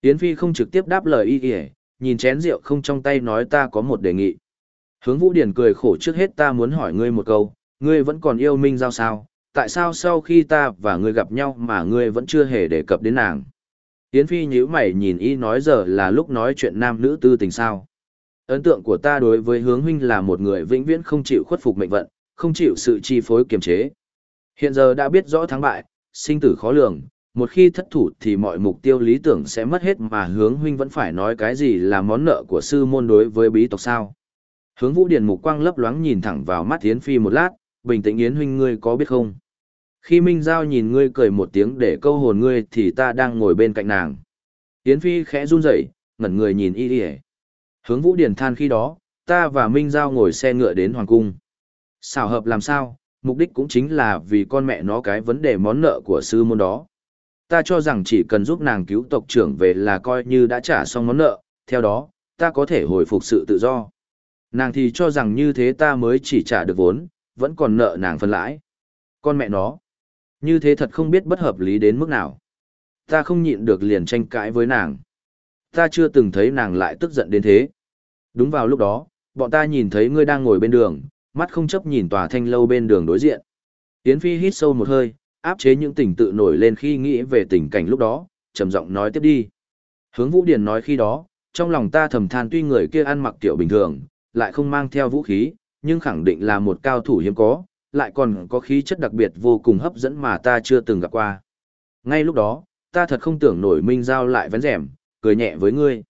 Yến Phi không trực tiếp đáp lời y kìa, nhìn chén rượu không trong tay nói ta có một đề nghị. Hướng Vũ Điển cười khổ trước hết ta muốn hỏi ngươi một câu, ngươi vẫn còn yêu Minh Giao sao, tại sao sau khi ta và ngươi gặp nhau mà ngươi vẫn chưa hề đề cập đến nàng? Yến Phi nhíu mày nhìn y nói giờ là lúc nói chuyện nam nữ tư tình sao. Ấn tượng của ta đối với hướng huynh là một người vĩnh viễn không chịu khuất phục mệnh vận, không chịu sự chi phối kiềm chế. Hiện giờ đã biết rõ thắng bại, sinh tử khó lường, một khi thất thủ thì mọi mục tiêu lý tưởng sẽ mất hết mà hướng huynh vẫn phải nói cái gì là món nợ của sư môn đối với bí tộc sao. Hướng vũ Điền mục quang lấp loáng nhìn thẳng vào mắt Yến Phi một lát, bình tĩnh Yến huynh ngươi có biết không? Khi Minh Giao nhìn ngươi cười một tiếng để câu hồn ngươi thì ta đang ngồi bên cạnh nàng. Yến Phi khẽ run rẩy, ngẩn người nhìn y y Hướng vũ Điền than khi đó, ta và Minh Giao ngồi xe ngựa đến Hoàng Cung. Xảo hợp làm sao, mục đích cũng chính là vì con mẹ nó cái vấn đề món nợ của sư môn đó. Ta cho rằng chỉ cần giúp nàng cứu tộc trưởng về là coi như đã trả xong món nợ, theo đó, ta có thể hồi phục sự tự do. Nàng thì cho rằng như thế ta mới chỉ trả được vốn, vẫn còn nợ nàng phân lãi. Con mẹ nó. Như thế thật không biết bất hợp lý đến mức nào. Ta không nhịn được liền tranh cãi với nàng. Ta chưa từng thấy nàng lại tức giận đến thế. Đúng vào lúc đó, bọn ta nhìn thấy ngươi đang ngồi bên đường, mắt không chấp nhìn tòa thanh lâu bên đường đối diện. Yến Phi hít sâu một hơi, áp chế những tình tự nổi lên khi nghĩ về tình cảnh lúc đó, trầm giọng nói tiếp đi. Hướng Vũ Điền nói khi đó, trong lòng ta thầm than tuy người kia ăn mặc tiểu bình thường, lại không mang theo vũ khí, nhưng khẳng định là một cao thủ hiếm có, lại còn có khí chất đặc biệt vô cùng hấp dẫn mà ta chưa từng gặp qua. Ngay lúc đó, ta thật không tưởng nổi Minh Giao lại vén rèm, cười nhẹ với ngươi.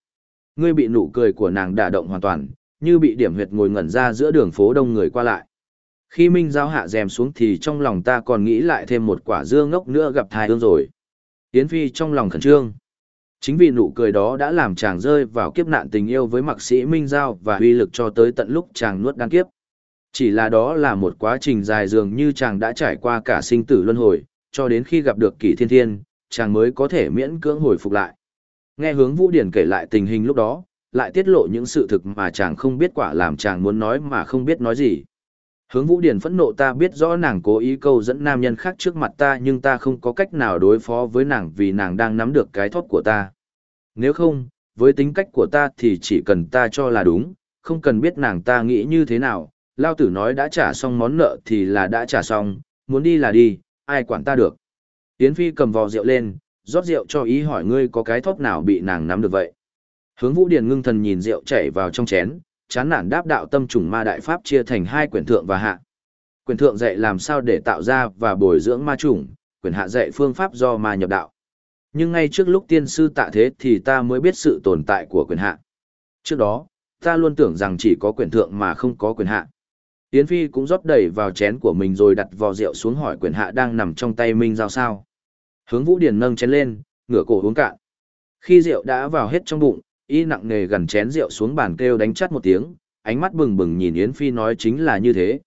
Ngươi bị nụ cười của nàng đả động hoàn toàn, như bị điểm huyệt ngồi ngẩn ra giữa đường phố đông người qua lại. Khi Minh Giao hạ rèm xuống thì trong lòng ta còn nghĩ lại thêm một quả dương ngốc nữa gặp thai ương rồi. Yến Phi trong lòng khẩn trương. Chính vì nụ cười đó đã làm chàng rơi vào kiếp nạn tình yêu với mạc sĩ Minh Giao và uy lực cho tới tận lúc chàng nuốt đan kiếp. Chỉ là đó là một quá trình dài dường như chàng đã trải qua cả sinh tử luân hồi, cho đến khi gặp được kỷ thiên thiên, chàng mới có thể miễn cưỡng hồi phục lại. Nghe hướng Vũ Điển kể lại tình hình lúc đó, lại tiết lộ những sự thực mà chàng không biết quả làm chàng muốn nói mà không biết nói gì. Hướng Vũ Điển phẫn nộ ta biết rõ nàng cố ý câu dẫn nam nhân khác trước mặt ta nhưng ta không có cách nào đối phó với nàng vì nàng đang nắm được cái thóp của ta. Nếu không, với tính cách của ta thì chỉ cần ta cho là đúng, không cần biết nàng ta nghĩ như thế nào. Lao tử nói đã trả xong món nợ thì là đã trả xong, muốn đi là đi, ai quản ta được. Yến Phi cầm vò rượu lên, rót rượu cho ý hỏi ngươi có cái thóp nào bị nàng nắm được vậy. Hướng Vũ Điển ngưng thần nhìn rượu chảy vào trong chén, chán nản đáp đạo tâm trùng ma đại pháp chia thành hai quyển thượng và hạ. Quyển thượng dạy làm sao để tạo ra và bồi dưỡng ma trùng, quyển hạ dạy phương pháp do ma nhập đạo. Nhưng ngay trước lúc tiên sư tạ thế thì ta mới biết sự tồn tại của quyển hạ. Trước đó, ta luôn tưởng rằng chỉ có quyển thượng mà không có quyển hạ. Yến Phi cũng rót đầy vào chén của mình rồi đặt vò rượu xuống hỏi quyển hạ đang nằm trong tay Minh Giao sao. Hướng Vũ Điển nâng chén lên, ngửa cổ uống cạn. Khi rượu đã vào hết trong bụng, y nặng nề gần chén rượu xuống bàn kêu đánh chắt một tiếng, ánh mắt bừng bừng nhìn Yến Phi nói chính là như thế.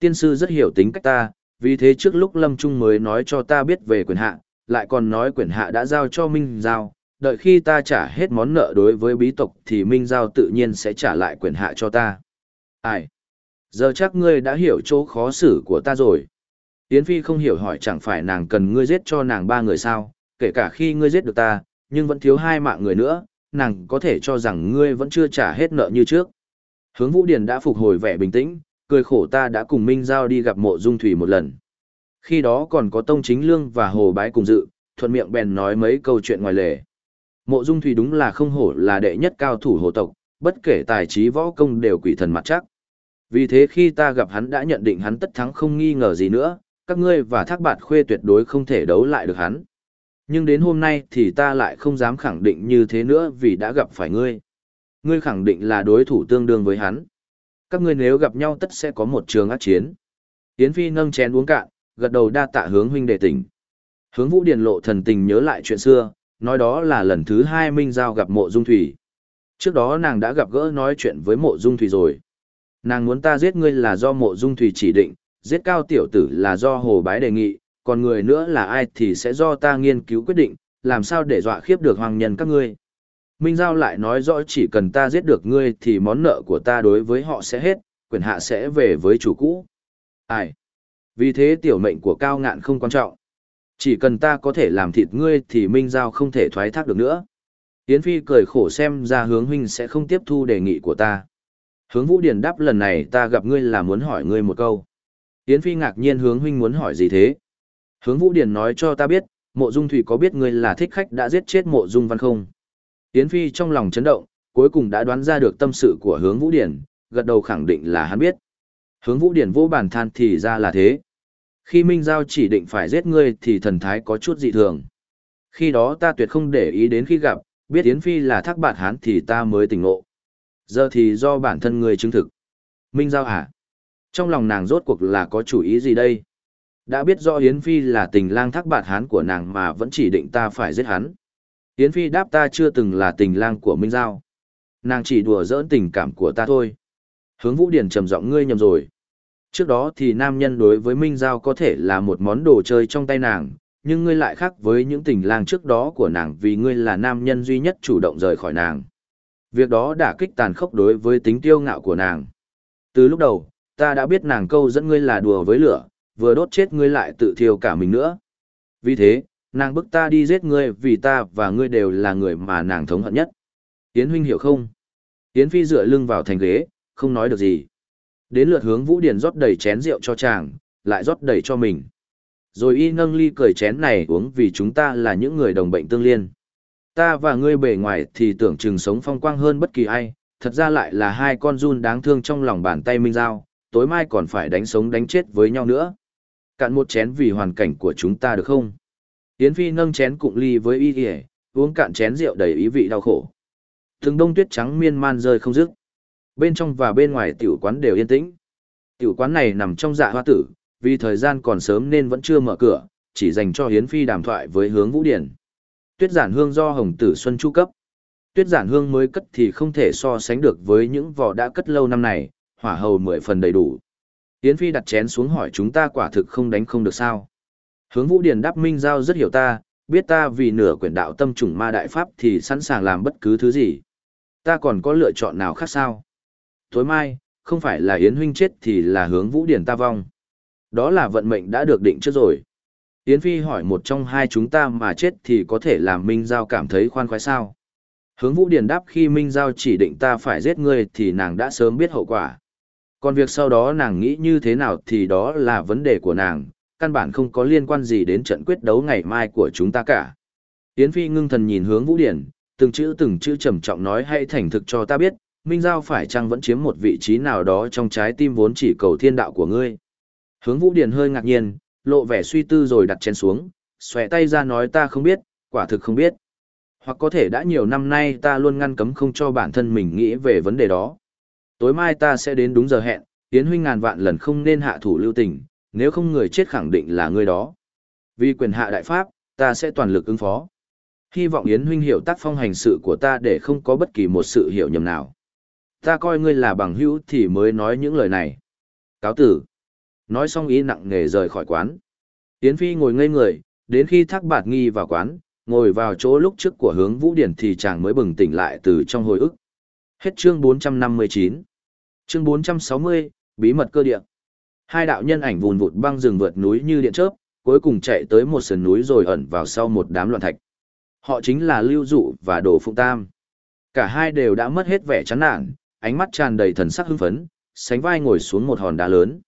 Tiên sư rất hiểu tính cách ta, vì thế trước lúc Lâm Trung mới nói cho ta biết về quyền hạ, lại còn nói quyền hạ đã giao cho Minh Giao, đợi khi ta trả hết món nợ đối với bí tộc thì Minh Giao tự nhiên sẽ trả lại quyền hạ cho ta. Ai? Giờ chắc ngươi đã hiểu chỗ khó xử của ta rồi. Yến Phi không hiểu hỏi chẳng phải nàng cần ngươi giết cho nàng ba người sao, kể cả khi ngươi giết được ta, nhưng vẫn thiếu hai mạng người nữa, nàng có thể cho rằng ngươi vẫn chưa trả hết nợ như trước. Hướng Vũ Điền đã phục hồi vẻ bình tĩnh, cười khổ ta đã cùng Minh Giao đi gặp mộ dung thủy một lần. Khi đó còn có Tông Chính Lương và Hồ Bái cùng dự, thuận miệng bèn nói mấy câu chuyện ngoài lề. Mộ dung thủy đúng là không hổ là đệ nhất cao thủ hồ tộc, bất kể tài trí võ công đều quỷ thần mặt chắc. Vì thế khi ta gặp hắn đã nhận định hắn tất thắng không nghi ngờ gì nữa, các ngươi và thác bạt khuê tuyệt đối không thể đấu lại được hắn. Nhưng đến hôm nay thì ta lại không dám khẳng định như thế nữa vì đã gặp phải ngươi. Ngươi khẳng định là đối thủ tương đương với hắn. Các ngươi nếu gặp nhau tất sẽ có một trường ác chiến. Yến Phi nâng chén uống cạn, gật đầu đa tạ hướng huynh đệ tỉnh. Hướng Vũ Điền lộ thần tình nhớ lại chuyện xưa, nói đó là lần thứ hai Minh Giao gặp mộ dung thủy. Trước đó nàng đã gặp gỡ nói chuyện với mộ dung thủy rồi. Nàng muốn ta giết ngươi là do mộ dung thủy chỉ định, giết cao tiểu tử là do hồ bái đề nghị, còn người nữa là ai thì sẽ do ta nghiên cứu quyết định, làm sao để dọa khiếp được hoàng nhân các ngươi. Minh Giao lại nói rõ chỉ cần ta giết được ngươi thì món nợ của ta đối với họ sẽ hết, quyền hạ sẽ về với chủ cũ. Ai? Vì thế tiểu mệnh của cao ngạn không quan trọng. Chỉ cần ta có thể làm thịt ngươi thì Minh Giao không thể thoái thác được nữa. Yến Phi cười khổ xem ra hướng huynh sẽ không tiếp thu đề nghị của ta. Hướng Vũ điền đáp lần này ta gặp ngươi là muốn hỏi ngươi một câu. Yến Phi ngạc nhiên hướng huynh muốn hỏi gì thế? Hướng Vũ Điển nói cho ta biết, mộ dung thủy có biết ngươi là thích khách đã giết chết mộ dung văn không? Yến Phi trong lòng chấn động, cuối cùng đã đoán ra được tâm sự của hướng Vũ Điển, gật đầu khẳng định là hắn biết. Hướng Vũ Điển vô bản than thì ra là thế. Khi Minh Giao chỉ định phải giết ngươi thì thần thái có chút dị thường. Khi đó ta tuyệt không để ý đến khi gặp, biết Yến Phi là thác bạn hắn thì ta mới tỉnh ngộ. Giờ thì do bản thân ngươi chứng thực. Minh Giao hả? Trong lòng nàng rốt cuộc là có chủ ý gì đây? Đã biết rõ Yến Phi là tình lang thác bạn hán của nàng mà vẫn chỉ định ta phải giết hắn. Yến Phi đáp ta chưa từng là tình lang của Minh Giao. Nàng chỉ đùa giỡn tình cảm của ta thôi. Hướng Vũ Điển trầm giọng ngươi nhầm rồi. Trước đó thì nam nhân đối với Minh Giao có thể là một món đồ chơi trong tay nàng, nhưng ngươi lại khác với những tình lang trước đó của nàng vì ngươi là nam nhân duy nhất chủ động rời khỏi nàng. Việc đó đã kích tàn khốc đối với tính tiêu ngạo của nàng. Từ lúc đầu, ta đã biết nàng câu dẫn ngươi là đùa với lửa, vừa đốt chết ngươi lại tự thiêu cả mình nữa. Vì thế, nàng bức ta đi giết ngươi vì ta và ngươi đều là người mà nàng thống hận nhất. Yến huynh hiểu không? Yến phi dựa lưng vào thành ghế, không nói được gì. Đến lượt hướng Vũ Điền rót đầy chén rượu cho chàng, lại rót đầy cho mình. Rồi y nâng ly cười chén này uống vì chúng ta là những người đồng bệnh tương liên. Ta và ngươi bề ngoài thì tưởng chừng sống phong quang hơn bất kỳ ai, thật ra lại là hai con run đáng thương trong lòng bàn tay Minh Giao, tối mai còn phải đánh sống đánh chết với nhau nữa. Cạn một chén vì hoàn cảnh của chúng ta được không? Yến Phi nâng chén cụng ly với y kìa, uống cạn chén rượu đầy ý vị đau khổ. Từng đông tuyết trắng miên man rơi không dứt. Bên trong và bên ngoài tiểu quán đều yên tĩnh. Tiểu quán này nằm trong dạ hoa tử, vì thời gian còn sớm nên vẫn chưa mở cửa, chỉ dành cho Hiến Phi đàm thoại với hướng Vũ Điển. Tuyết giản hương do Hồng Tử Xuân chu cấp. Tuyết giản hương mới cất thì không thể so sánh được với những vỏ đã cất lâu năm này, hỏa hầu mười phần đầy đủ. Yến Phi đặt chén xuống hỏi chúng ta quả thực không đánh không được sao. Hướng Vũ Điển đáp Minh Giao rất hiểu ta, biết ta vì nửa quyển đạo tâm trùng ma đại pháp thì sẵn sàng làm bất cứ thứ gì. Ta còn có lựa chọn nào khác sao? Tối mai, không phải là Yến huynh chết thì là hướng Vũ Điển ta vong. Đó là vận mệnh đã được định trước rồi. Yến Phi hỏi một trong hai chúng ta mà chết thì có thể làm Minh Giao cảm thấy khoan khoái sao. Hướng Vũ Điển đáp khi Minh Giao chỉ định ta phải giết ngươi thì nàng đã sớm biết hậu quả. Còn việc sau đó nàng nghĩ như thế nào thì đó là vấn đề của nàng, căn bản không có liên quan gì đến trận quyết đấu ngày mai của chúng ta cả. Yến Phi ngưng thần nhìn hướng Vũ Điển, từng chữ từng chữ trầm trọng nói Hãy thành thực cho ta biết, Minh Giao phải chăng vẫn chiếm một vị trí nào đó trong trái tim vốn chỉ cầu thiên đạo của ngươi. Hướng Vũ Điển hơi ngạc nhiên, lộ vẻ suy tư rồi đặt chén xuống, xòe tay ra nói ta không biết, quả thực không biết. Hoặc có thể đã nhiều năm nay ta luôn ngăn cấm không cho bản thân mình nghĩ về vấn đề đó. Tối mai ta sẽ đến đúng giờ hẹn, Yến huynh ngàn vạn lần không nên hạ thủ lưu tình, nếu không người chết khẳng định là người đó. Vì quyền hạ đại pháp, ta sẽ toàn lực ứng phó. Hy vọng Yến huynh hiểu tác phong hành sự của ta để không có bất kỳ một sự hiểu nhầm nào. Ta coi ngươi là bằng hữu thì mới nói những lời này. Cáo tử. Nói xong ý nặng nề rời khỏi quán. Yến Phi ngồi ngây người, đến khi thác bạt nghi vào quán, ngồi vào chỗ lúc trước của hướng vũ điển thì chàng mới bừng tỉnh lại từ trong hồi ức. Hết chương 459. Chương 460, bí mật cơ địa. Hai đạo nhân ảnh vùn vụt băng rừng vượt núi như điện chớp, cuối cùng chạy tới một sườn núi rồi ẩn vào sau một đám loạn thạch. Họ chính là Lưu Dụ và Đồ Phụng Tam. Cả hai đều đã mất hết vẻ chán nản, ánh mắt tràn đầy thần sắc hưng phấn, sánh vai ngồi xuống một hòn đá lớn.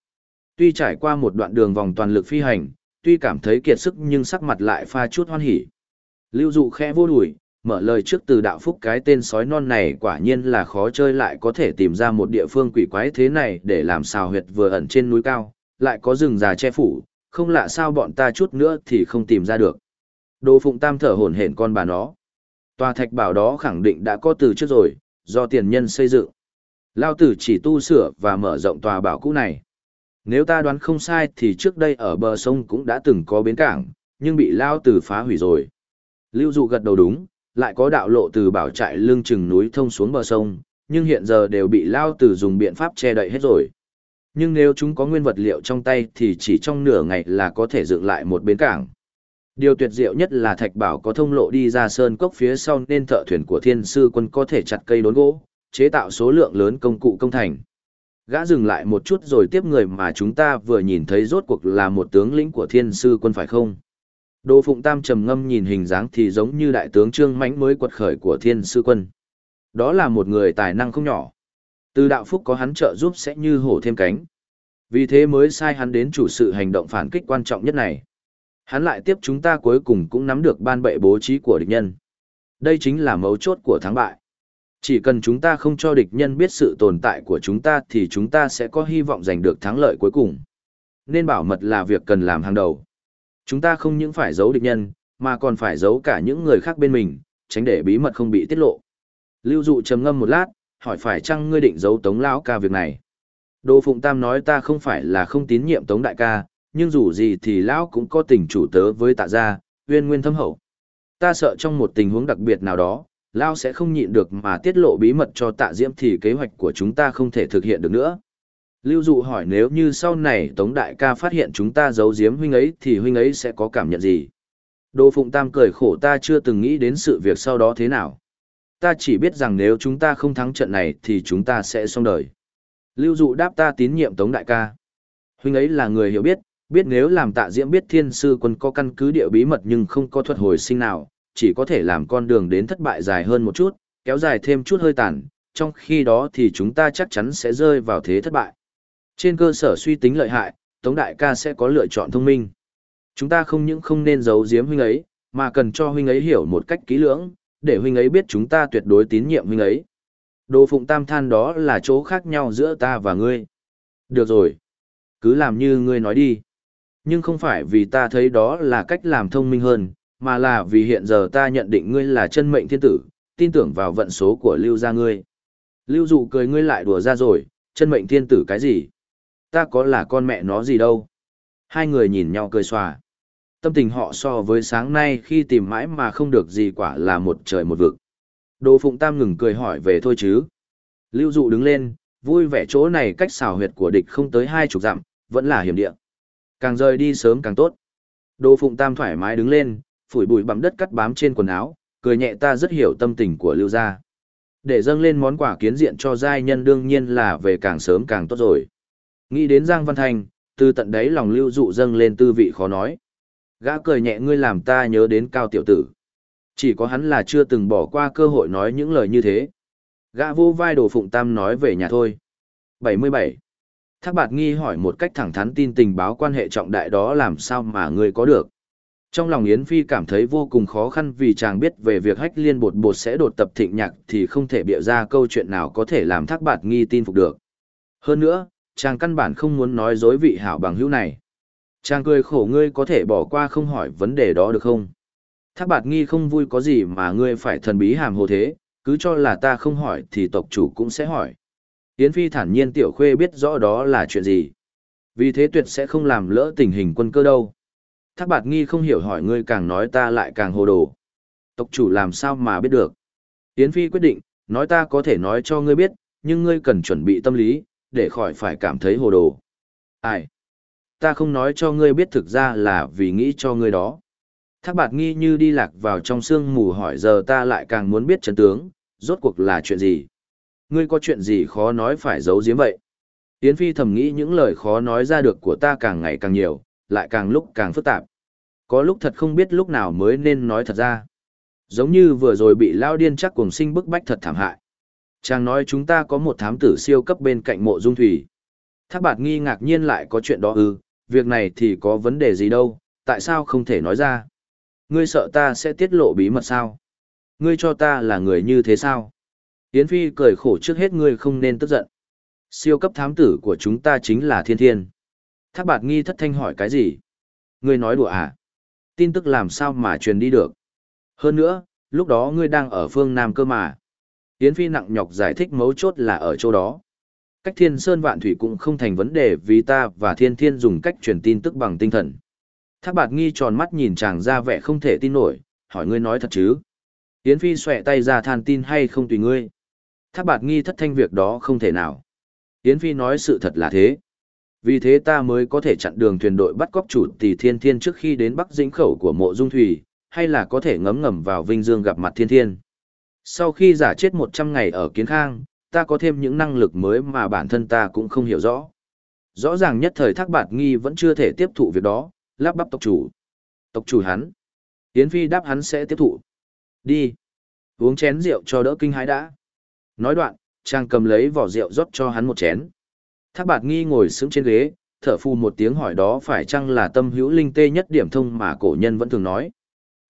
Tuy trải qua một đoạn đường vòng toàn lực phi hành, tuy cảm thấy kiệt sức nhưng sắc mặt lại pha chút hoan hỉ. Lưu dụ khẽ vô đùi, mở lời trước từ đạo phúc cái tên sói non này quả nhiên là khó chơi lại có thể tìm ra một địa phương quỷ quái thế này để làm xào huyệt vừa ẩn trên núi cao, lại có rừng già che phủ, không lạ sao bọn ta chút nữa thì không tìm ra được. Đồ phụng tam thở hổn hển con bà nó. Tòa thạch bảo đó khẳng định đã có từ trước rồi, do tiền nhân xây dựng. Lao tử chỉ tu sửa và mở rộng tòa bảo cũ này. Nếu ta đoán không sai thì trước đây ở bờ sông cũng đã từng có bến cảng, nhưng bị Lao tử phá hủy rồi. Lưu dụ gật đầu đúng, lại có đạo lộ từ bảo trại lưng chừng núi thông xuống bờ sông, nhưng hiện giờ đều bị Lao tử dùng biện pháp che đậy hết rồi. Nhưng nếu chúng có nguyên vật liệu trong tay thì chỉ trong nửa ngày là có thể dựng lại một bến cảng. Điều tuyệt diệu nhất là thạch bảo có thông lộ đi ra sơn cốc phía sau nên thợ thuyền của thiên sư quân có thể chặt cây đốn gỗ, chế tạo số lượng lớn công cụ công thành. Gã dừng lại một chút rồi tiếp người mà chúng ta vừa nhìn thấy rốt cuộc là một tướng lĩnh của thiên sư quân phải không? Đỗ Phụng Tam trầm ngâm nhìn hình dáng thì giống như đại tướng Trương Mãnh mới quật khởi của Thiên Sư Quân. Đó là một người tài năng không nhỏ. Từ đạo phúc có hắn trợ giúp sẽ như hổ thêm cánh. Vì thế mới sai hắn đến chủ sự hành động phản kích quan trọng nhất này. Hắn lại tiếp chúng ta cuối cùng cũng nắm được ban bệ bố trí của địch nhân. Đây chính là mấu chốt của thắng bại. Chỉ cần chúng ta không cho địch nhân biết sự tồn tại của chúng ta thì chúng ta sẽ có hy vọng giành được thắng lợi cuối cùng. Nên bảo mật là việc cần làm hàng đầu. Chúng ta không những phải giấu địch nhân, mà còn phải giấu cả những người khác bên mình, tránh để bí mật không bị tiết lộ. Lưu dụ trầm ngâm một lát, hỏi phải chăng ngươi định giấu tống lão ca việc này. Đỗ Phụng Tam nói ta không phải là không tín nhiệm tống đại ca, nhưng dù gì thì lão cũng có tình chủ tớ với tạ gia, uyên nguyên thâm hậu. Ta sợ trong một tình huống đặc biệt nào đó, lão sẽ không nhịn được mà tiết lộ bí mật cho tạ diễm thì kế hoạch của chúng ta không thể thực hiện được nữa. Lưu dụ hỏi nếu như sau này Tống Đại ca phát hiện chúng ta giấu giếm huynh ấy thì huynh ấy sẽ có cảm nhận gì? Đô Phụng Tam cười khổ ta chưa từng nghĩ đến sự việc sau đó thế nào. Ta chỉ biết rằng nếu chúng ta không thắng trận này thì chúng ta sẽ xong đời. Lưu dụ đáp ta tín nhiệm Tống Đại ca. Huynh ấy là người hiểu biết, biết nếu làm tạ diễm biết thiên sư quân có căn cứ địa bí mật nhưng không có thuật hồi sinh nào, chỉ có thể làm con đường đến thất bại dài hơn một chút, kéo dài thêm chút hơi tàn, trong khi đó thì chúng ta chắc chắn sẽ rơi vào thế thất bại. Trên cơ sở suy tính lợi hại, Tống Đại ca sẽ có lựa chọn thông minh. Chúng ta không những không nên giấu giếm huynh ấy, mà cần cho huynh ấy hiểu một cách kỹ lưỡng, để huynh ấy biết chúng ta tuyệt đối tín nhiệm huynh ấy. Đồ Phụng Tam than đó là chỗ khác nhau giữa ta và ngươi. Được rồi. Cứ làm như ngươi nói đi. Nhưng không phải vì ta thấy đó là cách làm thông minh hơn, mà là vì hiện giờ ta nhận định ngươi là chân mệnh thiên tử, tin tưởng vào vận số của lưu gia ngươi. Lưu dụ cười ngươi lại đùa ra rồi, chân mệnh thiên tử cái gì? Ta có là con mẹ nó gì đâu. Hai người nhìn nhau cười xòa. Tâm tình họ so với sáng nay khi tìm mãi mà không được gì quả là một trời một vực. Đồ Phụng Tam ngừng cười hỏi về thôi chứ. Lưu Dụ đứng lên, vui vẻ chỗ này cách xào huyệt của địch không tới hai chục dặm, vẫn là hiểm địa. Càng rời đi sớm càng tốt. Đồ Phụng Tam thoải mái đứng lên, phủi bụi bặm đất cắt bám trên quần áo, cười nhẹ ta rất hiểu tâm tình của Lưu gia. Để dâng lên món quà kiến diện cho giai nhân đương nhiên là về càng sớm càng tốt rồi. Nghĩ đến Giang Văn Thành, từ tận đấy lòng Lưu Dụ dâng lên tư vị khó nói. Gã cười nhẹ ngươi làm ta nhớ đến cao tiểu tử. Chỉ có hắn là chưa từng bỏ qua cơ hội nói những lời như thế. Gã vô vai đồ phụng tam nói về nhà thôi. 77. Thác bạt nghi hỏi một cách thẳng thắn tin tình báo quan hệ trọng đại đó làm sao mà ngươi có được. Trong lòng Yến Phi cảm thấy vô cùng khó khăn vì chàng biết về việc hách liên bột bột sẽ đột tập thịnh nhạc thì không thể bịa ra câu chuyện nào có thể làm thác bạt nghi tin phục được. Hơn nữa, chàng căn bản không muốn nói dối vị hảo bằng hữu này. Chàng cười khổ ngươi có thể bỏ qua không hỏi vấn đề đó được không? Thác bạt nghi không vui có gì mà ngươi phải thần bí hàm hồ thế, cứ cho là ta không hỏi thì tộc chủ cũng sẽ hỏi. Yến Phi thản nhiên tiểu khuê biết rõ đó là chuyện gì. Vì thế tuyệt sẽ không làm lỡ tình hình quân cơ đâu. Thác bạt nghi không hiểu hỏi ngươi càng nói ta lại càng hồ đồ. Tộc chủ làm sao mà biết được. Yến Phi quyết định, nói ta có thể nói cho ngươi biết, nhưng ngươi cần chuẩn bị tâm lý, để khỏi phải cảm thấy hồ đồ. Ai? Ta không nói cho ngươi biết thực ra là vì nghĩ cho ngươi đó. Thác bạt nghi như đi lạc vào trong sương mù hỏi giờ ta lại càng muốn biết chân tướng, rốt cuộc là chuyện gì. Ngươi có chuyện gì khó nói phải giấu giếm vậy. Yến Phi thầm nghĩ những lời khó nói ra được của ta càng ngày càng nhiều, lại càng lúc càng phức tạp. Có lúc thật không biết lúc nào mới nên nói thật ra. Giống như vừa rồi bị lao điên chắc cùng sinh bức bách thật thảm hại. Chàng nói chúng ta có một thám tử siêu cấp bên cạnh mộ dung thủy. Thác bạt nghi ngạc nhiên lại có chuyện đó ư, việc này thì có vấn đề gì đâu, tại sao không thể nói ra? Ngươi sợ ta sẽ tiết lộ bí mật sao? Ngươi cho ta là người như thế sao? Yến Phi cười khổ trước hết ngươi không nên tức giận. Siêu cấp thám tử của chúng ta chính là thiên thiên. Thác bạt nghi thất thanh hỏi cái gì? Ngươi nói đùa à? Tin tức làm sao mà truyền đi được? Hơn nữa, lúc đó ngươi đang ở phương Nam cơ mà. Yến Phi nặng nhọc giải thích mấu chốt là ở chỗ đó. Cách thiên sơn vạn thủy cũng không thành vấn đề vì ta và thiên thiên dùng cách truyền tin tức bằng tinh thần. Thác bạt nghi tròn mắt nhìn chàng ra vẻ không thể tin nổi, hỏi ngươi nói thật chứ. Yến Phi xòe tay ra than tin hay không tùy ngươi. Thác bạt nghi thất thanh việc đó không thể nào. Yến Phi nói sự thật là thế. Vì thế ta mới có thể chặn đường thuyền đội bắt cóc chủ tỷ thiên thiên trước khi đến Bắc Dĩnh khẩu của mộ dung thủy, hay là có thể ngấm ngầm vào Vinh Dương gặp mặt thiên thiên. Sau khi giả chết 100 ngày ở Kiến Khang, ta có thêm những năng lực mới mà bản thân ta cũng không hiểu rõ. Rõ ràng nhất thời thác bạt nghi vẫn chưa thể tiếp thụ việc đó, lắp bắp tộc chủ. Tộc chủ hắn. Yến Phi đáp hắn sẽ tiếp thụ. Đi. Uống chén rượu cho đỡ kinh hãi đã. Nói đoạn, chàng cầm lấy vỏ rượu rót cho hắn một chén. Thác bạt nghi ngồi sững trên ghế, thở phu một tiếng hỏi đó phải chăng là tâm hữu linh tê nhất điểm thông mà cổ nhân vẫn thường nói.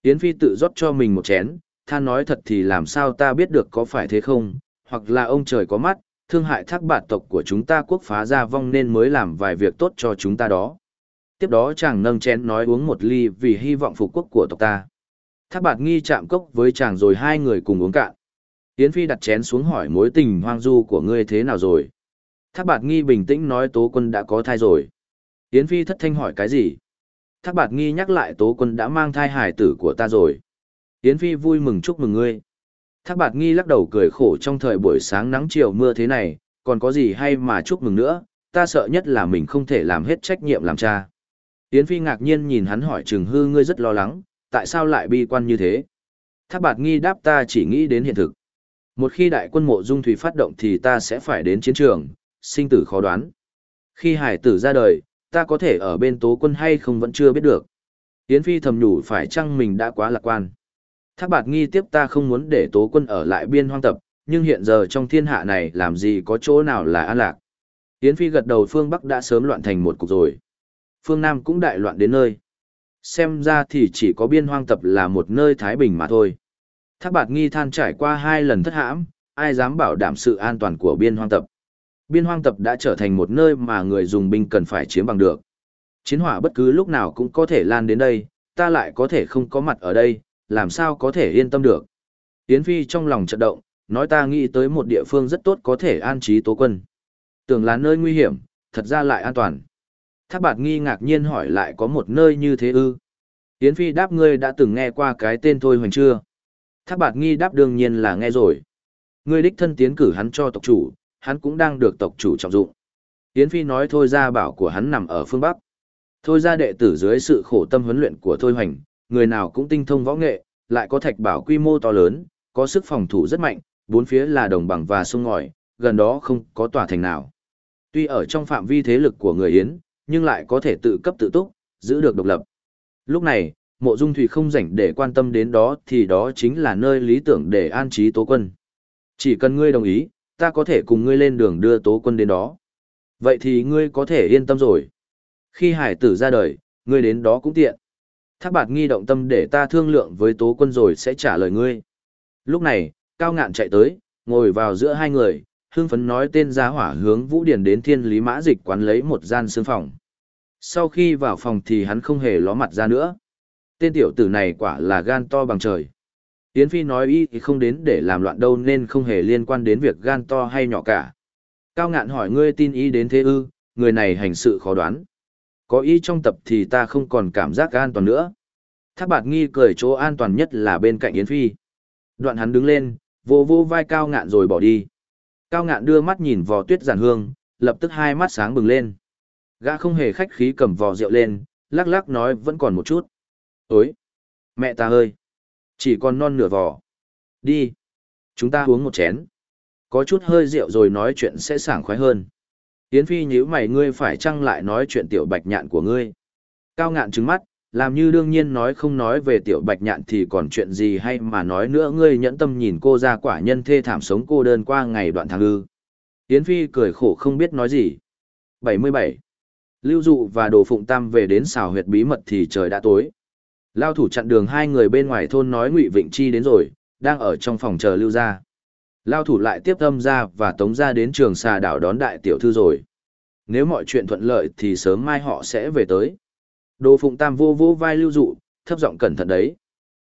Yến Phi tự rót cho mình một chén, than nói thật thì làm sao ta biết được có phải thế không, hoặc là ông trời có mắt, thương hại thác bạt tộc của chúng ta quốc phá ra vong nên mới làm vài việc tốt cho chúng ta đó. Tiếp đó chàng nâng chén nói uống một ly vì hy vọng phục quốc của tộc ta. Thác bạt nghi chạm cốc với chàng rồi hai người cùng uống cạn. Yến Phi đặt chén xuống hỏi mối tình hoang du của ngươi thế nào rồi. Thác bạt nghi bình tĩnh nói tố quân đã có thai rồi. Yến Phi thất thanh hỏi cái gì? Thác bạt nghi nhắc lại tố quân đã mang thai hải tử của ta rồi. Yến Phi vui mừng chúc mừng ngươi. Thác bạt nghi lắc đầu cười khổ trong thời buổi sáng nắng chiều mưa thế này, còn có gì hay mà chúc mừng nữa, ta sợ nhất là mình không thể làm hết trách nhiệm làm cha. Yến Phi ngạc nhiên nhìn hắn hỏi Trừng Hư ngươi rất lo lắng, tại sao lại bi quan như thế? Thác bạt nghi đáp ta chỉ nghĩ đến hiện thực. Một khi đại quân mộ dung thủy phát động thì ta sẽ phải đến chiến trường, sinh tử khó đoán. Khi hải tử ra đời, ta có thể ở bên tố quân hay không vẫn chưa biết được. Yến Phi thầm nhủ phải chăng mình đã quá lạc quan. Thác bạt nghi tiếp ta không muốn để tố quân ở lại biên hoang tập, nhưng hiện giờ trong thiên hạ này làm gì có chỗ nào là an lạc. Yến Phi gật đầu phương Bắc đã sớm loạn thành một cục rồi. Phương Nam cũng đại loạn đến nơi. Xem ra thì chỉ có biên hoang tập là một nơi thái bình mà thôi. Thác bạt nghi than trải qua hai lần thất hãm, ai dám bảo đảm sự an toàn của biên hoang tập. Biên hoang tập đã trở thành một nơi mà người dùng binh cần phải chiếm bằng được. Chiến hỏa bất cứ lúc nào cũng có thể lan đến đây, ta lại có thể không có mặt ở đây, làm sao có thể yên tâm được. Yến Phi trong lòng chợt động, nói ta nghĩ tới một địa phương rất tốt có thể an trí tố quân. Tưởng là nơi nguy hiểm, thật ra lại an toàn. Thác bạt nghi ngạc nhiên hỏi lại có một nơi như thế ư. Yến Phi đáp ngươi đã từng nghe qua cái tên thôi hoành chưa? Thác bạt nghi đáp đương nhiên là nghe rồi. Ngươi đích thân tiến cử hắn cho tộc chủ, hắn cũng đang được tộc chủ trọng dụng. Yến Phi nói thôi ra bảo của hắn nằm ở phương Bắc. Thôi ra đệ tử dưới sự khổ tâm huấn luyện của Thôi Hoành, người nào cũng tinh thông võ nghệ, lại có thạch bảo quy mô to lớn, có sức phòng thủ rất mạnh, bốn phía là đồng bằng và sông ngòi, gần đó không có tòa thành nào. Tuy ở trong phạm vi thế lực của người Yến, nhưng lại có thể tự cấp tự túc, giữ được độc lập. Lúc này, mộ dung thủy không rảnh để quan tâm đến đó thì đó chính là nơi lý tưởng để an trí tố quân. Chỉ cần ngươi đồng ý, ta có thể cùng ngươi lên đường đưa tố quân đến đó. Vậy thì ngươi có thể yên tâm rồi. Khi hải tử ra đời, ngươi đến đó cũng tiện. Thác bạt nghi động tâm để ta thương lượng với tố quân rồi sẽ trả lời ngươi. Lúc này, cao ngạn chạy tới, ngồi vào giữa hai người, hương phấn nói tên giá hỏa hướng vũ điển đến thiên lý mã dịch quán lấy một gian xương phòng. Sau khi vào phòng thì hắn không hề ló mặt ra nữa. Tên tiểu tử này quả là gan to bằng trời. Yến Phi nói y thì không đến để làm loạn đâu nên không hề liên quan đến việc gan to hay nhỏ cả. Cao ngạn hỏi ngươi tin y đến thế ư, người này hành sự khó đoán. Có ý trong tập thì ta không còn cảm giác an toàn nữa. Thác bạt nghi cười chỗ an toàn nhất là bên cạnh Yến Phi. Đoạn hắn đứng lên, vô vô vai cao ngạn rồi bỏ đi. Cao ngạn đưa mắt nhìn vò tuyết giản hương, lập tức hai mắt sáng bừng lên. Gã không hề khách khí cầm vò rượu lên, lắc lắc nói vẫn còn một chút. Ôi! Mẹ ta ơi! Chỉ còn non nửa vò. Đi! Chúng ta uống một chén. Có chút hơi rượu rồi nói chuyện sẽ sảng khoái hơn. Yến Phi nhíu mày ngươi phải chăng lại nói chuyện tiểu bạch nhạn của ngươi. Cao ngạn trừng mắt, làm như đương nhiên nói không nói về tiểu bạch nhạn thì còn chuyện gì hay mà nói nữa ngươi nhẫn tâm nhìn cô ra quả nhân thê thảm sống cô đơn qua ngày đoạn tháng ư. Yến Phi cười khổ không biết nói gì. 77. Lưu Dụ và Đồ Phụng Tam về đến xào huyệt bí mật thì trời đã tối. Lao thủ chặn đường hai người bên ngoài thôn nói Ngụy Vịnh Chi đến rồi, đang ở trong phòng chờ Lưu ra. Lao thủ lại tiếp tâm ra và tống ra đến trường xà đảo đón đại tiểu thư rồi. Nếu mọi chuyện thuận lợi thì sớm mai họ sẽ về tới. Đồ Phụng Tam vô vô vai Lưu Dụ, thấp giọng cẩn thận đấy.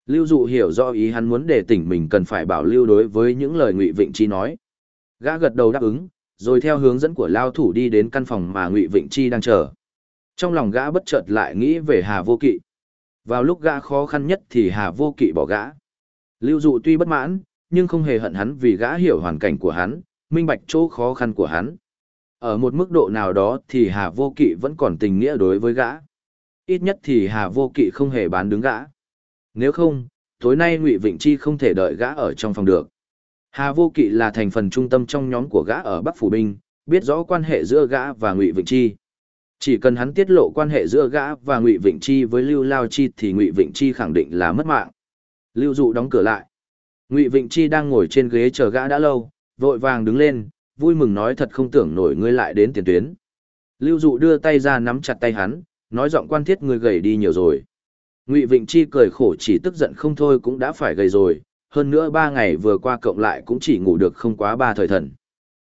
Lưu Dụ hiểu rõ ý hắn muốn để tỉnh mình cần phải bảo lưu đối với những lời Ngụy Vịnh Chi nói. Gã gật đầu đáp ứng, rồi theo hướng dẫn của Lao thủ đi đến căn phòng mà Ngụy Vịnh Chi đang chờ. Trong lòng gã bất chợt lại nghĩ về Hà Vô Kỵ. Vào lúc gã khó khăn nhất thì Hà Vô Kỵ bỏ gã. Lưu Dụ tuy bất mãn, nhưng không hề hận hắn vì gã hiểu hoàn cảnh của hắn, minh bạch chỗ khó khăn của hắn. Ở một mức độ nào đó thì Hà Vô Kỵ vẫn còn tình nghĩa đối với gã. Ít nhất thì Hà Vô Kỵ không hề bán đứng gã. Nếu không, tối nay Ngụy Vịnh Chi không thể đợi gã ở trong phòng được. Hà Vô Kỵ là thành phần trung tâm trong nhóm của gã ở Bắc Phủ Binh, biết rõ quan hệ giữa gã và Ngụy Vịnh Chi. Chỉ cần hắn tiết lộ quan hệ giữa gã và Ngụy Vịnh Chi với Lưu Lao Chi thì Ngụy Vịnh Chi khẳng định là mất mạng. Lưu Dụ đóng cửa lại. Ngụy Vịnh Chi đang ngồi trên ghế chờ gã đã lâu, vội vàng đứng lên, vui mừng nói thật không tưởng nổi ngươi lại đến tiền tuyến. Lưu Dụ đưa tay ra nắm chặt tay hắn, nói giọng quan thiết ngươi gầy đi nhiều rồi. Ngụy Vịnh Chi cười khổ chỉ tức giận không thôi cũng đã phải gầy rồi, hơn nữa ba ngày vừa qua cộng lại cũng chỉ ngủ được không quá ba thời thần.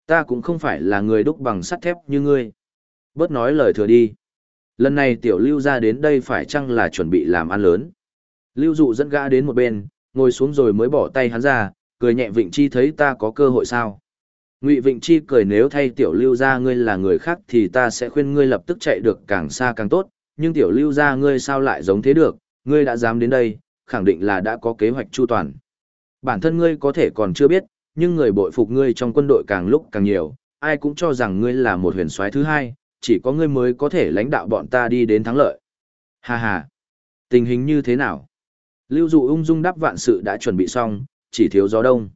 Ta cũng không phải là người đúc bằng sắt thép như ngươi. Bớt nói lời thừa đi. Lần này tiểu lưu ra đến đây phải chăng là chuẩn bị làm ăn lớn. Lưu dụ dẫn gã đến một bên, ngồi xuống rồi mới bỏ tay hắn ra, cười nhẹ Vịnh Chi thấy ta có cơ hội sao. Ngụy Vịnh Chi cười nếu thay tiểu lưu ra ngươi là người khác thì ta sẽ khuyên ngươi lập tức chạy được càng xa càng tốt, nhưng tiểu lưu ra ngươi sao lại giống thế được, ngươi đã dám đến đây, khẳng định là đã có kế hoạch chu toàn. Bản thân ngươi có thể còn chưa biết, nhưng người bội phục ngươi trong quân đội càng lúc càng nhiều, ai cũng cho rằng ngươi là một huyền soái thứ hai, chỉ có ngươi mới có thể lãnh đạo bọn ta đi đến thắng lợi. Hà hà, tình hình như thế nào? Lưu dụ ung dung đáp vạn sự đã chuẩn bị xong, chỉ thiếu gió đông.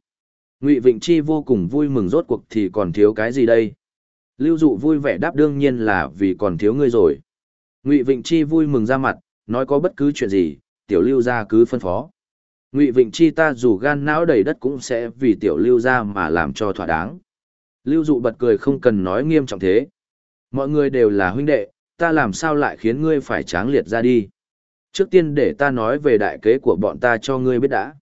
Ngụy Vịnh Chi vô cùng vui mừng rốt cuộc thì còn thiếu cái gì đây? Lưu dụ vui vẻ đáp đương nhiên là vì còn thiếu ngươi rồi. Ngụy Vịnh Chi vui mừng ra mặt, nói có bất cứ chuyện gì, tiểu lưu gia cứ phân phó. Ngụy Vịnh Chi ta dù gan não đầy đất cũng sẽ vì tiểu lưu gia mà làm cho thỏa đáng. Lưu dụ bật cười không cần nói nghiêm trọng thế. Mọi người đều là huynh đệ, ta làm sao lại khiến ngươi phải tráng liệt ra đi. Trước tiên để ta nói về đại kế của bọn ta cho ngươi biết đã.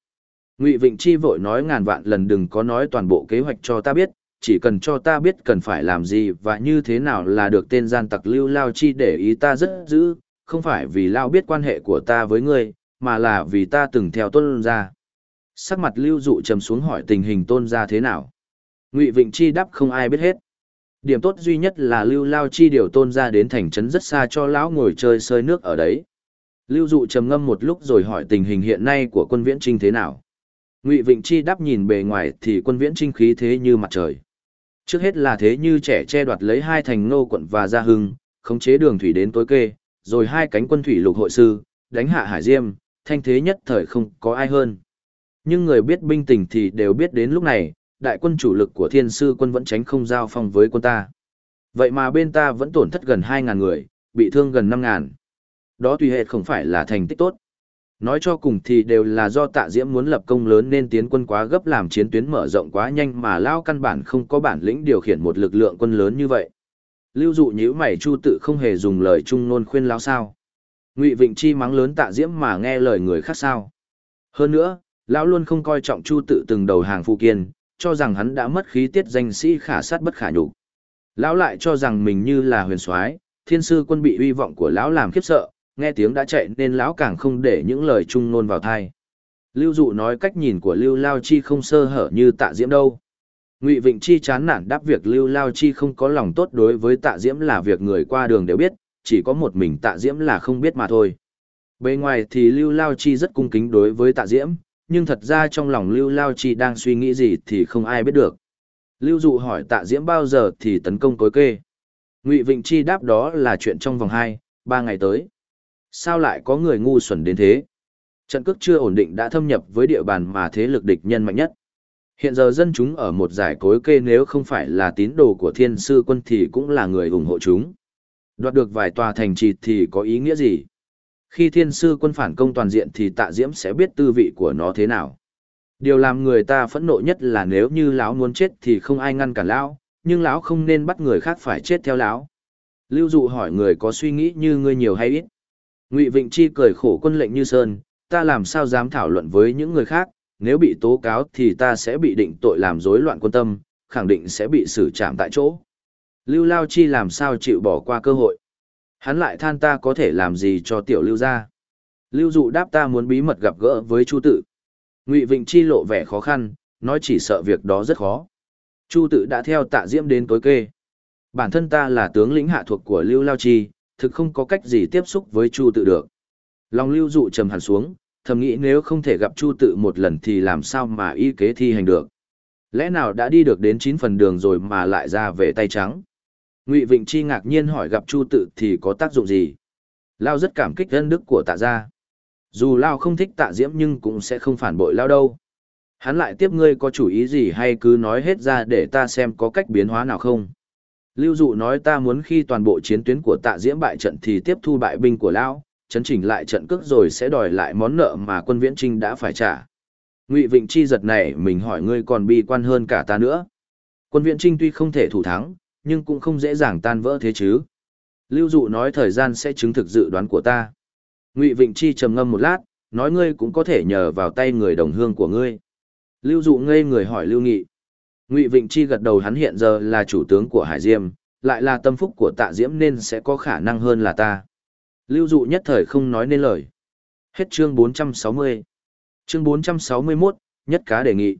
Ngụy Vịnh Chi vội nói ngàn vạn lần đừng có nói toàn bộ kế hoạch cho ta biết, chỉ cần cho ta biết cần phải làm gì và như thế nào là được tên gian tặc lưu lao chi để ý ta rất dữ. không phải vì lao biết quan hệ của ta với ngươi, mà là vì ta từng theo tôn gia. Sắc mặt lưu dụ trầm xuống hỏi tình hình tôn gia thế nào. Ngụy Vịnh Chi đáp không ai biết hết. Điểm tốt duy nhất là lưu lao chi điều tôn gia đến thành trấn rất xa cho lão ngồi chơi sơi nước ở đấy. Lưu dụ trầm ngâm một lúc rồi hỏi tình hình hiện nay của quân viễn trinh thế nào. Ngụy Vịnh Chi đáp nhìn bề ngoài thì quân viễn trinh khí thế như mặt trời. Trước hết là thế như trẻ che đoạt lấy hai thành ngô quận và gia hưng, khống chế đường thủy đến tối kê, rồi hai cánh quân thủy lục hội sư, đánh hạ hải diêm, thanh thế nhất thời không có ai hơn. Nhưng người biết binh tình thì đều biết đến lúc này, đại quân chủ lực của thiên sư quân vẫn tránh không giao phong với quân ta. Vậy mà bên ta vẫn tổn thất gần 2.000 người, bị thương gần 5.000. Đó tùy hệ không phải là thành tích tốt. Nói cho cùng thì đều là do tạ diễm muốn lập công lớn nên tiến quân quá gấp làm chiến tuyến mở rộng quá nhanh mà lao căn bản không có bản lĩnh điều khiển một lực lượng quân lớn như vậy. Lưu dụ nhữ mày chu tự không hề dùng lời trung nôn khuyên lao sao. Ngụy Vịnh Chi mắng lớn tạ diễm mà nghe lời người khác sao. Hơn nữa, lão luôn không coi trọng chu tự từng đầu hàng phụ kiên, cho rằng hắn đã mất khí tiết danh sĩ khả sát bất khả nhục. Lão lại cho rằng mình như là huyền soái, thiên sư quân bị uy vọng của lão làm khiếp sợ, nghe tiếng đã chạy nên lão càng không để những lời trung nôn vào thai. Lưu dụ nói cách nhìn của Lưu Lao Chi không sơ hở như tạ diễm đâu. Ngụy Vịnh Chi chán nản đáp việc Lưu Lao Chi không có lòng tốt đối với tạ diễm là việc người qua đường đều biết, chỉ có một mình tạ diễm là không biết mà thôi. Bề ngoài thì Lưu Lao Chi rất cung kính đối với tạ diễm, nhưng thật ra trong lòng Lưu Lao Chi đang suy nghĩ gì thì không ai biết được. Lưu Dụ hỏi tạ diễm bao giờ thì tấn công Cối kê. Ngụy Vịnh Chi đáp đó là chuyện trong vòng 2, 3 ngày tới. Sao lại có người ngu xuẩn đến thế? Trận cước chưa ổn định đã thâm nhập với địa bàn mà thế lực địch nhân mạnh nhất. Hiện giờ dân chúng ở một giải cối kê nếu không phải là tín đồ của thiên sư quân thì cũng là người ủng hộ chúng. Đoạt được vài tòa thành trì thì có ý nghĩa gì? Khi thiên sư quân phản công toàn diện thì tạ diễm sẽ biết tư vị của nó thế nào. Điều làm người ta phẫn nộ nhất là nếu như lão muốn chết thì không ai ngăn cản lão, nhưng lão không nên bắt người khác phải chết theo lão. Lưu dụ hỏi người có suy nghĩ như ngươi nhiều hay ít. Ngụy Vịnh Chi cười khổ quân lệnh như sơn, ta làm sao dám thảo luận với những người khác, nếu bị tố cáo thì ta sẽ bị định tội làm rối loạn quân tâm, khẳng định sẽ bị xử trảm tại chỗ. Lưu Lao Chi làm sao chịu bỏ qua cơ hội. Hắn lại than ta có thể làm gì cho tiểu lưu ra. Lưu dụ đáp ta muốn bí mật gặp gỡ với Chu tự. Ngụy Vịnh Chi lộ vẻ khó khăn, nói chỉ sợ việc đó rất khó. Chu tự đã theo tạ diễm đến tối kê. Bản thân ta là tướng lĩnh hạ thuộc của Lưu Lao Chi, thực không có cách gì tiếp xúc với Chu tự được. Lòng lưu dụ trầm hẳn xuống, thầm nghĩ nếu không thể gặp Chu tự một lần thì làm sao mà y kế thi hành được. Lẽ nào đã đi được đến 9 phần đường rồi mà lại ra về tay trắng. Ngụy Vịnh Chi ngạc nhiên hỏi gặp Chu tự thì có tác dụng gì. Lao rất cảm kích ân đức của tạ gia. Dù Lao không thích tạ diễm nhưng cũng sẽ không phản bội Lao đâu. Hắn lại tiếp ngươi có chủ ý gì hay cứ nói hết ra để ta xem có cách biến hóa nào không. Lưu dụ nói ta muốn khi toàn bộ chiến tuyến của tạ diễm bại trận thì tiếp thu bại binh của lão, chấn chỉnh lại trận cước rồi sẽ đòi lại món nợ mà quân viễn trinh đã phải trả. Ngụy Vịnh Chi giật này mình hỏi ngươi còn bi quan hơn cả ta nữa. Quân viễn trinh tuy không thể thủ thắng, nhưng cũng không dễ dàng tan vỡ thế chứ. Lưu dụ nói thời gian sẽ chứng thực dự đoán của ta. Ngụy Vịnh Chi trầm ngâm một lát, nói ngươi cũng có thể nhờ vào tay người đồng hương của ngươi. Lưu dụ ngây người hỏi Lưu Nghị. Ngụy Vịnh Chi gật đầu hắn hiện giờ là chủ tướng của Hải Diêm, lại là tâm phúc của tạ diễm nên sẽ có khả năng hơn là ta. Lưu dụ nhất thời không nói nên lời. Hết chương 460. Chương 461, nhất cá đề nghị.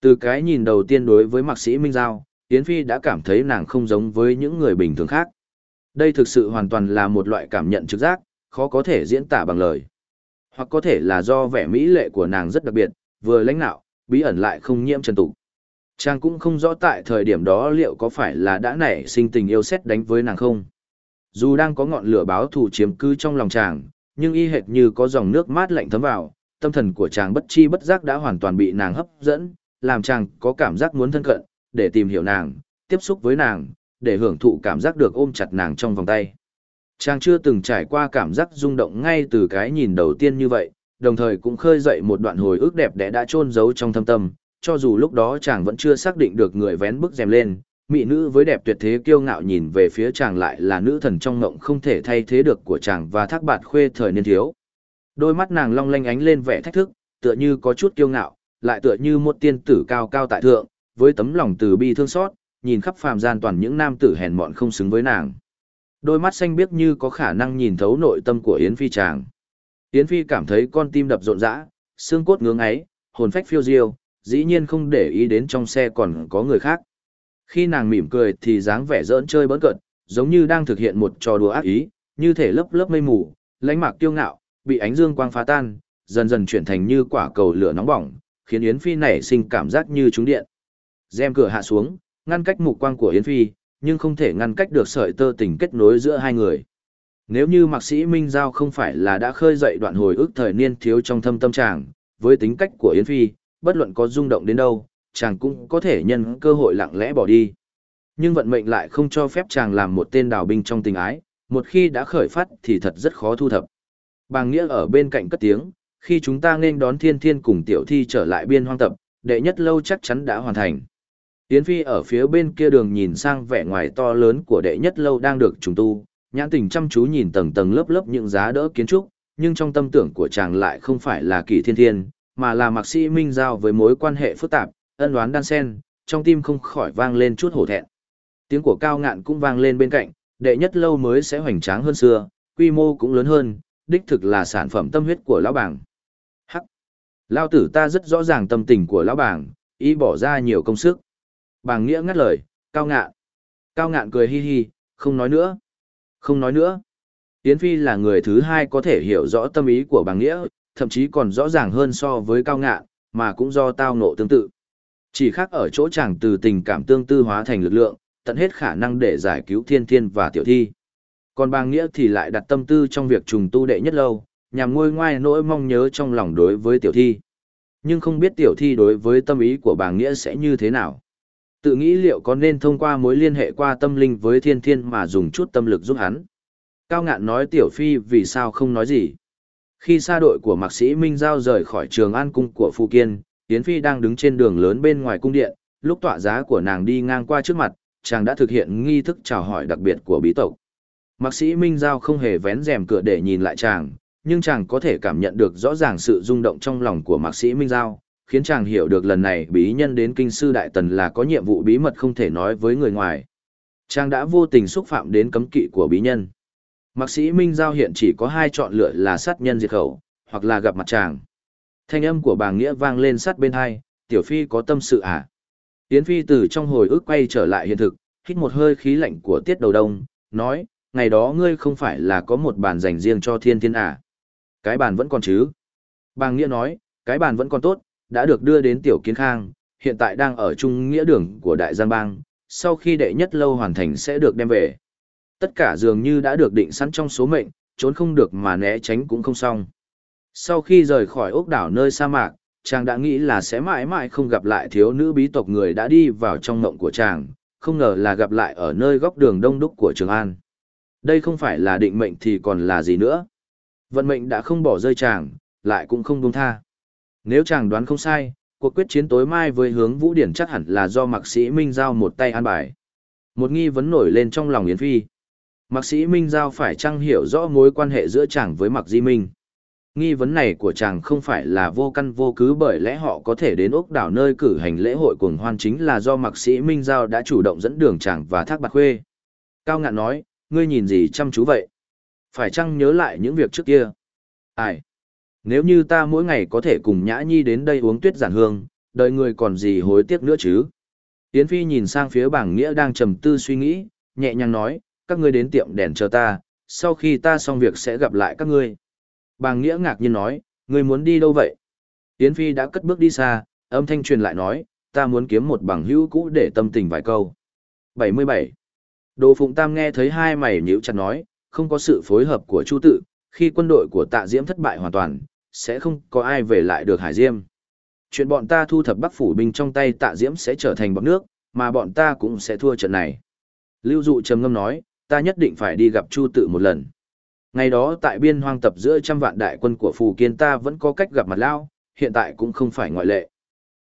Từ cái nhìn đầu tiên đối với mạc sĩ Minh Giao, Yến Phi đã cảm thấy nàng không giống với những người bình thường khác. Đây thực sự hoàn toàn là một loại cảm nhận trực giác, khó có thể diễn tả bằng lời. Hoặc có thể là do vẻ mỹ lệ của nàng rất đặc biệt, vừa lãnh nạo, bí ẩn lại không nhiễm trần tục. Chàng cũng không rõ tại thời điểm đó liệu có phải là đã nảy sinh tình yêu xét đánh với nàng không. Dù đang có ngọn lửa báo thù chiếm cư trong lòng chàng, nhưng y hệt như có dòng nước mát lạnh thấm vào, tâm thần của chàng bất chi bất giác đã hoàn toàn bị nàng hấp dẫn, làm chàng có cảm giác muốn thân cận, để tìm hiểu nàng, tiếp xúc với nàng, để hưởng thụ cảm giác được ôm chặt nàng trong vòng tay. Chàng chưa từng trải qua cảm giác rung động ngay từ cái nhìn đầu tiên như vậy, đồng thời cũng khơi dậy một đoạn hồi ức đẹp đẽ đã chôn giấu trong thâm tâm, cho dù lúc đó chàng vẫn chưa xác định được người vén bức rèm lên, mỹ nữ với đẹp tuyệt thế kiêu ngạo nhìn về phía chàng lại là nữ thần trong ngộng không thể thay thế được của chàng và thác bạt khuê thời niên thiếu. Đôi mắt nàng long lanh ánh lên vẻ thách thức, tựa như có chút kiêu ngạo, lại tựa như một tiên tử cao cao tại thượng, với tấm lòng từ bi thương xót, nhìn khắp phàm gian toàn những nam tử hèn mọn không xứng với nàng. Đôi mắt xanh biếc như có khả năng nhìn thấu nội tâm của Yến Phi chàng. Yến Phi cảm thấy con tim đập rộn rã, xương cốt ngưỡng ấy, hồn phách phiêu diêu, dĩ nhiên không để ý đến trong xe còn có người khác. Khi nàng mỉm cười thì dáng vẻ giỡn chơi bỡn cợt, giống như đang thực hiện một trò đùa ác ý, như thể lớp lớp mây mù, lánh mạc kiêu ngạo, bị ánh dương quang phá tan, dần dần chuyển thành như quả cầu lửa nóng bỏng, khiến Yến Phi nảy sinh cảm giác như trúng điện. Rèm cửa hạ xuống, ngăn cách mục quang của Yến Phi, nhưng không thể ngăn cách được sợi tơ tình kết nối giữa hai người. Nếu như mạc sĩ Minh Giao không phải là đã khơi dậy đoạn hồi ức thời niên thiếu trong thâm tâm trạng, với tính cách của Yến Phi, bất luận có rung động đến đâu, chàng cũng có thể nhân cơ hội lặng lẽ bỏ đi. Nhưng vận mệnh lại không cho phép chàng làm một tên đào binh trong tình ái, một khi đã khởi phát thì thật rất khó thu thập. Bàng Nghĩa ở bên cạnh cất tiếng, khi chúng ta nên đón thiên thiên cùng tiểu thi trở lại biên hoang tập, đệ nhất lâu chắc chắn đã hoàn thành. Yến Phi ở phía bên kia đường nhìn sang vẻ ngoài to lớn của đệ nhất lâu đang được trùng tu, nhãn tình chăm chú nhìn tầng tầng lớp lớp những giá đỡ kiến trúc, nhưng trong tâm tưởng của chàng lại không phải là kỳ thiên thiên, mà là mạc sĩ minh giao với mối quan hệ phức tạp, ân đoán đan sen, trong tim không khỏi vang lên chút hổ thẹn. Tiếng của cao ngạn cũng vang lên bên cạnh, đệ nhất lâu mới sẽ hoành tráng hơn xưa, quy mô cũng lớn hơn, đích thực là sản phẩm tâm huyết của lão bảng. Hắc! Lao tử ta rất rõ ràng tâm tình của lão bảng, ý bỏ ra nhiều công sức. Bàng nghĩa ngắt lời, cao ngạn. Cao ngạn cười hi hi, không nói nữa. Không nói nữa. Yến Phi là người thứ hai có thể hiểu rõ tâm ý của bàng nghĩa, thậm chí còn rõ ràng hơn so với cao ngạn, mà cũng do tao nộ tương tự. Chỉ khác ở chỗ chàng từ tình cảm tương tư hóa thành lực lượng, tận hết khả năng để giải cứu thiên thiên và tiểu thi. Còn bàng nghĩa thì lại đặt tâm tư trong việc trùng tu đệ nhất lâu, nhằm ngôi ngoai nỗi mong nhớ trong lòng đối với tiểu thi. Nhưng không biết tiểu thi đối với tâm ý của bàng nghĩa sẽ như thế nào. Tự nghĩ liệu có nên thông qua mối liên hệ qua tâm linh với thiên thiên mà dùng chút tâm lực giúp hắn. Cao ngạn nói tiểu phi vì sao không nói gì. Khi xa đội của mạc sĩ Minh Giao rời khỏi trường an cung của Phu Kiên, Yến Phi đang đứng trên đường lớn bên ngoài cung điện, lúc tọa giá của nàng đi ngang qua trước mặt, chàng đã thực hiện nghi thức chào hỏi đặc biệt của bí tộc. Mạc sĩ Minh Giao không hề vén rèm cửa để nhìn lại chàng, nhưng chàng có thể cảm nhận được rõ ràng sự rung động trong lòng của mạc sĩ Minh Giao, khiến chàng hiểu được lần này bí nhân đến kinh sư Đại Tần là có nhiệm vụ bí mật không thể nói với người ngoài. Chàng đã vô tình xúc phạm đến cấm kỵ của bí nhân. Mạc sĩ Minh Giao hiện chỉ có hai chọn lựa là sát nhân diệt khẩu, hoặc là gặp mặt chàng. Thanh âm của bà Nghĩa vang lên sát bên hai, tiểu phi có tâm sự à? Yến Phi từ trong hồi ức quay trở lại hiện thực, hít một hơi khí lạnh của tiết đầu đông, nói, ngày đó ngươi không phải là có một bàn dành riêng cho thiên thiên à? Cái bàn vẫn còn chứ? Bà Nghĩa nói, cái bàn vẫn còn tốt, đã được đưa đến tiểu kiến khang, hiện tại đang ở trung nghĩa đường của Đại Giang Bang, sau khi đệ nhất lâu hoàn thành sẽ được đem về. Tất cả dường như đã được định sẵn trong số mệnh, trốn không được mà né tránh cũng không xong. Sau khi rời khỏi ốc đảo nơi sa mạc, chàng đã nghĩ là sẽ mãi mãi không gặp lại thiếu nữ bí tộc người đã đi vào trong mộng của chàng, không ngờ là gặp lại ở nơi góc đường đông đúc của Trường An. Đây không phải là định mệnh thì còn là gì nữa. Vận mệnh đã không bỏ rơi chàng, lại cũng không buông tha. Nếu chàng đoán không sai, cuộc quyết chiến tối mai với hướng Vũ Điển chắc hẳn là do mạc sĩ Minh Giao một tay an bài. Một nghi vấn nổi lên trong lòng Yến Phi. Mạc sĩ Minh Giao phải chăng hiểu rõ mối quan hệ giữa chàng với Mạc Di Minh? Nghi vấn này của chàng không phải là vô căn vô cứ bởi lẽ họ có thể đến ốc đảo nơi cử hành lễ hội cuồng hoan chính là do Mạc sĩ Minh Giao đã chủ động dẫn đường chàng và thác bạc khuê. Cao ngạn nói, ngươi nhìn gì chăm chú vậy? Phải chăng nhớ lại những việc trước kia? Ai? Nếu như ta mỗi ngày có thể cùng Nhã Nhi đến đây uống tuyết giản hương, đời người còn gì hối tiếc nữa chứ? Yến Phi nhìn sang phía bảng nghĩa đang trầm tư suy nghĩ, nhẹ nhàng nói, các ngươi đến tiệm đèn chờ ta, sau khi ta xong việc sẽ gặp lại các ngươi. Bàng nghĩa ngạc nhiên nói, ngươi muốn đi đâu vậy? Yến Phi đã cất bước đi xa, âm thanh truyền lại nói, ta muốn kiếm một bằng hữu cũ để tâm tình vài câu. 77. Đồ Phụng Tam nghe thấy hai mày nhíu chặt nói, không có sự phối hợp của Chu Tự, khi quân đội của Tạ Diễm thất bại hoàn toàn, sẽ không có ai về lại được Hải Diêm. Chuyện bọn ta thu thập Bắc phủ binh trong tay Tạ Diễm sẽ trở thành bọt nước, mà bọn ta cũng sẽ thua trận này. Lưu Dụ trầm ngâm nói, ta nhất định phải đi gặp Chu Tự một lần. Ngày đó tại biên hoang tập giữa trăm vạn đại quân của Phù Kiên ta vẫn có cách gặp mặt Lao, hiện tại cũng không phải ngoại lệ.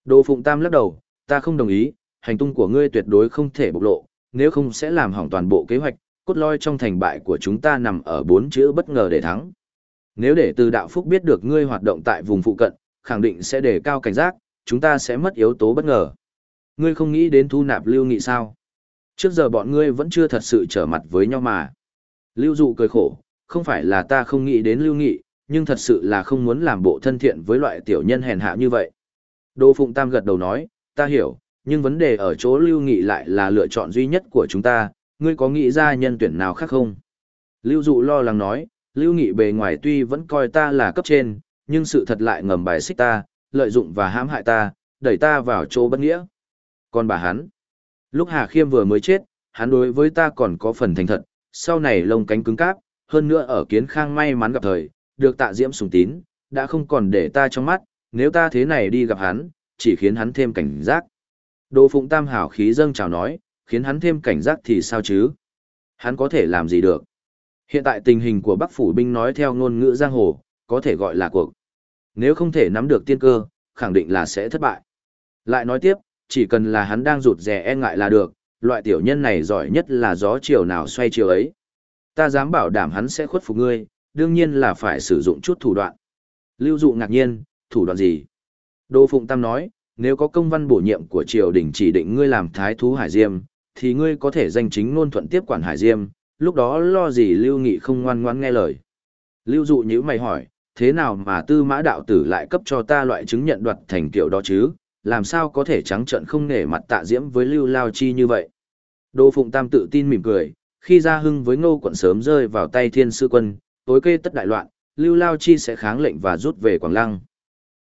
Đồ Phụng Tam lắc đầu, ta không đồng ý, hành tung của ngươi tuyệt đối không thể bộc lộ, nếu không sẽ làm hỏng toàn bộ kế hoạch, cốt lõi trong thành bại của chúng ta nằm ở bốn chữ bất ngờ để thắng. Nếu để từ đạo phúc biết được ngươi hoạt động tại vùng phụ cận, khẳng định sẽ đề cao cảnh giác, chúng ta sẽ mất yếu tố bất ngờ. Ngươi không nghĩ đến thu nạp lưu nghị sao? Trước giờ bọn ngươi vẫn chưa thật sự trở mặt với nhau mà. Lưu dụ cười khổ, không phải là ta không nghĩ đến lưu nghị, nhưng thật sự là không muốn làm bộ thân thiện với loại tiểu nhân hèn hạ như vậy. Đô Phụng Tam gật đầu nói, ta hiểu, nhưng vấn đề ở chỗ lưu nghị lại là lựa chọn duy nhất của chúng ta, ngươi có nghĩ ra nhân tuyển nào khác không? Lưu dụ lo lắng nói, lưu nghị bề ngoài tuy vẫn coi ta là cấp trên, nhưng sự thật lại ngầm bài xích ta, lợi dụng và hãm hại ta, đẩy ta vào chỗ bất nghĩa. Còn bà hắn, lúc Hà Khiêm vừa mới chết, hắn đối với ta còn có phần thành thật, sau này lông cánh cứng cáp, hơn nữa ở kiến khang may mắn gặp thời, được tạ diễm sùng tín, đã không còn để ta trong mắt, nếu ta thế này đi gặp hắn, chỉ khiến hắn thêm cảnh giác. Đồ Phụng Tam hảo khí dâng chào nói, khiến hắn thêm cảnh giác thì sao chứ? Hắn có thể làm gì được? Hiện tại tình hình của Bắc Phủ binh nói theo ngôn ngữ giang hồ, có thể gọi là cuộc. Nếu không thể nắm được tiên cơ, khẳng định là sẽ thất bại. Lại nói tiếp, chỉ cần là hắn đang rụt rè e ngại là được, loại tiểu nhân này giỏi nhất là gió chiều nào xoay chiều ấy. Ta dám bảo đảm hắn sẽ khuất phục ngươi, đương nhiên là phải sử dụng chút thủ đoạn. Lưu dụ ngạc nhiên, thủ đoạn gì? Đô Phụng Tam nói, nếu có công văn bổ nhiệm của triều đình chỉ định ngươi làm thái thú Hải Diêm, thì ngươi có thể danh chính ngôn thuận tiếp quản Hải Diêm, lúc đó lo gì Lưu Nghị không ngoan ngoãn nghe lời. Lưu dụ nhữ mày hỏi, thế nào mà tư mã đạo tử lại cấp cho ta loại chứng nhận đoạt thành kiểu đó chứ, làm sao có thể trắng trợn không nể mặt tạ diễm với Lưu Lao Chi như vậy? Đô Phụng Tam tự tin mỉm cười, khi ra hưng với ngô quận sớm rơi vào tay thiên sư quân, tối kê tất đại loạn, Lưu Lao Chi sẽ kháng lệnh và rút về Quảng Lăng.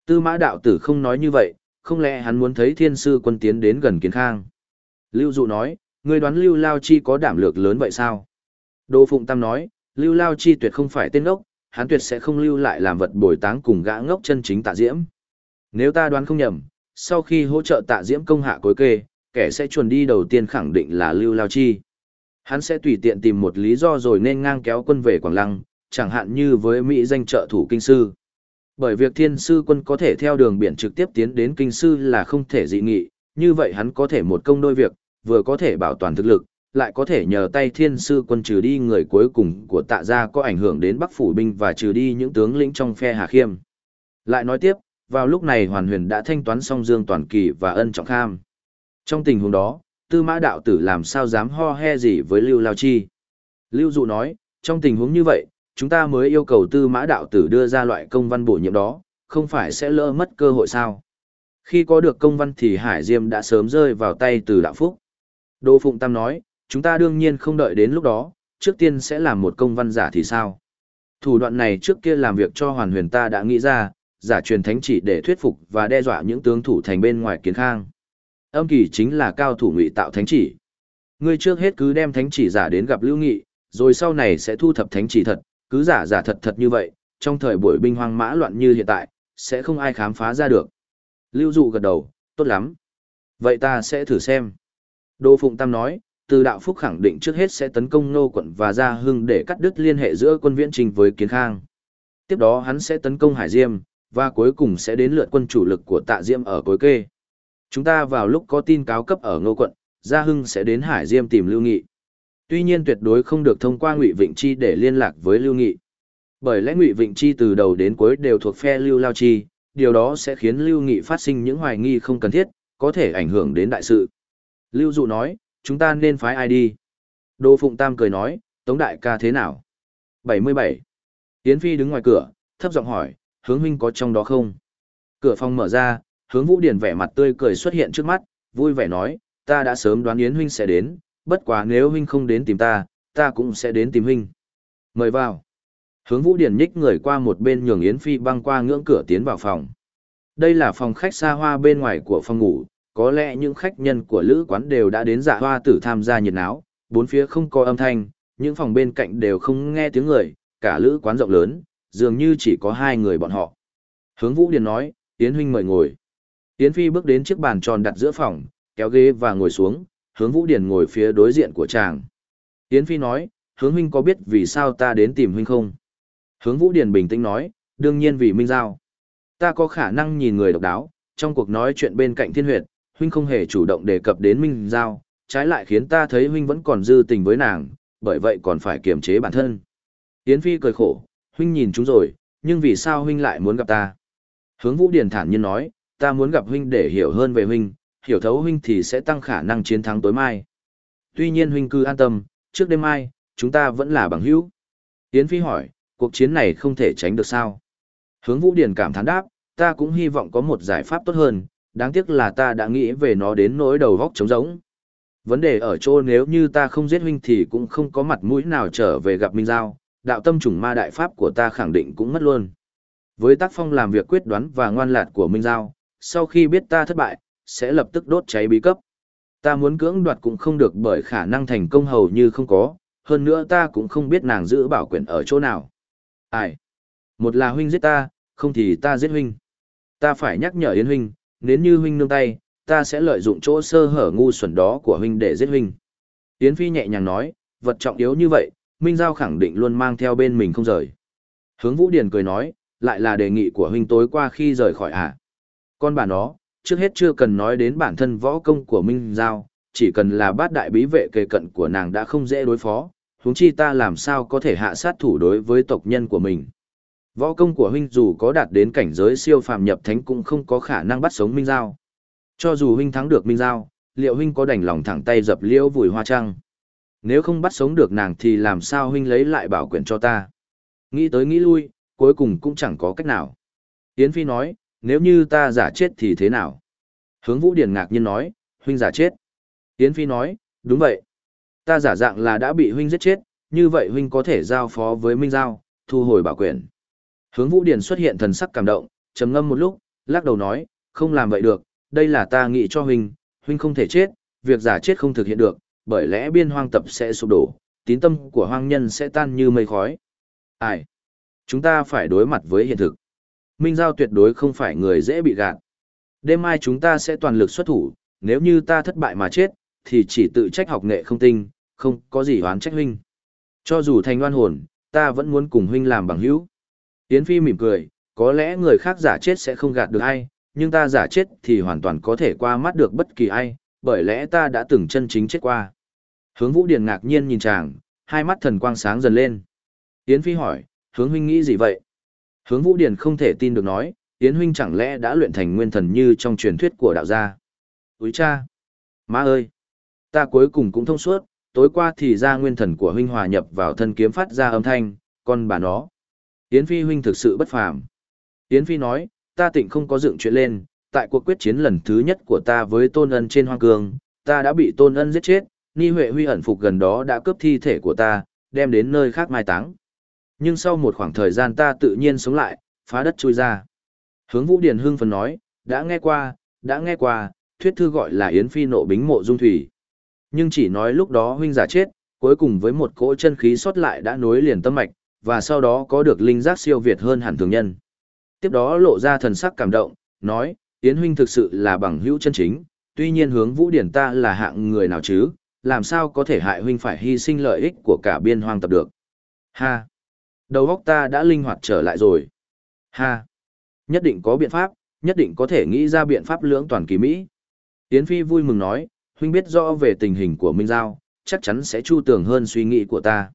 Tư mã đạo tử không nói như vậy, không lẽ hắn muốn thấy thiên sư quân tiến đến gần kiến khang. Lưu Dụ nói, người đoán Lưu Lao Chi có đảm lược lớn vậy sao? Đô Phụng Tam nói, Lưu Lao Chi tuyệt không phải tên ngốc, hắn tuyệt sẽ không lưu lại làm vật bồi táng cùng gã ngốc chân chính tạ diễm. Nếu ta đoán không nhầm, sau khi hỗ trợ tạ diễm công hạ cối kê, kẻ sẽ chuồn đi đầu tiên khẳng định là Lưu Lao Chi. Hắn sẽ tùy tiện tìm một lý do rồi nên ngang kéo quân về Quảng Lăng, chẳng hạn như với Mỹ danh trợ thủ kinh sư. Bởi việc thiên sư quân có thể theo đường biển trực tiếp tiến đến kinh sư là không thể dị nghị, như vậy hắn có thể một công đôi việc, vừa có thể bảo toàn thực lực, lại có thể nhờ tay thiên sư quân trừ đi người cuối cùng của tạ gia có ảnh hưởng đến bắc phủ binh và trừ đi những tướng lĩnh trong phe Hà Khiêm. Lại nói tiếp, vào lúc này Hoàn Huyền đã thanh toán xong Dương Toàn Kỳ và Ân Trọng Kham. Trong tình huống đó, tư mã đạo tử làm sao dám ho he gì với Lưu Lao Chi. Lưu Dụ nói, trong tình huống như vậy, chúng ta mới yêu cầu tư mã đạo tử đưa ra loại công văn bổ nhiệm đó, không phải sẽ lỡ mất cơ hội sao. Khi có được công văn thì Hải Diêm đã sớm rơi vào tay từ đạo phúc. Đỗ Phụng Tam nói, chúng ta đương nhiên không đợi đến lúc đó, trước tiên sẽ làm một công văn giả thì sao. Thủ đoạn này trước kia làm việc cho hoàn huyền ta đã nghĩ ra, giả truyền thánh chỉ để thuyết phục và đe dọa những tướng thủ thành bên ngoài kiến khang. Âm kỳ chính là cao thủ ngụy tạo thánh chỉ. Ngươi trước hết cứ đem thánh chỉ giả đến gặp Lưu Nghị, rồi sau này sẽ thu thập thánh chỉ thật, cứ giả giả thật thật như vậy, trong thời buổi binh hoang mã loạn như hiện tại, sẽ không ai khám phá ra được. Lưu Dụ gật đầu, tốt lắm. Vậy ta sẽ thử xem. Đô Phụng Tam nói, từ đạo phúc khẳng định trước hết sẽ tấn công nô quận và Gia Hưng để cắt đứt liên hệ giữa quân viễn trình với Kiến Khang. Tiếp đó hắn sẽ tấn công Hải Diêm, và cuối cùng sẽ đến lượt quân chủ lực của Tạ Diêm ở Cối Kê. Chúng ta vào lúc có tin cáo cấp ở Ngô quận, Gia Hưng sẽ đến Hải Diêm tìm Lưu Nghị. Tuy nhiên tuyệt đối không được thông qua Ngụy Vịnh Chi để liên lạc với Lưu Nghị. Bởi lẽ Ngụy Vịnh Chi từ đầu đến cuối đều thuộc phe Lưu Lao Chi, điều đó sẽ khiến Lưu Nghị phát sinh những hoài nghi không cần thiết, có thể ảnh hưởng đến đại sự. Lưu Dụ nói, chúng ta nên phái ai đi? Đô Phụng Tam cười nói, Tống Đại ca thế nào? 77. Yến Phi đứng ngoài cửa, thấp giọng hỏi, hướng huynh có trong đó không? Cửa phòng mở ra, hướng Vũ Điển vẻ mặt tươi cười xuất hiện trước mắt, vui vẻ nói, ta đã sớm đoán Yến huynh sẽ đến, bất quá nếu huynh không đến tìm ta, ta cũng sẽ đến tìm huynh. Mời vào. Hướng Vũ Điển nhích người qua một bên nhường Yến Phi băng qua ngưỡng cửa tiến vào phòng. Đây là phòng khách xa hoa bên ngoài của phòng ngủ, có lẽ những khách nhân của lữ quán đều đã đến dạ hoa tử tham gia nhiệt náo, bốn phía không có âm thanh, những phòng bên cạnh đều không nghe tiếng người, cả lữ quán rộng lớn, dường như chỉ có hai người bọn họ. Hướng Vũ Điền nói, Yến huynh mời ngồi. Yến Phi bước đến chiếc bàn tròn đặt giữa phòng, kéo ghế và ngồi xuống, hướng Vũ Điền ngồi phía đối diện của chàng. Yến Phi nói, hướng huynh có biết vì sao ta đến tìm huynh không? Hướng Vũ Điền bình tĩnh nói, đương nhiên vì Minh Giao. Ta có khả năng nhìn người độc đáo, trong cuộc nói chuyện bên cạnh thiên huyệt, huynh không hề chủ động đề cập đến Minh Giao, trái lại khiến ta thấy huynh vẫn còn dư tình với nàng, bởi vậy còn phải kiềm chế bản thân. Yến Phi cười khổ, huynh nhìn chúng rồi, nhưng vì sao huynh lại muốn gặp ta? Hướng Vũ Điền thản nhiên nói, ta muốn gặp huynh để hiểu hơn về huynh, hiểu thấu huynh thì sẽ tăng khả năng chiến thắng tối mai. Tuy nhiên huynh cứ an tâm, trước đêm mai, chúng ta vẫn là bằng hữu. Yến Phi hỏi, cuộc chiến này không thể tránh được sao? Hướng Vũ Điền cảm thán đáp, ta cũng hy vọng có một giải pháp tốt hơn, đáng tiếc là ta đã nghĩ về nó đến nỗi đầu góc trống rỗng. Vấn đề ở chỗ nếu như ta không giết huynh thì cũng không có mặt mũi nào trở về gặp Minh Giao, đạo tâm trùng ma đại pháp của ta khẳng định cũng mất luôn. Với tác phong làm việc quyết đoán và ngoan lạt của Minh Giao, sau khi biết ta thất bại, sẽ lập tức đốt cháy bí cấp. Ta muốn cưỡng đoạt cũng không được bởi khả năng thành công hầu như không có, hơn nữa ta cũng không biết nàng giữ bảo quyền ở chỗ nào. Ai? Một là huynh giết ta, không thì ta giết huynh. Ta phải nhắc nhở Yến huynh, nếu như huynh nương tay, ta sẽ lợi dụng chỗ sơ hở ngu xuẩn đó của huynh để giết huynh. Yến Phi nhẹ nhàng nói, vật trọng yếu như vậy, Minh Giao khẳng định luôn mang theo bên mình không rời. Hướng Vũ Điền cười nói, lại là đề nghị của huynh tối qua khi rời khỏi ạ. À. Con bà nó, trước hết chưa cần nói đến bản thân võ công của Minh Giao, chỉ cần là bát đại bí vệ kề cận của nàng đã không dễ đối phó, huống chi ta làm sao có thể hạ sát thủ đối với tộc nhân của mình. Võ công của huynh dù có đạt đến cảnh giới siêu phàm nhập thánh cũng không có khả năng bắt sống Minh Giao. Cho dù huynh thắng được Minh Giao, liệu huynh có đành lòng thẳng tay dập liễu vùi hoa trăng? Nếu không bắt sống được nàng thì làm sao huynh lấy lại bảo quyền cho ta? Nghĩ tới nghĩ lui, cuối cùng cũng chẳng có cách nào. Yến Phi nói, nếu như ta giả chết thì thế nào? Hướng Vũ Điển ngạc nhiên nói, huynh giả chết. Yến Phi nói, đúng vậy. Ta giả dạng là đã bị huynh giết chết, như vậy huynh có thể giao phó với Minh Giao, thu hồi bảo quyền. Hướng Vũ Điển xuất hiện thần sắc cảm động, trầm ngâm một lúc, lắc đầu nói, không làm vậy được, đây là ta nghĩ cho huynh, huynh không thể chết, việc giả chết không thực hiện được, bởi lẽ biên hoang tập sẽ sụp đổ, tín tâm của hoang nhân sẽ tan như mây khói. Ai? Chúng ta phải đối mặt với hiện thực. Minh Giao tuyệt đối không phải người dễ bị gạt. Đêm mai chúng ta sẽ toàn lực xuất thủ, nếu như ta thất bại mà chết, thì chỉ tự trách học nghệ không tinh, không có gì oán trách huynh. Cho dù thành oan hồn, ta vẫn muốn cùng huynh làm bằng hữu. Yến Phi mỉm cười, có lẽ người khác giả chết sẽ không gạt được ai, nhưng ta giả chết thì hoàn toàn có thể qua mắt được bất kỳ ai, bởi lẽ ta đã từng chân chính chết qua. Hướng Vũ Điền ngạc nhiên nhìn chàng, hai mắt thần quang sáng dần lên. Yến Phi hỏi, hướng huynh nghĩ gì vậy? Hướng Vũ Điền không thể tin được nói, Yến huynh chẳng lẽ đã luyện thành nguyên thần như trong truyền thuyết của đạo gia? Úi cha! Má ơi! Ta cuối cùng cũng thông suốt, tối qua thì ra nguyên thần của huynh hòa nhập vào thân kiếm phát ra âm thanh, con bà nó. Yến Phi huynh thực sự bất phàm. Yến Phi nói, ta tịnh không có dựng chuyện lên, tại cuộc quyết chiến lần thứ nhất của ta với Tôn Ân trên hoang cương, ta đã bị Tôn Ân giết chết, Ni Huệ Huy ẩn phục gần đó đã cướp thi thể của ta, đem đến nơi khác mai táng. Nhưng sau một khoảng thời gian ta tự nhiên sống lại, phá đất chui ra. Hướng Vũ Điền hưng phấn nói, đã nghe qua, đã nghe qua, thuyết thư gọi là Yến Phi nộ bính mộ dung thủy. Nhưng chỉ nói lúc đó huynh giả chết, cuối cùng với một cỗ chân khí sót lại đã nối liền tâm mạch, và sau đó có được linh giác siêu việt hơn hẳn thường nhân. Tiếp đó lộ ra thần sắc cảm động, nói, Yến huynh thực sự là bằng hữu chân chính, tuy nhiên hướng vũ điển ta là hạng người nào chứ, làm sao có thể hại huynh phải hy sinh lợi ích của cả biên hoang tập được. Ha! Đầu óc ta đã linh hoạt trở lại rồi. Ha! Nhất định có biện pháp, nhất định có thể nghĩ ra biện pháp lưỡng toàn kỳ Mỹ. Yến Phi vui mừng nói, huynh biết rõ về tình hình của Minh Giao, chắc chắn sẽ chu tưởng hơn suy nghĩ của ta.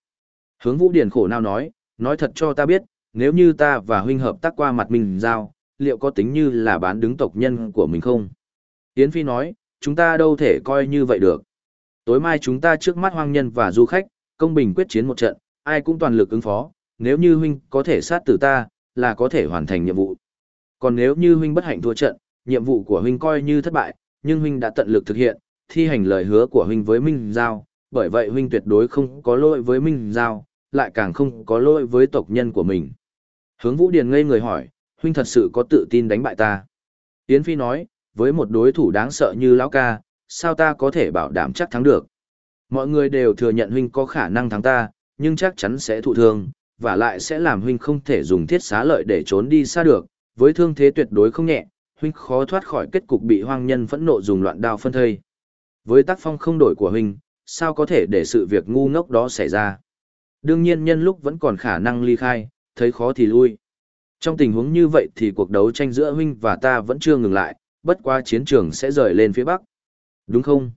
Hướng Vũ Điền khổ nào nói, nói thật cho ta biết, nếu như ta và huynh hợp tác qua mặt Minh Giao, liệu có tính như là bán đứng tộc nhân của mình không? Yến Phi nói, chúng ta đâu thể coi như vậy được. Tối mai chúng ta trước mắt hoang nhân và du khách, công bình quyết chiến một trận, ai cũng toàn lực ứng phó, nếu như huynh có thể sát tử ta, là có thể hoàn thành nhiệm vụ. Còn nếu như huynh bất hạnh thua trận, nhiệm vụ của huynh coi như thất bại, nhưng huynh đã tận lực thực hiện, thi hành lời hứa của huynh với Minh Giao, bởi vậy huynh tuyệt đối không có lỗi với Minh Giao, lại càng không có lỗi với tộc nhân của mình. Hướng Vũ Điền ngây người hỏi, huynh thật sự có tự tin đánh bại ta. Yến Phi nói, với một đối thủ đáng sợ như Lão Ca, sao ta có thể bảo đảm chắc thắng được. Mọi người đều thừa nhận huynh có khả năng thắng ta, nhưng chắc chắn sẽ thụ thương, và lại sẽ làm huynh không thể dùng thiết xá lợi để trốn đi xa được, với thương thế tuyệt đối không nhẹ, huynh khó thoát khỏi kết cục bị hoang nhân phẫn nộ dùng loạn đao phân thây. Với tác phong không đổi của huynh, sao có thể để sự việc ngu ngốc đó xảy ra. Đương nhiên nhân lúc vẫn còn khả năng ly khai, thấy khó thì lui. Trong tình huống như vậy thì cuộc đấu tranh giữa huynh và ta vẫn chưa ngừng lại, bất qua chiến trường sẽ rời lên phía bắc. Đúng không?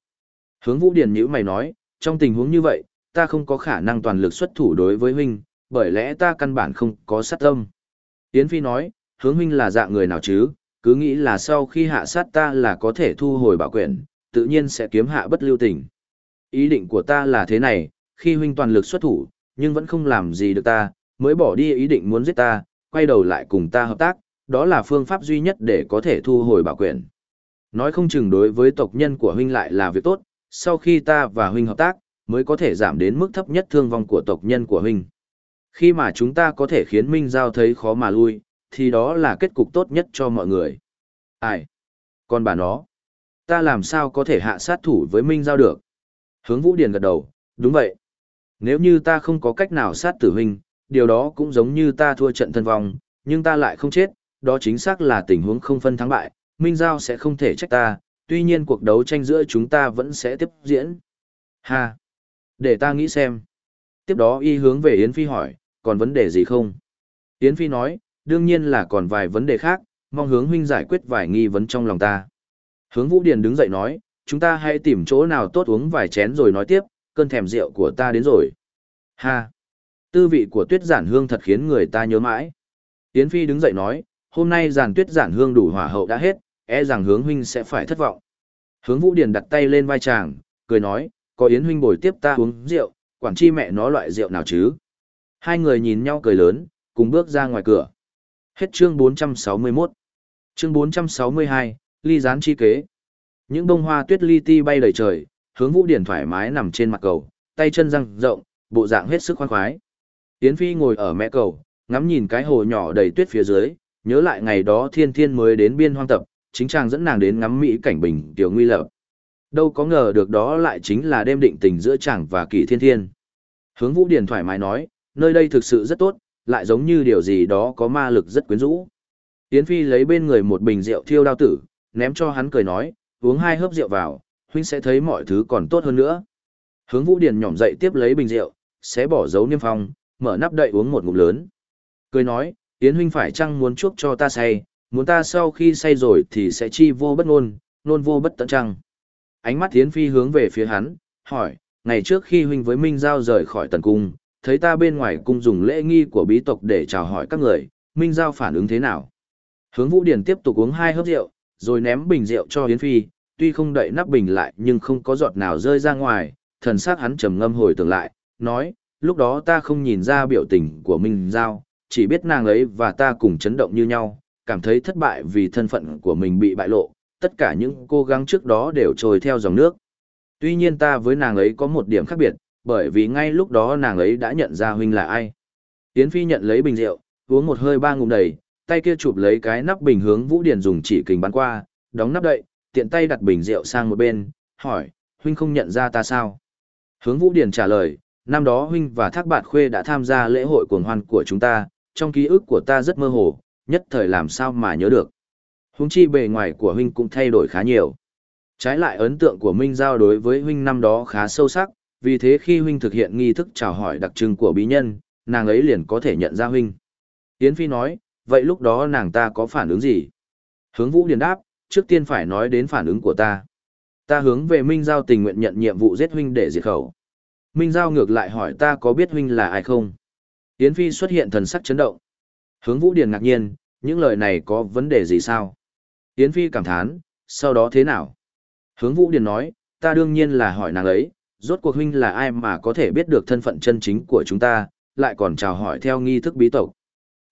Hướng Vũ Điền nhữ mày nói, trong tình huống như vậy, ta không có khả năng toàn lực xuất thủ đối với huynh, bởi lẽ ta căn bản không có sát tâm. Yến Phi nói, hướng huynh là dạng người nào chứ, cứ nghĩ là sau khi hạ sát ta là có thể thu hồi bảo quyền, tự nhiên sẽ kiếm hạ bất lưu tình. Ý định của ta là thế này, khi huynh toàn lực xuất thủ, nhưng vẫn không làm gì được ta, mới bỏ đi ý định muốn giết ta, quay đầu lại cùng ta hợp tác, đó là phương pháp duy nhất để có thể thu hồi bảo quyền. Nói không chừng đối với tộc nhân của huynh lại là việc tốt, sau khi ta và huynh hợp tác, mới có thể giảm đến mức thấp nhất thương vong của tộc nhân của huynh. Khi mà chúng ta có thể khiến Minh Giao thấy khó mà lui, thì đó là kết cục tốt nhất cho mọi người. Ai? Còn bà nó? Ta làm sao có thể hạ sát thủ với Minh Giao được? Hướng Vũ Điền gật đầu, đúng vậy. Nếu như ta không có cách nào sát tử huynh, điều đó cũng giống như ta thua trận thân vong, nhưng ta lại không chết, đó chính xác là tình huống không phân thắng bại, Minh Giao sẽ không thể trách ta, tuy nhiên cuộc đấu tranh giữa chúng ta vẫn sẽ tiếp diễn. Ha! Để ta nghĩ xem. Tiếp đó y hướng về Yến Phi hỏi, còn vấn đề gì không? Yến Phi nói, đương nhiên là còn vài vấn đề khác, mong hướng huynh giải quyết vài nghi vấn trong lòng ta. Hướng Vũ Điền đứng dậy nói, chúng ta hãy tìm chỗ nào tốt uống vài chén rồi nói tiếp, cơn thèm rượu của ta đến rồi. Ha! Tư vị của tuyết giản hương thật khiến người ta nhớ mãi. Yến Phi đứng dậy nói, hôm nay giàn tuyết giản hương đủ hỏa hậu đã hết, e rằng hướng huynh sẽ phải thất vọng. Hướng Vũ Điền đặt tay lên vai chàng, cười nói, có Yến huynh bồi tiếp ta uống rượu, quản chi mẹ nó loại rượu nào chứ. Hai người nhìn nhau cười lớn, cùng bước ra ngoài cửa. Hết chương 461. Chương 462, ly gián chi kế. Những bông hoa tuyết li ti bay đầy trời, hướng Vũ Điền thoải mái nằm trên mặt cầu, tay chân răng rộng, bộ dạng hết sức khoan khoái. Yến Phi ngồi ở mẹ cầu, ngắm nhìn cái hồ nhỏ đầy tuyết phía dưới, nhớ lại ngày đó thiên thiên mới đến biên hoang tập, chính chàng dẫn nàng đến ngắm mỹ cảnh bình tiểu nguy lập. Đâu có ngờ được đó lại chính là đêm định tình giữa chàng và kỳ thiên thiên. Hướng vũ điển thoải mái nói, nơi đây thực sự rất tốt, lại giống như điều gì đó có ma lực rất quyến rũ. Yến Phi lấy bên người một bình rượu thiêu đao tử, ném cho hắn cười nói, uống hai hớp rượu vào, huynh sẽ thấy mọi thứ còn tốt hơn nữa. Hướng Vũ Điền nhỏm dậy tiếp lấy bình rượu, sẽ bỏ dấu niêm phong, mở nắp đậy uống một ngụm lớn. Cười nói, Yến huynh phải chăng muốn chuốc cho ta say, muốn ta sau khi say rồi thì sẽ chi vô bất ngôn, nôn vô bất tận trăng. Ánh mắt Yến Phi hướng về phía hắn, hỏi, ngày trước khi huynh với Minh Giao rời khỏi tần cung, thấy ta bên ngoài cung dùng lễ nghi của bí tộc để chào hỏi các người, Minh Giao phản ứng thế nào? Hướng Vũ Điển tiếp tục uống hai hớp rượu, rồi ném bình rượu cho Hiến Phi, tuy không đậy nắp bình lại nhưng không có giọt nào rơi ra ngoài, thần sắc hắn trầm ngâm hồi tưởng lại, nói, lúc đó ta không nhìn ra biểu tình của Minh Giao, chỉ biết nàng ấy và ta cùng chấn động như nhau, cảm thấy thất bại vì thân phận của mình bị bại lộ, tất cả những cố gắng trước đó đều trôi theo dòng nước. Tuy nhiên ta với nàng ấy có một điểm khác biệt, bởi vì ngay lúc đó nàng ấy đã nhận ra huynh là ai. Yến Phi nhận lấy bình rượu, uống một hơi ba ngụm đầy, tay kia chụp lấy cái nắp bình hướng Vũ Điển dùng chỉ kình bắn qua, đóng nắp đậy, tiện tay đặt bình rượu sang một bên, hỏi, huynh không nhận ra ta sao? Hướng Vũ Điển trả lời, năm đó huynh và Thác Bạt Khuê đã tham gia lễ hội cuồng hoan của chúng ta, trong ký ức của ta rất mơ hồ, nhất thời làm sao mà nhớ được. Húng chi bề ngoài của huynh cũng thay đổi khá nhiều. Trái lại ấn tượng của Minh Giao đối với huynh năm đó khá sâu sắc, vì thế khi huynh thực hiện nghi thức chào hỏi đặc trưng của bí nhân, nàng ấy liền có thể nhận ra huynh. Yến Phi nói, vậy lúc đó nàng ta có phản ứng gì? Hướng Vũ Điền đáp, trước tiên phải nói đến phản ứng của ta. Ta hướng về Minh Giao tình nguyện nhận nhiệm vụ giết huynh để diệt khẩu. Minh Giao ngược lại hỏi ta có biết huynh là ai không? Yến Phi xuất hiện thần sắc chấn động. Hướng Vũ Điền ngạc nhiên, những lời này có vấn đề gì sao? Yến Phi cảm thán, sau đó thế nào? Hướng Vũ Điền nói, ta đương nhiên là hỏi nàng ấy, rốt cuộc huynh là ai mà có thể biết được thân phận chân chính của chúng ta, lại còn chào hỏi theo nghi thức bí tộc.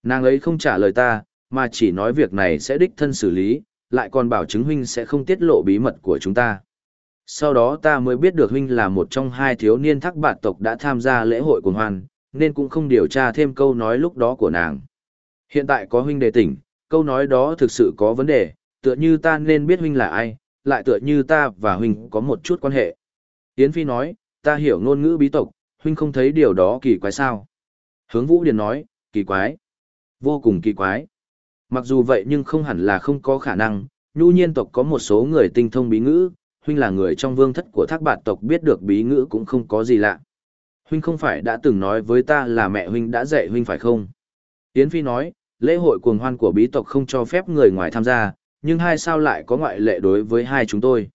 Nàng ấy không trả lời ta, mà chỉ nói việc này sẽ đích thân xử lý, lại còn bảo chứng huynh sẽ không tiết lộ bí mật của chúng ta. Sau đó ta mới biết được huynh là một trong hai thiếu niên thác bạt tộc đã tham gia lễ hội cùng hoan, nên cũng không điều tra thêm câu nói lúc đó của nàng. Hiện tại có huynh đề tỉnh, câu nói đó thực sự có vấn đề, tựa như ta nên biết huynh là ai, lại tựa như ta và huynh có một chút quan hệ. Yến Phi nói, ta hiểu ngôn ngữ bí tộc, huynh không thấy điều đó kỳ quái sao. Hướng Vũ Điền nói, kỳ quái. Vô cùng kỳ quái. Mặc dù vậy nhưng không hẳn là không có khả năng, nhu nhiên tộc có một số người tinh thông bí ngữ, huynh là người trong vương thất của thác bạt tộc biết được bí ngữ cũng không có gì lạ. Huynh không phải đã từng nói với ta là mẹ huynh đã dạy huynh phải không? Yến Phi nói, lễ hội cuồng hoan của bí tộc không cho phép người ngoài tham gia, nhưng hai sao lại có ngoại lệ đối với hai chúng tôi.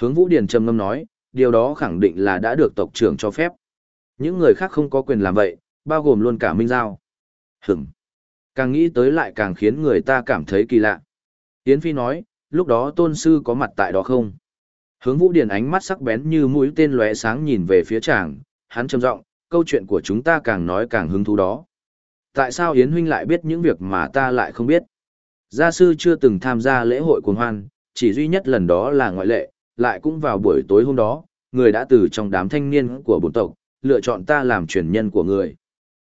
Hướng Vũ Điền trầm ngâm nói, điều đó khẳng định là đã được tộc trưởng cho phép. Những người khác không có quyền làm vậy, bao gồm luôn cả Minh Giao. Hửm. Càng nghĩ tới lại càng khiến người ta cảm thấy kỳ lạ. Yến Phi nói, lúc đó tôn sư có mặt tại đó không? Hướng Vũ Điền ánh mắt sắc bén như mũi tên lóe sáng nhìn về phía chàng, hắn trầm giọng, câu chuyện của chúng ta càng nói càng hứng thú đó. Tại sao Yến huynh lại biết những việc mà ta lại không biết? Gia sư chưa từng tham gia lễ hội cuồng hoan, chỉ duy nhất lần đó là ngoại lệ, lại cũng vào buổi tối hôm đó, người đã từ trong đám thanh niên của bổn tộc, lựa chọn ta làm truyền nhân của người.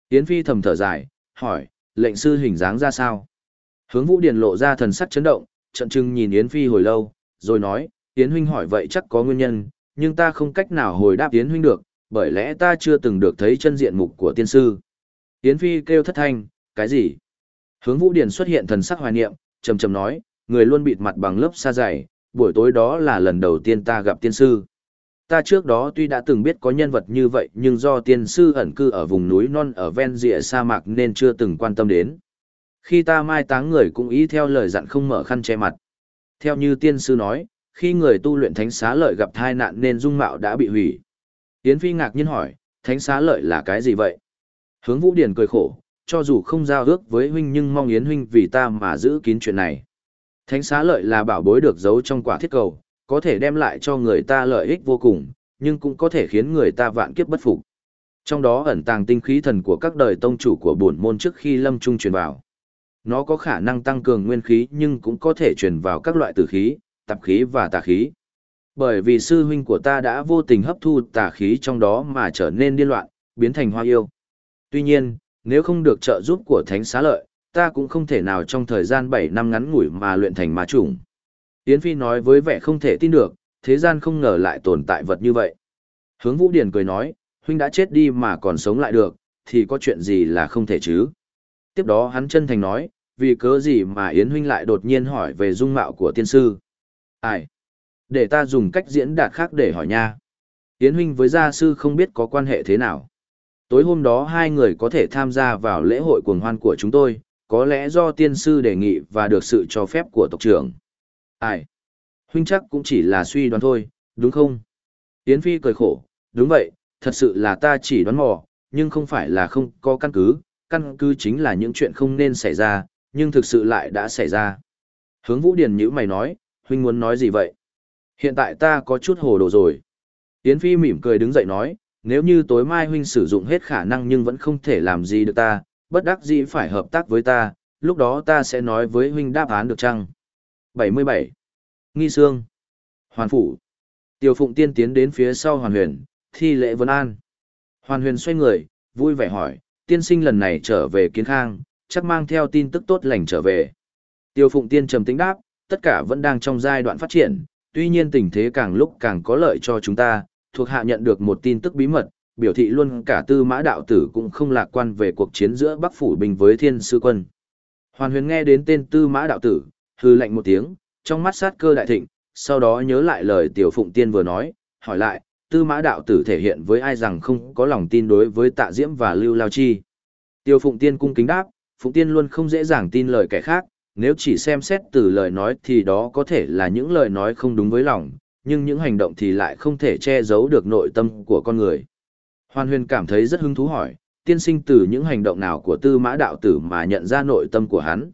Yến Phi thầm thở dài, hỏi, lệnh sư hình dáng ra sao? Hướng Vũ Điền lộ ra thần sắc chấn động, trận trừng nhìn Yến Phi hồi lâu, rồi nói, Yến huynh hỏi vậy chắc có nguyên nhân, nhưng ta không cách nào hồi đáp Yến huynh được, bởi lẽ ta chưa từng được thấy chân diện mục của tiên sư. Yến Phi kêu thất thanh, cái gì? Hướng Vũ Điền xuất hiện thần sắc hoài niệm, trầm trầm nói, người luôn bịt mặt bằng lớp sa dày, buổi tối đó là lần đầu tiên ta gặp tiên sư. Ta trước đó tuy đã từng biết có nhân vật như vậy nhưng do tiên sư ẩn cư ở vùng núi non ở ven rìa sa mạc nên chưa từng quan tâm đến. Khi ta mai táng người cũng ý theo lời dặn không mở khăn che mặt. Theo như tiên sư nói, khi người tu luyện thánh xá lợi gặp thai nạn nên dung mạo đã bị hủy. Yến Phi ngạc nhiên hỏi, thánh xá lợi là cái gì vậy? Hướng Vũ Điển cười khổ, cho dù không giao ước với huynh nhưng mong Yến huynh vì ta mà giữ kín chuyện này. Thánh xá lợi là bảo bối được giấu trong quả thiết cầu, có thể đem lại cho người ta lợi ích vô cùng, nhưng cũng có thể khiến người ta vạn kiếp bất phục. Trong đó ẩn tàng tinh khí thần của các đời tông chủ của bổn môn trước khi lâm trung truyền vào. Nó có khả năng tăng cường nguyên khí nhưng cũng có thể truyền vào các loại tử khí, tạp khí và tà khí. Bởi vì sư huynh của ta đã vô tình hấp thu tà khí trong đó mà trở nên điên loạn, biến thành hoa yêu. Tuy nhiên, nếu không được trợ giúp của thánh xá lợi, ta cũng không thể nào trong thời gian 7 năm ngắn ngủi mà luyện thành ma chủng. Yến Phi nói với vẻ không thể tin được, thế gian không ngờ lại tồn tại vật như vậy. Hướng Vũ Điển cười nói, huynh đã chết đi mà còn sống lại được, thì có chuyện gì là không thể chứ. Tiếp đó hắn chân thành nói, vì cớ gì mà Yến huynh lại đột nhiên hỏi về dung mạo của tiên sư. Ai? Để ta dùng cách diễn đạt khác để hỏi nha. Yến huynh với gia sư không biết có quan hệ thế nào. Tối hôm đó hai người có thể tham gia vào lễ hội cuồng hoan của chúng tôi, có lẽ do tiên sư đề nghị và được sự cho phép của tộc trưởng. Ai? Huynh chắc cũng chỉ là suy đoán thôi, đúng không? Yến Phi cười khổ, đúng vậy, thật sự là ta chỉ đoán mò, nhưng không phải là không có căn cứ, căn cứ chính là những chuyện không nên xảy ra, nhưng thực sự lại đã xảy ra. Hướng Vũ Điền nhữ mày nói, huynh muốn nói gì vậy? Hiện tại ta có chút hồ đồ rồi. Yến Phi mỉm cười đứng dậy nói, nếu như tối mai huynh sử dụng hết khả năng nhưng vẫn không thể làm gì được ta, bất đắc dĩ phải hợp tác với ta, lúc đó ta sẽ nói với huynh đáp án được chăng? 77. Nghi Sương. Hoàn Phủ. Tiêu Phụng Tiên tiến đến phía sau Hoàn Huyền, thi lễ vấn an. Hoàn Huyền xoay người, vui vẻ hỏi, tiên sinh lần này trở về kiến khang, chắc mang theo tin tức tốt lành trở về. Tiêu Phụng Tiên trầm tĩnh đáp, tất cả vẫn đang trong giai đoạn phát triển, tuy nhiên tình thế càng lúc càng có lợi cho chúng ta, thuộc hạ nhận được một tin tức bí mật, biểu thị luôn cả tư mã đạo tử cũng không lạc quan về cuộc chiến giữa Bắc Phủ Bình với Thiên Sư Quân. Hoàn huyền nghe đến tên tư mã đạo tử, hư lạnh một tiếng, trong mắt sát cơ đại thịnh, sau đó nhớ lại lời Tiểu Phụng Tiên vừa nói, hỏi lại, tư mã đạo tử thể hiện với ai rằng không có lòng tin đối với tạ diễm và lưu lao chi. Tiêu Phụng Tiên cung kính đáp, Phụng Tiên luôn không dễ dàng tin lời kẻ khác, nếu chỉ xem xét từ lời nói thì đó có thể là những lời nói không đúng với lòng, nhưng những hành động thì lại không thể che giấu được nội tâm của con người. Hoàn huyền cảm thấy rất hứng thú hỏi, tiên sinh từ những hành động nào của tư mã đạo tử mà nhận ra nội tâm của hắn.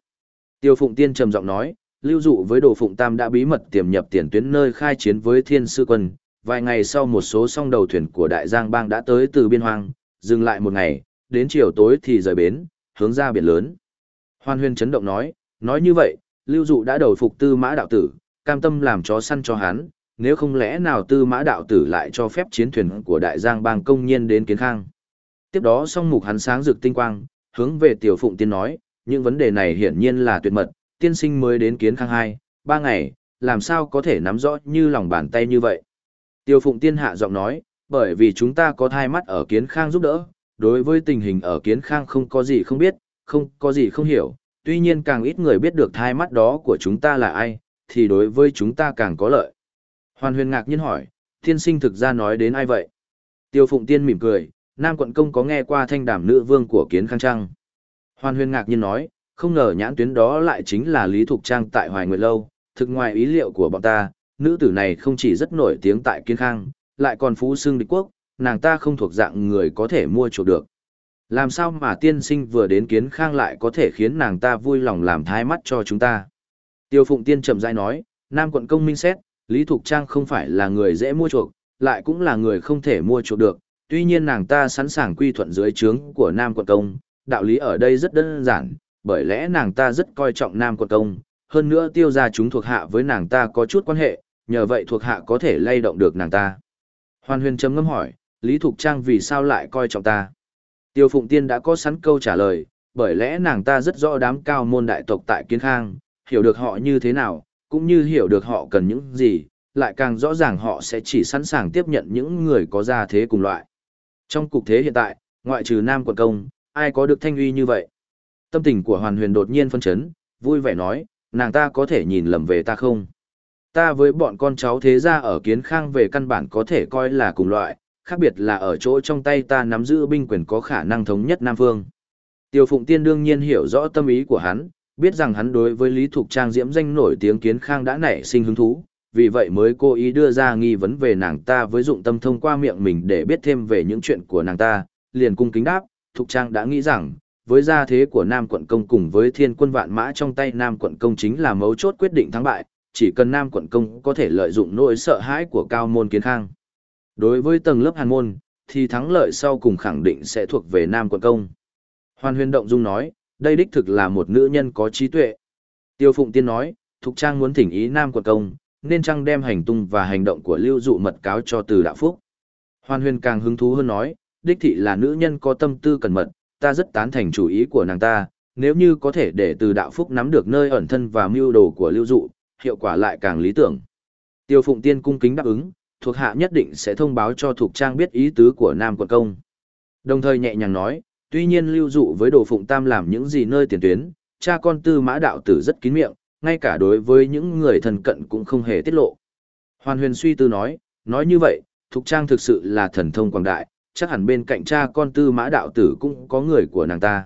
Tiêu Phụng Tiên trầm giọng nói, lưu dụ với đồ Phụng Tam đã bí mật tiềm nhập tiền tuyến nơi khai chiến với thiên sư quân. Vài ngày sau một số song đầu thuyền của đại giang bang đã tới từ biên hoang, dừng lại một ngày, đến chiều tối thì rời bến, hướng ra biển lớn. Hoan huyền chấn động nói, nói như vậy, lưu dụ đã đầu phục tư mã đạo tử, cam tâm làm chó săn cho hắn, nếu không lẽ nào tư mã đạo tử lại cho phép chiến thuyền của đại giang bang công nhiên đến kiến khang. Tiếp đó song mục hắn sáng rực tinh quang, hướng về tiểu phụng tiên nói, những vấn đề này hiển nhiên là tuyệt mật, tiên sinh mới đến kiến khang hai, ba ngày, làm sao có thể nắm rõ như lòng bàn tay như vậy. Tiêu phụng tiên hạ giọng nói, bởi vì chúng ta có thai mắt ở kiến khang giúp đỡ, đối với tình hình ở kiến khang không có gì không biết, không có gì không hiểu, tuy nhiên càng ít người biết được thai mắt đó của chúng ta là ai, thì đối với chúng ta càng có lợi. Hoàn huyền ngạc nhiên hỏi, tiên sinh thực ra nói đến ai vậy? Tiêu phụng tiên mỉm cười, Nam quận công có nghe qua thanh đàm nữ vương của kiến khang trăng. Hoàn huyền ngạc nhiên nói, không ngờ nhãn tuyến đó lại chính là Lý Thục Trang tại Hoài Nguyệt Lâu, thực ngoài ý liệu của bọn ta, nữ tử này không chỉ rất nổi tiếng tại kiến khang, lại còn phú xương địch quốc, nàng ta không thuộc dạng người có thể mua chuộc được. Làm sao mà tiên sinh vừa đến kiến khang lại có thể khiến nàng ta vui lòng làm thái mắt cho chúng ta? Tiêu Phụng Tiên chậm rãi nói, Nam quận công minh xét, Lý Thục Trang không phải là người dễ mua chuộc, lại cũng là người không thể mua chuộc được, tuy nhiên nàng ta sẵn sàng quy thuận dưới trướng của Nam quận công, đạo lý ở đây rất đơn giản, bởi lẽ nàng ta rất coi trọng Nam quận công, hơn nữa tiêu ra chúng thuộc hạ với nàng ta có chút quan hệ, nhờ vậy thuộc hạ có thể lay động được nàng ta. Hoàn huyền chấm ngâm hỏi, Lý Thục Trang vì sao lại coi trọng ta? Tiêu Phụng Tiên đã có sẵn câu trả lời, bởi lẽ nàng ta rất rõ đám cao môn đại tộc tại Kiến Khang, hiểu được họ như thế nào, cũng như hiểu được họ cần những gì, lại càng rõ ràng họ sẽ chỉ sẵn sàng tiếp nhận những người có gia thế cùng loại. Trong cục thế hiện tại, ngoại trừ Nam quận công, ai có được thanh uy như vậy? Tâm tình của Hoàn Huyền đột nhiên phân chấn, vui vẻ nói, nàng ta có thể nhìn lầm về ta không? Ta với bọn con cháu thế gia ở Kiến Khang về căn bản có thể coi là cùng loại, khác biệt là ở chỗ trong tay ta nắm giữ binh quyền có khả năng thống nhất Nam Phương. Tiêu Phụng Tiên đương nhiên hiểu rõ tâm ý của hắn, biết rằng hắn đối với Lý Thục Trang diễm danh nổi tiếng kiến khang đã nảy sinh hứng thú, vì vậy mới cố ý đưa ra nghi vấn về nàng ta với dụng tâm thông qua miệng mình để biết thêm về những chuyện của nàng ta, liền cung kính đáp, Thục Trang đã nghĩ rằng, với gia thế của Nam quận công cùng với thiên quân vạn mã trong tay Nam quận công chính là mấu chốt quyết định thắng bại, chỉ cần Nam quận công có thể lợi dụng nỗi sợ hãi của cao môn kiến khang. Đối với tầng lớp hàn môn, thì thắng lợi sau cùng khẳng định sẽ thuộc về Nam quận công. Hoàn huyền động dung nói, đây đích thực là một nữ nhân có trí tuệ. Tiêu Phụng Tiên nói, Thục Trang muốn thỉnh ý Nam quận công, nên Trang đem hành tung và hành động của lưu dụ mật cáo cho từ đạo phúc. Hoàn huyền càng hứng thú hơn nói, đích thị là nữ nhân có tâm tư cẩn mật, ta rất tán thành chủ ý của nàng ta, nếu như có thể để từ đạo phúc nắm được nơi ẩn thân và mưu đồ của lưu dụ, hiệu quả lại càng lý tưởng. Tiêu Phụng Tiên cung kính đáp ứng, thuộc hạ nhất định sẽ thông báo cho Thục Trang biết ý tứ của Nam quận công. Đồng thời nhẹ nhàng nói, tuy nhiên lưu dụ với đồ Phụng Tam làm những gì nơi tiền tuyến, cha con tư mã đạo tử rất kín miệng, ngay cả đối với những người thân cận cũng không hề tiết lộ. Hoàn huyền suy tư nói, nói như vậy, Thục Trang thực sự là thần thông quảng đại, chắc hẳn bên cạnh cha con tư mã đạo tử cũng có người của nàng ta.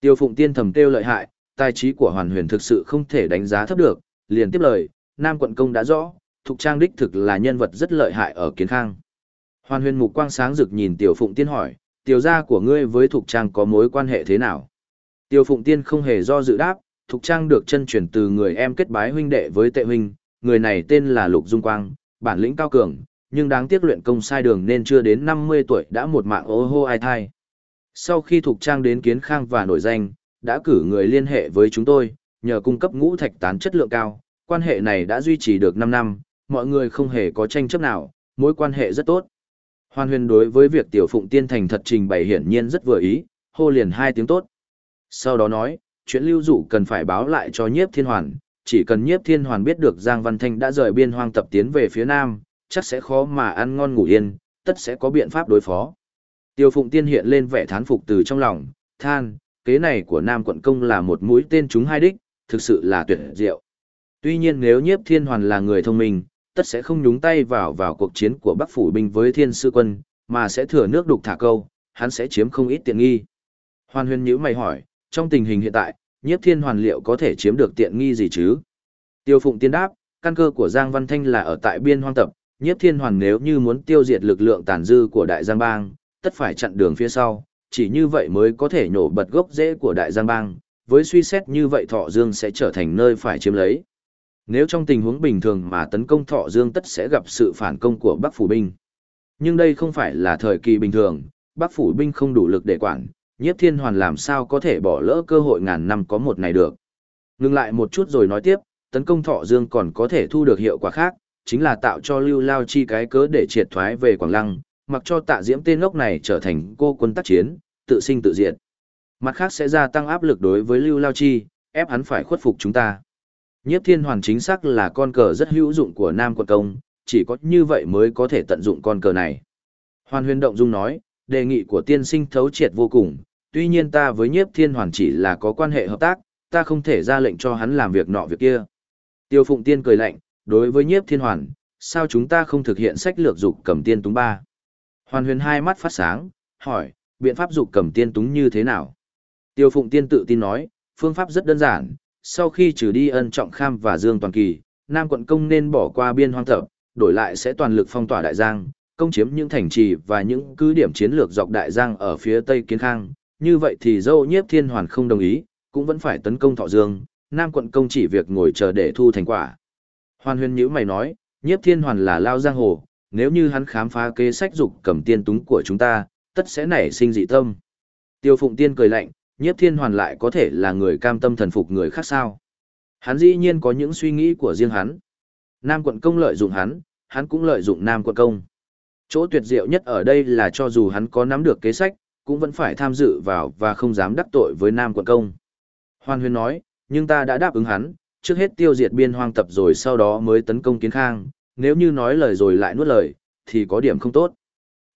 Tiêu Phụng Tiên thầm kêu lợi hại, tài trí của Hoàn Huyền thực sự không thể đánh giá thấp được, liền tiếp lời, Nam quận công đã rõ, Thục Trang đích thực là nhân vật rất lợi hại ở Kiến Khang. Hoàn Huyền mục quang sáng rực nhìn Tiểu Phụng Tiên hỏi, tiểu gia của ngươi với Thục Trang có mối quan hệ thế nào? Tiêu Phụng Tiên không hề do dự đáp, Thục Trang được chân truyền từ người em kết bái huynh đệ với Tệ huynh, người này tên là Lục Dung Quang, bản lĩnh cao cường, nhưng đáng tiếc luyện công sai đường nên chưa đến 50 tuổi đã một mạng ô hô ai thai. Sau khi Thục Trang đến Kiến Khang và nổi danh, đã cử người liên hệ với chúng tôi, nhờ cung cấp ngũ thạch tán chất lượng cao, quan hệ này đã duy trì được 5 năm, mọi người không hề có tranh chấp nào, mối quan hệ rất tốt. Hoan huyền đối với việc tiểu phụng tiên thành thật trình bày hiển nhiên rất vừa ý, hô liền hai tiếng tốt. Sau đó nói, chuyện lưu dụ cần phải báo lại cho nhiếp thiên hoàn, chỉ cần nhiếp thiên hoàn biết được Giang Văn Thanh đã rời biên hoang tập tiến về phía nam, chắc sẽ khó mà ăn ngon ngủ yên, tất sẽ có biện pháp đối phó. Tiêu phụng tiên hiện lên vẻ thán phục từ trong lòng, than, kế này của Nam quận công là một mũi tên trúng hai đích, thực sự là tuyệt diệu. Tuy nhiên nếu nhiếp thiên hoàn là người thông minh, tất sẽ không nhúng tay vào vào cuộc chiến của Bắc Phủ binh với thiên sư quân, mà sẽ thừa nước đục thả câu, hắn sẽ chiếm không ít tiện nghi. Hoàn huyền nhữ mày hỏi, trong tình hình hiện tại, nhiếp thiên hoàn liệu có thể chiếm được tiện nghi gì chứ? Tiêu Phụng tiên đáp, căn cơ của Giang Văn Thanh là ở tại biên hoang tập, nhiếp thiên hoàn nếu như muốn tiêu diệt lực lượng tàn dư của Đại Giang Bang, tất phải chặn đường phía sau, chỉ như vậy mới có thể nổ bật gốc rễ của Đại Giang Bang, với suy xét như vậy Thọ Dương sẽ trở thành nơi phải chiếm lấy. Nếu trong tình huống bình thường mà tấn công Thọ Dương tất sẽ gặp sự phản công của Bắc Phủ binh. Nhưng đây không phải là thời kỳ bình thường, Bắc Phủ binh không đủ lực để quản, nhiếp thiên hoàn làm sao có thể bỏ lỡ cơ hội ngàn năm có một này được. Ngừng lại một chút rồi nói tiếp, tấn công Thọ Dương còn có thể thu được hiệu quả khác, chính là tạo cho Lưu Lao Chi cái cớ để triệt thoái về Quảng Lăng, mặc cho tạ diễm tên ngốc này trở thành cô quân tác chiến, tự sinh tự diệt. Mặt khác sẽ gia tăng áp lực đối với Lưu Lao Chi, ép hắn phải khuất phục chúng ta. Nhiếp thiên hoàn chính xác là con cờ rất hữu dụng của Nam quận công, chỉ có như vậy mới có thể tận dụng con cờ này. Hoàn huyền động dung nói, đề nghị của tiên sinh thấu triệt vô cùng, tuy nhiên ta với nhiếp thiên hoàn chỉ là có quan hệ hợp tác, ta không thể ra lệnh cho hắn làm việc nọ việc kia. Tiêu phụng tiên cười lạnh, đối với nhiếp thiên hoàn, sao chúng ta không thực hiện sách lược dục cầm tiên túng ba? Hoàn huyền hai mắt phát sáng, hỏi, biện pháp dục cầm tiên túng như thế nào? Tiêu phụng tiên tự tin nói, phương pháp rất đơn giản, sau khi trừ đi ân trọng kham và dương toàn kỳ, Nam quận công nên bỏ qua biên hoang thập đổi lại sẽ toàn lực phong tỏa đại giang, công chiếm những thành trì và những cứ điểm chiến lược dọc đại giang ở phía tây kiến khang. Như vậy thì dâu nhiếp thiên hoàn không đồng ý, cũng vẫn phải tấn công thọ dương, Nam quận công chỉ việc ngồi chờ để thu thành quả. Hoàn huyền nhữ mày nói, nhiếp thiên hoàn là lao giang hồ, nếu như hắn khám phá kế sách dục cầm tiên túng của chúng ta, tất sẽ nảy sinh dị tâm. Tiêu Phụng Tiên cười lạnh, nhiếp thiên hoàn lại có thể là người cam tâm thần phục người khác sao. Hắn dĩ nhiên có những suy nghĩ của riêng hắn. Nam quận công lợi dụng hắn, hắn cũng lợi dụng Nam quận công. Chỗ tuyệt diệu nhất ở đây là cho dù hắn có nắm được kế sách, cũng vẫn phải tham dự vào và không dám đắc tội với Nam quận công. Hoan Huyên nói, nhưng ta đã đáp ứng hắn, trước hết tiêu diệt biên hoang tập rồi sau đó mới tấn công kiến khang, nếu như nói lời rồi lại nuốt lời, thì có điểm không tốt.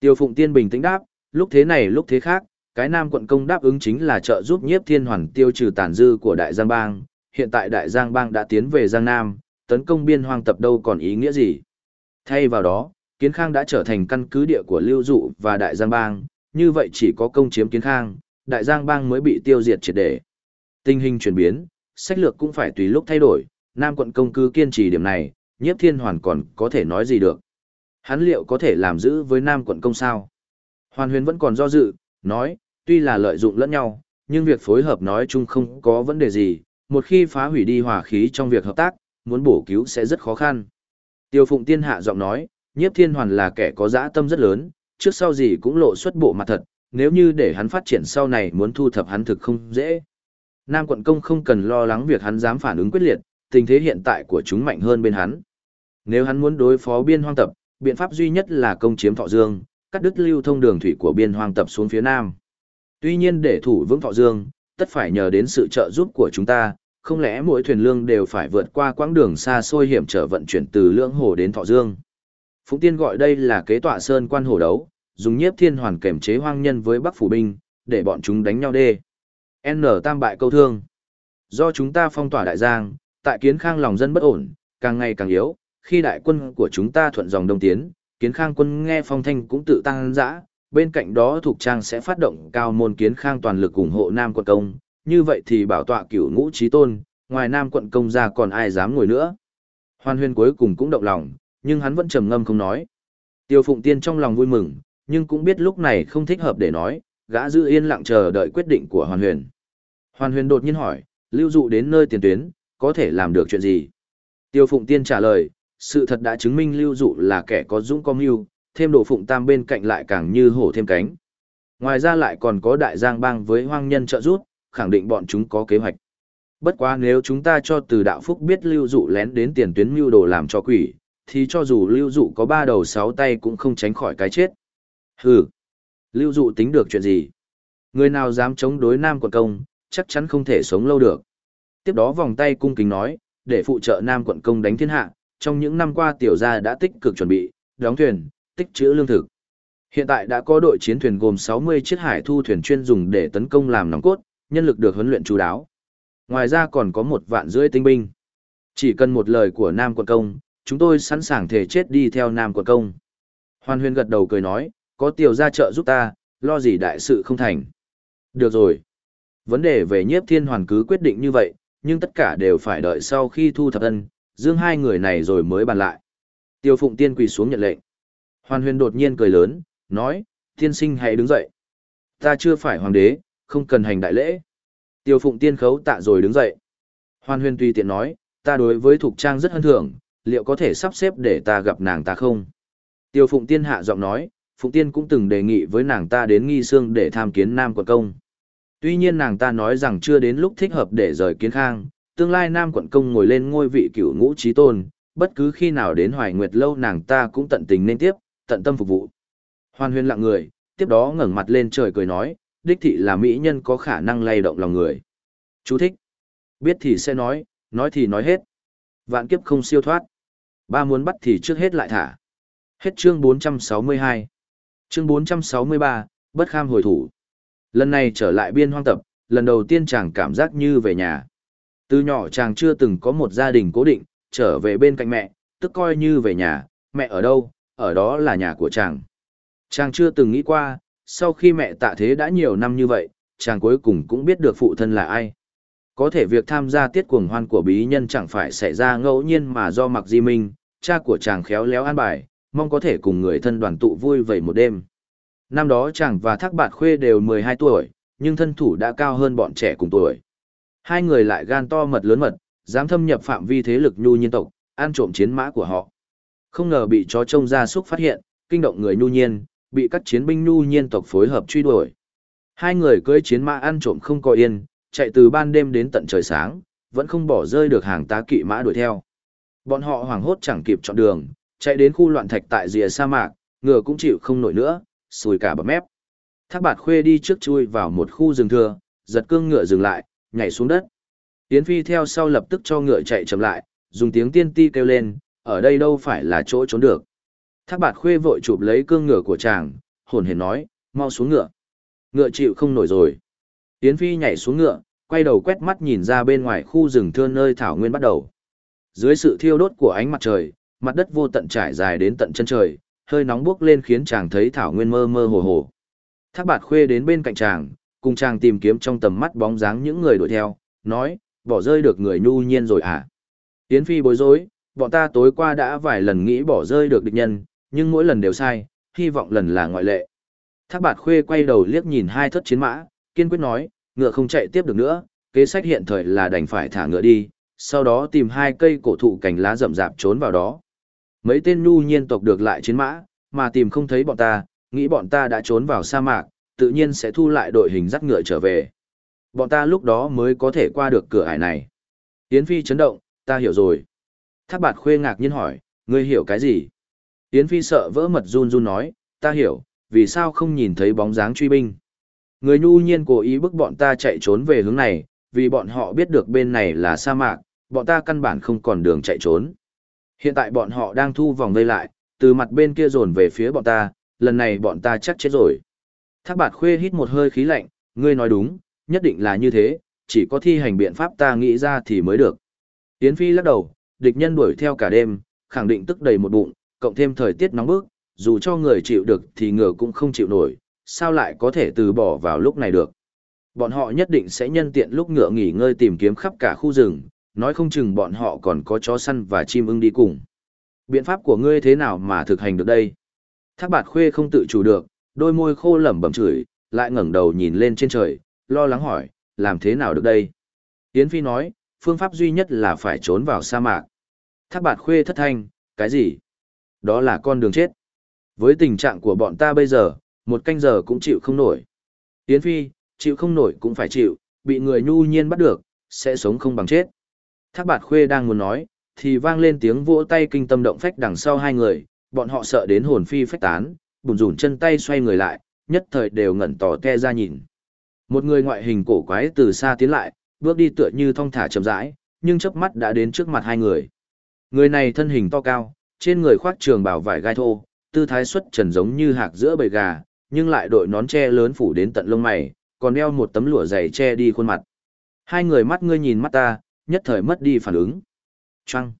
Tiêu Phụng Tiên bình tĩnh đáp, lúc thế này lúc thế khác, cái Nam quận công đáp ứng chính là trợ giúp nhiếp thiên hoàn tiêu trừ tàn dư của Đại Giang Bang, hiện tại Đại Giang Bang đã tiến về Giang Nam, tấn công biên hoang tập đâu còn ý nghĩa gì. Thay vào đó, Kiến Khang đã trở thành căn cứ địa của Lưu Dụ và Đại Giang Bang, như vậy chỉ có công chiếm Kiến Khang, Đại Giang Bang mới bị tiêu diệt triệt để. Tình hình chuyển biến, sách lược cũng phải tùy lúc thay đổi, Nam quận công cứ kiên trì điểm này, nhiếp thiên hoàn còn có thể nói gì được. Hắn liệu có thể làm giữ với Nam quận công sao? Hoàn huyền vẫn còn do dự, nói, tuy là lợi dụng lẫn nhau, nhưng việc phối hợp nói chung không có vấn đề gì, một khi phá hủy đi hòa khí trong việc hợp tác, muốn bổ cứu sẽ rất khó khăn. Tiêu Phụng Tiên hạ giọng nói, nhiếp thiên hoàn là kẻ có dã tâm rất lớn, trước sau gì cũng lộ xuất bộ mặt thật, nếu như để hắn phát triển sau này muốn thu thập hắn thực không dễ. Nam quận công không cần lo lắng việc hắn dám phản ứng quyết liệt, tình thế hiện tại của chúng mạnh hơn bên hắn. Nếu hắn muốn đối phó biên hoang tập, biện pháp duy nhất là công chiếm Thọ Dương, cắt đứt lưu thông đường thủy của biên hoang tập xuống phía nam. Tuy nhiên để thủ vững Thọ Dương, tất phải nhờ đến sự trợ giúp của chúng ta, không lẽ mỗi thuyền lương đều phải vượt qua quãng đường xa xôi hiểm trở vận chuyển từ Lưỡng Hồ đến Thọ Dương. Phụng Tiên gọi đây là kế tọa sơn quan hồ đấu, dùng nhiếp thiên hoàn kềm chế hoang nhân với Bắc phủ binh, để bọn chúng đánh nhau đê. N tam bại câu thương. Do chúng ta phong tỏa đại giang, tại kiến khang lòng dân bất ổn, càng ngày càng yếu, khi đại quân của chúng ta thuận dòng đông tiến, kiến khang quân nghe phong thanh cũng tự tăng dã, bên cạnh đó thuộc trang sẽ phát động cao môn kiến khang toàn lực ủng hộ Nam quận công, như vậy thì bảo tọa cửu ngũ trí tôn, ngoài Nam quận công ra còn ai dám ngồi nữa. Hoan huyên cuối cùng cũng động lòng, nhưng hắn vẫn trầm ngâm không nói. Tiêu Phụng Tiên trong lòng vui mừng, nhưng cũng biết lúc này không thích hợp để nói, gã giữ yên lặng chờ đợi quyết định của Hoàn Huyền. Hoàn Huyền đột nhiên hỏi, lưu dụ đến nơi tiền tuyến, có thể làm được chuyện gì? Tiêu Phụng Tiên trả lời, sự thật đã chứng minh lưu dụ là kẻ có dũng có mưu, thêm đồ phụng tam bên cạnh lại càng như hổ thêm cánh. Ngoài ra lại còn có đại giang bang với hoang nhân trợ giúp, khẳng định bọn chúng có kế hoạch. Bất quá nếu chúng ta cho từ đạo phúc biết lưu dụ lén đến tiền tuyến mưu đồ làm cho quỷ, thì cho dù lưu dụ có ba đầu sáu tay cũng không tránh khỏi cái chết. Hừ, lưu dụ tính được chuyện gì? Người nào dám chống đối nam quận công, chắc chắn không thể sống lâu được. Tiếp đó vòng tay cung kính nói, để phụ trợ nam quận công đánh thiên hạ, trong những năm qua tiểu gia đã tích cực chuẩn bị, đóng thuyền, tích trữ lương thực. Hiện tại đã có đội chiến thuyền gồm 60 chiếc hải thu thuyền chuyên dùng để tấn công làm nòng cốt, nhân lực được huấn luyện chú đáo. Ngoài ra còn có một vạn rưỡi tinh binh. Chỉ cần một lời của Nam quận công, chúng tôi sẵn sàng thể chết đi theo Nam quận công. Hoàn huyền gật đầu cười nói, có tiểu gia trợ giúp ta, lo gì đại sự không thành. Được rồi. Vấn đề về nhiếp thiên hoàn cứ quyết định như vậy, nhưng tất cả đều phải đợi sau khi thu thập ân, dương hai người này rồi mới bàn lại. Tiêu Phụng Tiên quỳ xuống nhận lệnh. Hoàn huyền đột nhiên cười lớn, nói, tiên sinh hãy đứng dậy. Ta chưa phải hoàng đế, không cần hành đại lễ. Tiêu Phụng Tiên khấu tạ rồi đứng dậy. Hoàn huyền tùy tiện nói, ta đối với Thục Trang rất hân thưởng, liệu có thể sắp xếp để ta gặp nàng ta không? Tiêu Phụng Tiên hạ giọng nói, Phụng Tiên cũng từng đề nghị với nàng ta đến nghi sương để tham kiến Nam quận công. Tuy nhiên nàng ta nói rằng chưa đến lúc thích hợp để rời kiến khang, tương lai Nam quận công ngồi lên ngôi vị cửu ngũ trí tôn, bất cứ khi nào đến Hoài Nguyệt lâu nàng ta cũng tận tình nên tiếp, tận tâm phục vụ. Hoàn huyền lặng người, tiếp đó ngẩng mặt lên trời cười nói, đích thị là mỹ nhân có khả năng lay động lòng người. Chú thích. Biết thì sẽ nói, nói thì nói hết. Vạn kiếp không siêu thoát. Ba muốn bắt thì trước hết lại thả. Hết chương 462. Chương 463, bất kham hồi thủ. Lần này trở lại biên hoang tập, lần đầu tiên chàng cảm giác như về nhà. Từ nhỏ chàng chưa từng có một gia đình cố định, trở về bên cạnh mẹ, tức coi như về nhà, mẹ ở đâu, ở đó là nhà của chàng. Chàng chưa từng nghĩ qua, sau khi mẹ tạ thế đã nhiều năm như vậy, chàng cuối cùng cũng biết được phụ thân là ai. Có thể việc tham gia tiết cuồng hoan của bí nhân chẳng phải xảy ra ngẫu nhiên mà do mặc di minh, cha của chàng khéo léo an bài, mong có thể cùng người thân đoàn tụ vui vầy một đêm. Năm đó chàng và thác bạt khuê đều 12 tuổi, nhưng thân thủ đã cao hơn bọn trẻ cùng tuổi. Hai người lại gan to mật lớn mật, dám thâm nhập phạm vi thế lực nhu nhân tộc, ăn trộm chiến mã của họ. Không ngờ bị chó trông ra súc phát hiện, kinh động người nhu nhiên, bị các chiến binh nhu nhiên tộc phối hợp truy đuổi. Hai người cưỡi chiến mã ăn trộm không có yên, chạy từ ban đêm đến tận trời sáng, vẫn không bỏ rơi được hàng tá kỵ mã đuổi theo. Bọn họ hoảng hốt chẳng kịp chọn đường, chạy đến khu loạn thạch tại rìa sa mạc, ngựa cũng chịu không nổi nữa, sùi cả bờ mép. Thác bạt khuê đi trước chui vào một khu rừng thưa, giật cương ngựa dừng lại, nhảy xuống đất. Tiến Phi theo sau lập tức cho ngựa chạy chậm lại, dùng tiếng tiên ti kêu lên, ở đây đâu phải là chỗ trốn được. Thác bạt khuê vội chụp lấy cương ngựa của chàng, hồn hển nói, mau xuống ngựa. Ngựa chịu không nổi rồi. Yến Phi nhảy xuống ngựa, quay đầu quét mắt nhìn ra bên ngoài khu rừng thưa nơi thảo nguyên bắt đầu. Dưới sự thiêu đốt của ánh mặt trời, mặt đất vô tận trải dài đến tận chân trời, hơi nóng bốc lên khiến chàng thấy thảo nguyên mơ mơ hồ hồ. Thác bạt khuê đến bên cạnh chàng, cùng chàng tìm kiếm trong tầm mắt bóng dáng những người đuổi theo, nói, bỏ rơi được người nhu nhiên rồi à? Yến Phi bối rối, bọn ta tối qua đã vài lần nghĩ bỏ rơi được địch nhân, nhưng mỗi lần đều sai, hy vọng lần là ngoại lệ. Thác bạt khuê quay đầu liếc nhìn hai thất chiến mã, kiên quyết nói, ngựa không chạy tiếp được nữa, kế sách hiện thời là đành phải thả ngựa đi, sau đó tìm hai cây cổ thụ cành lá rậm rạp trốn vào đó. Mấy tên nhu nhiên tộc được lại chiến mã, mà tìm không thấy bọn ta, nghĩ bọn ta đã trốn vào sa mạc, tự nhiên sẽ thu lại đội hình dắt ngựa trở về. Bọn ta lúc đó mới có thể qua được cửa ải này. Yến Phi chấn động, ta hiểu rồi. Thác bạt khuê ngạc nhiên hỏi, ngươi hiểu cái gì? Yến Phi sợ vỡ mật run run nói, ta hiểu, vì sao không nhìn thấy bóng dáng truy binh. Người nhu nhiên cố ý bức bọn ta chạy trốn về hướng này, vì bọn họ biết được bên này là sa mạc, bọn ta căn bản không còn đường chạy trốn. Hiện tại bọn họ đang thu vòng vây lại, từ mặt bên kia dồn về phía bọn ta, lần này bọn ta chắc chết rồi. Thác bạt khuê hít một hơi khí lạnh, ngươi nói đúng, nhất định là như thế, chỉ có thi hành biện pháp ta nghĩ ra thì mới được. Yến Phi lắc đầu, địch nhân đuổi theo cả đêm, khẳng định tức đầy một bụng, cộng thêm thời tiết nóng bức, dù cho người chịu được thì ngựa cũng không chịu nổi, sao lại có thể từ bỏ vào lúc này được. Bọn họ nhất định sẽ nhân tiện lúc ngựa nghỉ ngơi tìm kiếm khắp cả khu rừng, nói không chừng bọn họ còn có chó săn và chim ưng đi cùng. Biện pháp của ngươi thế nào mà thực hành được đây? Thác bạt khuê không tự chủ được, đôi môi khô lẩm bẩm chửi, lại ngẩng đầu nhìn lên trên trời, lo lắng hỏi, làm thế nào được đây? Yến Phi nói, phương pháp duy nhất là phải trốn vào sa mạc. Thác bạt khuê thất thanh, cái gì? Đó là con đường chết. Với tình trạng của bọn ta bây giờ, một canh giờ cũng chịu không nổi. Yến Phi, chịu không nổi cũng phải chịu, bị người nhu nhiên bắt được, sẽ sống không bằng chết. Thác bạt khuê đang muốn nói, thì vang lên tiếng vỗ tay kinh tâm động phách đằng sau hai người, bọn họ sợ đến hồn phi phách tán, bùn rủn chân tay xoay người lại, nhất thời đều ngẩn tỏ te ra nhìn. Một người ngoại hình cổ quái từ xa tiến lại, bước đi tựa như thong thả chậm rãi, nhưng chớp mắt đã đến trước mặt hai người. Người này thân hình to cao, trên người khoác trường bào vải gai thô, tư thái xuất trần giống như hạc giữa bầy gà, nhưng lại đội nón che lớn phủ đến tận lông mày, còn đeo một tấm lụa dày che đi khuôn mặt. Hai người mắt ngươi nhìn mắt ta, nhất thời mất đi phản ứng. Trăng.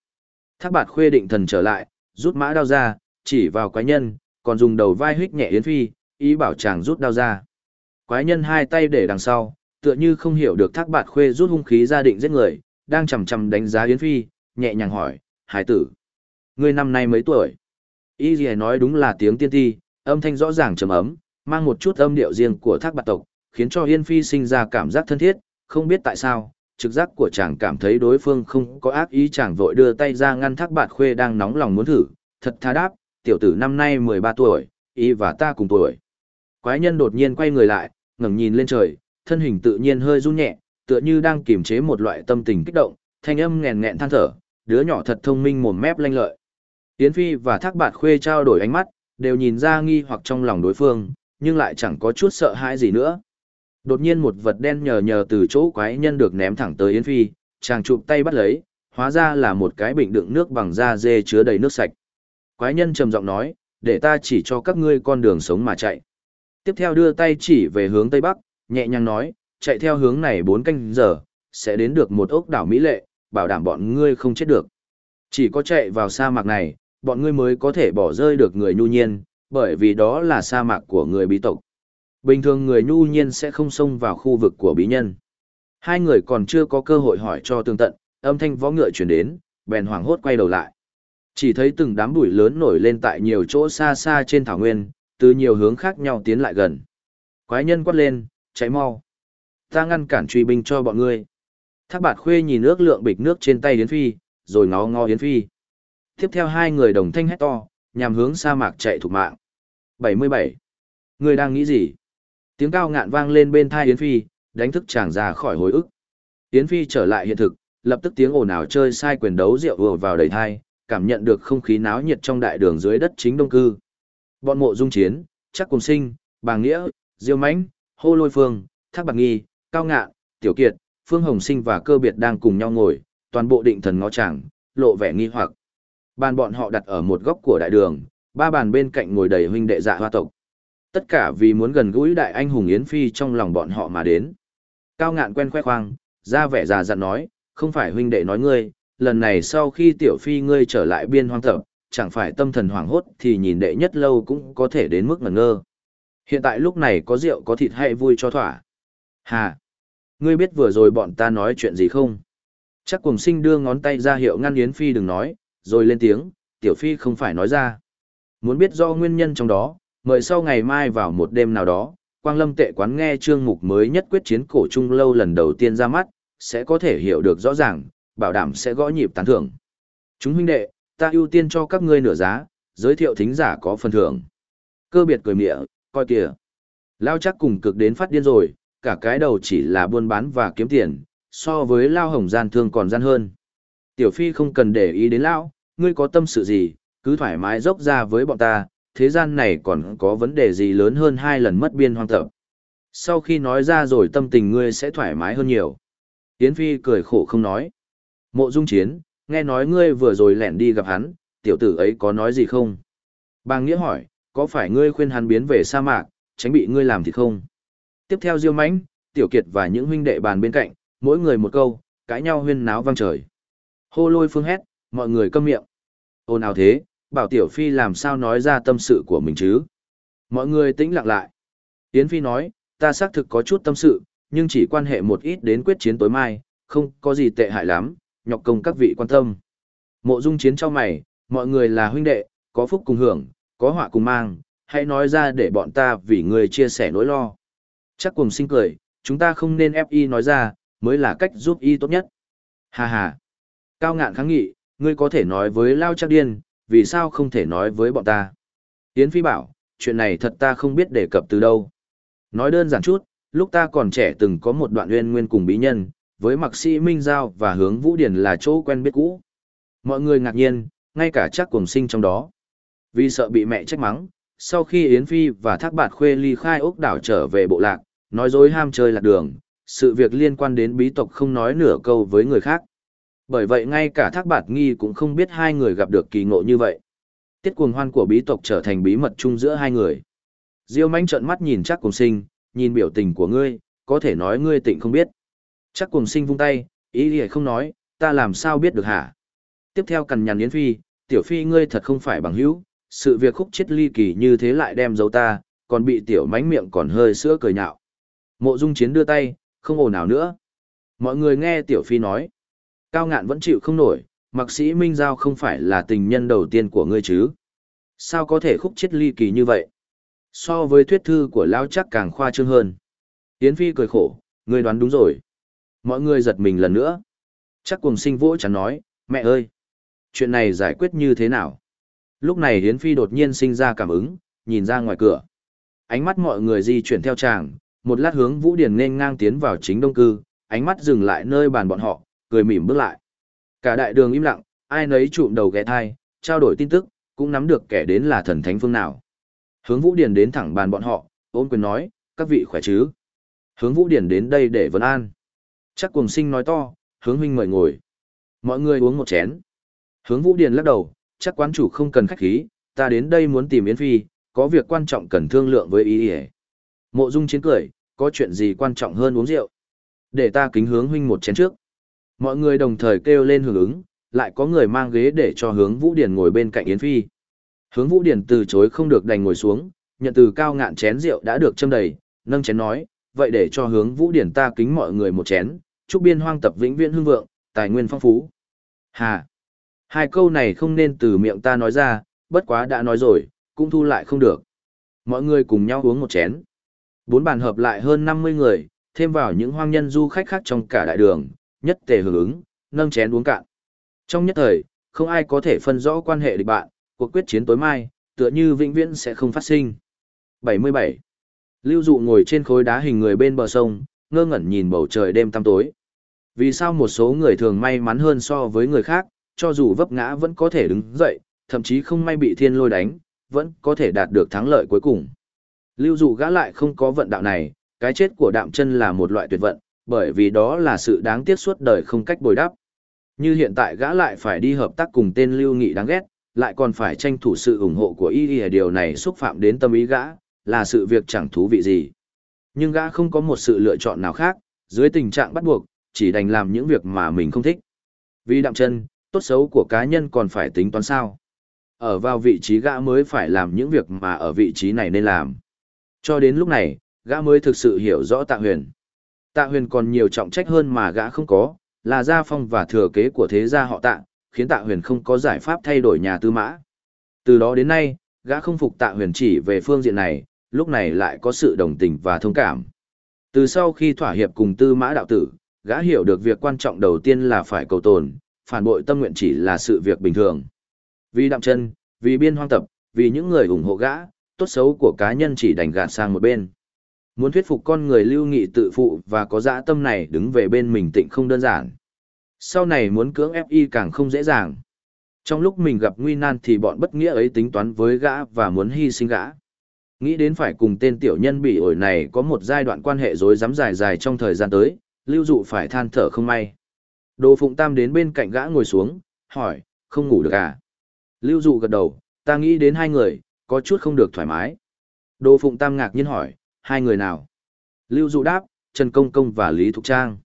Thác bạt khuê định thần trở lại, rút mã đao ra, chỉ vào quái nhân, còn dùng đầu vai hích nhẹ Yến Phi, ý bảo chàng rút đao ra. Quái nhân hai tay để đằng sau, tựa như không hiểu được thác bạt khuê rút hung khí ra định giết người, đang chầm chầm đánh giá Yến Phi, nhẹ nhàng hỏi, hải tử. Ngươi năm nay mấy tuổi? Y gì nói đúng là tiếng tiên ti, âm thanh rõ ràng trầm ấm, mang một chút âm điệu riêng của thác bạt tộc, khiến cho Yên Phi sinh ra cảm giác thân thiết, không biết tại sao, trực giác của chàng cảm thấy đối phương không có ác ý chàng vội đưa tay ra ngăn thác bạt khuê đang nóng lòng muốn thử, thật tha đáp, tiểu tử năm nay 13 tuổi, y và ta cùng tuổi. Quái nhân đột nhiên quay người lại, ngẩng nhìn lên trời, thân hình tự nhiên hơi run nhẹ, tựa như đang kiềm chế một loại tâm tình kích động, thanh âm nghèn nghẹn than thở, đứa nhỏ thật thông minh mồm mép lanh lợi. Yến Phi và Thác Bạt Khuê trao đổi ánh mắt, đều nhìn ra nghi hoặc trong lòng đối phương, nhưng lại chẳng có chút sợ hãi gì nữa. Đột nhiên một vật đen nhờ nhờ từ chỗ quái nhân được ném thẳng tới Yến Phi, chàng chụp tay bắt lấy, hóa ra là một cái bình đựng nước bằng da dê chứa đầy nước sạch. Quái nhân trầm giọng nói, để ta chỉ cho các ngươi con đường sống mà chạy. Tiếp theo đưa tay chỉ về hướng Tây Bắc, nhẹ nhàng nói, chạy theo hướng này 4 canh giờ, sẽ đến được một ốc đảo Mỹ lệ, bảo đảm bọn ngươi không chết được. Chỉ có chạy vào sa mạc này, bọn ngươi mới có thể bỏ rơi được người nhu nhiên, bởi vì đó là sa mạc của người bí tộc. Bình thường người nhu nhiên sẽ không xông vào khu vực của bí nhân. Hai người còn chưa có cơ hội hỏi cho tương tận, âm thanh võ ngựa chuyển đến, bèn hoảng hốt quay đầu lại. Chỉ thấy từng đám bụi lớn nổi lên tại nhiều chỗ xa xa trên thảo nguyên, từ nhiều hướng khác nhau tiến lại gần. Quái nhân quát lên, cháy mau. Ta ngăn cản truy binh cho bọn ngươi. Thác bạt khuê nhìn nước lượng bịch nước trên tay Yến Phi, rồi ngó ngó Yến Phi. Tiếp theo hai người đồng thanh hét to, nhằm hướng sa mạc chạy thục mạng. 77. Người đang nghĩ gì? Tiếng cao ngạn vang lên bên thai Yến Phi, đánh thức chàng ra khỏi hồi ức. Yến Phi trở lại hiện thực, lập tức tiếng ồn ào chơi sai quyền đấu rượu vừa vào đầy thai, cảm nhận được không khí náo nhiệt trong đại đường dưới đất chính đông cư. Bọn mộ dung chiến, chắc cùng sinh, bàng nghĩa, diêu mãnh, hô lôi phương, thác bạc nghi, cao ngạn, tiểu kiệt, phương hồng sinh và cơ biệt đang cùng nhau ngồi, toàn bộ định thần ngó chàng, lộ vẻ nghi hoặc. Bàn bọn họ đặt ở một góc của đại đường, ba bàn bên cạnh ngồi đầy huynh đệ dạ hoa tộc. Tất cả vì muốn gần gũi đại anh hùng Yến Phi trong lòng bọn họ mà đến. Cao ngạn quen khoe khoang, ra vẻ già dặn nói, không phải huynh đệ nói ngươi, lần này sau khi tiểu phi ngươi trở lại biên hoang thập, chẳng phải tâm thần hoảng hốt thì nhìn đệ nhất lâu cũng có thể đến mức ngẩn ngơ. Hiện tại lúc này có rượu có thịt hay vui cho thỏa. Hà! Ngươi biết vừa rồi bọn ta nói chuyện gì không? Chắc cùng sinh đưa ngón tay ra hiệu ngăn Yến Phi đừng nói, rồi lên tiếng, tiểu phi không phải nói ra. Muốn biết do nguyên nhân trong đó, mời sau ngày mai vào một đêm nào đó, Quang Lâm tệ quán nghe chương mục mới nhất quyết chiến cổ trung lâu lần đầu tiên ra mắt, sẽ có thể hiểu được rõ ràng, bảo đảm sẽ gõ nhịp tán thưởng. Chúng huynh đệ, ta ưu tiên cho các ngươi nửa giá, giới thiệu thính giả có phần thưởng. Cơ biệt cười mịa, coi kìa. Lao chắc cùng cực đến phát điên rồi, cả cái đầu chỉ là buôn bán và kiếm tiền, so với Lao Hồng gian thương còn gian hơn. Tiểu Phi không cần để ý đến Lao, ngươi có tâm sự gì, cứ thoải mái dốc ra với bọn ta, thế gian này còn có vấn đề gì lớn hơn hai lần mất biên hoang tập. Sau khi nói ra rồi tâm tình ngươi sẽ thoải mái hơn nhiều. Yến Phi cười khổ không nói. Mộ dung chiến, nghe nói ngươi vừa rồi lẻn đi gặp hắn, tiểu tử ấy có nói gì không? Bàng Nghĩa hỏi, có phải ngươi khuyên hắn biến về sa mạc, tránh bị ngươi làm thì không? Tiếp theo Diêu Mãnh, Tiểu Kiệt và những huynh đệ bàn bên cạnh, mỗi người một câu, cãi nhau huyên náo vang trời. Hô lôi phương hét, mọi người câm miệng. Ôn nào thế, bảo Tiểu Phi làm sao nói ra tâm sự của mình chứ? Mọi người tĩnh lặng lại. Yến Phi nói, ta xác thực có chút tâm sự, nhưng chỉ quan hệ một ít đến quyết chiến tối mai, không có gì tệ hại lắm, nhọc công các vị quan tâm. Mộ dung chiến cho mày, mọi người là huynh đệ, có phúc cùng hưởng, có họa cùng mang, hãy nói ra để bọn ta vì người chia sẻ nỗi lo. Chắc cùng sinh cười, chúng ta không nên ép y nói ra, mới là cách giúp y tốt nhất. Hà hà. Cao ngạn kháng nghị, ngươi có thể nói với Lao chắc điên, vì sao không thể nói với bọn ta. Yến Phi bảo, chuyện này thật ta không biết đề cập từ đâu. Nói đơn giản chút, lúc ta còn trẻ từng có một đoạn nguyên nguyên cùng bí nhân, với mặc sĩ Minh Giao và hướng Vũ Điển là chỗ quen biết cũ. Mọi người ngạc nhiên, ngay cả chắc cùng sinh trong đó. Vì sợ bị mẹ trách mắng, sau khi Yến Phi và Thác Bạt Khuê ly khai ốc đảo trở về bộ lạc, nói dối ham chơi lạc đường, sự việc liên quan đến bí tộc không nói nửa câu với người khác. Bởi vậy ngay cả Thác Bạt Nghi cũng không biết hai người gặp được kỳ ngộ như vậy. Tiết cuồng hoan của bí tộc trở thành bí mật chung giữa hai người. Diêu manh trợn mắt nhìn chắc cùng sinh, nhìn biểu tình của ngươi, có thể nói ngươi tịnh không biết. Chắc cùng sinh vung tay, ý gì không nói, ta làm sao biết được hả? Tiếp theo cằn nhằn Yến Phi, tiểu Phi ngươi thật không phải bằng hữu, sự việc khúc chết ly kỳ như thế lại đem giấu ta, còn bị tiểu mánh miệng còn hơi sữa cười nhạo. Mộ dung chiến đưa tay, không ồn nào nữa. Mọi người nghe tiểu Phi nói. Cao ngạn vẫn chịu không nổi, mặc sĩ Minh Giao không phải là tình nhân đầu tiên của ngươi chứ. Sao có thể khúc chết ly kỳ như vậy? So với thuyết thư của Lao chắc càng khoa trương hơn. Yến Phi cười khổ, ngươi đoán đúng rồi. Mọi người giật mình lần nữa. Chắc cùng sinh vỗ chẳng nói, mẹ ơi! Chuyện này giải quyết như thế nào? Lúc này Hiến Phi đột nhiên sinh ra cảm ứng, nhìn ra ngoài cửa. Ánh mắt mọi người di chuyển theo chàng, một lát hướng Vũ Điển nên ngang tiến vào chính đông cư, ánh mắt dừng lại nơi bàn bọn họ, cười mỉm bước lại. Cả đại đường im lặng, ai nấy trụm đầu ghé thai, trao đổi tin tức, cũng nắm được kẻ đến là thần thánh phương nào. Hướng Vũ Điển đến thẳng bàn bọn họ, ôn quyền nói, các vị khỏe chứ. Hướng Vũ Điển đến đây để vấn an. Chắc cuồng sinh nói to, hướng huynh mời ngồi. Mọi người uống một chén. Hướng Vũ Điển lắc đầu, chắc quán chủ không cần khách khí, ta đến đây muốn tìm Yến Phi, có việc quan trọng cần thương lượng với ý ỉa. Mộ Dung chiến cười, có chuyện gì quan trọng hơn uống rượu. Để ta kính hướng huynh một chén trước. Mọi người đồng thời kêu lên hưởng ứng, lại có người mang ghế để cho hướng Vũ Điển ngồi bên cạnh Yến Phi. Hướng Vũ Điển từ chối không được đành ngồi xuống, nhận từ cao ngạn chén rượu đã được châm đầy, nâng chén nói, vậy để cho hướng Vũ Điển ta kính mọi người một chén, chúc biên hoang tập vĩnh viễn hưng vượng, tài nguyên phong phú. Hà! Hai câu này không nên từ miệng ta nói ra, bất quá đã nói rồi, cũng thu lại không được. Mọi người cùng nhau uống một chén. Bốn bàn hợp lại hơn 50 người, thêm vào những hoang nhân du khách khác trong cả đại đường, nhất tề hưởng ứng, nâng chén uống cạn. Trong nhất thời, không ai có thể phân rõ quan hệ địch bạn, cuộc quyết chiến tối mai, tựa như vĩnh viễn sẽ không phát sinh. 77. Lưu dụ ngồi trên khối đá hình người bên bờ sông, ngơ ngẩn nhìn bầu trời đêm tăm tối. Vì sao một số người thường may mắn hơn so với người khác, cho dù vấp ngã vẫn có thể đứng dậy, thậm chí không may bị thiên lôi đánh, vẫn có thể đạt được thắng lợi cuối cùng. Lưu dụ gã lại không có vận đạo này, cái chết của đạm chân là một loại tuyệt vận, bởi vì đó là sự đáng tiếc suốt đời không cách bồi đắp. Như hiện tại gã lại phải đi hợp tác cùng tên Lưu Nghị đáng ghét, lại còn phải tranh thủ sự ủng hộ của y y điều này xúc phạm đến tâm ý gã, là sự việc chẳng thú vị gì. Nhưng gã không có một sự lựa chọn nào khác, dưới tình trạng bắt buộc, chỉ đành làm những việc mà mình không thích. Vì đạm chân, tốt xấu của cá nhân còn phải tính toán sao. Ở vào vị trí gã mới phải làm những việc mà ở vị trí này nên làm. Cho đến lúc này, gã mới thực sự hiểu rõ tạ huyền. Tạ huyền còn nhiều trọng trách hơn mà gã không có, là gia phong và thừa kế của thế gia họ tạ, khiến tạ huyền không có giải pháp thay đổi nhà tư mã. Từ đó đến nay, gã không phục tạ huyền chỉ về phương diện này, lúc này lại có sự đồng tình và thông cảm. Từ sau khi thỏa hiệp cùng tư mã đạo tử, gã hiểu được việc quan trọng đầu tiên là phải cầu tồn, phản bội tâm nguyện chỉ là sự việc bình thường. Vì đạm chân, vì biên hoang tập, vì những người ủng hộ gã, tốt xấu của cá nhân chỉ đành gạt sang một bên. Muốn thuyết phục con người lưu nghị tự phụ và có dã tâm này đứng về bên mình tịnh không đơn giản. Sau này muốn cưỡng ép y càng không dễ dàng. Trong lúc mình gặp nguy nan thì bọn bất nghĩa ấy tính toán với gã và muốn hy sinh gã. Nghĩ đến phải cùng tên tiểu nhân bị ổi này có một giai đoạn quan hệ rối rắm dài dài trong thời gian tới, lưu dụ phải than thở không may. Đồ Phụng Tam đến bên cạnh gã ngồi xuống, hỏi, không ngủ được à? Lưu dụ gật đầu, ta nghĩ đến hai người, có chút không được thoải mái. Đồ Phụng Tam ngạc nhiên hỏi, hai người nào? Lưu dụ đáp, Trần Công Công và Lý Thục Trang.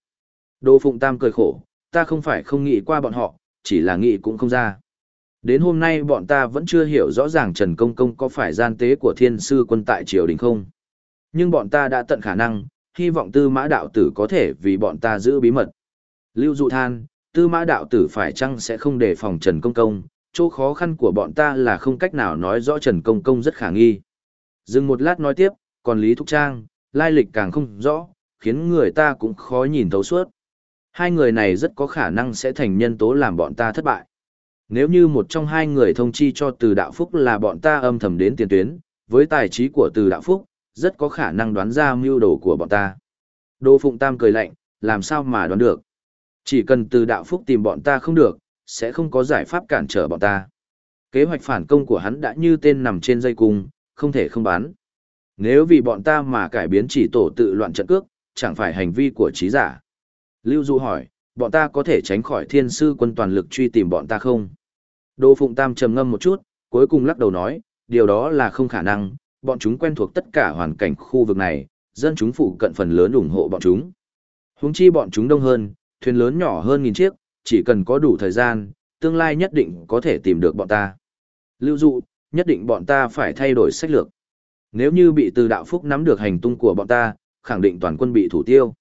Đồ Phụng Tam cười khổ, ta không phải không nghĩ qua bọn họ, chỉ là nghĩ cũng không ra. Đến hôm nay bọn ta vẫn chưa hiểu rõ ràng Trần Công Công có phải gian tế của thiên sư quân tại triều đình không. Nhưng bọn ta đã tận khả năng, hy vọng tư mã đạo tử có thể vì bọn ta giữ bí mật. Lưu dụ than, tư mã đạo tử phải chăng sẽ không đề phòng Trần Công Công, chỗ khó khăn của bọn ta là không cách nào nói rõ Trần Công Công rất khả nghi. Dừng một lát nói tiếp, còn Lý Thúc Trang, lai lịch càng không rõ, khiến người ta cũng khó nhìn thấu suốt. Hai người này rất có khả năng sẽ thành nhân tố làm bọn ta thất bại. Nếu như một trong hai người thông chi cho từ đạo phúc là bọn ta âm thầm đến tiền tuyến, với tài trí của từ đạo phúc, rất có khả năng đoán ra mưu đồ của bọn ta. Đô Phụng Tam cười lạnh, làm sao mà đoán được. Chỉ cần từ đạo phúc tìm bọn ta không được, sẽ không có giải pháp cản trở bọn ta. Kế hoạch phản công của hắn đã như tên nằm trên dây cung, không thể không bán. Nếu vì bọn ta mà cải biến chỉ tổ tự loạn trận cước, chẳng phải hành vi của trí giả. Lưu Du hỏi, bọn ta có thể tránh khỏi thiên sư quân toàn lực truy tìm bọn ta không? Đô Phụng Tam trầm ngâm một chút, cuối cùng lắc đầu nói, điều đó là không khả năng, bọn chúng quen thuộc tất cả hoàn cảnh khu vực này, dân chúng phụ cận phần lớn ủng hộ bọn chúng. Huống chi bọn chúng đông hơn, thuyền lớn nhỏ hơn nghìn chiếc, chỉ cần có đủ thời gian, tương lai nhất định có thể tìm được bọn ta. Lưu dụ, nhất định bọn ta phải thay đổi sách lược. Nếu như bị từ đạo phúc nắm được hành tung của bọn ta, khẳng định toàn quân bị thủ tiêu.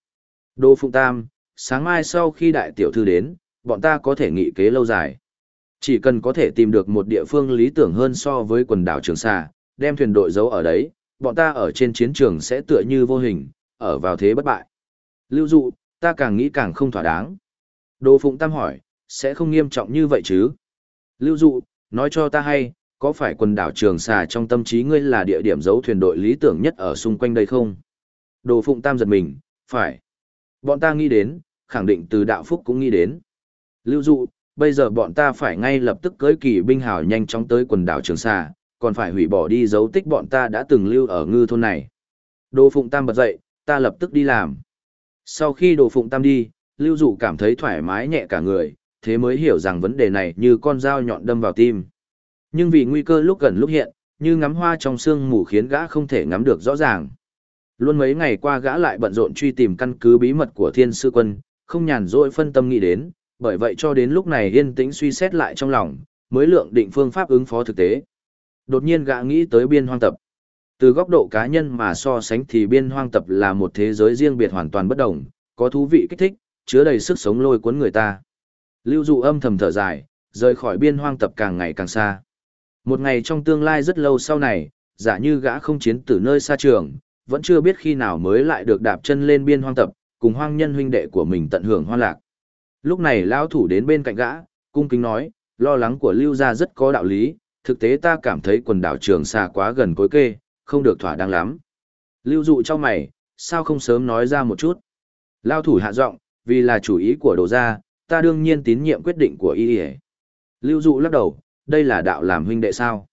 Đô Phụng Tam, sáng mai sau khi đại tiểu thư đến, bọn ta có thể nghị kế lâu dài. Chỉ cần có thể tìm được một địa phương lý tưởng hơn so với quần đảo Trường Sa, đem thuyền đội giấu ở đấy, bọn ta ở trên chiến trường sẽ tựa như vô hình, ở vào thế bất bại. Lưu dụ, ta càng nghĩ càng không thỏa đáng. Đồ Phụng Tam hỏi, sẽ không nghiêm trọng như vậy chứ? Lưu dụ, nói cho ta hay, có phải quần đảo Trường Sa trong tâm trí ngươi là địa điểm giấu thuyền đội lý tưởng nhất ở xung quanh đây không? Đồ Phụng Tam giật mình, phải. Bọn ta nghĩ đến, khẳng định từ đạo phúc cũng nghĩ đến. Lưu dụ, bây giờ bọn ta phải ngay lập tức cưới kỳ binh hào nhanh chóng tới quần đảo Trường Sa, còn phải hủy bỏ đi dấu tích bọn ta đã từng lưu ở ngư thôn này. Đồ Phụng Tam bật dậy, ta lập tức đi làm. Sau khi Đồ Phụng Tam đi, Lưu Dụ cảm thấy thoải mái nhẹ cả người, thế mới hiểu rằng vấn đề này như con dao nhọn đâm vào tim. Nhưng vì nguy cơ lúc gần lúc hiện, như ngắm hoa trong sương mù khiến gã không thể ngắm được rõ ràng. Luôn mấy ngày qua gã lại bận rộn truy tìm căn cứ bí mật của thiên sư quân, không nhàn rỗi phân tâm nghĩ đến, bởi vậy cho đến lúc này yên tĩnh suy xét lại trong lòng, mới lượng định phương pháp ứng phó thực tế. Đột nhiên gã nghĩ tới biên hoang tập. Từ góc độ cá nhân mà so sánh thì biên hoang tập là một thế giới riêng biệt hoàn toàn bất đồng, có thú vị kích thích, chứa đầy sức sống lôi cuốn người ta. Lưu dụ âm thầm thở dài, rời khỏi biên hoang tập càng ngày càng xa. Một ngày trong tương lai rất lâu sau này, giả như gã không chiến từ nơi xa trường, vẫn chưa biết khi nào mới lại được đạp chân lên biên hoang tập, cùng hoang nhân huynh đệ của mình tận hưởng hoa lạc. Lúc này lão thủ đến bên cạnh gã, cung kính nói, lo lắng của lưu gia rất có đạo lý, thực tế ta cảm thấy quần đảo trường xa quá gần cối kê, không được thỏa đáng lắm. Lưu dụ cho mày, sao không sớm nói ra một chút. Lao thủ hạ giọng, vì là chủ ý của đồ gia, ta đương nhiên tín nhiệm quyết định của y Lưu dụ lắc đầu, đây là đạo làm huynh đệ sao?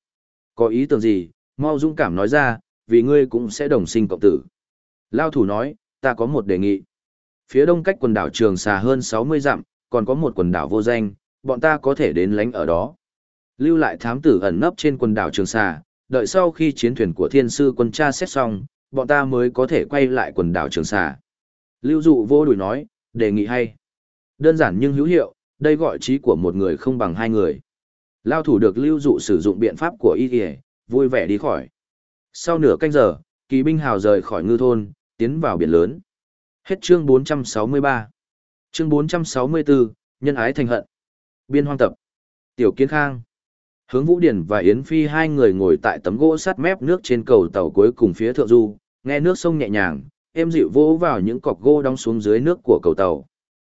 Có ý tưởng gì, mau dũng cảm nói ra, vì ngươi cũng sẽ đồng sinh cộng tử. Lao thủ nói, ta có một đề nghị. Phía đông cách quần đảo Trường Xà hơn 60 dặm, còn có một quần đảo vô danh, bọn ta có thể đến lánh ở đó. Lưu lại thám tử ẩn nấp trên quần đảo Trường Xà, đợi sau khi chiến thuyền của thiên sư quân tra xét xong, bọn ta mới có thể quay lại quần đảo Trường Sa. Lưu dụ vô đùi nói, đề nghị hay. Đơn giản nhưng hữu hiệu, đây gọi trí của một người không bằng hai người. Lao thủ được lưu dụ sử dụng biện pháp của y kìa, vui vẻ đi khỏi. Sau nửa canh giờ, kỳ binh hào rời khỏi ngư thôn, tiến vào biển lớn. Hết chương 463. Chương 464, nhân ái thành hận. Biên hoang tập. Tiểu Kiến Khang. Hướng Vũ Điển và Yến Phi hai người ngồi tại tấm gỗ sắt mép nước trên cầu tàu cuối cùng phía thượng du, nghe nước sông nhẹ nhàng, êm dịu vỗ vào những cọc gỗ đóng xuống dưới nước của cầu tàu.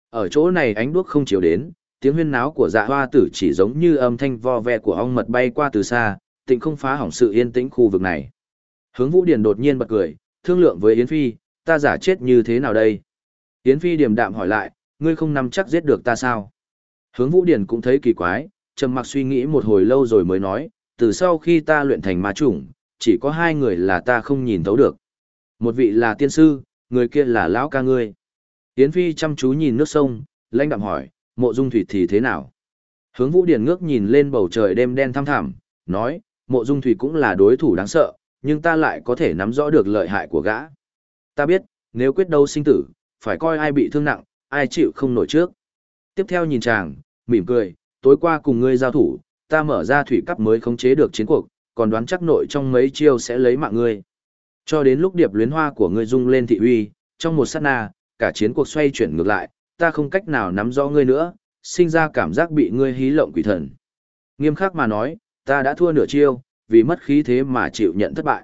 Ở chỗ này ánh đuốc không chiếu đến, tiếng huyên náo của dạ hoa tử chỉ giống như âm thanh vo ve của ong mật bay qua từ xa, tịnh không phá hỏng sự yên tĩnh khu vực này. Hướng Vũ Điền đột nhiên bật cười, thương lượng với Yến Phi, ta giả chết như thế nào đây? Yến Phi điềm đạm hỏi lại, ngươi không nắm chắc giết được ta sao? Hướng Vũ Điền cũng thấy kỳ quái, trầm mặc suy nghĩ một hồi lâu rồi mới nói, từ sau khi ta luyện thành ma chủng, chỉ có hai người là ta không nhìn thấu được. Một vị là tiên sư, người kia là lão ca ngươi. Yến Phi chăm chú nhìn nước sông, lãnh đạm hỏi, mộ dung thủy thì thế nào? Hướng Vũ Điền ngước nhìn lên bầu trời đêm đen thăm thẳm, nói, mộ dung thủy cũng là đối thủ đáng sợ, nhưng ta lại có thể nắm rõ được lợi hại của gã. Ta biết, nếu quyết đấu sinh tử, phải coi ai bị thương nặng, ai chịu không nổi trước. Tiếp theo nhìn chàng, mỉm cười, tối qua cùng ngươi giao thủ, ta mở ra thủy cấp mới khống chế được chiến cuộc, còn đoán chắc nội trong mấy chiêu sẽ lấy mạng ngươi. Cho đến lúc điệp luyến hoa của ngươi rung lên thị uy, trong một sát na, cả chiến cuộc xoay chuyển ngược lại, ta không cách nào nắm rõ ngươi nữa, sinh ra cảm giác bị ngươi hí lộng quỷ thần. Nghiêm khắc mà nói, ta đã thua nửa chiêu, vì mất khí thế mà chịu nhận thất bại.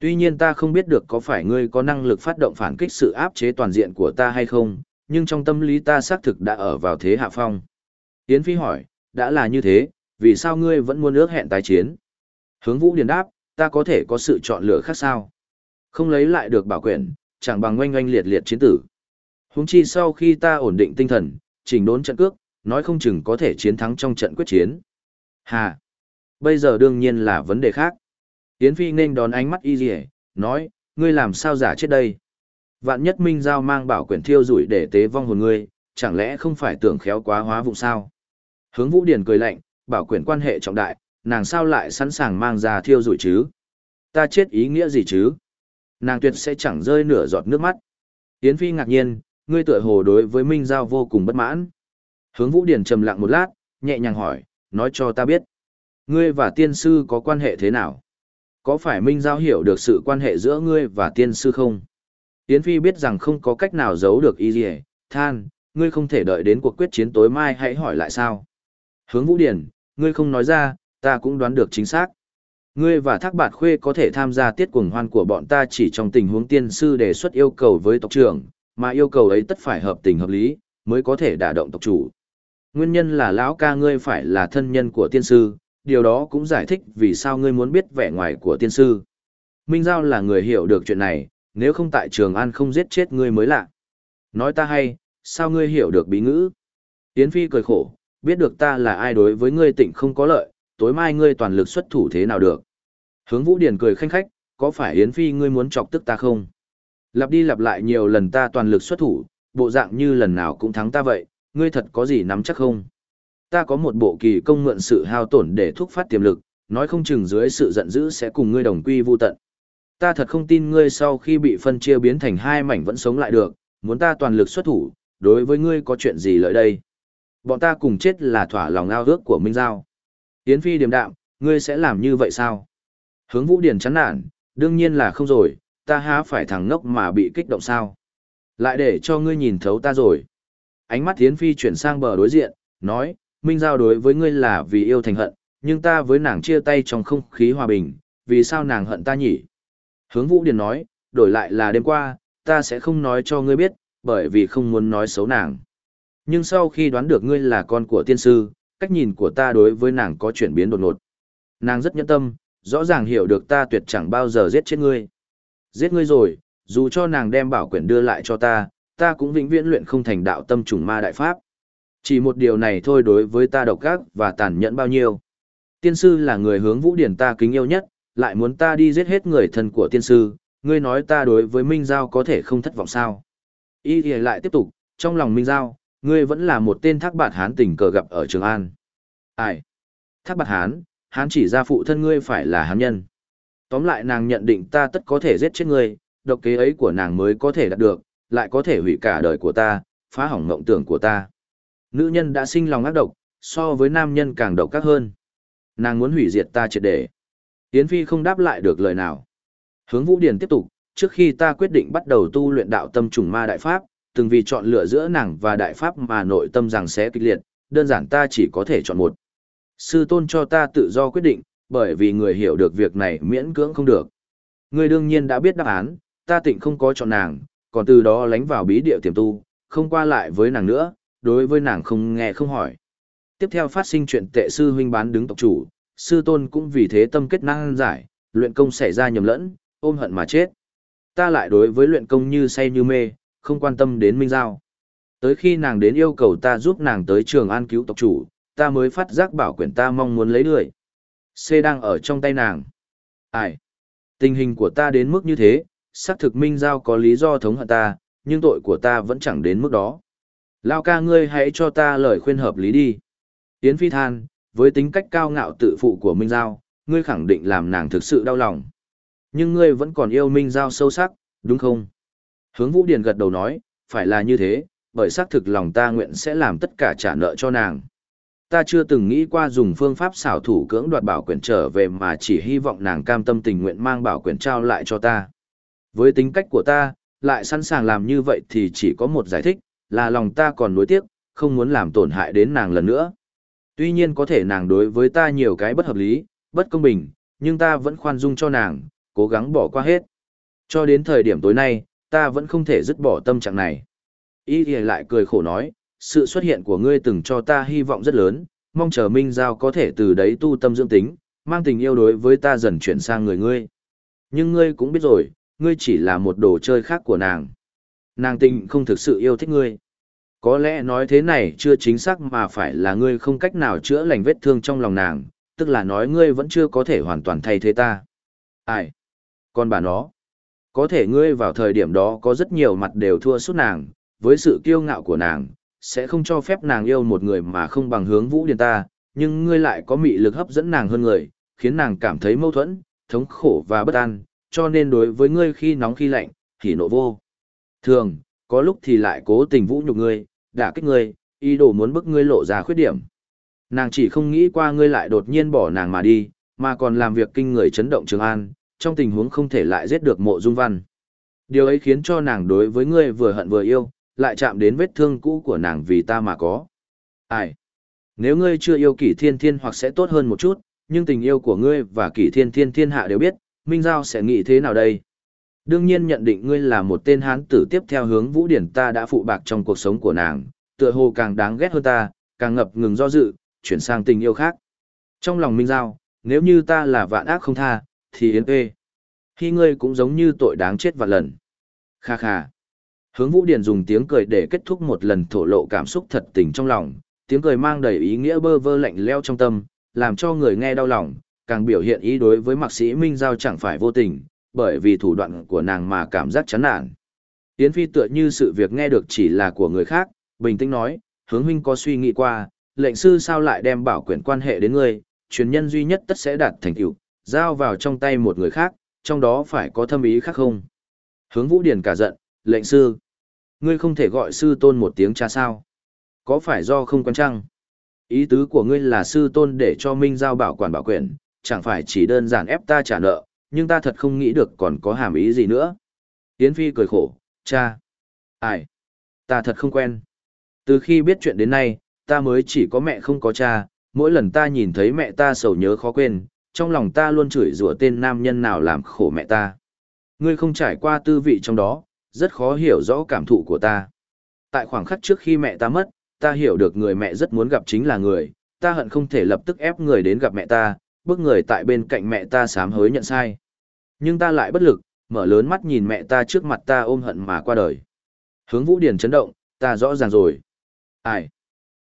Tuy nhiên ta không biết được có phải ngươi có năng lực phát động phản kích sự áp chế toàn diện của ta hay không, nhưng trong tâm lý ta xác thực đã ở vào thế hạ phong. Yến Phi hỏi, đã là như thế, vì sao ngươi vẫn muốn ước hẹn tái chiến? Hướng Vũ Điền đáp, ta có thể có sự chọn lựa khác sao? Không lấy lại được bảo quyền, chẳng bằng oanh oanh liệt liệt chiến tử. Huống chi sau khi ta ổn định tinh thần, chỉnh đốn trận cước, nói không chừng có thể chiến thắng trong trận quyết chiến. Hà! Bây giờ đương nhiên là vấn đề khác. Yến Phi nên đón ánh mắt y dì nói, ngươi làm sao giả chết đây? Vạn nhất minh giao mang bảo quyển thiêu rủi để tế vong hồn ngươi, chẳng lẽ không phải tưởng khéo quá hóa vụ sao? Hướng Vũ Điển cười lạnh, bảo quyền quan hệ trọng đại, nàng sao lại sẵn sàng mang ra thiêu rủi chứ? Ta chết ý nghĩa gì chứ? Nàng tuyệt sẽ chẳng rơi nửa giọt nước mắt. Yến Phi ngạc nhiên, ngươi tựa hồ đối với Minh Giao vô cùng bất mãn. Hướng Vũ Điển trầm lặng một lát, nhẹ nhàng hỏi, nói cho ta biết. Ngươi và tiên sư có quan hệ thế nào? Có phải Minh Giao hiểu được sự quan hệ giữa ngươi và tiên sư không? Yến Phi biết rằng không có cách nào giấu được y gì, than, ngươi không thể đợi đến cuộc quyết chiến tối mai hãy hỏi lại sao. Hướng Vũ Điển, ngươi không nói ra, ta cũng đoán được chính xác. Ngươi và Thác Bạt Khuê có thể tham gia tiết cuồng hoan của bọn ta chỉ trong tình huống tiên sư đề xuất yêu cầu với tộc trưởng, mà yêu cầu ấy tất phải hợp tình hợp lý, mới có thể đả động tộc chủ. Nguyên nhân là lão ca ngươi phải là thân nhân của tiên sư, điều đó cũng giải thích vì sao ngươi muốn biết vẻ ngoài của tiên sư. Minh Giao là người hiểu được chuyện này, nếu không tại Trường An không giết chết ngươi mới lạ. Nói ta hay, sao ngươi hiểu được bí ngữ? Yến Phi cười khổ, biết được ta là ai đối với ngươi tịnh không có lợi, tối mai ngươi toàn lực xuất thủ thế nào được. Hướng Vũ Điển cười khanh khách, có phải Yến Phi ngươi muốn chọc tức ta không? Lặp đi lặp lại nhiều lần ta toàn lực xuất thủ, bộ dạng như lần nào cũng thắng ta vậy, ngươi thật có gì nắm chắc không? Ta có một bộ kỳ công mượn sự hao tổn để thúc phát tiềm lực, nói không chừng dưới sự giận dữ sẽ cùng ngươi đồng quy vu tận. Ta thật không tin ngươi sau khi bị phân chia biến thành hai mảnh vẫn sống lại được, muốn ta toàn lực xuất thủ, đối với ngươi có chuyện gì lợi đây? Bọn ta cùng chết là thỏa lòng ao ước của Minh Giao. Yến Phi điềm đạm, ngươi sẽ làm như vậy sao? Hướng Vũ Điển chán nản, đương nhiên là không rồi, ta há phải thằng ngốc mà bị kích động sao? Lại để cho ngươi nhìn thấu ta rồi. Ánh mắt Yến Phi chuyển sang bờ đối diện, nói, Minh Giao đối với ngươi là vì yêu thành hận, nhưng ta với nàng chia tay trong không khí hòa bình, vì sao nàng hận ta nhỉ? Hướng Vũ Điền nói, đổi lại là đêm qua, ta sẽ không nói cho ngươi biết, bởi vì không muốn nói xấu nàng. Nhưng sau khi đoán được ngươi là con của tiên sư, cách nhìn của ta đối với nàng có chuyển biến đột ngột. Nàng rất nhẫn tâm, rõ ràng hiểu được ta tuyệt chẳng bao giờ giết chết ngươi. Giết ngươi rồi, dù cho nàng đem bảo quyển đưa lại cho ta, ta cũng vĩnh viễn luyện không thành đạo tâm trùng ma đại pháp. Chỉ một điều này thôi đối với ta độc ác và tàn nhẫn bao nhiêu. Tiên sư là người hướng vũ điển ta kính yêu nhất, lại muốn ta đi giết hết người thân của tiên sư, ngươi nói ta đối với Minh Giao có thể không thất vọng sao. Y thì lại tiếp tục, trong lòng Minh Giao, ngươi vẫn là một tên thác bạt hán tình cờ gặp ở Trường An. Ai? Thác bạt hán, hán chỉ ra phụ thân ngươi phải là hán nhân. Tóm lại nàng nhận định ta tất có thể giết chết ngươi, độc kế ấy của nàng mới có thể đạt được, lại có thể hủy cả đời của ta, phá hỏng ngộng tưởng của ta. Nữ nhân đã sinh lòng ác độc, so với nam nhân càng độc các hơn. Nàng muốn hủy diệt ta triệt để. Yến Phi không đáp lại được lời nào. Hướng Vũ Điển tiếp tục, trước khi ta quyết định bắt đầu tu luyện đạo tâm trùng ma đại pháp, từng vì chọn lựa giữa nàng và đại pháp mà nội tâm rằng sẽ kịch liệt, đơn giản ta chỉ có thể chọn một. Sư tôn cho ta tự do quyết định, bởi vì người hiểu được việc này miễn cưỡng không được. Người đương nhiên đã biết đáp án, ta tịnh không có chọn nàng, còn từ đó lánh vào bí địa tiềm tu, không qua lại với nàng nữa, đối với nàng không nghe không hỏi. Tiếp theo phát sinh chuyện tệ sư huynh bán đứng tộc chủ, sư tôn cũng vì thế tâm kết năng giải, luyện công xảy ra nhầm lẫn, ôm hận mà chết. Ta lại đối với luyện công như say như mê, không quan tâm đến Minh Giao. Tới khi nàng đến yêu cầu ta giúp nàng tới trường an cứu tộc chủ, ta mới phát giác bảo quyển ta mong muốn lấy lười. C đang ở trong tay nàng. Ai? Tình hình của ta đến mức như thế, xác thực Minh Giao có lý do thống hận ta, nhưng tội của ta vẫn chẳng đến mức đó. Lao ca ngươi hãy cho ta lời khuyên hợp lý đi. Yến Phi than, với tính cách cao ngạo tự phụ của Minh Giao, ngươi khẳng định làm nàng thực sự đau lòng. Nhưng ngươi vẫn còn yêu Minh Giao sâu sắc, đúng không? Hướng Vũ Điền gật đầu nói, phải là như thế, bởi xác thực lòng ta nguyện sẽ làm tất cả trả nợ cho nàng. Ta chưa từng nghĩ qua dùng phương pháp xảo thủ cưỡng đoạt bảo quyền trở về mà chỉ hy vọng nàng cam tâm tình nguyện mang bảo quyền trao lại cho ta. Với tính cách của ta, lại sẵn sàng làm như vậy thì chỉ có một giải thích, là lòng ta còn nuối tiếc, không muốn làm tổn hại đến nàng lần nữa. Tuy nhiên có thể nàng đối với ta nhiều cái bất hợp lý, bất công bình, nhưng ta vẫn khoan dung cho nàng, cố gắng bỏ qua hết. Cho đến thời điểm tối nay, ta vẫn không thể dứt bỏ tâm trạng này. Y thì lại cười khổ nói, sự xuất hiện của ngươi từng cho ta hy vọng rất lớn, mong chờ Minh Giao có thể từ đấy tu tâm dưỡng tính, mang tình yêu đối với ta dần chuyển sang người ngươi. Nhưng ngươi cũng biết rồi, ngươi chỉ là một đồ chơi khác của nàng. Nàng tình không thực sự yêu thích ngươi. Có lẽ nói thế này chưa chính xác mà phải là ngươi không cách nào chữa lành vết thương trong lòng nàng, tức là nói ngươi vẫn chưa có thể hoàn toàn thay thế ta. Ai? Còn bà nó? Có thể ngươi vào thời điểm đó có rất nhiều mặt đều thua suốt nàng, với sự kiêu ngạo của nàng, sẽ không cho phép nàng yêu một người mà không bằng hướng vũ điền ta, nhưng ngươi lại có mị lực hấp dẫn nàng hơn người, khiến nàng cảm thấy mâu thuẫn, thống khổ và bất an, cho nên đối với ngươi khi nóng khi lạnh, thì nộ vô. Thường, có lúc thì lại cố tình vũ nhục ngươi, đả kích ngươi, ý đồ muốn bức ngươi lộ ra khuyết điểm. Nàng chỉ không nghĩ qua ngươi lại đột nhiên bỏ nàng mà đi, mà còn làm việc kinh người chấn động Trường An, trong tình huống không thể lại giết được mộ dung văn. Điều ấy khiến cho nàng đối với ngươi vừa hận vừa yêu, lại chạm đến vết thương cũ của nàng vì ta mà có. Ai? Nếu ngươi chưa yêu kỷ thiên thiên hoặc sẽ tốt hơn một chút, nhưng tình yêu của ngươi và kỷ thiên thiên thiên hạ đều biết, Minh Giao sẽ nghĩ thế nào đây? Đương nhiên nhận định ngươi là một tên hán tử tiếp theo hướng vũ điển ta đã phụ bạc trong cuộc sống của nàng, tựa hồ càng đáng ghét hơn ta, càng ngập ngừng do dự, chuyển sang tình yêu khác. Trong lòng Minh Giao, nếu như ta là vạn ác không tha, thì yến ê. Khi ngươi cũng giống như tội đáng chết vạn lần. Kha kha. Hướng Vũ Điển dùng tiếng cười để kết thúc một lần thổ lộ cảm xúc thật tình trong lòng, tiếng cười mang đầy ý nghĩa bơ vơ lạnh leo trong tâm, làm cho người nghe đau lòng, càng biểu hiện ý đối với mạc sĩ Minh Giao chẳng phải vô tình, bởi vì thủ đoạn của nàng mà cảm giác chán nản. Yến Phi tựa như sự việc nghe được chỉ là của người khác, bình tĩnh nói, hướng huynh có suy nghĩ qua, lệnh sư sao lại đem bảo quyển quan hệ đến ngươi, truyền nhân duy nhất tất sẽ đạt thành tựu, giao vào trong tay một người khác, trong đó phải có thâm ý khác không? Hướng Vũ Điển cả giận, lệnh sư, ngươi không thể gọi sư tôn một tiếng cha sao? Có phải do không quan trăng? Ý tứ của ngươi là sư tôn để cho Minh giao bảo quản bảo quyền, chẳng phải chỉ đơn giản ép ta trả nợ, nhưng ta thật không nghĩ được còn có hàm ý gì nữa. Yến Phi cười khổ, cha. Ai? Ta thật không quen. Từ khi biết chuyện đến nay, ta mới chỉ có mẹ không có cha, mỗi lần ta nhìn thấy mẹ ta sầu nhớ khó quên, trong lòng ta luôn chửi rủa tên nam nhân nào làm khổ mẹ ta. Ngươi không trải qua tư vị trong đó, rất khó hiểu rõ cảm thụ của ta. Tại khoảng khắc trước khi mẹ ta mất, ta hiểu được người mẹ rất muốn gặp chính là người, ta hận không thể lập tức ép người đến gặp mẹ ta, bước người tại bên cạnh mẹ ta sám hối nhận sai. Nhưng ta lại bất lực, mở lớn mắt nhìn mẹ ta trước mặt ta ôm hận mà qua đời. Hướng vũ điển chấn động, ta rõ ràng rồi. Ai?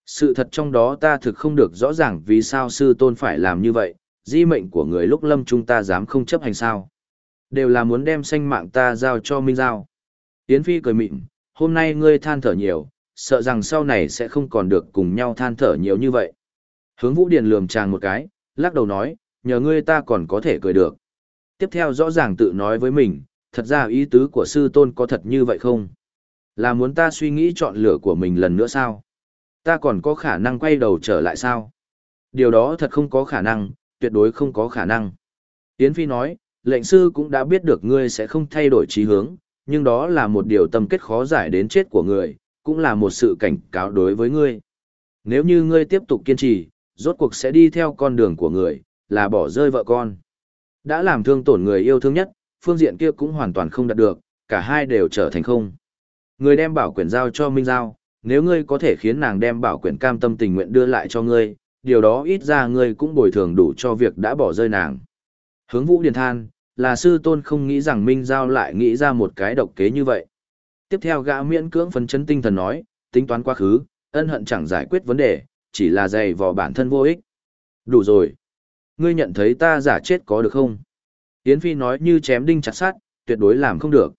Sự thật trong đó ta thực không được rõ ràng vì sao sư tôn phải làm như vậy, di mệnh của người lúc lâm chúng ta dám không chấp hành sao. Đều là muốn đem sanh mạng ta giao cho Minh Giao. Yến Phi cười mịn, hôm nay ngươi than thở nhiều, sợ rằng sau này sẽ không còn được cùng nhau than thở nhiều như vậy. Hướng Vũ Điền lườm chàng một cái, lắc đầu nói, nhờ ngươi ta còn có thể cười được. Tiếp theo rõ ràng tự nói với mình, thật ra ý tứ của sư tôn có thật như vậy không? Là muốn ta suy nghĩ chọn lựa của mình lần nữa sao? Ta còn có khả năng quay đầu trở lại sao? Điều đó thật không có khả năng, tuyệt đối không có khả năng. Yến Phi nói, lệnh sư cũng đã biết được ngươi sẽ không thay đổi trí hướng, nhưng đó là một điều tâm kết khó giải đến chết của người, cũng là một sự cảnh cáo đối với ngươi. Nếu như ngươi tiếp tục kiên trì, rốt cuộc sẽ đi theo con đường của người, là bỏ rơi vợ con. Đã làm thương tổn người yêu thương nhất, phương diện kia cũng hoàn toàn không đạt được, cả hai đều trở thành không. Người đem bảo quyển giao cho Minh Giao, nếu ngươi có thể khiến nàng đem bảo quyển cam tâm tình nguyện đưa lại cho ngươi, điều đó ít ra ngươi cũng bồi thường đủ cho việc đã bỏ rơi nàng. Hướng vũ điền than, là sư tôn không nghĩ rằng Minh Giao lại nghĩ ra một cái độc kế như vậy. Tiếp theo gã miễn cưỡng phấn chấn tinh thần nói, tính toán quá khứ, ân hận chẳng giải quyết vấn đề, chỉ là dày vò bản thân vô ích. Đủ rồi. Ngươi nhận thấy ta giả chết có được không? Yến Phi nói như chém đinh chặt sát, tuyệt đối làm không được.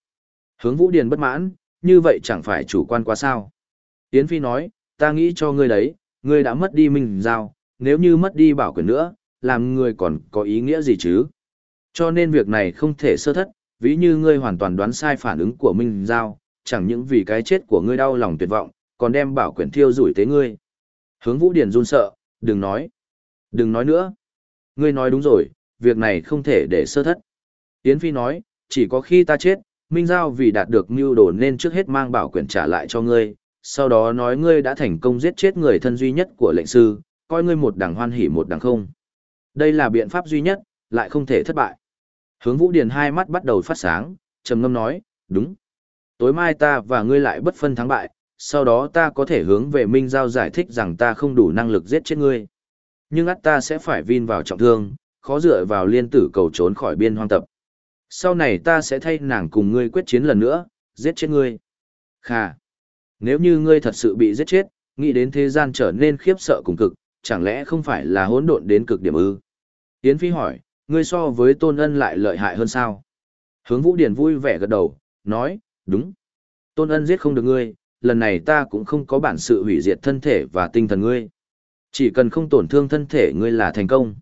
Hướng Vũ Điền bất mãn, như vậy chẳng phải chủ quan quá sao? Yến Phi nói, ta nghĩ cho ngươi đấy, ngươi đã mất đi Minh Giao, nếu như mất đi bảo quyền nữa, làm ngươi còn có ý nghĩa gì chứ? Cho nên việc này không thể sơ thất, ví như ngươi hoàn toàn đoán sai phản ứng của Minh Giao, chẳng những vì cái chết của ngươi đau lòng tuyệt vọng, còn đem bảo quyển thiêu rủi tế ngươi. Hướng Vũ Điển run sợ, đừng nói. Đừng nói nữa. Ngươi nói đúng rồi, việc này không thể để sơ thất. Yến Phi nói, chỉ có khi ta chết, Minh Giao vì đạt được mưu đồ nên trước hết mang bảo quyển trả lại cho ngươi, sau đó nói ngươi đã thành công giết chết người thân duy nhất của lệnh sư, coi ngươi một đằng hoan hỉ một đằng không. Đây là biện pháp duy nhất, lại không thể thất bại. Hướng Vũ Điền hai mắt bắt đầu phát sáng, trầm ngâm nói, đúng. Tối mai ta và ngươi lại bất phân thắng bại, sau đó ta có thể hướng về Minh Giao giải thích rằng ta không đủ năng lực giết chết ngươi. Nhưng ắt ta sẽ phải vin vào trọng thương, khó dựa vào liên tử cầu trốn khỏi biên hoang tập. Sau này ta sẽ thay nàng cùng ngươi quyết chiến lần nữa, giết chết ngươi. Khà. Nếu như ngươi thật sự bị giết chết, nghĩ đến thế gian trở nên khiếp sợ cùng cực, chẳng lẽ không phải là hỗn độn đến cực điểm ư? Yến Phi hỏi, ngươi so với tôn ân lại lợi hại hơn sao? Hướng Vũ Điển vui vẻ gật đầu, nói, đúng. Tôn ân giết không được ngươi, lần này ta cũng không có bản sự hủy diệt thân thể và tinh thần ngươi. Chỉ cần không tổn thương thân thể ngươi là thành công.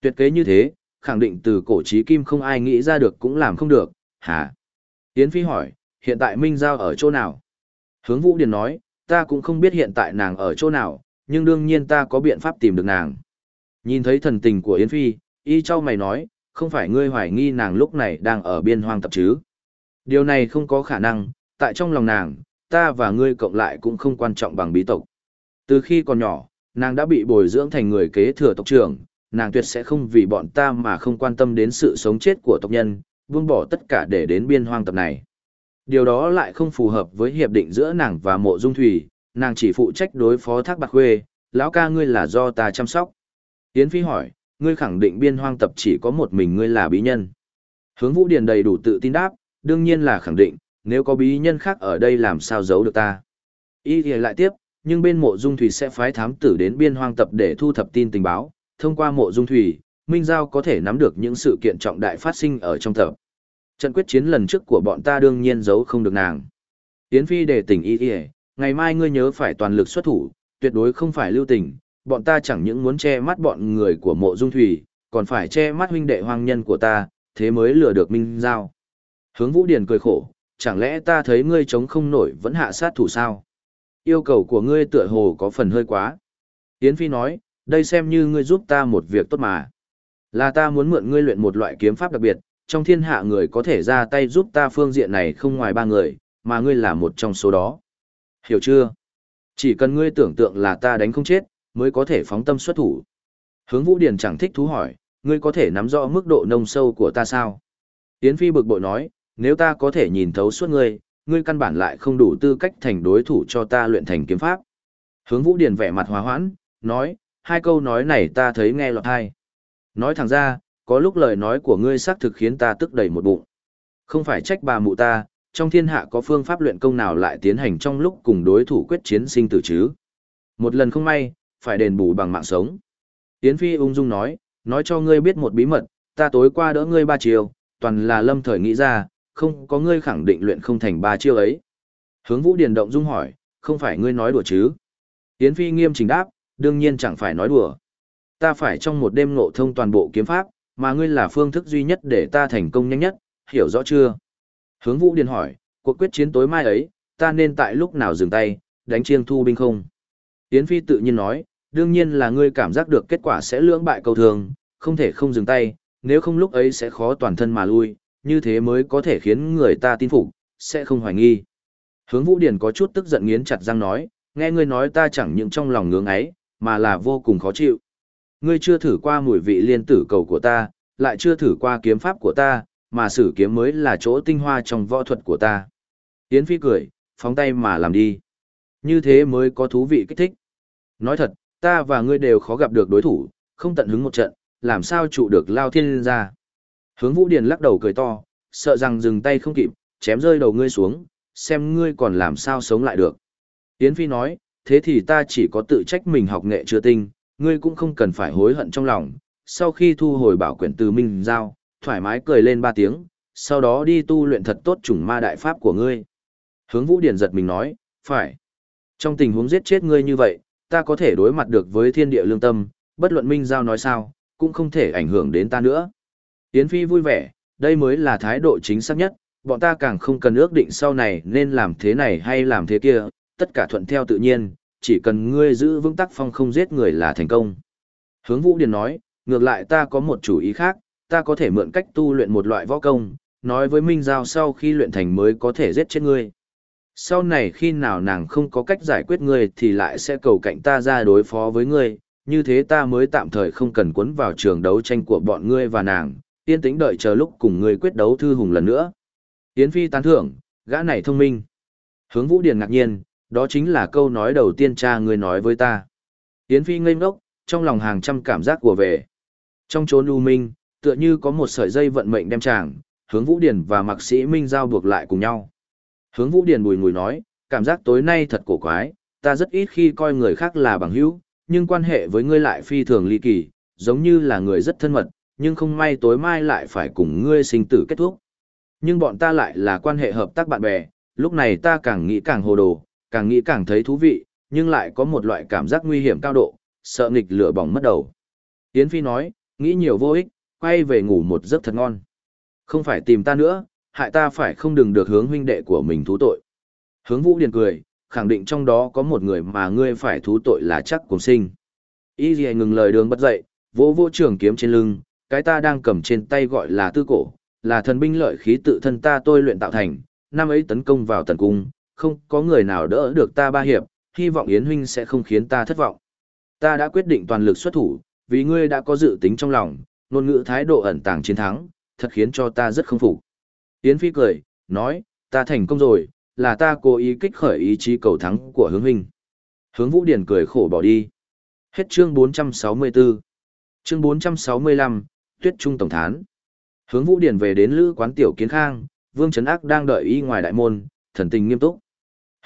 Tuyệt kế như thế, khẳng định từ cổ trí kim không ai nghĩ ra được cũng làm không được, hả? Yến Phi hỏi, hiện tại Minh Giao ở chỗ nào? Hướng Vũ Điền nói, ta cũng không biết hiện tại nàng ở chỗ nào, nhưng đương nhiên ta có biện pháp tìm được nàng. Nhìn thấy thần tình của Yến Phi, y châu mày nói, không phải ngươi hoài nghi nàng lúc này đang ở biên hoang tập chứ. Điều này không có khả năng, tại trong lòng nàng, ta và ngươi cộng lại cũng không quan trọng bằng bí tộc. Từ khi còn nhỏ, nàng đã bị bồi dưỡng thành người kế thừa tộc trưởng, nàng tuyệt sẽ không vì bọn ta mà không quan tâm đến sự sống chết của tộc nhân, buông bỏ tất cả để đến biên hoang tập này. Điều đó lại không phù hợp với hiệp định giữa nàng và mộ dung thủy, nàng chỉ phụ trách đối phó thác bạc khuê, lão ca ngươi là do ta chăm sóc. Yến Phi hỏi, ngươi khẳng định biên hoang tập chỉ có một mình ngươi là bí nhân. Hướng Vũ Điền đầy đủ tự tin đáp, đương nhiên là khẳng định, nếu có bí nhân khác ở đây làm sao giấu được ta. Y thì lại tiếp, nhưng bên mộ dung thủy sẽ phái thám tử đến biên hoang tập để thu thập tin tình báo, thông qua mộ dung thủy, Minh Giao có thể nắm được những sự kiện trọng đại phát sinh ở trong tập. Trận quyết chiến lần trước của bọn ta đương nhiên giấu không được nàng. Yến Phi để tỉnh y y, ngày mai ngươi nhớ phải toàn lực xuất thủ, tuyệt đối không phải lưu tình, bọn ta chẳng những muốn che mắt bọn người của mộ dung thủy, còn phải che mắt huynh đệ hoang nhân của ta, thế mới lừa được Minh Giao. Hướng Vũ Điền cười khổ, chẳng lẽ ta thấy ngươi chống không nổi vẫn hạ sát thủ sao? Yêu cầu của ngươi tựa hồ có phần hơi quá. Yến Phi nói, đây xem như ngươi giúp ta một việc tốt mà. Là ta muốn mượn ngươi luyện một loại kiếm pháp đặc biệt, trong thiên hạ người có thể ra tay giúp ta phương diện này không ngoài ba người, mà ngươi là một trong số đó. Hiểu chưa? Chỉ cần ngươi tưởng tượng là ta đánh không chết, mới có thể phóng tâm xuất thủ. Hướng Vũ Điền chẳng thích thú hỏi, ngươi có thể nắm rõ mức độ nông sâu của ta sao? Yến Phi bực bội nói, nếu ta có thể nhìn thấu suốt ngươi, ngươi căn bản lại không đủ tư cách thành đối thủ cho ta luyện thành kiếm pháp. Hướng Vũ Điền vẻ mặt hòa hoãn, nói, hai câu nói này ta thấy nghe lọt hai. Nói thẳng ra, có lúc lời nói của ngươi xác thực khiến ta tức đầy một bụng. Không phải trách bà mụ ta, trong thiên hạ có phương pháp luyện công nào lại tiến hành trong lúc cùng đối thủ quyết chiến sinh tử chứ. Một lần không may, phải đền bù bằng mạng sống. Yến Phi ung dung nói, nói cho ngươi biết một bí mật, ta tối qua đỡ ngươi ba chiều, toàn là lâm thời nghĩ ra, không có ngươi khẳng định luyện không thành ba chiêu ấy. Hướng Vũ Điền động dung hỏi, không phải ngươi nói đùa chứ? Yến Phi nghiêm chỉnh đáp, đương nhiên chẳng phải nói đùa. Ta phải trong một đêm ngộ thông toàn bộ kiếm pháp, mà ngươi là phương thức duy nhất để ta thành công nhanh nhất, hiểu rõ chưa? Hướng Vũ Điền hỏi, cuộc quyết chiến tối mai ấy, ta nên tại lúc nào dừng tay, đánh chiêng thu binh không? Yến Phi tự nhiên nói, đương nhiên là ngươi cảm giác được kết quả sẽ lưỡng bại cầu thường, không thể không dừng tay, nếu không lúc ấy sẽ khó toàn thân mà lui, như thế mới có thể khiến người ta tin phục, sẽ không hoài nghi. Hướng Vũ Điển có chút tức giận nghiến chặt răng nói, nghe ngươi nói ta chẳng những trong lòng ngưỡng ấy, mà là vô cùng khó chịu. Ngươi chưa thử qua mùi vị liên tử cầu của ta, lại chưa thử qua kiếm pháp của ta, mà sử kiếm mới là chỗ tinh hoa trong võ thuật của ta. Yến Phi cười, phóng tay mà làm đi. Như thế mới có thú vị kích thích. Nói thật, ta và ngươi đều khó gặp được đối thủ, không tận hứng một trận, làm sao trụ được lao thiên ra. Hướng Vũ Điền lắc đầu cười to, sợ rằng dừng tay không kịp, chém rơi đầu ngươi xuống, xem ngươi còn làm sao sống lại được. Yến Phi nói, thế thì ta chỉ có tự trách mình học nghệ chưa tinh, ngươi cũng không cần phải hối hận trong lòng. Sau khi thu hồi bảo quyển từ Minh Giao, thoải mái cười lên ba tiếng, sau đó đi tu luyện thật tốt chủng ma đại pháp của ngươi. Hướng Vũ Điền giật mình nói, phải. Trong tình huống giết chết ngươi như vậy, ta có thể đối mặt được với thiên địa lương tâm, bất luận Minh Giao nói sao, cũng không thể ảnh hưởng đến ta nữa. Yến Phi vui vẻ, đây mới là thái độ chính xác nhất, bọn ta càng không cần ước định sau này nên làm thế này hay làm thế kia, tất cả thuận theo tự nhiên, chỉ cần ngươi giữ vững tắc phong không giết người là thành công. Hướng Vũ Điền nói, ngược lại ta có một chủ ý khác, ta có thể mượn cách tu luyện một loại võ công, nói với Minh Giao sau khi luyện thành mới có thể giết chết ngươi. Sau này khi nào nàng không có cách giải quyết ngươi thì lại sẽ cầu cạnh ta ra đối phó với ngươi, như thế ta mới tạm thời không cần cuốn vào trường đấu tranh của bọn ngươi và nàng, yên tĩnh đợi chờ lúc cùng ngươi quyết đấu thư hùng lần nữa. Yến Phi tán thưởng, gã này thông minh. Hướng Vũ Điền ngạc nhiên, đó chính là câu nói đầu tiên cha ngươi nói với ta. Yến Phi ngây ngốc, trong lòng hàng trăm cảm giác của về. Trong chốn u minh, tựa như có một sợi dây vận mệnh đem chàng, hướng Vũ Điền và Mạc Sĩ Minh giao buộc lại cùng nhau. Hướng Vũ Điền bùi ngùi nói, cảm giác tối nay thật cổ quái, ta rất ít khi coi người khác là bằng hữu, nhưng quan hệ với ngươi lại phi thường ly kỳ, giống như là người rất thân mật, nhưng không may tối mai lại phải cùng ngươi sinh tử kết thúc. Nhưng bọn ta lại là quan hệ hợp tác bạn bè, lúc này ta càng nghĩ càng hồ đồ, càng nghĩ càng thấy thú vị, nhưng lại có một loại cảm giác nguy hiểm cao độ, sợ nghịch lửa bỏng mất đầu. Yến Phi nói, nghĩ nhiều vô ích, quay về ngủ một giấc thật ngon. Không phải tìm ta nữa, hại ta phải không đừng được hướng huynh đệ của mình thú tội. Hướng Vũ Điền cười, khẳng định trong đó có một người mà ngươi phải thú tội là chắc cùng sinh. Y gì ngừng lời đường bất dậy, vỗ vỗ trường kiếm trên lưng, cái ta đang cầm trên tay gọi là tư cổ, là thần binh lợi khí tự thân ta tôi luyện tạo thành, năm ấy tấn công vào tần cung, không có người nào đỡ được ta ba hiệp, hy vọng Yến huynh sẽ không khiến ta thất vọng. Ta đã quyết định toàn lực xuất thủ, vì ngươi đã có dự tính trong lòng, ngôn ngữ thái độ ẩn tàng chiến thắng, thật khiến cho ta rất không phục. Yến Phi cười, nói, ta thành công rồi, là ta cố ý kích khởi ý chí cầu thắng của hướng huynh. Hướng Vũ Điển cười khổ bỏ đi. Hết chương 464. Chương 465, Tuyết Trung Tổng Thán. Hướng Vũ Điển về đến lữ quán tiểu kiến khang, Vương Trấn Ác đang đợi y ngoài đại môn, thần tình nghiêm túc.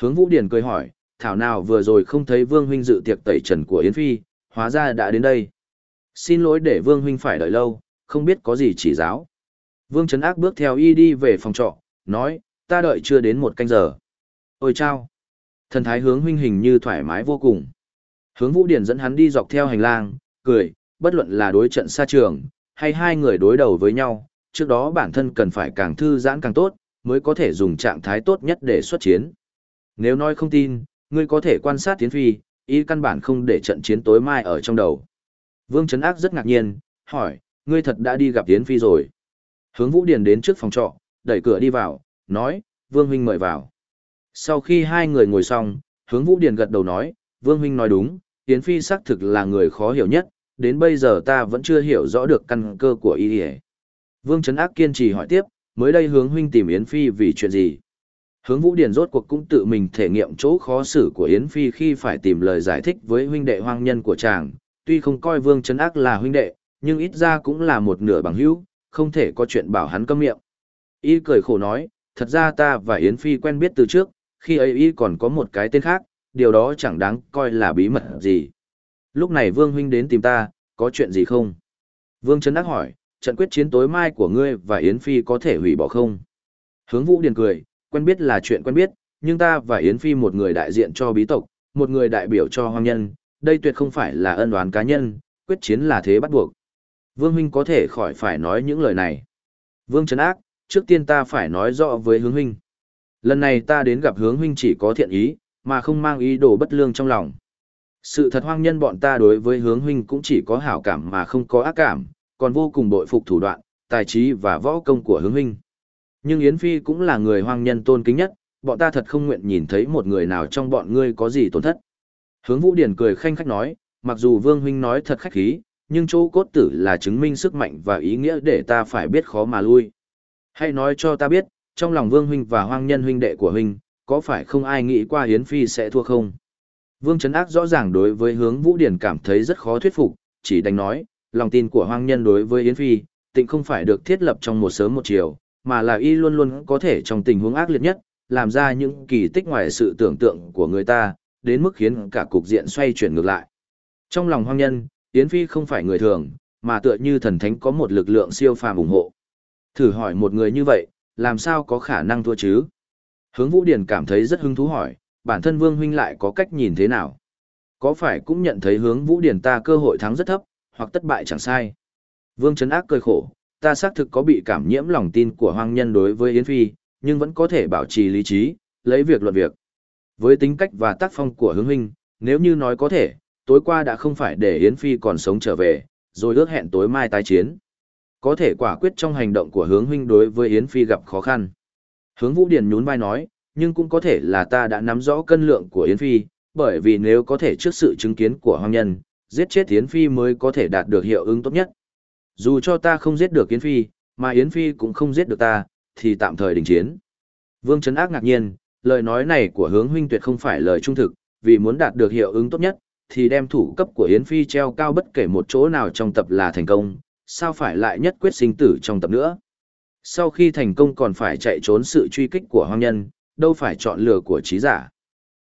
Hướng Vũ Điển cười hỏi, thảo nào vừa rồi không thấy Vương huynh dự tiệc tẩy trần của Yến Phi, hóa ra đã đến đây. Xin lỗi để Vương huynh phải đợi lâu, không biết có gì chỉ giáo. Vương Trấn Ác bước theo y đi về phòng trọ, nói, ta đợi chưa đến một canh giờ. Ôi chao! Thần thái hướng huynh hình như thoải mái vô cùng. Hướng Vũ Điển dẫn hắn đi dọc theo hành lang, cười, bất luận là đối trận xa trường, hay hai người đối đầu với nhau, trước đó bản thân cần phải càng thư giãn càng tốt, mới có thể dùng trạng thái tốt nhất để xuất chiến. Nếu nói không tin, ngươi có thể quan sát Tiến Phi, ý căn bản không để trận chiến tối mai ở trong đầu. Vương Trấn Ác rất ngạc nhiên, hỏi, ngươi thật đã đi gặp Tiến Phi rồi. Hướng Vũ Điền đến trước phòng trọ, đẩy cửa đi vào, nói, Vương Huynh mời vào. Sau khi hai người ngồi xong, hướng Vũ Điền gật đầu nói, Vương Huynh nói đúng, Tiến Phi xác thực là người khó hiểu nhất, đến bây giờ ta vẫn chưa hiểu rõ được căn cơ của y Vương Trấn Ác kiên trì hỏi tiếp, mới đây hướng huynh tìm Yến Phi vì chuyện gì? Hướng Vũ Điền rốt cuộc cũng tự mình thể nghiệm chỗ khó xử của Yến Phi khi phải tìm lời giải thích với huynh đệ hoang nhân của chàng, tuy không coi Vương Trấn Ác là huynh đệ, nhưng ít ra cũng là một nửa bằng hữu, không thể có chuyện bảo hắn câm miệng. Y cười khổ nói, thật ra ta và Yến Phi quen biết từ trước, khi ấy Y còn có một cái tên khác, điều đó chẳng đáng coi là bí mật gì. Lúc này Vương huynh đến tìm ta, có chuyện gì không? Vương Trấn Ác hỏi, trận quyết chiến tối mai của ngươi và Yến Phi có thể hủy bỏ không? Hướng Vũ Điền cười, quen biết là chuyện quen biết, nhưng ta và Yến Phi một người đại diện cho bí tộc, một người đại biểu cho hoang nhân, đây tuyệt không phải là ân oán cá nhân, quyết chiến là thế bắt buộc. Vương huynh có thể khỏi phải nói những lời này. Vương Trấn Ác, trước tiên ta phải nói rõ với hướng huynh. Lần này ta đến gặp hướng huynh chỉ có thiện ý, mà không mang ý đồ bất lương trong lòng. Sự thật hoang nhân bọn ta đối với hướng huynh cũng chỉ có hảo cảm mà không có ác cảm, còn vô cùng bội phục thủ đoạn, tài trí và võ công của hướng huynh. Nhưng Yến Phi cũng là người hoang nhân tôn kính nhất, bọn ta thật không nguyện nhìn thấy một người nào trong bọn ngươi có gì tổn thất. Hướng Vũ Điển cười khanh khách nói, mặc dù Vương huynh nói thật khách khí, nhưng chỗ cốt tử là chứng minh sức mạnh và ý nghĩa để ta phải biết khó mà lui. Hãy nói cho ta biết, trong lòng Vương huynh và hoang nhân huynh đệ của huynh, có phải không ai nghĩ qua Yến Phi sẽ thua không? Vương Trấn Ác rõ ràng đối với hướng Vũ Điển cảm thấy rất khó thuyết phục, chỉ đành nói, lòng tin của hoang nhân đối với Yến Phi, tịnh không phải được thiết lập trong một sớm một chiều, mà là y luôn luôn có thể trong tình huống ác liệt nhất, làm ra những kỳ tích ngoài sự tưởng tượng của người ta, đến mức khiến cả cục diện xoay chuyển ngược lại. Trong lòng hoang nhân, Yến Phi không phải người thường, mà tựa như thần thánh có một lực lượng siêu phàm ủng hộ. Thử hỏi một người như vậy, làm sao có khả năng thua chứ? Hướng Vũ Điển cảm thấy rất hứng thú hỏi, bản thân Vương Huynh lại có cách nhìn thế nào? Có phải cũng nhận thấy hướng Vũ Điển ta cơ hội thắng rất thấp, hoặc thất bại chẳng sai? Vương Trấn Ác cười khổ, ta xác thực có bị cảm nhiễm lòng tin của hoang nhân đối với Yến Phi, nhưng vẫn có thể bảo trì lý trí, lấy việc luận việc. Với tính cách và tác phong của hướng huynh, nếu như nói có thể, tối qua đã không phải để Yến Phi còn sống trở về, rồi ước hẹn tối mai tái chiến. Có thể quả quyết trong hành động của hướng huynh đối với Yến Phi gặp khó khăn. Hướng Vũ Điền nhún vai nói, nhưng cũng có thể là ta đã nắm rõ cân lượng của Yến Phi, bởi vì nếu có thể trước sự chứng kiến của hoang nhân, giết chết Yến Phi mới có thể đạt được hiệu ứng tốt nhất. Dù cho ta không giết được Yến Phi, mà Yến Phi cũng không giết được ta, thì tạm thời đình chiến. Vương Trấn Ác ngạc nhiên, lời nói này của hướng huynh tuyệt không phải lời trung thực, vì muốn đạt được hiệu ứng tốt nhất, thì đem thủ cấp của Yến Phi treo cao bất kể một chỗ nào trong tập là thành công, sao phải lại nhất quyết sinh tử trong tập nữa. Sau khi thành công còn phải chạy trốn sự truy kích của hoang nhân, đâu phải chọn lựa của trí giả.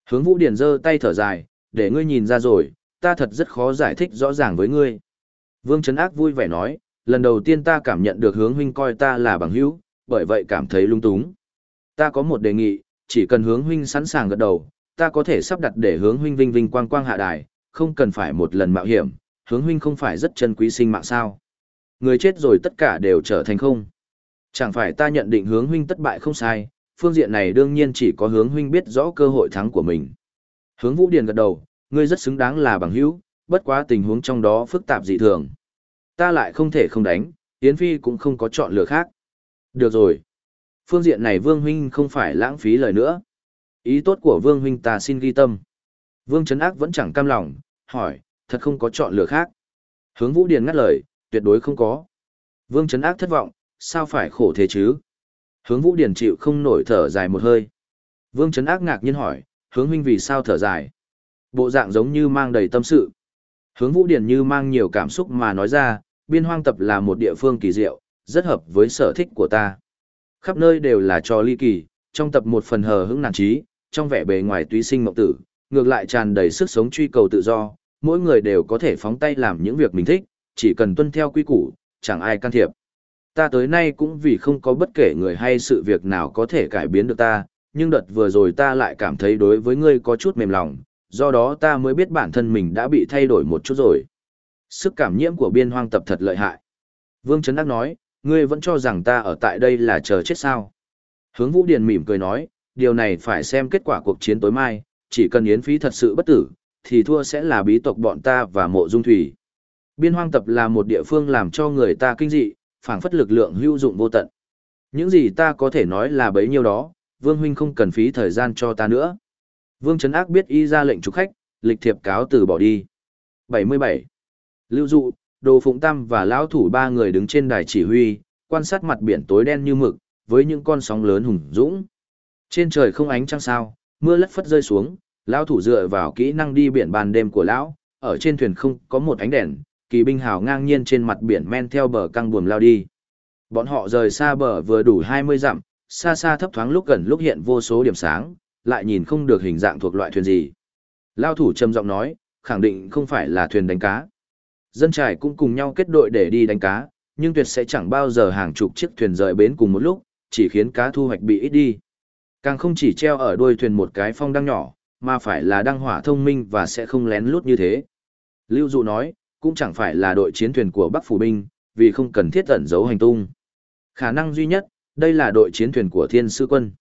Hướng Vũ Điển giơ tay thở dài, để ngươi nhìn ra rồi, ta thật rất khó giải thích rõ ràng với ngươi. Vương Trấn Ác vui vẻ nói, lần đầu tiên ta cảm nhận được hướng huynh coi ta là bằng hữu, bởi vậy cảm thấy lung túng. Ta có một đề nghị, chỉ cần hướng huynh sẵn sàng gật đầu, ta có thể sắp đặt để hướng huynh vinh vinh quang quang hạ đài, không cần phải một lần mạo hiểm, hướng huynh không phải rất chân quý sinh mạng sao. Người chết rồi tất cả đều trở thành không. Chẳng phải ta nhận định hướng huynh tất bại không sai, phương diện này đương nhiên chỉ có hướng huynh biết rõ cơ hội thắng của mình. Hướng Vũ Điền gật đầu, ngươi rất xứng đáng là bằng hữu, bất quá tình huống trong đó phức tạp dị thường. Ta lại không thể không đánh, Yến Phi cũng không có chọn lựa khác. Được rồi. Phương diện này Vương Huynh không phải lãng phí lời nữa. Ý tốt của Vương Huynh ta xin ghi tâm. Vương Trấn Ác vẫn chẳng cam lòng, hỏi, thật không có chọn lựa khác. Hướng Vũ Điền ngắt lời, tuyệt đối không có. Vương Trấn Ác thất vọng, sao phải khổ thế chứ? Hướng Vũ Điền chịu không nổi thở dài một hơi. Vương Trấn Ác ngạc nhiên hỏi, hướng huynh vì sao thở dài? Bộ dạng giống như mang đầy tâm sự. Hướng Vũ Điền như mang nhiều cảm xúc mà nói ra, biên hoang tập là một địa phương kỳ diệu, rất hợp với sở thích của ta. Khắp nơi đều là trò ly kỳ, trong tập một phần hờ hững nản trí, trong vẻ bề ngoài tuy sinh mộng tử, ngược lại tràn đầy sức sống truy cầu tự do, mỗi người đều có thể phóng tay làm những việc mình thích, chỉ cần tuân theo quy củ, chẳng ai can thiệp. Ta tới nay cũng vì không có bất kể người hay sự việc nào có thể cải biến được ta, nhưng đợt vừa rồi ta lại cảm thấy đối với ngươi có chút mềm lòng, do đó ta mới biết bản thân mình đã bị thay đổi một chút rồi. Sức cảm nhiễm của biên hoang tập thật lợi hại. Vương Trấn Đắc nói, ngươi vẫn cho rằng ta ở tại đây là chờ chết sao. Hướng Vũ Điền mỉm cười nói, điều này phải xem kết quả cuộc chiến tối mai, chỉ cần Yến Phí thật sự bất tử, thì thua sẽ là bí tộc bọn ta và mộ dung thủy. Biên hoang tập là một địa phương làm cho người ta kinh dị, phảng phất lực lượng hữu dụng vô tận. Những gì ta có thể nói là bấy nhiêu đó, Vương Huynh không cần phí thời gian cho ta nữa. Vương Trấn Ác biết y ra lệnh trục khách, lịch thiệp cáo từ bỏ đi. 77. Lưu Dụ, Đồ Phụng Tam và Lão Thủ ba người đứng trên đài chỉ huy, quan sát mặt biển tối đen như mực, với những con sóng lớn hùng dũng. Trên trời không ánh trăng sao, mưa lất phất rơi xuống, Lão Thủ dựa vào kỹ năng đi biển ban đêm của Lão, ở trên thuyền không có một ánh đèn, kỳ binh hào ngang nhiên trên mặt biển men theo bờ căng buồm lao đi. Bọn họ rời xa bờ vừa đủ 20 dặm, xa xa thấp thoáng lúc gần lúc hiện vô số điểm sáng, lại nhìn không được hình dạng thuộc loại thuyền gì. Lao thủ trầm giọng nói, khẳng định không phải là thuyền đánh cá. Dân trải cũng cùng nhau kết đội để đi đánh cá, nhưng tuyệt sẽ chẳng bao giờ hàng chục chiếc thuyền rời bến cùng một lúc, chỉ khiến cá thu hoạch bị ít đi. Càng không chỉ treo ở đuôi thuyền một cái phong đăng nhỏ, mà phải là đăng hỏa thông minh và sẽ không lén lút như thế. Lưu Dụ nói, cũng chẳng phải là đội chiến thuyền của Bắc Phủ Binh, vì không cần thiết tẩn giấu hành tung. Khả năng duy nhất, đây là đội chiến thuyền của Thiên Sư Quân.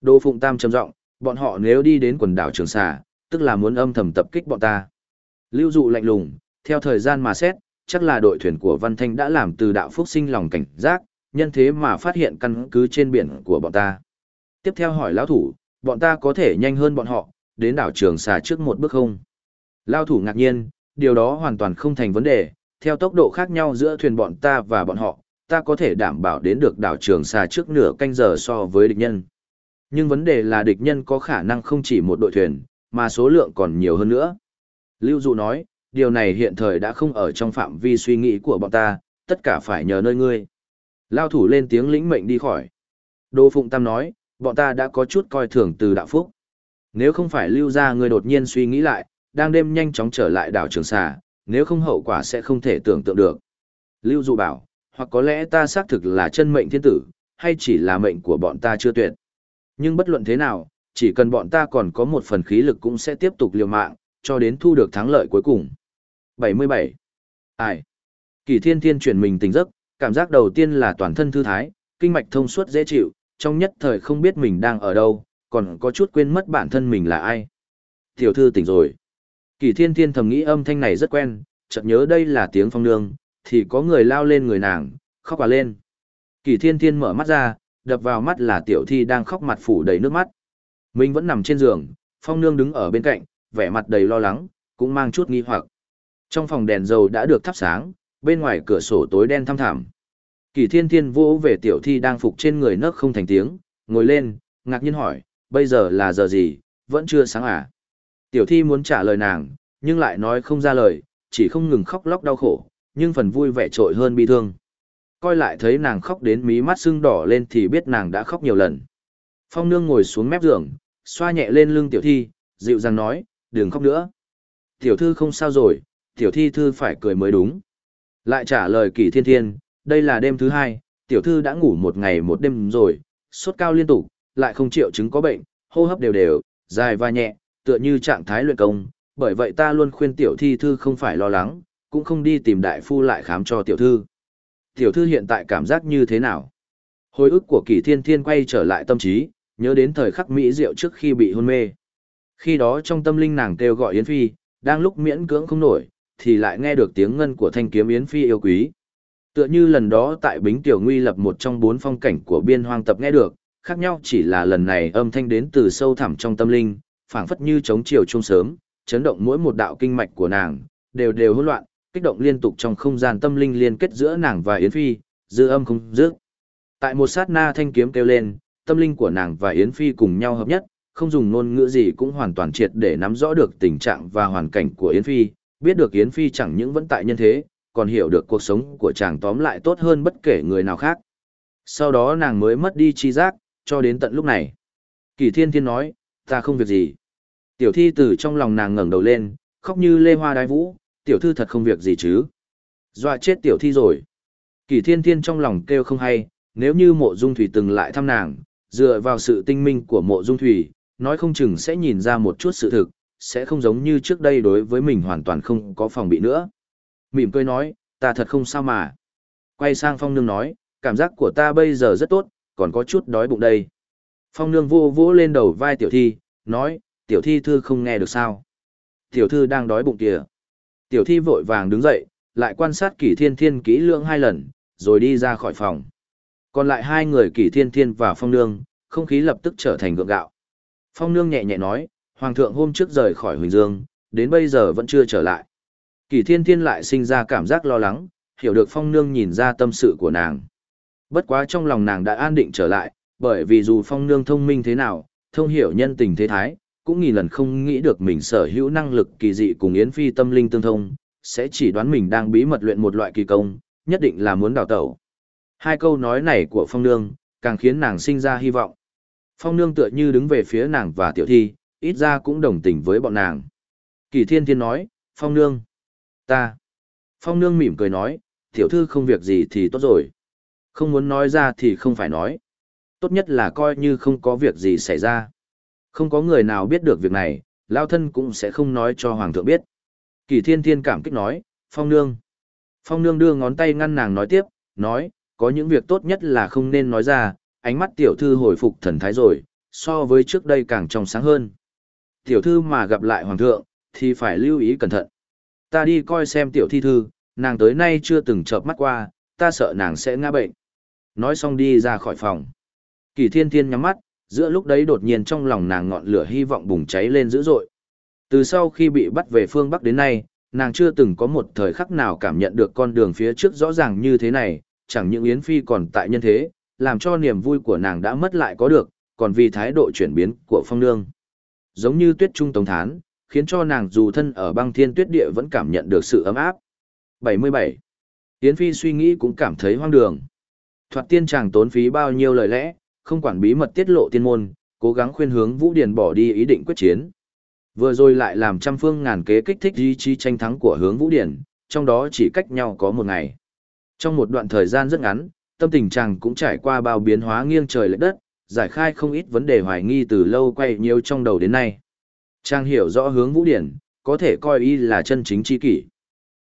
Đỗ Phụng Tam trầm giọng, bọn họ nếu đi đến quần đảo Trường Sa, tức là muốn âm thầm tập kích bọn ta. Lưu dụ lạnh lùng, theo thời gian mà xét, chắc là đội thuyền của Văn Thanh đã làm từ đạo phúc sinh lòng cảnh giác, nhân thế mà phát hiện căn cứ trên biển của bọn ta. Tiếp theo hỏi lão thủ, bọn ta có thể nhanh hơn bọn họ, đến đảo Trường Sa trước một bước không? Lão thủ ngạc nhiên, điều đó hoàn toàn không thành vấn đề, theo tốc độ khác nhau giữa thuyền bọn ta và bọn họ, ta có thể đảm bảo đến được đảo Trường Sa trước nửa canh giờ so với địch nhân. Nhưng vấn đề là địch nhân có khả năng không chỉ một đội thuyền, mà số lượng còn nhiều hơn nữa. Lưu Dụ nói, điều này hiện thời đã không ở trong phạm vi suy nghĩ của bọn ta, tất cả phải nhờ nơi ngươi. Lao thủ lên tiếng lĩnh mệnh đi khỏi. Đô Phụng Tam nói, bọn ta đã có chút coi thường từ đạo phúc. Nếu không phải lưu ra ngươi đột nhiên suy nghĩ lại, đang đêm nhanh chóng trở lại đảo Trường Sa, nếu không hậu quả sẽ không thể tưởng tượng được. Lưu Dụ bảo, hoặc có lẽ ta xác thực là chân mệnh thiên tử, hay chỉ là mệnh của bọn ta chưa tuyệt. Nhưng bất luận thế nào, chỉ cần bọn ta còn có một phần khí lực cũng sẽ tiếp tục liều mạng, cho đến thu được thắng lợi cuối cùng. 77. Ai? Kỳ thiên thiên chuyển mình tỉnh giấc, cảm giác đầu tiên là toàn thân thư thái, kinh mạch thông suốt dễ chịu, trong nhất thời không biết mình đang ở đâu, còn có chút quên mất bản thân mình là ai. Tiểu thư tỉnh rồi. Kỳ thiên thiên thầm nghĩ âm thanh này rất quen, chợt nhớ đây là tiếng phong nương, thì có người lao lên người nàng, khóc quả lên. Kỳ thiên thiên mở mắt ra, đập vào mắt là tiểu thi đang khóc mặt phủ đầy nước mắt. Mình vẫn nằm trên giường, phong nương đứng ở bên cạnh, vẻ mặt đầy lo lắng, cũng mang chút nghi hoặc. Trong phòng đèn dầu đã được thắp sáng, bên ngoài cửa sổ tối đen thăm thẳm. Kỳ thiên thiên vô về tiểu thi đang phục trên người nấc không thành tiếng, ngồi lên, ngạc nhiên hỏi, bây giờ là giờ gì, vẫn chưa sáng à? Tiểu thi muốn trả lời nàng, nhưng lại nói không ra lời, chỉ không ngừng khóc lóc đau khổ, nhưng phần vui vẻ trội hơn bi thương coi lại thấy nàng khóc đến mí mắt sưng đỏ lên thì biết nàng đã khóc nhiều lần. Phong nương ngồi xuống mép giường, xoa nhẹ lên lưng tiểu thi, dịu dàng nói, đừng khóc nữa. Tiểu thư không sao rồi, tiểu thi thư phải cười mới đúng. Lại trả lời kỳ thiên thiên, đây là đêm thứ hai, tiểu thư đã ngủ một ngày một đêm rồi, sốt cao liên tục, lại không triệu chứng có bệnh, hô hấp đều đều, dài và nhẹ, tựa như trạng thái luyện công, bởi vậy ta luôn khuyên tiểu thi thư không phải lo lắng, cũng không đi tìm đại phu lại khám cho tiểu thư. Tiểu thư hiện tại cảm giác như thế nào? Hồi ức của kỳ thiên thiên quay trở lại tâm trí, nhớ đến thời khắc mỹ diệu trước khi bị hôn mê. Khi đó trong tâm linh nàng kêu gọi Yến Phi, đang lúc miễn cưỡng không nổi, thì lại nghe được tiếng ngân của thanh kiếm Yến Phi yêu quý. Tựa như lần đó tại Bính Tiểu Nguy lập một trong bốn phong cảnh của biên hoang tập nghe được, khác nhau chỉ là lần này âm thanh đến từ sâu thẳm trong tâm linh, phảng phất như chống chiều trung sớm, chấn động mỗi một đạo kinh mạch của nàng, đều đều hỗn loạn, kích động liên tục trong không gian tâm linh liên kết giữa nàng và Yến Phi, dư âm không dứt. Tại một sát na thanh kiếm kêu lên, tâm linh của nàng và Yến Phi cùng nhau hợp nhất, không dùng ngôn ngữ gì cũng hoàn toàn triệt để nắm rõ được tình trạng và hoàn cảnh của Yến Phi, biết được Yến Phi chẳng những vẫn tại nhân thế, còn hiểu được cuộc sống của chàng tóm lại tốt hơn bất kể người nào khác. Sau đó nàng mới mất đi chi giác, cho đến tận lúc này. Kỳ thiên thiên nói, ta không việc gì. Tiểu thi từ trong lòng nàng ngẩng đầu lên, khóc như lê hoa đái vũ, tiểu thư thật không việc gì chứ. Dọa chết tiểu thi rồi. Kỳ thiên thiên trong lòng kêu không hay, nếu như mộ dung thủy từng lại thăm nàng, dựa vào sự tinh minh của mộ dung thủy, nói không chừng sẽ nhìn ra một chút sự thực, sẽ không giống như trước đây đối với mình hoàn toàn không có phòng bị nữa. Mỉm cười nói, ta thật không sao mà. Quay sang phong nương nói, cảm giác của ta bây giờ rất tốt, còn có chút đói bụng đây. Phong nương vô vỗ lên đầu vai tiểu thi, nói, tiểu thi thư không nghe được sao. Tiểu thư đang đói bụng kìa. Tiểu thi vội vàng đứng dậy, lại quan sát kỷ thiên thiên kỹ lưỡng hai lần, rồi đi ra khỏi phòng. Còn lại hai người kỷ thiên thiên và phong nương, không khí lập tức trở thành gượng gạo. Phong nương nhẹ nhẹ nói, Hoàng thượng hôm trước rời khỏi Huỳnh Dương, đến bây giờ vẫn chưa trở lại. Kỷ thiên thiên lại sinh ra cảm giác lo lắng, hiểu được phong nương nhìn ra tâm sự của nàng. Bất quá trong lòng nàng đã an định trở lại, bởi vì dù phong nương thông minh thế nào, thông hiểu nhân tình thế thái, cũng nghìn lần không nghĩ được mình sở hữu năng lực kỳ dị cùng Yến Phi tâm linh tương thông, sẽ chỉ đoán mình đang bí mật luyện một loại kỳ công, nhất định là muốn đào tẩu. Hai câu nói này của phong nương, càng khiến nàng sinh ra hy vọng. Phong nương tựa như đứng về phía nàng và tiểu thi, ít ra cũng đồng tình với bọn nàng. Kỳ thiên thiên nói, phong nương, ta. Phong nương mỉm cười nói, tiểu thư không việc gì thì tốt rồi. Không muốn nói ra thì không phải nói. Tốt nhất là coi như không có việc gì xảy ra. Không có người nào biết được việc này, lao thân cũng sẽ không nói cho hoàng thượng biết. Kỳ thiên thiên cảm kích nói, phong nương. Phong nương đưa ngón tay ngăn nàng nói tiếp, nói, có những việc tốt nhất là không nên nói ra, ánh mắt tiểu thư hồi phục thần thái rồi, so với trước đây càng trong sáng hơn. Tiểu thư mà gặp lại hoàng thượng, thì phải lưu ý cẩn thận. Ta đi coi xem tiểu thi thư, nàng tới nay chưa từng chợp mắt qua, ta sợ nàng sẽ ngã bệnh. Nói xong đi ra khỏi phòng. Kỳ thiên thiên nhắm mắt, giữa lúc đấy đột nhiên trong lòng nàng ngọn lửa hy vọng bùng cháy lên dữ dội. Từ sau khi bị bắt về phương Bắc đến nay, nàng chưa từng có một thời khắc nào cảm nhận được con đường phía trước rõ ràng như thế này, chẳng những Yến Phi còn tại nhân thế, làm cho niềm vui của nàng đã mất lại có được, còn vì thái độ chuyển biến của phong nương. Giống như tuyết trung tống thán, khiến cho nàng dù thân ở băng thiên tuyết địa vẫn cảm nhận được sự ấm áp. 77. Yến Phi suy nghĩ cũng cảm thấy hoang đường. Thoạt tiên chàng tốn phí bao nhiêu lời lẽ, không quản bí mật tiết lộ tiên môn, cố gắng khuyên hướng Vũ Điền bỏ đi ý định quyết chiến. Vừa rồi lại làm trăm phương ngàn kế kích thích ý chí tranh thắng của hướng Vũ Điền, trong đó chỉ cách nhau có một ngày. Trong một đoạn thời gian rất ngắn, tâm tình chàng cũng trải qua bao biến hóa nghiêng trời lệch đất, giải khai không ít vấn đề hoài nghi từ lâu quay nhiều trong đầu đến nay. Trang hiểu rõ hướng Vũ Điển, có thể coi y là chân chính chi kỷ.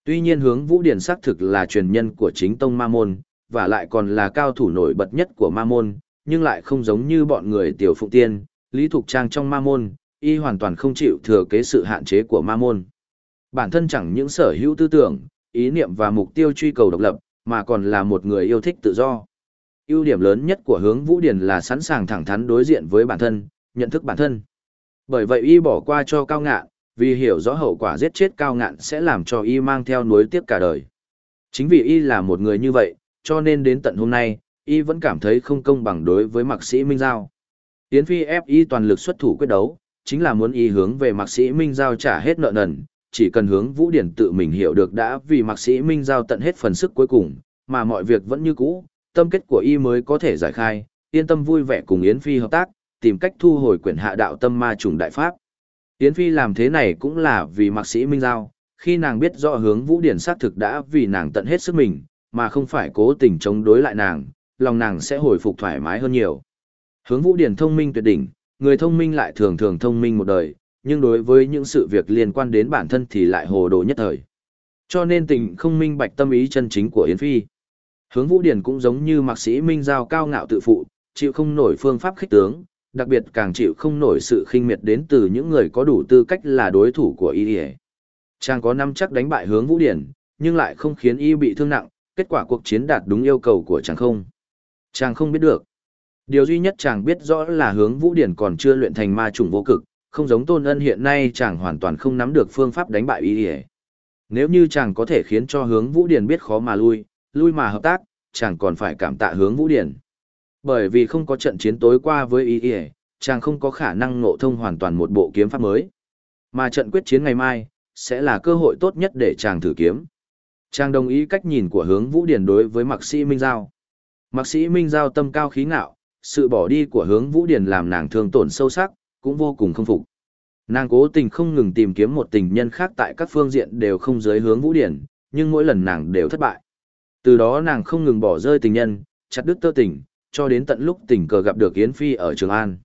Tuy nhiên hướng Vũ Điển xác thực là truyền nhân của chính tông Ma Môn, và lại còn là cao thủ nổi bật nhất của Ma Môn, nhưng lại không giống như bọn người tiểu phụ tiên, Lý Thục Trang trong Ma Môn, y hoàn toàn không chịu thừa kế sự hạn chế của Ma Môn. Bản thân chẳng những sở hữu tư tưởng, ý niệm và mục tiêu truy cầu độc lập, mà còn là một người yêu thích tự do ưu điểm lớn nhất của hướng Vũ Điển là sẵn sàng thẳng thắn đối diện với bản thân, nhận thức bản thân. Bởi vậy y bỏ qua cho cao ngạn, vì hiểu rõ hậu quả giết chết cao ngạn sẽ làm cho y mang theo nối tiếc cả đời. Chính vì y là một người như vậy, cho nên đến tận hôm nay, y vẫn cảm thấy không công bằng đối với mạc sĩ Minh Giao. tiến Phi ép y toàn lực xuất thủ quyết đấu, chính là muốn y hướng về mạc sĩ Minh Giao trả hết nợ nần, chỉ cần hướng Vũ Điển tự mình hiểu được đã vì mạc sĩ Minh Giao tận hết phần sức cuối cùng, mà mọi việc vẫn như cũ, tâm kết của y mới có thể giải khai, yên tâm vui vẻ cùng Yến Phi hợp tác, tìm cách thu hồi quyển hạ đạo tâm ma trùng đại pháp. Yến Phi làm thế này cũng là vì mạc sĩ Minh Giao, khi nàng biết rõ hướng Vũ Điển xác thực đã vì nàng tận hết sức mình, mà không phải cố tình chống đối lại nàng, lòng nàng sẽ hồi phục thoải mái hơn nhiều. Hướng Vũ Điển thông minh tuyệt đỉnh, người thông minh lại thường thường thông minh một đời, nhưng đối với những sự việc liên quan đến bản thân thì lại hồ đồ nhất thời. Cho nên tình không minh bạch tâm ý chân chính của Yến Phi. Hướng Vũ Điển cũng giống như mạc sĩ Minh Giao cao ngạo tự phụ, chịu không nổi phương pháp khích tướng, đặc biệt càng chịu không nổi sự khinh miệt đến từ những người có đủ tư cách là đối thủ của y chàng có năm chắc đánh bại hướng vũ điển nhưng lại không khiến y bị thương nặng kết quả cuộc chiến đạt đúng yêu cầu của chàng không? Chàng không biết được. Điều duy nhất chàng biết rõ là hướng vũ điển còn chưa luyện thành ma trùng vô cực không giống tôn ân hiện nay chàng hoàn toàn không nắm được phương pháp đánh bại y nếu như chàng có thể khiến cho hướng vũ điển biết khó mà lui lui mà hợp tác, chàng còn phải cảm tạ hướng vũ điển. Bởi vì không có trận chiến tối qua với y chàng không có khả năng ngộ thông hoàn toàn một bộ kiếm pháp mới. Mà trận quyết chiến ngày mai, sẽ là cơ hội tốt nhất để chàng thử kiếm. Chàng đồng ý cách nhìn của hướng vũ điển đối với mạc sĩ minh giao. Mạc sĩ minh giao tâm cao khí ngạo, sự bỏ đi của hướng vũ điển làm nàng thương tổn sâu sắc, cũng vô cùng không phục. Nàng cố tình không ngừng tìm kiếm một tình nhân khác tại các phương diện đều không dưới hướng vũ điển, nhưng mỗi lần nàng đều thất bại từ đó nàng không ngừng bỏ rơi tình nhân chặt đứt tơ tình cho đến tận lúc tình cờ gặp được yến phi ở trường an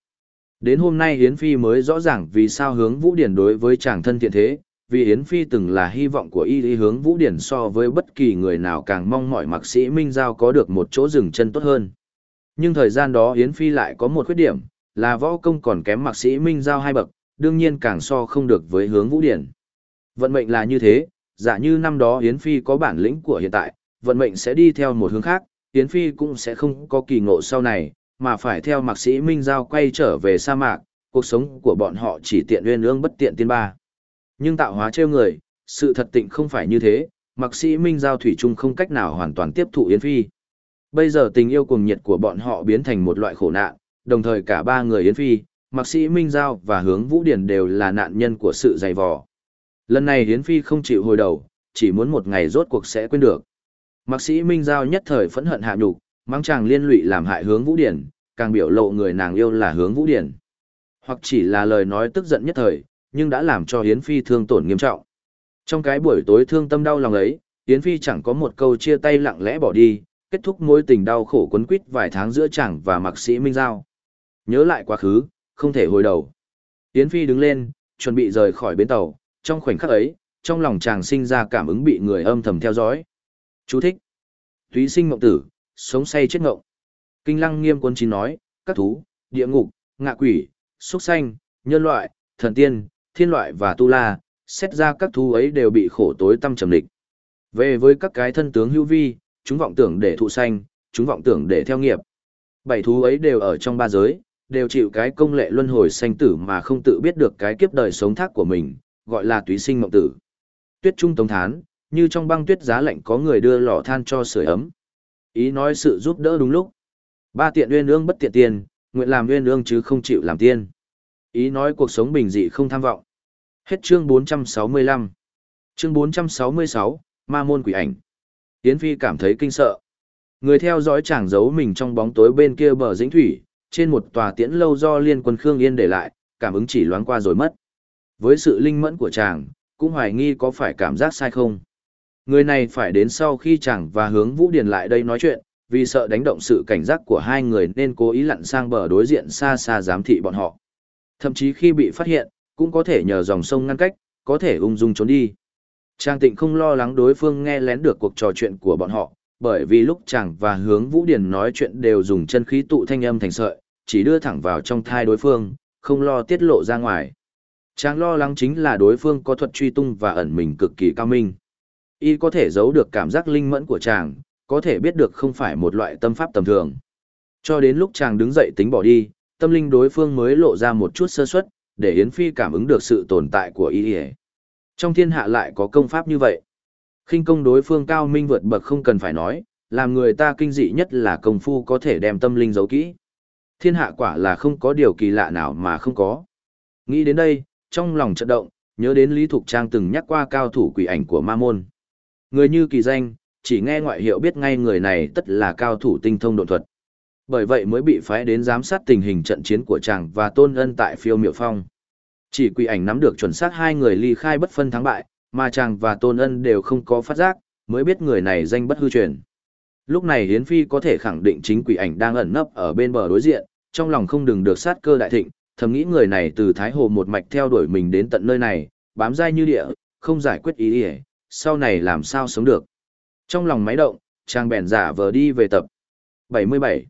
đến hôm nay yến phi mới rõ ràng vì sao hướng vũ điển đối với chàng thân thiện thế vì Yến Phi từng là hy vọng của y lý hướng Vũ Điển so với bất kỳ người nào càng mong mọi mạc sĩ Minh Giao có được một chỗ dừng chân tốt hơn. Nhưng thời gian đó Yến Phi lại có một khuyết điểm, là võ công còn kém mạc sĩ Minh Giao hai bậc, đương nhiên càng so không được với hướng Vũ Điển. Vận mệnh là như thế, giả như năm đó Yến Phi có bản lĩnh của hiện tại, vận mệnh sẽ đi theo một hướng khác, Yến Phi cũng sẽ không có kỳ ngộ sau này, mà phải theo mạc sĩ Minh Giao quay trở về sa mạc, cuộc sống của bọn họ chỉ tiện uyên ương bất tiện tiên ba. Nhưng tạo hóa trêu người, sự thật tịnh không phải như thế, mặc sĩ Minh Giao Thủy Trung không cách nào hoàn toàn tiếp thụ Yến Phi. Bây giờ tình yêu cuồng nhiệt của bọn họ biến thành một loại khổ nạn, đồng thời cả ba người Yến Phi, mặc sĩ Minh Giao và hướng Vũ Điển đều là nạn nhân của sự dày vò. Lần này Yến Phi không chịu hồi đầu, chỉ muốn một ngày rốt cuộc sẽ quên được. Mạc sĩ Minh Giao nhất thời phẫn hận hạ nhục, mang chàng liên lụy làm hại hướng Vũ Điển, càng biểu lộ người nàng yêu là hướng Vũ Điển. Hoặc chỉ là lời nói tức giận nhất thời, nhưng đã làm cho Yến Phi thương tổn nghiêm trọng. Trong cái buổi tối thương tâm đau lòng ấy, Yến Phi chẳng có một câu chia tay lặng lẽ bỏ đi, kết thúc mối tình đau khổ quấn quýt vài tháng giữa chàng và mạc sĩ Minh Giao. Nhớ lại quá khứ, không thể hồi đầu. Yến Phi đứng lên, chuẩn bị rời khỏi bến tàu, trong khoảnh khắc ấy, trong lòng chàng sinh ra cảm ứng bị người âm thầm theo dõi. Chú thích. Túy sinh mộng tử, sống say chết ngộng. Kinh lăng nghiêm quân chín nói, các thú, địa ngục, ngạ quỷ, xuất sanh, nhân loại, thần tiên, thiên loại và tu la, xét ra các thú ấy đều bị khổ tối tâm trầm địch. Về với các cái thân tướng hữu vi, chúng vọng tưởng để thụ sanh, chúng vọng tưởng để theo nghiệp. Bảy thú ấy đều ở trong ba giới, đều chịu cái công lệ luân hồi sanh tử mà không tự biết được cái kiếp đời sống thác của mình, gọi là túy sinh mộng tử. Tuyết trung tống thán, như trong băng tuyết giá lạnh có người đưa lò than cho sưởi ấm. Ý nói sự giúp đỡ đúng lúc. Ba tiện uyên ương bất tiện tiền, nguyện làm uyên ương chứ không chịu làm tiên. Ý nói cuộc sống bình dị không tham vọng. Hết chương 465. Chương 466, Ma môn quỷ ảnh. Yến Phi cảm thấy kinh sợ. Người theo dõi chàng giấu mình trong bóng tối bên kia bờ dĩnh thủy, trên một tòa tiễn lâu do liên quân Khương Yên để lại, cảm ứng chỉ loáng qua rồi mất. Với sự linh mẫn của chàng, cũng hoài nghi có phải cảm giác sai không. Người này phải đến sau khi chàng và hướng Vũ Điền lại đây nói chuyện, vì sợ đánh động sự cảnh giác của hai người nên cố ý lặn sang bờ đối diện xa xa giám thị bọn họ. Thậm chí khi bị phát hiện, cũng có thể nhờ dòng sông ngăn cách, có thể ung dung trốn đi. Trang tịnh không lo lắng đối phương nghe lén được cuộc trò chuyện của bọn họ, bởi vì lúc chàng và hướng Vũ Điền nói chuyện đều dùng chân khí tụ thanh âm thành sợi, chỉ đưa thẳng vào trong thai đối phương, không lo tiết lộ ra ngoài. Chàng lo lắng chính là đối phương có thuật truy tung và ẩn mình cực kỳ cao minh. Y có thể giấu được cảm giác linh mẫn của chàng, có thể biết được không phải một loại tâm pháp tầm thường. Cho đến lúc chàng đứng dậy tính bỏ đi, tâm linh đối phương mới lộ ra một chút sơ suất, để Yến Phi cảm ứng được sự tồn tại của y Trong thiên hạ lại có công pháp như vậy. khinh công đối phương cao minh vượt bậc không cần phải nói, làm người ta kinh dị nhất là công phu có thể đem tâm linh giấu kỹ. Thiên hạ quả là không có điều kỳ lạ nào mà không có. Nghĩ đến đây, trong lòng chợt động, nhớ đến Lý Thục Trang từng nhắc qua cao thủ quỷ ảnh của Ma Môn. Người như kỳ danh, chỉ nghe ngoại hiệu biết ngay người này tất là cao thủ tinh thông độ thuật bởi vậy mới bị phái đến giám sát tình hình trận chiến của chàng và tôn ân tại phiêu miệu phong. Chỉ quỷ ảnh nắm được chuẩn xác hai người ly khai bất phân thắng bại, mà chàng và tôn ân đều không có phát giác, mới biết người này danh bất hư truyền. Lúc này Hiến Phi có thể khẳng định chính quỷ ảnh đang ẩn nấp ở bên bờ đối diện, trong lòng không đừng được sát cơ đại thịnh, thầm nghĩ người này từ Thái Hồ một mạch theo đuổi mình đến tận nơi này, bám dai như địa, không giải quyết ý ý, sau này làm sao sống được. Trong lòng máy động, chàng bèn giả vờ đi về tập. 77.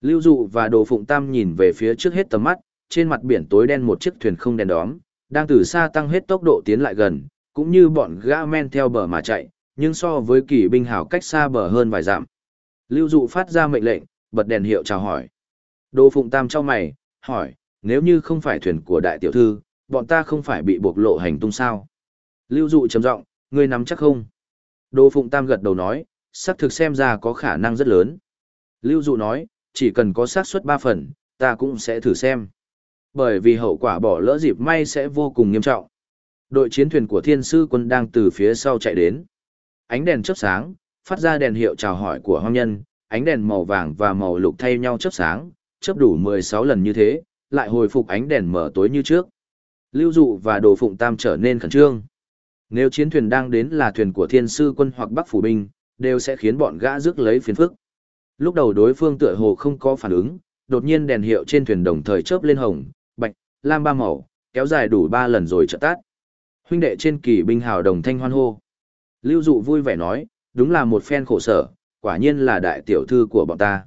Lưu Dụ và Đồ Phụng Tam nhìn về phía trước hết tầm mắt, trên mặt biển tối đen một chiếc thuyền không đèn đóm, đang từ xa tăng hết tốc độ tiến lại gần, cũng như bọn gã men theo bờ mà chạy, nhưng so với kỳ binh hào cách xa bờ hơn vài dặm. Lưu Dụ phát ra mệnh lệnh, bật đèn hiệu chào hỏi. Đồ Phụng Tam cho mày, hỏi, nếu như không phải thuyền của đại tiểu thư, bọn ta không phải bị buộc lộ hành tung sao? Lưu Dụ trầm giọng, ngươi nắm chắc không? Đồ Phụng Tam gật đầu nói, xác thực xem ra có khả năng rất lớn. Lưu Dụ nói, chỉ cần có xác suất 3 phần, ta cũng sẽ thử xem. Bởi vì hậu quả bỏ lỡ dịp may sẽ vô cùng nghiêm trọng. Đội chiến thuyền của thiên sư quân đang từ phía sau chạy đến. Ánh đèn chớp sáng, phát ra đèn hiệu chào hỏi của hoang nhân, ánh đèn màu vàng và màu lục thay nhau chớp sáng, chớp đủ 16 lần như thế, lại hồi phục ánh đèn mở tối như trước. Lưu dụ và đồ phụng tam trở nên khẩn trương. Nếu chiến thuyền đang đến là thuyền của thiên sư quân hoặc bắc phủ binh, đều sẽ khiến bọn gã rước lấy phiền phức. Lúc đầu đối phương tựa hồ không có phản ứng, đột nhiên đèn hiệu trên thuyền đồng thời chớp lên hồng, bạch, lam ba màu, kéo dài đủ ba lần rồi chợt tắt. Huynh đệ trên kỳ binh hào đồng thanh hoan hô. Lưu dụ vui vẻ nói, đúng là một phen khổ sở, quả nhiên là đại tiểu thư của bọn ta.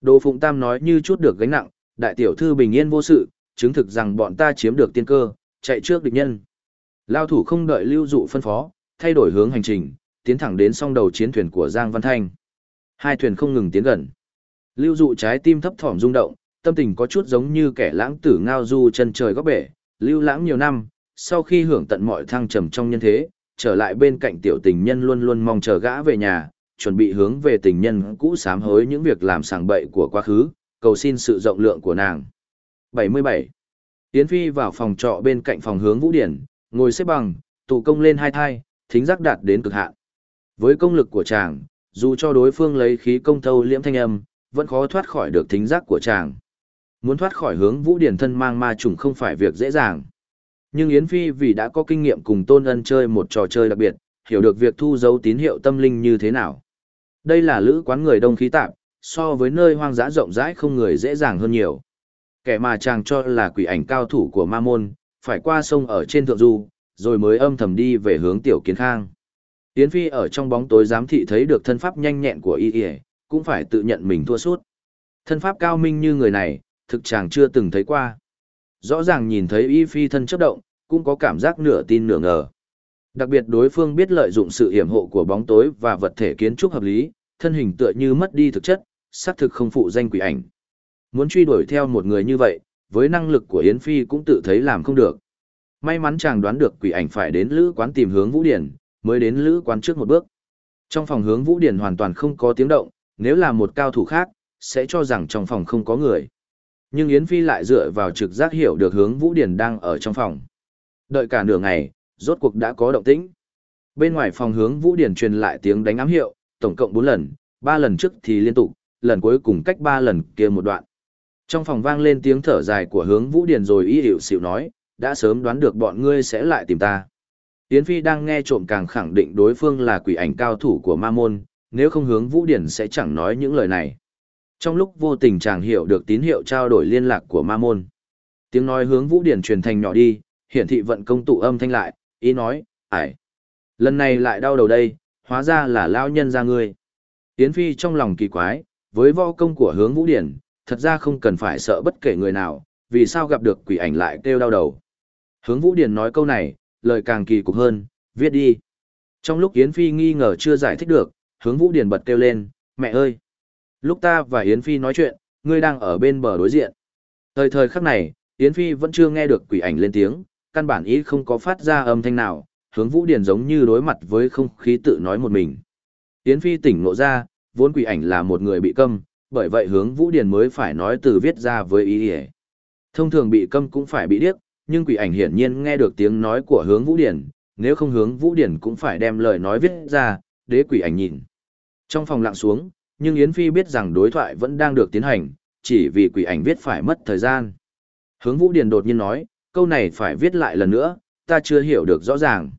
Đồ Phụng Tam nói như chút được gánh nặng, đại tiểu thư bình yên vô sự, chứng thực rằng bọn ta chiếm được tiên cơ, chạy trước địch nhân. Lao thủ không đợi lưu dụ phân phó, thay đổi hướng hành trình, tiến thẳng đến song đầu chiến thuyền của Giang Văn Thanh. Hai thuyền không ngừng tiến gần. Lưu dụ trái tim thấp thỏm rung động, tâm tình có chút giống như kẻ lãng tử ngao du chân trời góc bể, lưu lãng nhiều năm, sau khi hưởng tận mọi thăng trầm trong nhân thế, trở lại bên cạnh tiểu tình nhân luôn luôn mong chờ gã về nhà, chuẩn bị hướng về tình nhân cũ sám hối những việc làm sàng bậy của quá khứ, cầu xin sự rộng lượng của nàng. 77. Yến Phi vào phòng trọ bên cạnh phòng hướng Vũ Điển, ngồi xếp bằng, tụ công lên hai thai, thính giác đạt đến cực hạn. Với công lực của chàng, dù cho đối phương lấy khí công thâu liễm thanh âm, vẫn khó thoát khỏi được thính giác của chàng. Muốn thoát khỏi hướng Vũ Điển thân mang ma trùng không phải việc dễ dàng. Nhưng Yến Phi vì đã có kinh nghiệm cùng Tôn Ân chơi một trò chơi đặc biệt, hiểu được việc thu dấu tín hiệu tâm linh như thế nào. Đây là lữ quán người đông khí tạp, so với nơi hoang dã rộng rãi không người dễ dàng hơn nhiều. Kẻ mà chàng cho là quỷ ảnh cao thủ của ma môn, phải qua sông ở trên thượng du, rồi mới âm thầm đi về hướng tiểu kiến khang. Yến Phi ở trong bóng tối giám thị thấy được thân pháp nhanh nhẹn của y y, cũng phải tự nhận mình thua suốt. Thân pháp cao minh như người này, thực chàng chưa từng thấy qua. Rõ ràng nhìn thấy y phi thân chấp động, cũng có cảm giác nửa tin nửa ngờ. Đặc biệt đối phương biết lợi dụng sự hiểm hộ của bóng tối và vật thể kiến trúc hợp lý, thân hình tựa như mất đi thực chất, xác thực không phụ danh quỷ ảnh. Muốn truy đuổi theo một người như vậy, với năng lực của Yến Phi cũng tự thấy làm không được. May mắn chàng đoán được quỷ ảnh phải đến lữ quán tìm hướng Vũ Điển, mới đến lữ quán trước một bước. Trong phòng hướng Vũ Điển hoàn toàn không có tiếng động, nếu là một cao thủ khác, sẽ cho rằng trong phòng không có người. Nhưng Yến Phi lại dựa vào trực giác hiểu được hướng Vũ Điển đang ở trong phòng. Đợi cả nửa ngày, rốt cuộc đã có động tĩnh. Bên ngoài phòng hướng Vũ Điển truyền lại tiếng đánh ám hiệu, tổng cộng 4 lần, 3 lần trước thì liên tục, lần cuối cùng cách 3 lần kia một đoạn. Trong phòng vang lên tiếng thở dài của hướng Vũ Điển rồi y hiệu xịu nói, đã sớm đoán được bọn ngươi sẽ lại tìm ta. Yến Phi đang nghe trộm càng khẳng định đối phương là quỷ ảnh cao thủ của ma môn, nếu không hướng Vũ Điển sẽ chẳng nói những lời này. Trong lúc vô tình chàng hiểu được tín hiệu trao đổi liên lạc của ma môn. Tiếng nói hướng Vũ Điển truyền thành nhỏ đi, hiển thị vận công tụ âm thanh lại, ý nói, ải. Lần này lại đau đầu đây, hóa ra là lao nhân ra ngươi. Yến Phi trong lòng kỳ quái, với võ công của hướng Vũ Điển, thật ra không cần phải sợ bất kể người nào, vì sao gặp được quỷ ảnh lại kêu đau đầu. Hướng Vũ Điển nói câu này, lời càng kỳ cục hơn, viết đi. Trong lúc Yến Phi nghi ngờ chưa giải thích được, hướng Vũ Điển bật kêu lên, mẹ ơi! Lúc ta và Yến Phi nói chuyện, ngươi đang ở bên bờ đối diện. Thời thời khắc này, Yến Phi vẫn chưa nghe được quỷ ảnh lên tiếng, căn bản ý không có phát ra âm thanh nào, hướng Vũ Điển giống như đối mặt với không khí tự nói một mình. Yến Phi tỉnh ngộ ra, vốn quỷ ảnh là một người bị câm, bởi vậy hướng Vũ điền mới phải nói từ viết ra với ý ý. Thông thường bị câm cũng phải bị điếc, nhưng quỷ ảnh hiển nhiên nghe được tiếng nói của hướng Vũ điền nếu không hướng Vũ điền cũng phải đem lời nói viết ra, đế quỷ ảnh nhìn. Trong phòng lặng xuống, nhưng Yến Phi biết rằng đối thoại vẫn đang được tiến hành, chỉ vì quỷ ảnh viết phải mất thời gian. Hướng Vũ điền đột nhiên nói, câu này phải viết lại lần nữa, ta chưa hiểu được rõ ràng.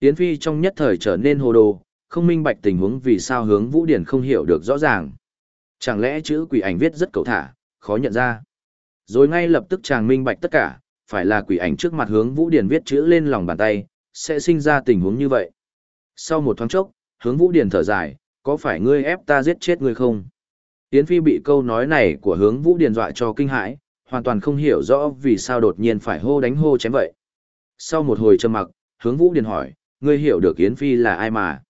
Yến Phi trong nhất thời trở nên hồ đồ, không minh bạch tình huống vì sao hướng Vũ Điển không hiểu được rõ ràng. Chẳng lẽ chữ quỷ ảnh viết rất cầu thả, khó nhận ra. Rồi ngay lập tức chàng minh bạch tất cả, phải là quỷ ảnh trước mặt hướng Vũ Điển viết chữ lên lòng bàn tay, sẽ sinh ra tình huống như vậy. Sau một thoáng chốc, hướng Vũ Điển thở dài, có phải ngươi ép ta giết chết ngươi không? Yến Phi bị câu nói này của hướng vũ điền dọa cho kinh hãi, hoàn toàn không hiểu rõ vì sao đột nhiên phải hô đánh hô chém vậy. Sau một hồi trầm mặc, hướng vũ điền hỏi, ngươi hiểu được Yến Phi là ai mà?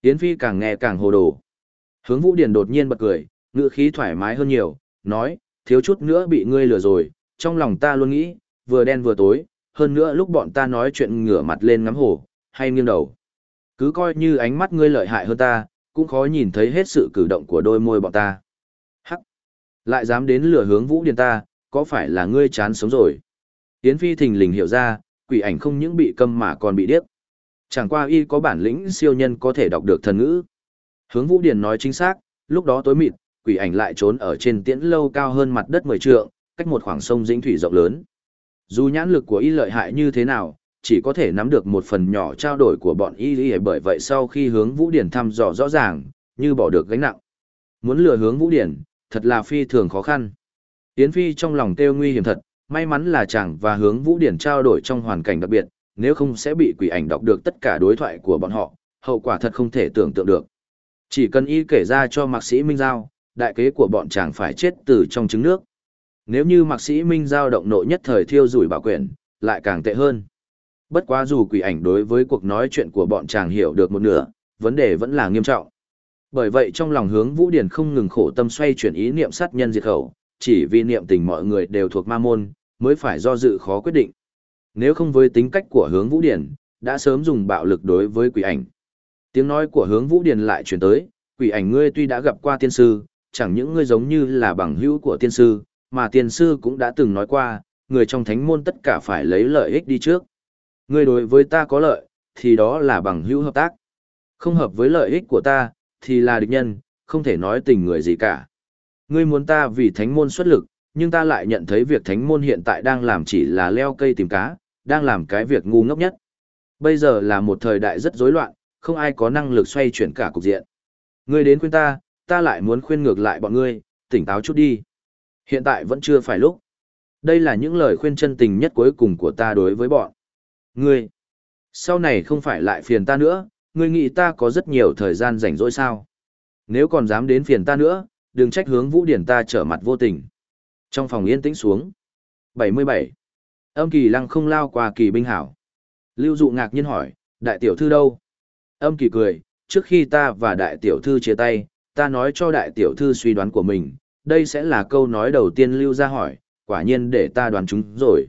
Yến Phi càng nghe càng hồ đồ. Hướng vũ điền đột nhiên bật cười, ngựa khí thoải mái hơn nhiều, nói, thiếu chút nữa bị ngươi lừa rồi, trong lòng ta luôn nghĩ, vừa đen vừa tối, hơn nữa lúc bọn ta nói chuyện ngửa mặt lên ngắm hồ, hay nghiêng đầu. Cứ coi như ánh mắt ngươi lợi hại hơn ta, cũng khó nhìn thấy hết sự cử động của đôi môi bọn ta. Hắc! Lại dám đến lừa hướng vũ điền ta, có phải là ngươi chán sống rồi? Yến Phi thình lình hiểu ra, quỷ ảnh không những bị câm mà còn bị điếc. Chẳng qua y có bản lĩnh siêu nhân có thể đọc được thần ngữ. Hướng Vũ Điền nói chính xác, lúc đó tối mịt, quỷ ảnh lại trốn ở trên tiễn lâu cao hơn mặt đất 10 trượng, cách một khoảng sông dĩnh thủy rộng lớn. Dù nhãn lực của y lợi hại như thế nào, chỉ có thể nắm được một phần nhỏ trao đổi của bọn y y bởi vậy sau khi hướng Vũ Điển thăm dò rõ ràng, như bỏ được gánh nặng. Muốn lừa hướng Vũ Điển, thật là phi thường khó khăn. Yến Phi trong lòng kêu nguy hiểm thật, may mắn là chàng và hướng Vũ Điển trao đổi trong hoàn cảnh đặc biệt, nếu không sẽ bị quỷ ảnh đọc được tất cả đối thoại của bọn họ, hậu quả thật không thể tưởng tượng được. Chỉ cần y kể ra cho mạc sĩ Minh Giao, đại kế của bọn chàng phải chết từ trong trứng nước. Nếu như mạc sĩ Minh Giao động nội nhất thời thiêu rủi bảo quyển, lại càng tệ hơn. Bất quá dù quỷ ảnh đối với cuộc nói chuyện của bọn chàng hiểu được một nửa, vấn đề vẫn là nghiêm trọng. Bởi vậy trong lòng hướng Vũ Điển không ngừng khổ tâm xoay chuyển ý niệm sát nhân diệt khẩu, chỉ vì niệm tình mọi người đều thuộc ma môn, mới phải do dự khó quyết định. Nếu không với tính cách của hướng Vũ Điển, đã sớm dùng bạo lực đối với quỷ ảnh. Tiếng nói của hướng Vũ Điển lại chuyển tới, quỷ ảnh ngươi tuy đã gặp qua tiên sư, chẳng những ngươi giống như là bằng hữu của tiên sư, mà tiên sư cũng đã từng nói qua, người trong thánh môn tất cả phải lấy lợi ích đi trước. Ngươi đối với ta có lợi, thì đó là bằng hữu hợp tác. Không hợp với lợi ích của ta, thì là địch nhân, không thể nói tình người gì cả. Ngươi muốn ta vì thánh môn xuất lực, nhưng ta lại nhận thấy việc thánh môn hiện tại đang làm chỉ là leo cây tìm cá, đang làm cái việc ngu ngốc nhất. Bây giờ là một thời đại rất rối loạn, không ai có năng lực xoay chuyển cả cục diện. Ngươi đến khuyên ta, ta lại muốn khuyên ngược lại bọn ngươi, tỉnh táo chút đi. Hiện tại vẫn chưa phải lúc. Đây là những lời khuyên chân tình nhất cuối cùng của ta đối với bọn. Ngươi, sau này không phải lại phiền ta nữa, ngươi nghĩ ta có rất nhiều thời gian rảnh rỗi sao. Nếu còn dám đến phiền ta nữa, đừng trách hướng vũ điển ta trở mặt vô tình. Trong phòng yên tĩnh xuống. 77. Âm kỳ lăng không lao qua kỳ binh hảo. Lưu dụ ngạc nhiên hỏi, đại tiểu thư đâu? Âm kỳ cười, trước khi ta và đại tiểu thư chia tay, ta nói cho đại tiểu thư suy đoán của mình, đây sẽ là câu nói đầu tiên lưu ra hỏi, quả nhiên để ta đoán chúng rồi.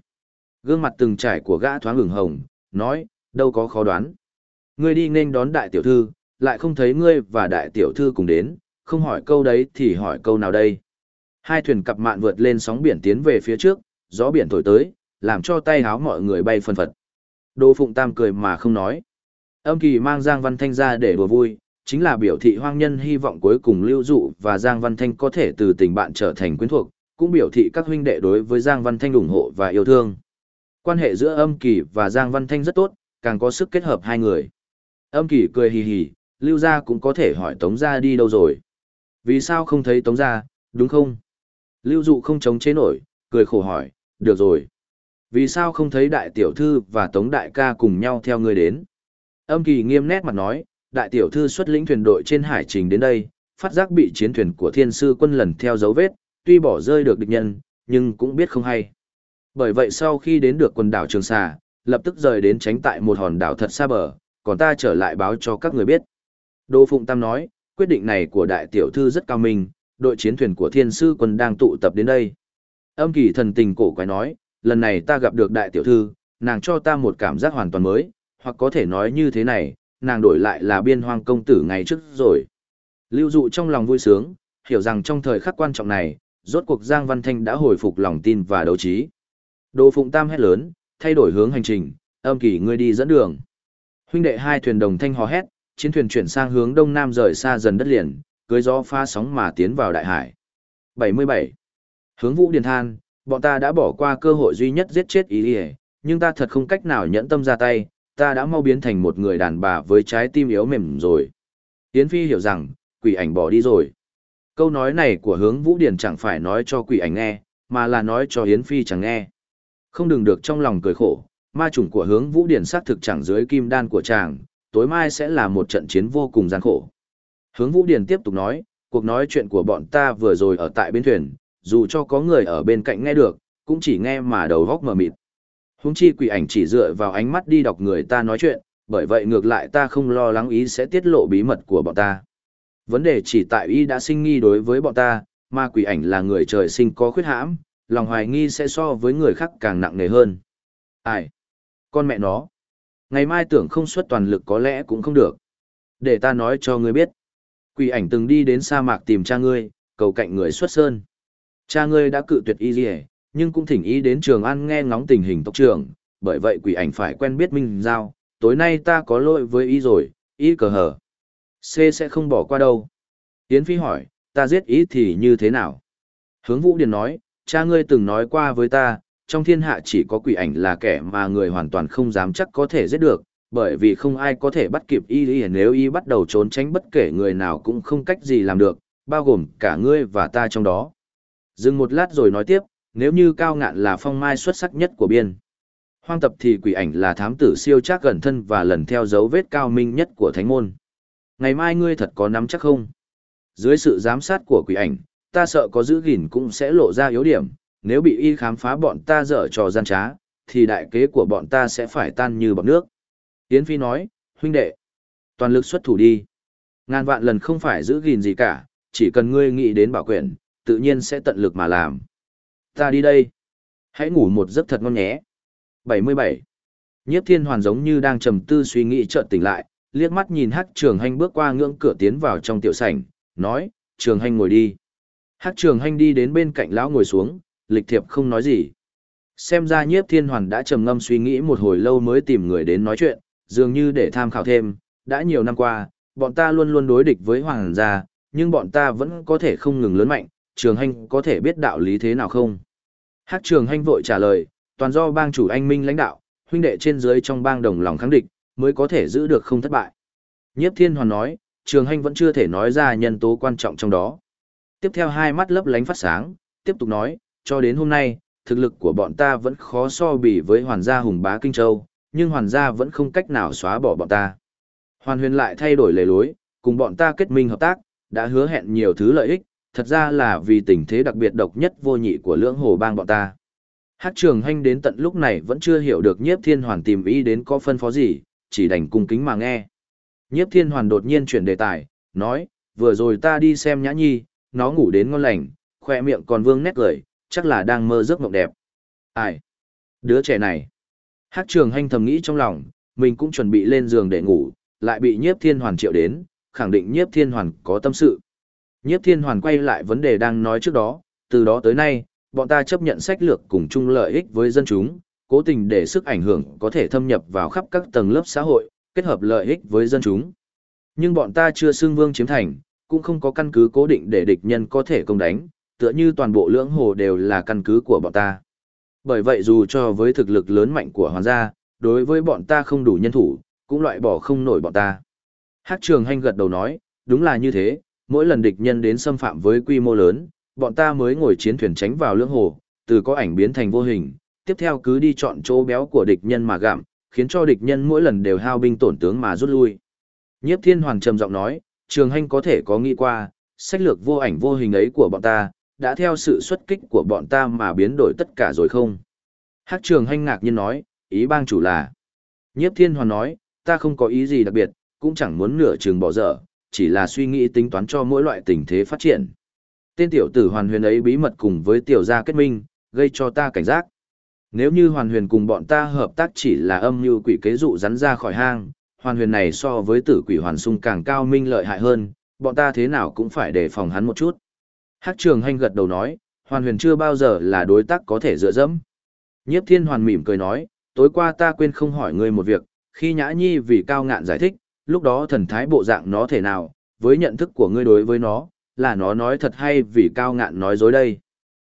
Gương mặt từng trải của gã thoáng ửng hồng, nói, đâu có khó đoán. Ngươi đi nên đón đại tiểu thư, lại không thấy ngươi và đại tiểu thư cùng đến, không hỏi câu đấy thì hỏi câu nào đây. Hai thuyền cặp mạn vượt lên sóng biển tiến về phía trước, gió biển thổi tới, làm cho tay háo mọi người bay phân phật. Đỗ Phụng Tam cười mà không nói. Âm kỳ mang Giang Văn Thanh ra để đùa vui, chính là biểu thị hoang nhân hy vọng cuối cùng lưu dụ và Giang Văn Thanh có thể từ tình bạn trở thành quyến thuộc, cũng biểu thị các huynh đệ đối với Giang Văn Thanh ủng hộ và yêu thương. Quan hệ giữa âm kỳ và Giang Văn Thanh rất tốt, càng có sức kết hợp hai người. Âm kỳ cười hì hì, lưu gia cũng có thể hỏi Tống gia đi đâu rồi. Vì sao không thấy Tống gia, đúng không? Lưu dụ không chống chế nổi, cười khổ hỏi, được rồi. Vì sao không thấy đại tiểu thư và Tống đại ca cùng nhau theo người đến? Âm kỳ nghiêm nét mặt nói, đại tiểu thư xuất lĩnh thuyền đội trên hải trình đến đây, phát giác bị chiến thuyền của thiên sư quân lần theo dấu vết, tuy bỏ rơi được địch nhân, nhưng cũng biết không hay. Bởi vậy sau khi đến được quần đảo Trường Sa, lập tức rời đến tránh tại một hòn đảo thật xa bờ, còn ta trở lại báo cho các người biết. Đô Phụng Tam nói, quyết định này của đại tiểu thư rất cao minh, đội chiến thuyền của thiên sư quân đang tụ tập đến đây. Âm kỳ thần tình cổ quái nói, lần này ta gặp được đại tiểu thư, nàng cho ta một cảm giác hoàn toàn mới, hoặc có thể nói như thế này, nàng đổi lại là biên hoang công tử ngày trước rồi. Lưu dụ trong lòng vui sướng, hiểu rằng trong thời khắc quan trọng này, rốt cuộc Giang Văn Thanh đã hồi phục lòng tin và đấu trí. Đồ Phụng Tam hét lớn, thay đổi hướng hành trình, âm kỳ ngươi đi dẫn đường. Huynh đệ hai thuyền đồng thanh hò hét, chiến thuyền chuyển sang hướng đông nam rời xa dần đất liền, cưới gió pha sóng mà tiến vào đại hải. 77. Hướng Vũ Điền than, bọn ta đã bỏ qua cơ hội duy nhất giết chết ý ý, nhưng ta thật không cách nào nhẫn tâm ra tay, ta đã mau biến thành một người đàn bà với trái tim yếu mềm rồi. Yến Phi hiểu rằng, quỷ ảnh bỏ đi rồi. Câu nói này của hướng Vũ Điền chẳng phải nói cho quỷ ảnh nghe, mà là nói cho Yến Phi chẳng nghe. Không đừng được trong lòng cười khổ, ma chủng của hướng Vũ Điền xác thực chẳng dưới kim đan của chàng, tối mai sẽ là một trận chiến vô cùng gian khổ. Hướng Vũ Điền tiếp tục nói, cuộc nói chuyện của bọn ta vừa rồi ở tại bên thuyền, dù cho có người ở bên cạnh nghe được, cũng chỉ nghe mà đầu góc mờ mịt. Húng chi quỷ ảnh chỉ dựa vào ánh mắt đi đọc người ta nói chuyện, bởi vậy ngược lại ta không lo lắng ý sẽ tiết lộ bí mật của bọn ta. Vấn đề chỉ tại ý đã sinh nghi đối với bọn ta, mà quỷ ảnh là người trời sinh có khuyết hãm, lòng hoài nghi sẽ so với người khác càng nặng nề hơn. Ai? Con mẹ nó. Ngày mai tưởng không xuất toàn lực có lẽ cũng không được. Để ta nói cho ngươi biết. Quỷ ảnh từng đi đến sa mạc tìm cha ngươi, cầu cạnh người xuất sơn. Cha ngươi đã cự tuyệt y dì nhưng cũng thỉnh ý đến trường an nghe ngóng tình hình tộc trưởng, bởi vậy quỷ ảnh phải quen biết Minh Giao, tối nay ta có lỗi với ý rồi, ý cờ hở. C sẽ không bỏ qua đâu. Yến Phi hỏi, ta giết ý thì như thế nào? Hướng Vũ Điền nói, cha ngươi từng nói qua với ta, trong thiên hạ chỉ có quỷ ảnh là kẻ mà người hoàn toàn không dám chắc có thể giết được, bởi vì không ai có thể bắt kịp y y nếu y bắt đầu trốn tránh bất kể người nào cũng không cách gì làm được, bao gồm cả ngươi và ta trong đó. Dừng một lát rồi nói tiếp, nếu như cao ngạn là phong mai xuất sắc nhất của biên. Hoang tập thì quỷ ảnh là thám tử siêu chắc gần thân và lần theo dấu vết cao minh nhất của thánh môn. Ngày mai ngươi thật có nắm chắc không? Dưới sự giám sát của quỷ ảnh, ta sợ có giữ gìn cũng sẽ lộ ra yếu điểm, nếu bị y khám phá bọn ta dở trò gian trá, thì đại kế của bọn ta sẽ phải tan như bọt nước. Yến Phi nói, huynh đệ, toàn lực xuất thủ đi. Ngàn vạn lần không phải giữ gìn gì cả, chỉ cần ngươi nghĩ đến bảo quyền, tự nhiên sẽ tận lực mà làm. Ta đi đây. Hãy ngủ một giấc thật ngon nhé. 77. Nhiếp thiên hoàn giống như đang trầm tư suy nghĩ chợt tỉnh lại, liếc mắt nhìn Hát trường hành bước qua ngưỡng cửa tiến vào trong tiểu sảnh, nói, trường hành ngồi đi. Hát trường hành đi đến bên cạnh lão ngồi xuống, lịch thiệp không nói gì. Xem ra nhiếp thiên hoàn đã trầm ngâm suy nghĩ một hồi lâu mới tìm người đến nói chuyện, dường như để tham khảo thêm, đã nhiều năm qua, bọn ta luôn luôn đối địch với hoàng gia, nhưng bọn ta vẫn có thể không ngừng lớn mạnh, trường hành có thể biết đạo lý thế nào không? Hát trường hành vội trả lời, toàn do bang chủ anh minh lãnh đạo, huynh đệ trên dưới trong bang đồng lòng kháng địch, mới có thể giữ được không thất bại. Nhiếp thiên hoàn nói, trường hành vẫn chưa thể nói ra nhân tố quan trọng trong đó. Tiếp theo hai mắt lấp lánh phát sáng, tiếp tục nói, cho đến hôm nay, thực lực của bọn ta vẫn khó so bì với hoàn gia hùng bá Kinh Châu, nhưng hoàn gia vẫn không cách nào xóa bỏ bọn ta. Hoàn huyền lại thay đổi lề lối, cùng bọn ta kết minh hợp tác, đã hứa hẹn nhiều thứ lợi ích, thật ra là vì tình thế đặc biệt độc nhất vô nhị của lưỡng hồ bang bọn ta. Hát trường Hành đến tận lúc này vẫn chưa hiểu được nhiếp thiên hoàn tìm ý đến có phân phó gì, chỉ đành cung kính mà nghe. Nhiếp thiên hoàn đột nhiên chuyển đề tài, nói, vừa rồi ta đi xem nhã nhi, nó ngủ đến ngon lành, khoe miệng còn vương nét cười, chắc là đang mơ giấc mộng đẹp. Ai? Đứa trẻ này. Hát trường Hành thầm nghĩ trong lòng, mình cũng chuẩn bị lên giường để ngủ, lại bị nhiếp thiên hoàn triệu đến, khẳng định nhiếp thiên hoàn có tâm sự. Nhiếp thiên hoàn quay lại vấn đề đang nói trước đó, từ đó tới nay, bọn ta chấp nhận sách lược cùng chung lợi ích với dân chúng, cố tình để sức ảnh hưởng có thể thâm nhập vào khắp các tầng lớp xã hội, kết hợp lợi ích với dân chúng. Nhưng bọn ta chưa xưng vương chiếm thành, cũng không có căn cứ cố định để địch nhân có thể công đánh, tựa như toàn bộ lưỡng hồ đều là căn cứ của bọn ta. Bởi vậy dù cho với thực lực lớn mạnh của hoàng gia, đối với bọn ta không đủ nhân thủ, cũng loại bỏ không nổi bọn ta. Hát trường hành gật đầu nói, đúng là như thế, mỗi lần địch nhân đến xâm phạm với quy mô lớn, bọn ta mới ngồi chiến thuyền tránh vào lưỡng hồ, từ có ảnh biến thành vô hình, tiếp theo cứ đi chọn chỗ béo của địch nhân mà gặm, khiến cho địch nhân mỗi lần đều hao binh tổn tướng mà rút lui. Nhiếp Thiên Hoàng trầm giọng nói, Trường Hành có thể có nghĩ qua, sách lược vô ảnh vô hình ấy của bọn ta, đã theo sự xuất kích của bọn ta mà biến đổi tất cả rồi không? Hắc Trường Hành ngạc nhiên nói, ý bang chủ là. Nhiếp Thiên Hoàng nói, ta không có ý gì đặc biệt, cũng chẳng muốn nửa trường bỏ dở, chỉ là suy nghĩ tính toán cho mỗi loại tình thế phát triển. Tên tiểu tử hoàn huyền ấy bí mật cùng với tiểu gia kết minh, gây cho ta cảnh giác. Nếu như hoàn huyền cùng bọn ta hợp tác chỉ là âm mưu quỷ kế dụ rắn ra khỏi hang, hoàn huyền này so với tử quỷ hoàn sung càng cao minh lợi hại hơn, bọn ta thế nào cũng phải đề phòng hắn một chút. Hắc trường hành gật đầu nói, hoàn huyền chưa bao giờ là đối tác có thể dựa dẫm. Nhiếp thiên hoàn mỉm cười nói, tối qua ta quên không hỏi ngươi một việc, khi nhã nhi vì cao ngạn giải thích, lúc đó thần thái bộ dạng nó thể nào, với nhận thức của ngươi đối với nó, là nó nói thật hay vì cao ngạn nói dối đây.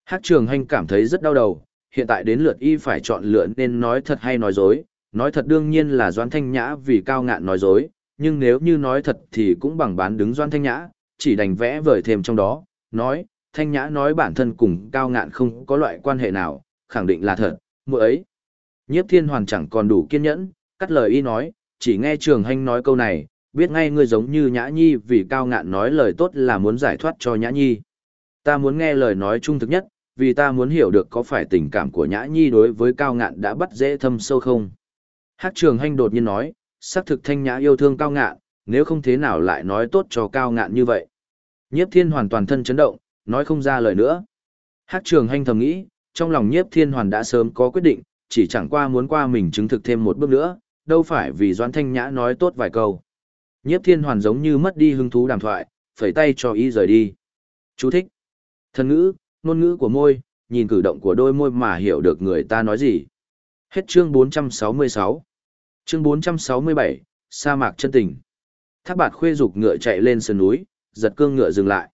Hắc trường hành cảm thấy rất đau đầu, hiện tại đến lượt y phải chọn lựa nên nói thật hay nói dối, nói thật đương nhiên là Doan Thanh Nhã vì cao ngạn nói dối, nhưng nếu như nói thật thì cũng bằng bán đứng Doan Thanh Nhã, chỉ đành vẽ vời thêm trong đó, nói, Thanh Nhã nói bản thân cùng cao ngạn không có loại quan hệ nào, khẳng định là thật, mỗi ấy. Nhiếp thiên hoàn chẳng còn đủ kiên nhẫn, cắt lời y nói, chỉ nghe trường hanh nói câu này, biết ngay ngươi giống như Nhã Nhi vì cao ngạn nói lời tốt là muốn giải thoát cho Nhã Nhi. Ta muốn nghe lời nói trung thực nhất, vì ta muốn hiểu được có phải tình cảm của Nhã Nhi đối với cao ngạn đã bắt dễ thâm sâu không. Hát trường hanh đột nhiên nói, xác thực thanh nhã yêu thương cao ngạn, nếu không thế nào lại nói tốt cho cao ngạn như vậy. Nhiếp thiên hoàn toàn thân chấn động, nói không ra lời nữa. Hát trường hanh thầm nghĩ, trong lòng nhiếp thiên hoàn đã sớm có quyết định, chỉ chẳng qua muốn qua mình chứng thực thêm một bước nữa, đâu phải vì Doãn Thanh Nhã nói tốt vài câu. Nhiếp thiên hoàn giống như mất đi hứng thú đàm thoại, phẩy tay cho ý rời đi. Chú thích. Thần ngữ, ngôn ngữ của môi, nhìn cử động của đôi môi mà hiểu được người ta nói gì. Hết chương 466. Chương 467, sa mạc chân tình. Thác bạt khuê dục ngựa chạy lên sườn núi, giật cương ngựa dừng lại.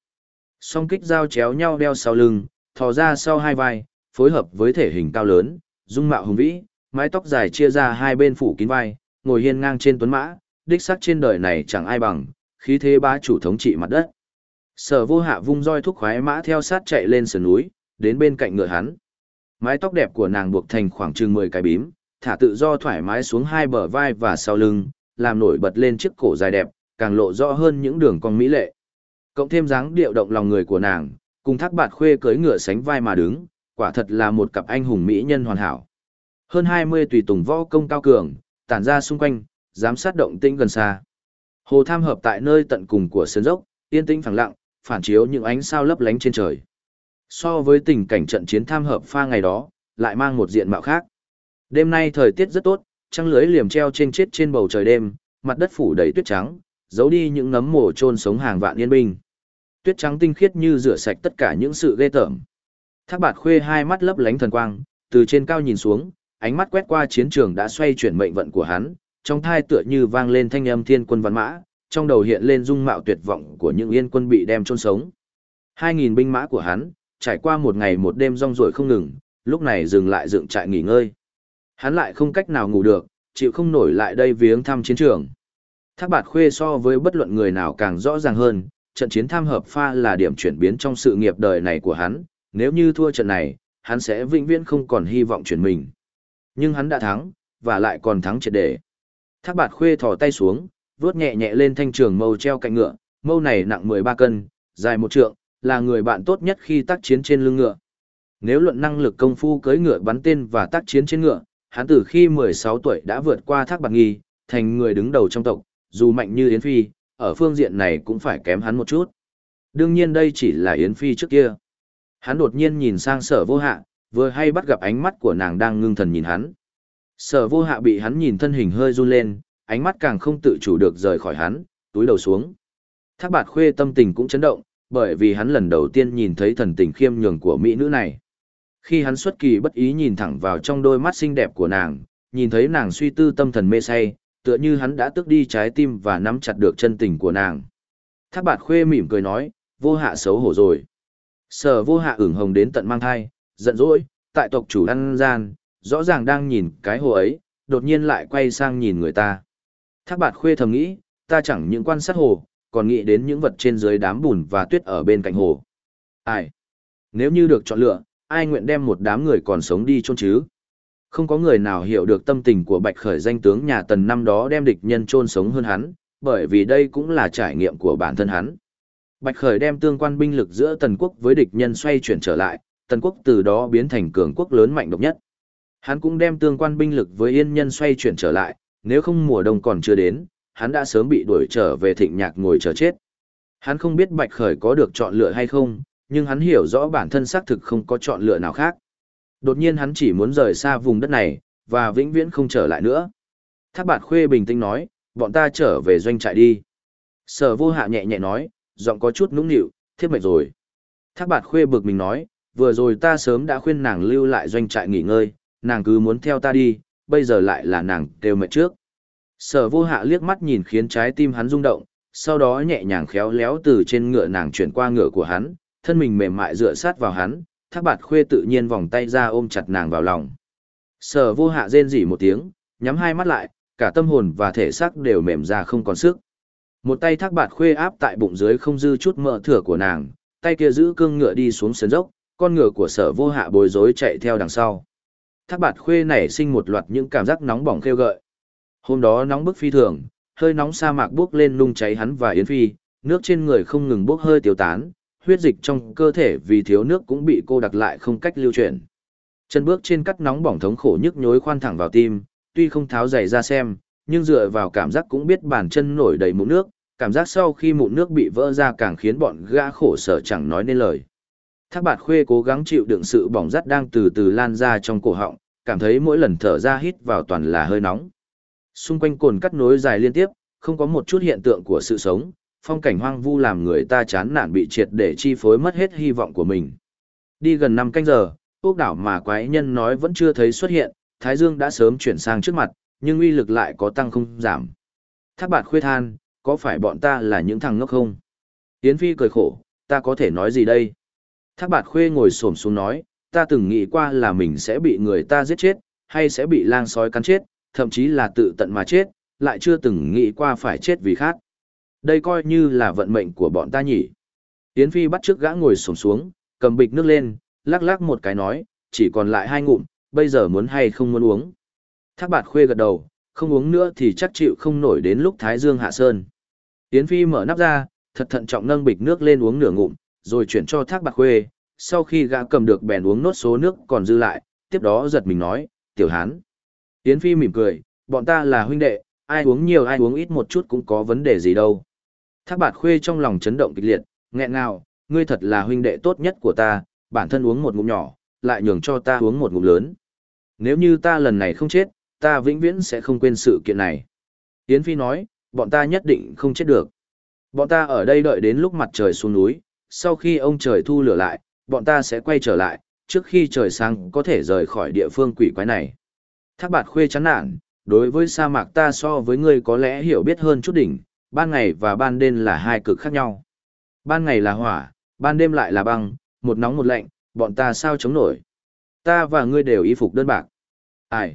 Song kích dao chéo nhau đeo sau lưng, thò ra sau hai vai, phối hợp với thể hình cao lớn, dung mạo hùng vĩ, mái tóc dài chia ra hai bên phủ kín vai, ngồi hiên ngang trên tuấn mã, đích sắc trên đời này chẳng ai bằng, khí thế bá chủ thống trị mặt đất. Sở vô hạ vung roi thúc khoái mã theo sát chạy lên sườn núi, đến bên cạnh ngựa hắn. Mái tóc đẹp của nàng buộc thành khoảng chừng 10 cái bím, thả tự do thoải mái xuống hai bờ vai và sau lưng, làm nổi bật lên chiếc cổ dài đẹp, càng lộ rõ hơn những đường cong mỹ lệ. Cộng thêm dáng điệu động lòng người của nàng, cùng thác bạt khuê cưỡi ngựa sánh vai mà đứng, quả thật là một cặp anh hùng mỹ nhân hoàn hảo. Hơn 20 tùy tùng võ công cao cường, tản ra xung quanh, giám sát động tĩnh gần xa. Hồ tham hợp tại nơi tận cùng của sơn dốc, yên tĩnh phẳng lặng, phản chiếu những ánh sao lấp lánh trên trời. So với tình cảnh trận chiến tham hợp pha ngày đó, lại mang một diện mạo khác. Đêm nay thời tiết rất tốt, trăng lưới liềm treo trên chết trên bầu trời đêm, mặt đất phủ đầy tuyết trắng, giấu đi những nấm mồ trôn sống hàng vạn yên binh. Tuyết trắng tinh khiết như rửa sạch tất cả những sự ghê tởm. Thác bạt khuê hai mắt lấp lánh thần quang, từ trên cao nhìn xuống, ánh mắt quét qua chiến trường đã xoay chuyển mệnh vận của hắn, trong thai tựa như vang lên thanh âm thiên quân văn mã, trong đầu hiện lên dung mạo tuyệt vọng của những yên quân bị đem chôn sống. Hai nghìn binh mã của hắn, trải qua một ngày một đêm rong ruổi không ngừng, lúc này dừng lại dựng trại nghỉ ngơi. Hắn lại không cách nào ngủ được, chịu không nổi lại đây viếng thăm chiến trường. Thác bạt khuê so với bất luận người nào càng rõ ràng hơn, trận chiến tham hợp pha là điểm chuyển biến trong sự nghiệp đời này của hắn, nếu như thua trận này, hắn sẽ vĩnh viễn không còn hy vọng chuyển mình. Nhưng hắn đã thắng, và lại còn thắng triệt để. Thác bạt khuê thò tay xuống, vuốt nhẹ nhẹ lên thanh trường mâu treo cạnh ngựa, mâu này nặng 13 cân, dài một trượng, là người bạn tốt nhất khi tác chiến trên lưng ngựa. Nếu luận năng lực công phu cưỡi ngựa bắn tên và tác chiến trên ngựa, hắn từ khi 16 tuổi đã vượt qua thác Bạt nghi, thành người đứng đầu trong tộc, dù mạnh như Yến Phi, ở phương diện này cũng phải kém hắn một chút. Đương nhiên đây chỉ là Yến Phi trước kia. Hắn đột nhiên nhìn sang sở vô hạ, vừa hay bắt gặp ánh mắt của nàng đang ngưng thần nhìn hắn. Sở vô hạ bị hắn nhìn thân hình hơi run lên, ánh mắt càng không tự chủ được rời khỏi hắn, túi đầu xuống. Thác bạt khuê tâm tình cũng chấn động, bởi vì hắn lần đầu tiên nhìn thấy thần tình khiêm nhường của mỹ nữ này. Khi hắn xuất kỳ bất ý nhìn thẳng vào trong đôi mắt xinh đẹp của nàng, nhìn thấy nàng suy tư tâm thần mê say, tựa như hắn đã tước đi trái tim và nắm chặt được chân tình của nàng. Thác bạt khuê mỉm cười nói, vô hạ xấu hổ rồi. Sở vô hạ ửng hồng đến tận mang thai, giận dỗi, tại tộc chủ ăn gian, rõ ràng đang nhìn cái hồ ấy, đột nhiên lại quay sang nhìn người ta. Thác bạt khuê thầm nghĩ, ta chẳng những quan sát hồ, còn nghĩ đến những vật trên dưới đám bùn và tuyết ở bên cạnh hồ. Ai? Nếu như được chọn lựa, ai nguyện đem một đám người còn sống đi chôn chứ? Không có người nào hiểu được tâm tình của Bạch Khởi danh tướng nhà Tần năm đó đem địch nhân chôn sống hơn hắn, bởi vì đây cũng là trải nghiệm của bản thân hắn. Bạch Khởi đem tương quan binh lực giữa Tần quốc với địch nhân xoay chuyển trở lại, Tần quốc từ đó biến thành cường quốc lớn mạnh độc nhất. Hắn cũng đem tương quan binh lực với Yên nhân xoay chuyển trở lại, nếu không mùa đông còn chưa đến, hắn đã sớm bị đuổi trở về thịnh nhạc ngồi chờ chết. Hắn không biết Bạch Khởi có được chọn lựa hay không, nhưng hắn hiểu rõ bản thân xác thực không có chọn lựa nào khác. Đột nhiên hắn chỉ muốn rời xa vùng đất này, và vĩnh viễn không trở lại nữa. Thác bạt khuê bình tĩnh nói, bọn ta trở về doanh trại đi. Sở vô hạ nhẹ nhẹ nói, giọng có chút nũng nịu, thiếp mệt rồi. Thác bạt khuê bực mình nói, vừa rồi ta sớm đã khuyên nàng lưu lại doanh trại nghỉ ngơi, nàng cứ muốn theo ta đi, bây giờ lại là nàng kêu mệt trước. Sở vô hạ liếc mắt nhìn khiến trái tim hắn rung động, sau đó nhẹ nhàng khéo léo từ trên ngựa nàng chuyển qua ngựa của hắn, thân mình mềm mại dựa sát vào hắn, thác bạt khuê tự nhiên vòng tay ra ôm chặt nàng vào lòng. Sở vô hạ rên rỉ một tiếng, nhắm hai mắt lại, cả tâm hồn và thể xác đều mềm ra không còn sức. Một tay thác bạt khuê áp tại bụng dưới không dư chút mỡ thừa của nàng, tay kia giữ cương ngựa đi xuống sườn dốc, con ngựa của sở vô hạ bối rối chạy theo đằng sau. Thác bạt khuê nảy sinh một loạt những cảm giác nóng bỏng khêu gợi. Hôm đó nóng bức phi thường, hơi nóng sa mạc bốc lên nung cháy hắn và Yến Phi, nước trên người không ngừng bốc hơi tiêu tán, huyết dịch trong cơ thể vì thiếu nước cũng bị cô đặc lại không cách lưu chuyển. Chân bước trên cắt nóng bỏng thống khổ nhức nhối khoan thẳng vào tim, tuy không tháo giày ra xem, nhưng dựa vào cảm giác cũng biết bàn chân nổi đầy mụn nước, cảm giác sau khi mụn nước bị vỡ ra càng khiến bọn gã khổ sở chẳng nói nên lời. Thác bạt khuê cố gắng chịu đựng sự bỏng rát đang từ từ lan ra trong cổ họng, cảm thấy mỗi lần thở ra hít vào toàn là hơi nóng. Xung quanh cồn cắt nối dài liên tiếp, không có một chút hiện tượng của sự sống, phong cảnh hoang vu làm người ta chán nản bị triệt để chi phối mất hết hy vọng của mình. Đi gần 5 canh giờ, ốc đảo mà quái nhân nói vẫn chưa thấy xuất hiện, Thái Dương đã sớm chuyển sang trước mặt, nhưng uy lực lại có tăng không giảm. Thác bạt khuê than, có phải bọn ta là những thằng ngốc không? Yến Phi cười khổ, ta có thể nói gì đây? Thác bạt khuê ngồi xổm xuống nói, ta từng nghĩ qua là mình sẽ bị người ta giết chết, hay sẽ bị lang sói cắn chết, thậm chí là tự tận mà chết, lại chưa từng nghĩ qua phải chết vì khác. Đây coi như là vận mệnh của bọn ta nhỉ. Yến Phi bắt trước gã ngồi xổm xuống, cầm bịch nước lên, lắc lắc một cái nói, chỉ còn lại hai ngụm, bây giờ muốn hay không muốn uống. Thác bạt khuê gật đầu, không uống nữa thì chắc chịu không nổi đến lúc Thái Dương hạ sơn. Yến Phi mở nắp ra, thật thận trọng nâng bịch nước lên uống nửa ngụm, rồi chuyển cho thác bạc khuê, sau khi gã cầm được bèn uống nốt số nước còn dư lại, tiếp đó giật mình nói, tiểu hán. Yến Phi mỉm cười, bọn ta là huynh đệ, ai uống nhiều ai uống ít một chút cũng có vấn đề gì đâu. Thác bạt khuê trong lòng chấn động kịch liệt, nghẹn ngào, ngươi thật là huynh đệ tốt nhất của ta, bản thân uống một ngụm nhỏ, lại nhường cho ta uống một ngụm lớn. Nếu như ta lần này không chết, ta vĩnh viễn sẽ không quên sự kiện này. Yến Phi nói, bọn ta nhất định không chết được. Bọn ta ở đây đợi đến lúc mặt trời xuống núi, sau khi ông trời thu lửa lại, bọn ta sẽ quay trở lại, trước khi trời sáng có thể rời khỏi địa phương quỷ quái này. Thác bạt khuê chán nản, đối với sa mạc ta so với ngươi có lẽ hiểu biết hơn chút đỉnh, ban ngày và ban đêm là hai cực khác nhau. Ban ngày là hỏa, ban đêm lại là băng, một nóng một lạnh, bọn ta sao chống nổi. Ta và ngươi đều y phục đơn bạc. Ai?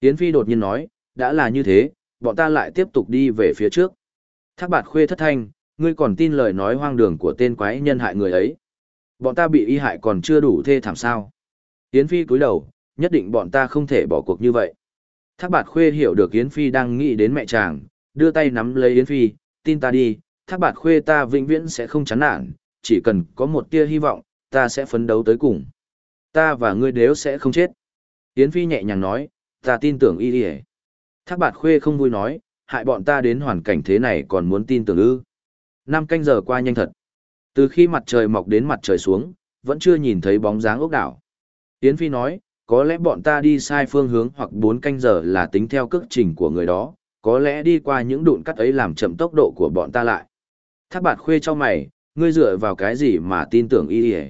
Yến Phi đột nhiên nói, đã là như thế, bọn ta lại tiếp tục đi về phía trước. Thác bạt khuê thất thanh, ngươi còn tin lời nói hoang đường của tên quái nhân hại người ấy. Bọn ta bị y hại còn chưa đủ thê thảm sao. Yến Phi cúi đầu, nhất định bọn ta không thể bỏ cuộc như vậy. Thác bạt khuê hiểu được Yến Phi đang nghĩ đến mẹ chàng, đưa tay nắm lấy Yến Phi, tin ta đi, thác bạt khuê ta vĩnh viễn sẽ không chán nản, chỉ cần có một tia hy vọng, ta sẽ phấn đấu tới cùng. Ta và ngươi đều sẽ không chết. Yến Phi nhẹ nhàng nói, ta tin tưởng y đi Thác bạt khuê không vui nói, hại bọn ta đến hoàn cảnh thế này còn muốn tin tưởng ư. Năm canh giờ qua nhanh thật. Từ khi mặt trời mọc đến mặt trời xuống, vẫn chưa nhìn thấy bóng dáng ốc đảo. Yến Phi nói, có lẽ bọn ta đi sai phương hướng hoặc bốn canh giờ là tính theo cước trình của người đó, có lẽ đi qua những đụn cắt ấy làm chậm tốc độ của bọn ta lại. Tháp bạt khuê cho mày, ngươi dựa vào cái gì mà tin tưởng y ỉa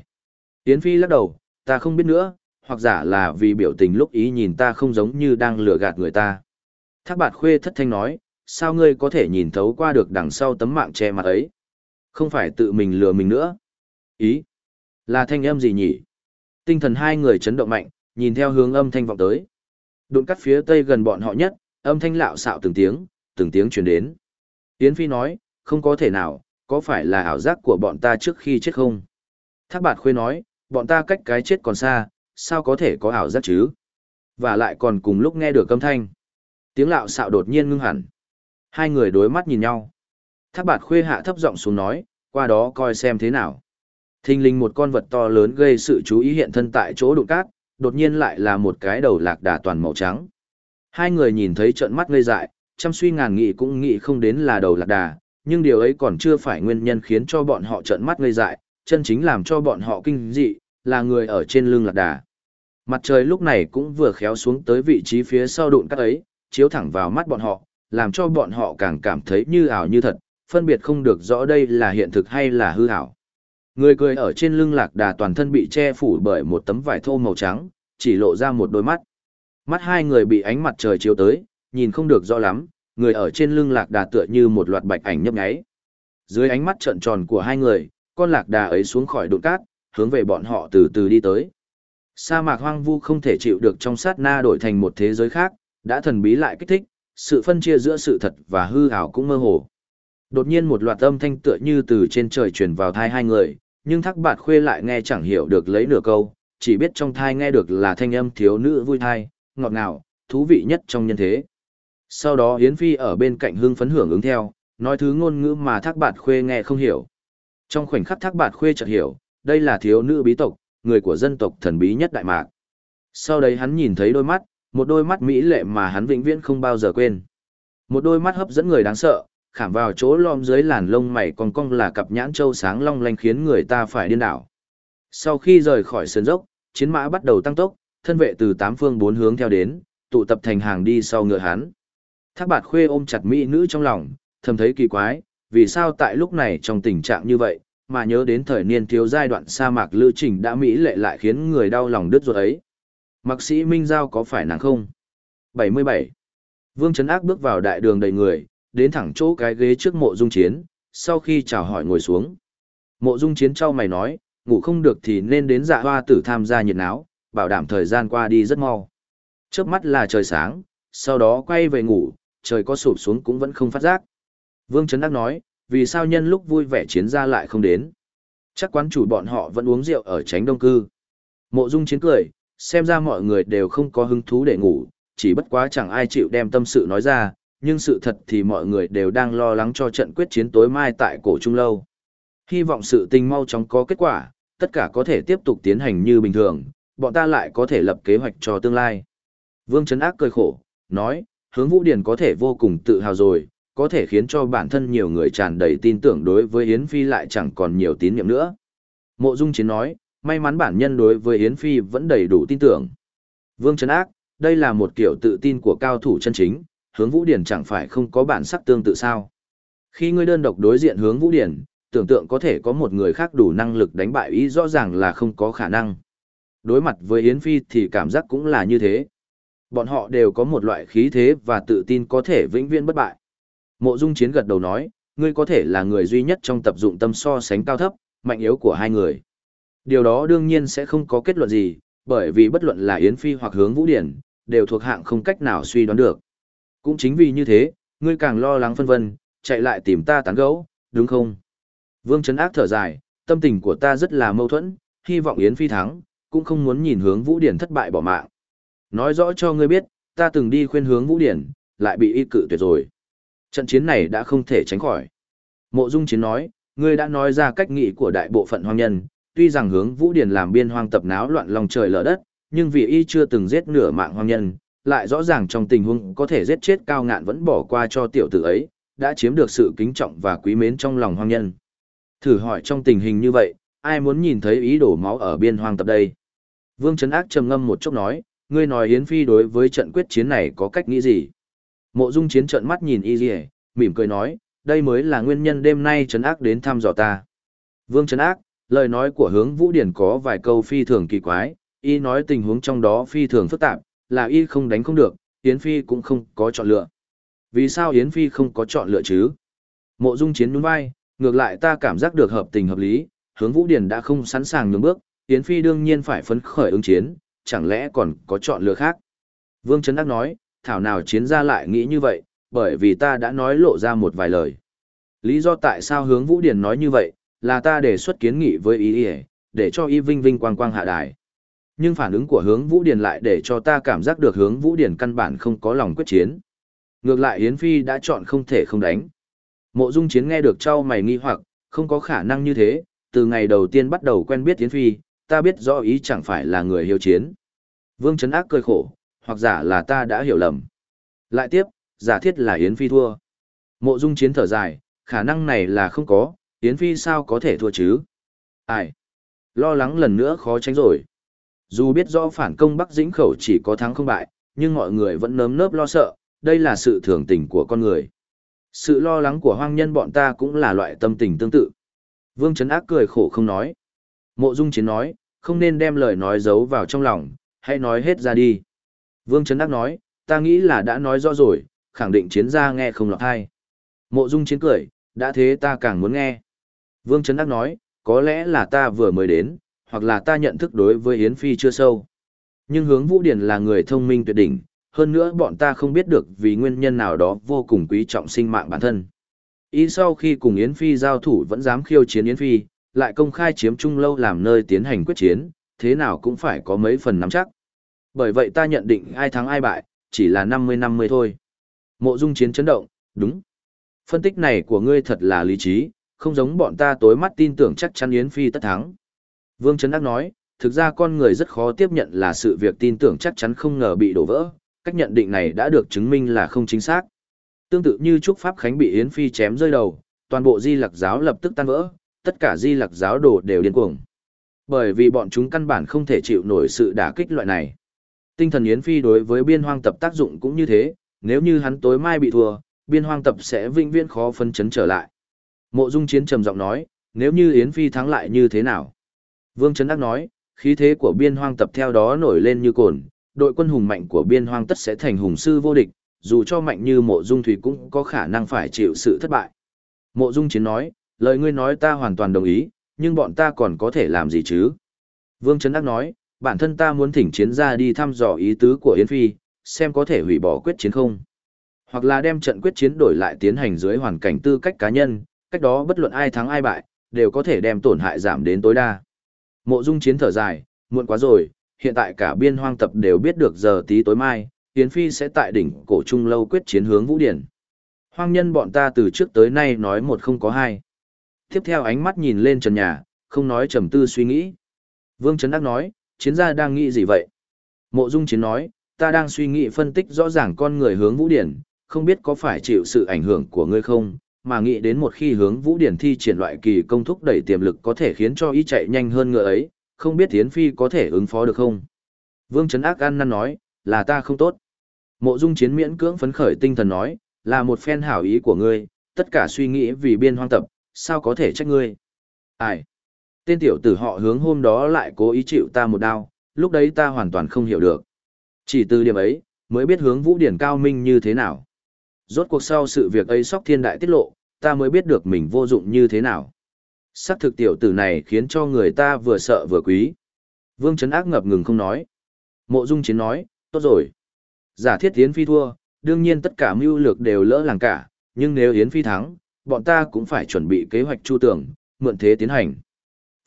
Yến Phi lắc đầu, ta không biết nữa, hoặc giả là vì biểu tình lúc ý nhìn ta không giống như đang lừa gạt người ta. Thác bạt khuê thất thanh nói, sao ngươi có thể nhìn thấu qua được đằng sau tấm mạng che mặt ấy? Không phải tự mình lừa mình nữa. Ý, là thanh âm gì nhỉ? Tinh thần hai người chấn động mạnh, nhìn theo hướng âm thanh vọng tới. Đụng cắt phía tây gần bọn họ nhất, âm thanh lạo xạo từng tiếng, từng tiếng truyền đến. Yến Phi nói, không có thể nào, có phải là ảo giác của bọn ta trước khi chết không? Thác bạt khuê nói, bọn ta cách cái chết còn xa, sao có thể có ảo giác chứ? Và lại còn cùng lúc nghe được âm thanh. Tiếng lạo xạo đột nhiên ngưng hẳn. Hai người đối mắt nhìn nhau. Thác bạt khuê hạ thấp giọng xuống nói, qua đó coi xem thế nào. Thình linh một con vật to lớn gây sự chú ý hiện thân tại chỗ đụng cát, đột nhiên lại là một cái đầu lạc đà toàn màu trắng. Hai người nhìn thấy trợn mắt ngây dại, chăm suy ngàn nghị cũng nghĩ không đến là đầu lạc đà, nhưng điều ấy còn chưa phải nguyên nhân khiến cho bọn họ trợn mắt ngây dại, chân chính làm cho bọn họ kinh dị, là người ở trên lưng lạc đà. Mặt trời lúc này cũng vừa khéo xuống tới vị trí phía sau đụn cát ấy, chiếu thẳng vào mắt bọn họ, làm cho bọn họ càng cảm thấy như ảo như thật, phân biệt không được rõ đây là hiện thực hay là hư ảo. Người cười ở trên lưng lạc đà toàn thân bị che phủ bởi một tấm vải thô màu trắng, chỉ lộ ra một đôi mắt. Mắt hai người bị ánh mặt trời chiếu tới, nhìn không được rõ lắm, người ở trên lưng lạc đà tựa như một loạt bạch ảnh nhấp nháy. Dưới ánh mắt trợn tròn của hai người, con lạc đà ấy xuống khỏi đụn cát, hướng về bọn họ từ từ đi tới. Sa mạc hoang vu không thể chịu được trong sát na đổi thành một thế giới khác, đã thần bí lại kích thích, sự phân chia giữa sự thật và hư ảo cũng mơ hồ. Đột nhiên một loạt âm thanh tựa như từ trên trời truyền vào thai hai người, nhưng Thác bạt khuê lại nghe chẳng hiểu được lấy nửa câu, chỉ biết trong thai nghe được là thanh âm thiếu nữ vui thai, ngọt ngào, thú vị nhất trong nhân thế. Sau đó Yến Phi ở bên cạnh hưng phấn hưởng ứng theo, nói thứ ngôn ngữ mà thác bạt khuê nghe không hiểu. Trong khoảnh khắc thác bạt khuê chợt hiểu, đây là thiếu nữ bí tộc, người của dân tộc thần bí nhất Đại Mạc. Sau đấy hắn nhìn thấy đôi mắt, một đôi mắt mỹ lệ mà hắn vĩnh viễn không bao giờ quên. Một đôi mắt hấp dẫn người đáng sợ, khảm vào chỗ lom dưới làn lông mày còn cong là cặp nhãn châu sáng long lanh khiến người ta phải điên đảo. Sau khi rời khỏi sườn dốc, chiến mã bắt đầu tăng tốc, thân vệ từ tám phương bốn hướng theo đến, tụ tập thành hàng đi sau ngựa hắn. Thác bạt khuê ôm chặt mỹ nữ trong lòng, thầm thấy kỳ quái, vì sao tại lúc này trong tình trạng như vậy, mà nhớ đến thời niên thiếu giai đoạn sa mạc lữ trình đã mỹ lệ lại khiến người đau lòng đứt ruột ấy. Mặc sĩ Minh Giao có phải nàng không? 77. Vương Trấn Ác bước vào đại đường đầy người, đến thẳng chỗ cái ghế trước mộ dung chiến, sau khi chào hỏi ngồi xuống. Mộ dung chiến trao mày nói, ngủ không được thì nên đến dạ hoa tử tham gia nhiệt náo, bảo đảm thời gian qua đi rất mau. Trước mắt là trời sáng, sau đó quay về ngủ, trời có sụp xuống cũng vẫn không phát giác. Vương Trấn Ác nói, vì sao nhân lúc vui vẻ chiến ra lại không đến? Chắc quán chủ bọn họ vẫn uống rượu ở tránh đông cư. Mộ Dung chiến cười, xem ra mọi người đều không có hứng thú để ngủ, chỉ bất quá chẳng ai chịu đem tâm sự nói ra, nhưng sự thật thì mọi người đều đang lo lắng cho trận quyết chiến tối mai tại cổ trung lâu. Hy vọng sự tình mau chóng có kết quả, tất cả có thể tiếp tục tiến hành như bình thường, bọn ta lại có thể lập kế hoạch cho tương lai. Vương Trấn Ác cười khổ, nói, hướng Vũ Điển có thể vô cùng tự hào rồi, có thể khiến cho bản thân nhiều người tràn đầy tin tưởng đối với Yến Phi lại chẳng còn nhiều tín nhiệm nữa. Mộ Dung Chiến nói, may mắn bản nhân đối với Yến Phi vẫn đầy đủ tin tưởng. Vương Trấn Ác, đây là một kiểu tự tin của cao thủ chân chính, hướng Vũ Điển chẳng phải không có bản sắc tương tự sao. Khi ngươi đơn độc đối diện hướng Vũ Điển, tưởng tượng có thể có một người khác đủ năng lực đánh bại ý rõ ràng là không có khả năng. Đối mặt với Yến Phi thì cảm giác cũng là như thế. Bọn họ đều có một loại khí thế và tự tin có thể vĩnh viễn bất bại. Mộ Dung Chiến gật đầu nói, ngươi có thể là người duy nhất trong tập dụng tâm so sánh cao thấp, mạnh yếu của hai người. Điều đó đương nhiên sẽ không có kết luận gì, bởi vì bất luận là Yến Phi hoặc hướng Vũ Điển, đều thuộc hạng không cách nào suy đoán được. Cũng chính vì như thế, ngươi càng lo lắng phân vân, chạy lại tìm ta tán gẫu, đúng không? Vương Trấn Ác thở dài, tâm tình của ta rất là mâu thuẫn, hy vọng Yến Phi thắng, cũng không muốn nhìn hướng Vũ Điển thất bại bỏ mạng. Nói rõ cho ngươi biết, ta từng đi khuyên hướng Vũ Điển, lại bị y cự tuyệt rồi. Trận chiến này đã không thể tránh khỏi. Mộ Dung Chiến nói, ngươi đã nói ra cách nghĩ của đại bộ phận hoang nhân, tuy rằng hướng Vũ Điền làm biên hoang tập náo loạn lòng trời lở đất, nhưng vì y chưa từng giết nửa mạng hoang nhân, lại rõ ràng trong tình huống có thể giết chết cao ngạn vẫn bỏ qua cho tiểu tử ấy, đã chiếm được sự kính trọng và quý mến trong lòng hoang nhân. Thử hỏi trong tình hình như vậy, ai muốn nhìn thấy ý đổ máu ở biên hoang tập đây? Vương Trấn Ác trầm ngâm một chốc nói, ngươi nói Yến Phi đối với trận quyết chiến này có cách nghĩ gì? Mộ Dung Chiến trợn mắt nhìn Y Liễu, mỉm cười nói, đây mới là nguyên nhân đêm nay Trấn Ác đến thăm dò ta. Vương Trấn Ác, lời nói của hướng Vũ Điển có vài câu phi thường kỳ quái, y nói tình huống trong đó phi thường phức tạp, là y không đánh không được, Yến Phi cũng không có chọn lựa. Vì sao Yến Phi không có chọn lựa chứ? Mộ Dung Chiến nhún vai, ngược lại ta cảm giác được hợp tình hợp lý, hướng Vũ Điển đã không sẵn sàng nhường bước, Yến Phi đương nhiên phải phấn khởi ứng chiến, chẳng lẽ còn có chọn lựa khác? Vương Trấn Đắc nói, thảo nào chiến gia lại nghĩ như vậy, bởi vì ta đã nói lộ ra một vài lời. Lý do tại sao hướng Vũ Điển nói như vậy, là ta đề xuất kiến nghị với ý ỉa để cho y vinh vinh quang quang hạ đài. Nhưng phản ứng của hướng Vũ Điền lại để cho ta cảm giác được hướng Vũ Điền căn bản không có lòng quyết chiến. Ngược lại Yến Phi đã chọn không thể không đánh. Mộ Dung Chiến nghe được trao mày nghi hoặc, không có khả năng như thế, từ ngày đầu tiên bắt đầu quen biết Yến Phi, ta biết rõ ý chẳng phải là người hiếu chiến. Vương Trấn Ác cười khổ, hoặc giả là ta đã hiểu lầm. Lại tiếp, giả thiết là Yến Phi thua. Mộ Dung Chiến thở dài, khả năng này là không có, Yến Phi sao có thể thua chứ? Ai? Lo lắng lần nữa khó tránh rồi. Dù biết rõ phản công Bắc Dĩnh Khẩu chỉ có thắng không bại, nhưng mọi người vẫn nơm nớp lo sợ, đây là sự thường tình của con người. Sự lo lắng của hoang nhân bọn ta cũng là loại tâm tình tương tự. Vương Trấn Ác cười khổ không nói. Mộ Dung Chiến nói, không nên đem lời nói giấu vào trong lòng, hãy nói hết ra đi. Vương Trấn Ác nói, ta nghĩ là đã nói rõ rồi, khẳng định chiến gia nghe không lọt hay. Mộ Dung Chiến cười, đã thế ta càng muốn nghe. Vương Trấn Ác nói, có lẽ là ta vừa mới đến, hoặc là ta nhận thức đối với Yến Phi chưa sâu. Nhưng hướng Vũ Điển là người thông minh tuyệt đỉnh, hơn nữa bọn ta không biết được vì nguyên nhân nào đó vô cùng quý trọng sinh mạng bản thân. Ý sau khi cùng Yến Phi giao thủ vẫn dám khiêu chiến Yến Phi, lại công khai chiếm Trung Lâu làm nơi tiến hành quyết chiến, thế nào cũng phải có mấy phần nắm chắc. Bởi vậy ta nhận định ai thắng ai bại, chỉ là 50-50 thôi. Mộ dung chiến chấn động, đúng. Phân tích này của ngươi thật là lý trí, không giống bọn ta tối mắt tin tưởng chắc chắn Yến Phi tất thắng. Vương Trấn Đắc nói, thực ra con người rất khó tiếp nhận là sự việc tin tưởng chắc chắn không ngờ bị đổ vỡ, cách nhận định này đã được chứng minh là không chính xác. Tương tự như Trúc Pháp Khánh bị Yến Phi chém rơi đầu, toàn bộ di lặc giáo lập tức tan vỡ, tất cả di lặc giáo đồ đều điên cuồng. Bởi vì bọn chúng căn bản không thể chịu nổi sự đả kích loại này. Tinh thần Yến Phi đối với biên hoang tập tác dụng cũng như thế, nếu như hắn tối mai bị thua, biên hoang tập sẽ vinh viễn khó phân chấn trở lại. Mộ Dung Chiến trầm giọng nói, nếu như Yến Phi thắng lại như thế nào? Vương Trấn Đắc nói, khí thế của biên hoang tập theo đó nổi lên như cồn, đội quân hùng mạnh của biên hoang tất sẽ thành hùng sư vô địch, dù cho mạnh như mộ dung thủy cũng có khả năng phải chịu sự thất bại. Mộ dung chiến nói, lời ngươi nói ta hoàn toàn đồng ý, nhưng bọn ta còn có thể làm gì chứ? Vương Trấn Đắc nói, bản thân ta muốn thỉnh chiến ra đi thăm dò ý tứ của Yến Phi, xem có thể hủy bỏ quyết chiến không. Hoặc là đem trận quyết chiến đổi lại tiến hành dưới hoàn cảnh tư cách cá nhân, cách đó bất luận ai thắng ai bại, đều có thể đem tổn hại giảm đến tối đa. Mộ dung chiến thở dài, muộn quá rồi, hiện tại cả biên hoang tập đều biết được giờ tí tối mai, Yến Phi sẽ tại đỉnh cổ trung lâu quyết chiến hướng Vũ Điển. Hoang nhân bọn ta từ trước tới nay nói một không có hai. Tiếp theo ánh mắt nhìn lên trần nhà, không nói trầm tư suy nghĩ. Vương Trấn Đắc nói, chiến gia đang nghĩ gì vậy? Mộ Dung Chiến nói, ta đang suy nghĩ phân tích rõ ràng con người hướng Vũ Điển, không biết có phải chịu sự ảnh hưởng của ngươi không, mà nghĩ đến một khi hướng Vũ Điển thi triển loại kỳ công thúc đẩy tiềm lực có thể khiến cho y chạy nhanh hơn ngựa ấy, không biết Tiến Phi có thể ứng phó được không? Vương Trấn Ác ăn năn nói, là ta không tốt. Mộ Dung Chiến miễn cưỡng phấn khởi tinh thần nói, là một phen hảo ý của ngươi, tất cả suy nghĩ vì biên hoang tập, sao có thể trách ngươi? Ai? Tên tiểu tử họ hướng hôm đó lại cố ý chịu ta một đao, lúc đấy ta hoàn toàn không hiểu được. Chỉ từ điểm ấy, mới biết hướng vũ điển cao minh như thế nào. Rốt cuộc sau sự việc ấy sóc thiên đại tiết lộ, ta mới biết được mình vô dụng như thế nào. Sắc thực tiểu tử này khiến cho người ta vừa sợ vừa quý. Vương Trấn Ác ngập ngừng không nói. Mộ Dung Chiến nói, tốt rồi. Giả thiết Yến Phi thua, đương nhiên tất cả mưu lược đều lỡ làng cả, nhưng nếu Yến Phi thắng, bọn ta cũng phải chuẩn bị kế hoạch chu tưởng, mượn thế tiến hành.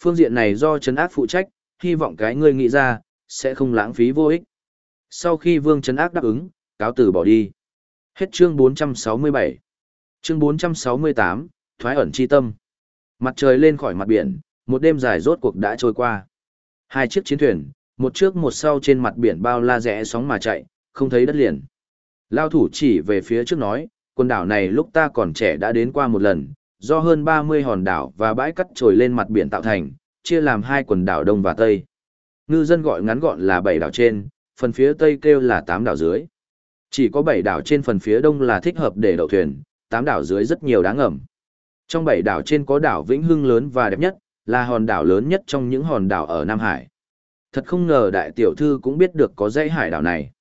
Phương diện này do Trấn Ác phụ trách, hy vọng cái ngươi nghĩ ra, sẽ không lãng phí vô ích. Sau khi Vương Trấn Ác đáp ứng, cáo từ bỏ đi. Hết chương 467. Chương 468, Thoái ẩn chi tâm. Mặt trời lên khỏi mặt biển, một đêm dài rốt cuộc đã trôi qua. Hai chiếc chiến thuyền, một trước một sau trên mặt biển bao la rẽ sóng mà chạy, không thấy đất liền. Lao thủ chỉ về phía trước nói, quần đảo này lúc ta còn trẻ đã đến qua một lần, do hơn 30 hòn đảo và bãi cắt trồi lên mặt biển tạo thành, chia làm hai quần đảo Đông và Tây. Ngư dân gọi ngắn gọn là bảy đảo trên, phần phía Tây kêu là tám đảo dưới. Chỉ có bảy đảo trên phần phía Đông là thích hợp để đậu thuyền, tám đảo dưới rất nhiều đáng ngầm. Trong bảy đảo trên có đảo Vĩnh Hưng lớn và đẹp nhất, là hòn đảo lớn nhất trong những hòn đảo ở Nam Hải. Thật không ngờ đại tiểu thư cũng biết được có dãy hải đảo này.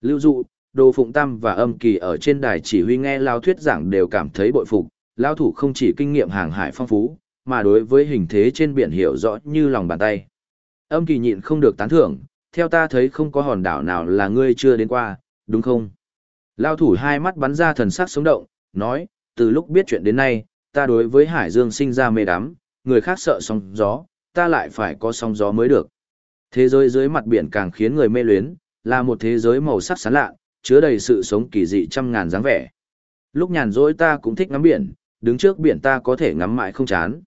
Lưu dụ, Đồ Phụng Tam và Âm Kỳ ở trên đài chỉ huy nghe Lao thuyết giảng đều cảm thấy bội phục, Lao thủ không chỉ kinh nghiệm hàng hải phong phú, mà đối với hình thế trên biển hiểu rõ như lòng bàn tay. Âm Kỳ nhịn không được tán thưởng, theo ta thấy không có hòn đảo nào là ngươi chưa đến qua, đúng không? Lao thủ hai mắt bắn ra thần sắc sống động, nói, từ lúc biết chuyện đến nay, ta đối với hải dương sinh ra mê đắm, người khác sợ sóng gió, ta lại phải có sóng gió mới được. Thế giới dưới mặt biển càng khiến người mê luyến, là một thế giới màu sắc sáng lạ, chứa đầy sự sống kỳ dị trăm ngàn dáng vẻ. Lúc nhàn rỗi ta cũng thích ngắm biển, đứng trước biển ta có thể ngắm mãi không chán.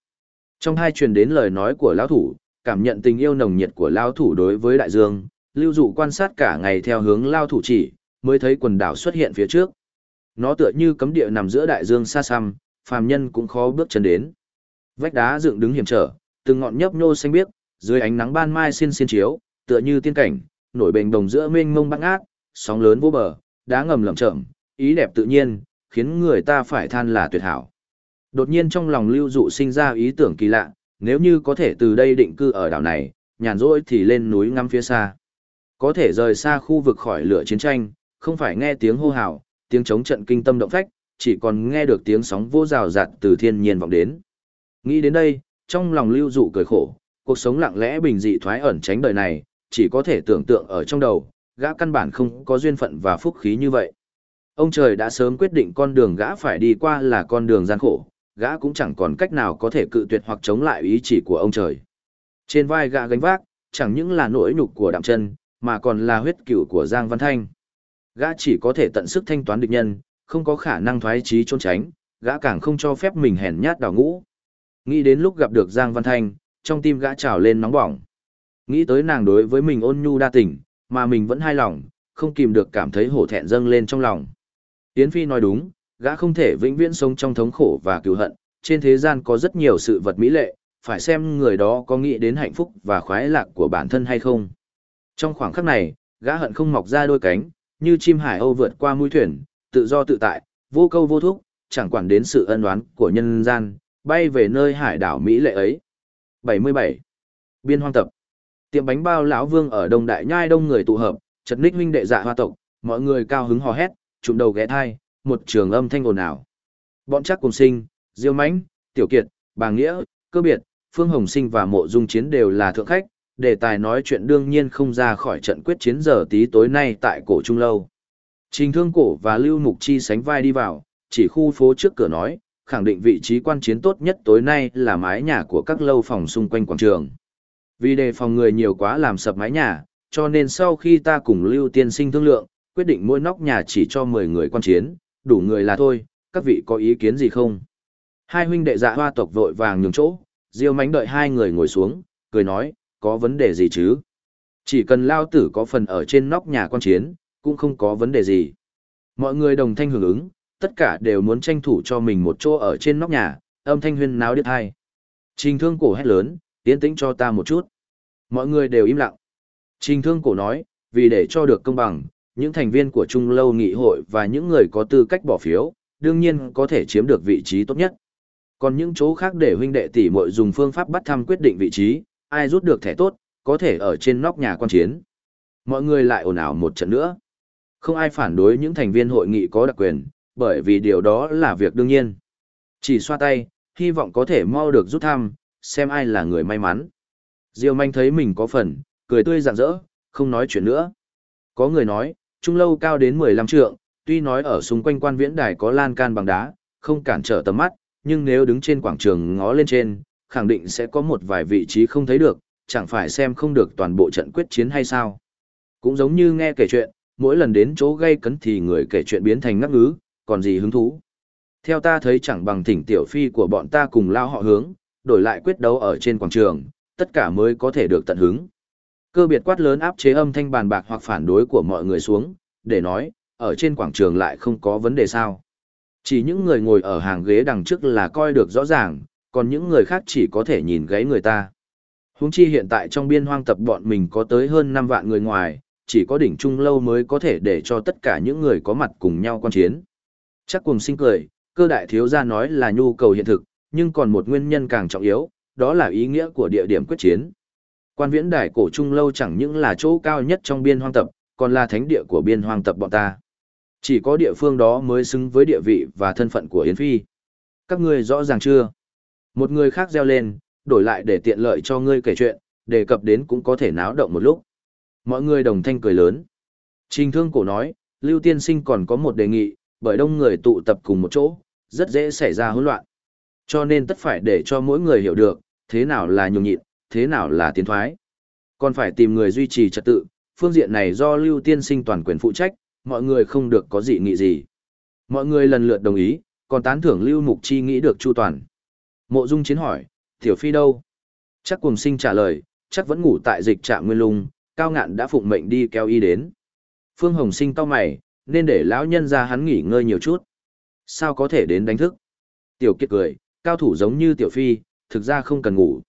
Trong hai truyền đến lời nói của lão thủ, cảm nhận tình yêu nồng nhiệt của lão thủ đối với đại dương, lưu dụ quan sát cả ngày theo hướng lao thủ chỉ, mới thấy quần đảo xuất hiện phía trước. Nó tựa như cấm địa nằm giữa đại dương xa xăm, phàm nhân cũng khó bước chân đến. Vách đá dựng đứng hiểm trở, từng ngọn nhấp nhô xanh biếc, dưới ánh nắng ban mai xin xin chiếu, tựa như tiên cảnh, nổi bềnh đồng giữa mênh mông băng ác, sóng lớn vô bờ, đá ngầm lởm chởm, ý đẹp tự nhiên, khiến người ta phải than là tuyệt hảo. Đột nhiên trong lòng lưu dụ sinh ra ý tưởng kỳ lạ, nếu như có thể từ đây định cư ở đảo này, nhàn rỗi thì lên núi ngắm phía xa. Có thể rời xa khu vực khỏi lửa chiến tranh, không phải nghe tiếng hô hào, tiếng chống trận kinh tâm động phách, chỉ còn nghe được tiếng sóng vô rào rạt từ thiên nhiên vọng đến. Nghĩ đến đây, trong lòng lưu dụ cười khổ, cuộc sống lặng lẽ bình dị thoái ẩn tránh đời này, chỉ có thể tưởng tượng ở trong đầu, gã căn bản không có duyên phận và phúc khí như vậy. Ông trời đã sớm quyết định con đường gã phải đi qua là con đường gian khổ, gã cũng chẳng còn cách nào có thể cự tuyệt hoặc chống lại ý chỉ của ông trời. Trên vai gã gánh vác, chẳng những là nỗi nhục của đạm chân, mà còn là huyết cửu của Giang Văn Thanh. Gã chỉ có thể tận sức thanh toán địch nhân, không có khả năng thoái trí trốn tránh, gã càng không cho phép mình hèn nhát đào ngũ. Nghĩ đến lúc gặp được Giang Văn Thanh, trong tim gã trào lên nóng bỏng. Nghĩ tới nàng đối với mình ôn nhu đa tình, mà mình vẫn hai lòng, không kìm được cảm thấy hổ thẹn dâng lên trong lòng. Yến Phi nói đúng, gã không thể vĩnh viễn sống trong thống khổ và cứu hận, trên thế gian có rất nhiều sự vật mỹ lệ, phải xem người đó có nghĩ đến hạnh phúc và khoái lạc của bản thân hay không. Trong khoảng khắc này, gã hận không mọc ra đôi cánh, như chim hải âu vượt qua mũi thuyền, tự do tự tại, vô câu vô thúc, chẳng quản đến sự ân oán của nhân gian, bay về nơi hải đảo mỹ lệ ấy. 77. Biên hoang tập Tiệm bánh bao lão Vương ở Đông Đại Nhai đông người tụ hợp, chật ních huynh đệ dạ hoa tộc, mọi người cao hứng hò hét, trụm đầu ghé thai, một trường âm thanh ồn ào. Bọn chắc cùng sinh, Diêu Mãnh, Tiểu Kiệt, Bà Nghĩa, Cơ Biệt, Phương Hồng Sinh và Mộ Dung Chiến đều là thượng khách, đề tài nói chuyện đương nhiên không ra khỏi trận quyết chiến giờ tí tối nay tại cổ trung lâu. Trình Thương Cổ và Lưu Mục Chi sánh vai đi vào, chỉ khu phố trước cửa nói, khẳng định vị trí quan chiến tốt nhất tối nay là mái nhà của các lâu phòng xung quanh quảng trường. Vì đề phòng người nhiều quá làm sập mái nhà, cho nên sau khi ta cùng Lưu Tiên Sinh thương lượng, quyết định mỗi nóc nhà chỉ cho 10 người quan chiến, đủ người là thôi, các vị có ý kiến gì không? Hai huynh đệ dạ hoa tộc vội vàng nhường chỗ, Diêu mánh đợi hai người ngồi xuống, cười nói, có vấn đề gì chứ? Chỉ cần lao tử có phần ở trên nóc nhà quan chiến, cũng không có vấn đề gì. Mọi người đồng thanh hưởng ứng, tất cả đều muốn tranh thủ cho mình một chỗ ở trên nóc nhà, âm thanh huyên náo điếc hai. Trình thương cổ hét lớn, tiến tĩnh cho ta một chút. Mọi người đều im lặng. Trình thương cổ nói, vì để cho được công bằng, những thành viên của Trung Lâu Nghị hội và những người có tư cách bỏ phiếu, đương nhiên có thể chiếm được vị trí tốt nhất. Còn những chỗ khác để huynh đệ tỷ muội dùng phương pháp bắt thăm quyết định vị trí, ai rút được thẻ tốt, có thể ở trên nóc nhà quan chiến. Mọi người lại ồn ào một trận nữa. Không ai phản đối những thành viên hội nghị có đặc quyền, bởi vì điều đó là việc đương nhiên. Chỉ xoa tay, hy vọng có thể mau được rút thăm, xem ai là người may mắn. Diêu manh thấy mình có phần, cười tươi rạng rỡ, không nói chuyện nữa. Có người nói, trung lâu cao đến 15 trượng, tuy nói ở xung quanh quan viễn đài có lan can bằng đá, không cản trở tầm mắt, nhưng nếu đứng trên quảng trường ngó lên trên, khẳng định sẽ có một vài vị trí không thấy được, chẳng phải xem không được toàn bộ trận quyết chiến hay sao. Cũng giống như nghe kể chuyện, mỗi lần đến chỗ gây cấn thì người kể chuyện biến thành ngắc ngứ, còn gì hứng thú. Theo ta thấy chẳng bằng thỉnh tiểu phi của bọn ta cùng lao họ hướng, đổi lại quyết đấu ở trên quảng trường, tất cả mới có thể được tận hứng. Cơ biệt quát lớn áp chế âm thanh bàn bạc hoặc phản đối của mọi người xuống, để nói, ở trên quảng trường lại không có vấn đề sao. Chỉ những người ngồi ở hàng ghế đằng trước là coi được rõ ràng, còn những người khác chỉ có thể nhìn gáy người ta. Húng chi hiện tại trong biên hoang tập bọn mình có tới hơn 5 vạn người ngoài, chỉ có đỉnh trung lâu mới có thể để cho tất cả những người có mặt cùng nhau quan chiến. Chắc cùng sinh cười, cơ đại thiếu gia nói là nhu cầu hiện thực, nhưng còn một nguyên nhân càng trọng yếu, đó là ý nghĩa của địa điểm quyết chiến. Quan viễn đài cổ trung lâu chẳng những là chỗ cao nhất trong biên hoang tập, còn là thánh địa của biên hoang tập bọn ta. Chỉ có địa phương đó mới xứng với địa vị và thân phận của Yến Phi. Các ngươi rõ ràng chưa? Một người khác reo lên, đổi lại để tiện lợi cho ngươi kể chuyện, đề cập đến cũng có thể náo động một lúc. Mọi người đồng thanh cười lớn. Trình thương cổ nói, Lưu Tiên Sinh còn có một đề nghị, bởi đông người tụ tập cùng một chỗ, rất dễ xảy ra hỗn loạn. Cho nên tất phải để cho mỗi người hiểu được, thế nào là nhường nhịn, thế nào là tiến thoái. Còn phải tìm người duy trì trật tự, phương diện này do Lưu Tiên Sinh toàn quyền phụ trách, mọi người không được có dị nghị gì. Mọi người lần lượt đồng ý, còn tán thưởng Lưu Mục Chi nghĩ được chu toàn. Mộ Dung Chiến hỏi, Tiểu Phi đâu? Chắc cùng sinh trả lời, chắc vẫn ngủ tại dịch trạm nguyên lung, cao ngạn đã phụng mệnh đi kéo y đến. Phương Hồng sinh to mày, nên để lão nhân ra hắn nghỉ ngơi nhiều chút. Sao có thể đến đánh thức? Tiểu Kiệt cười, cao thủ giống như Tiểu Phi, thực ra không cần ngủ.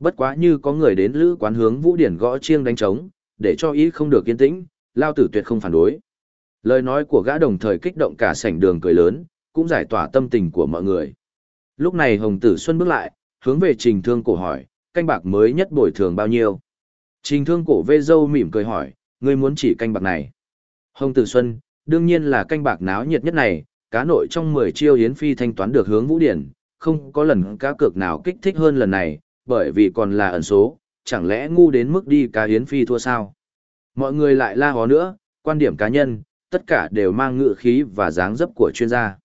Bất quá như có người đến lữ quán hướng vũ điển gõ chiêng đánh trống, để cho ý không được kiên tĩnh, lao tử tuyệt không phản đối. Lời nói của gã đồng thời kích động cả sảnh đường cười lớn, cũng giải tỏa tâm tình của mọi người. Lúc này Hồng Tử Xuân bước lại, hướng về Trình Thương Cổ hỏi, canh bạc mới nhất bồi thường bao nhiêu? Trình Thương Cổ vê dâu mỉm cười hỏi, ngươi muốn chỉ canh bạc này? Hồng Tử Xuân, đương nhiên là canh bạc náo nhiệt nhất này, cá nội trong 10 chiêu hiến phi thanh toán được hướng vũ điển, không có lần cá cược nào kích thích hơn lần này, bởi vì còn là ẩn số, chẳng lẽ ngu đến mức đi cá hiến phi thua sao? Mọi người lại la hó nữa, quan điểm cá nhân, tất cả đều mang ngựa khí và dáng dấp của chuyên gia.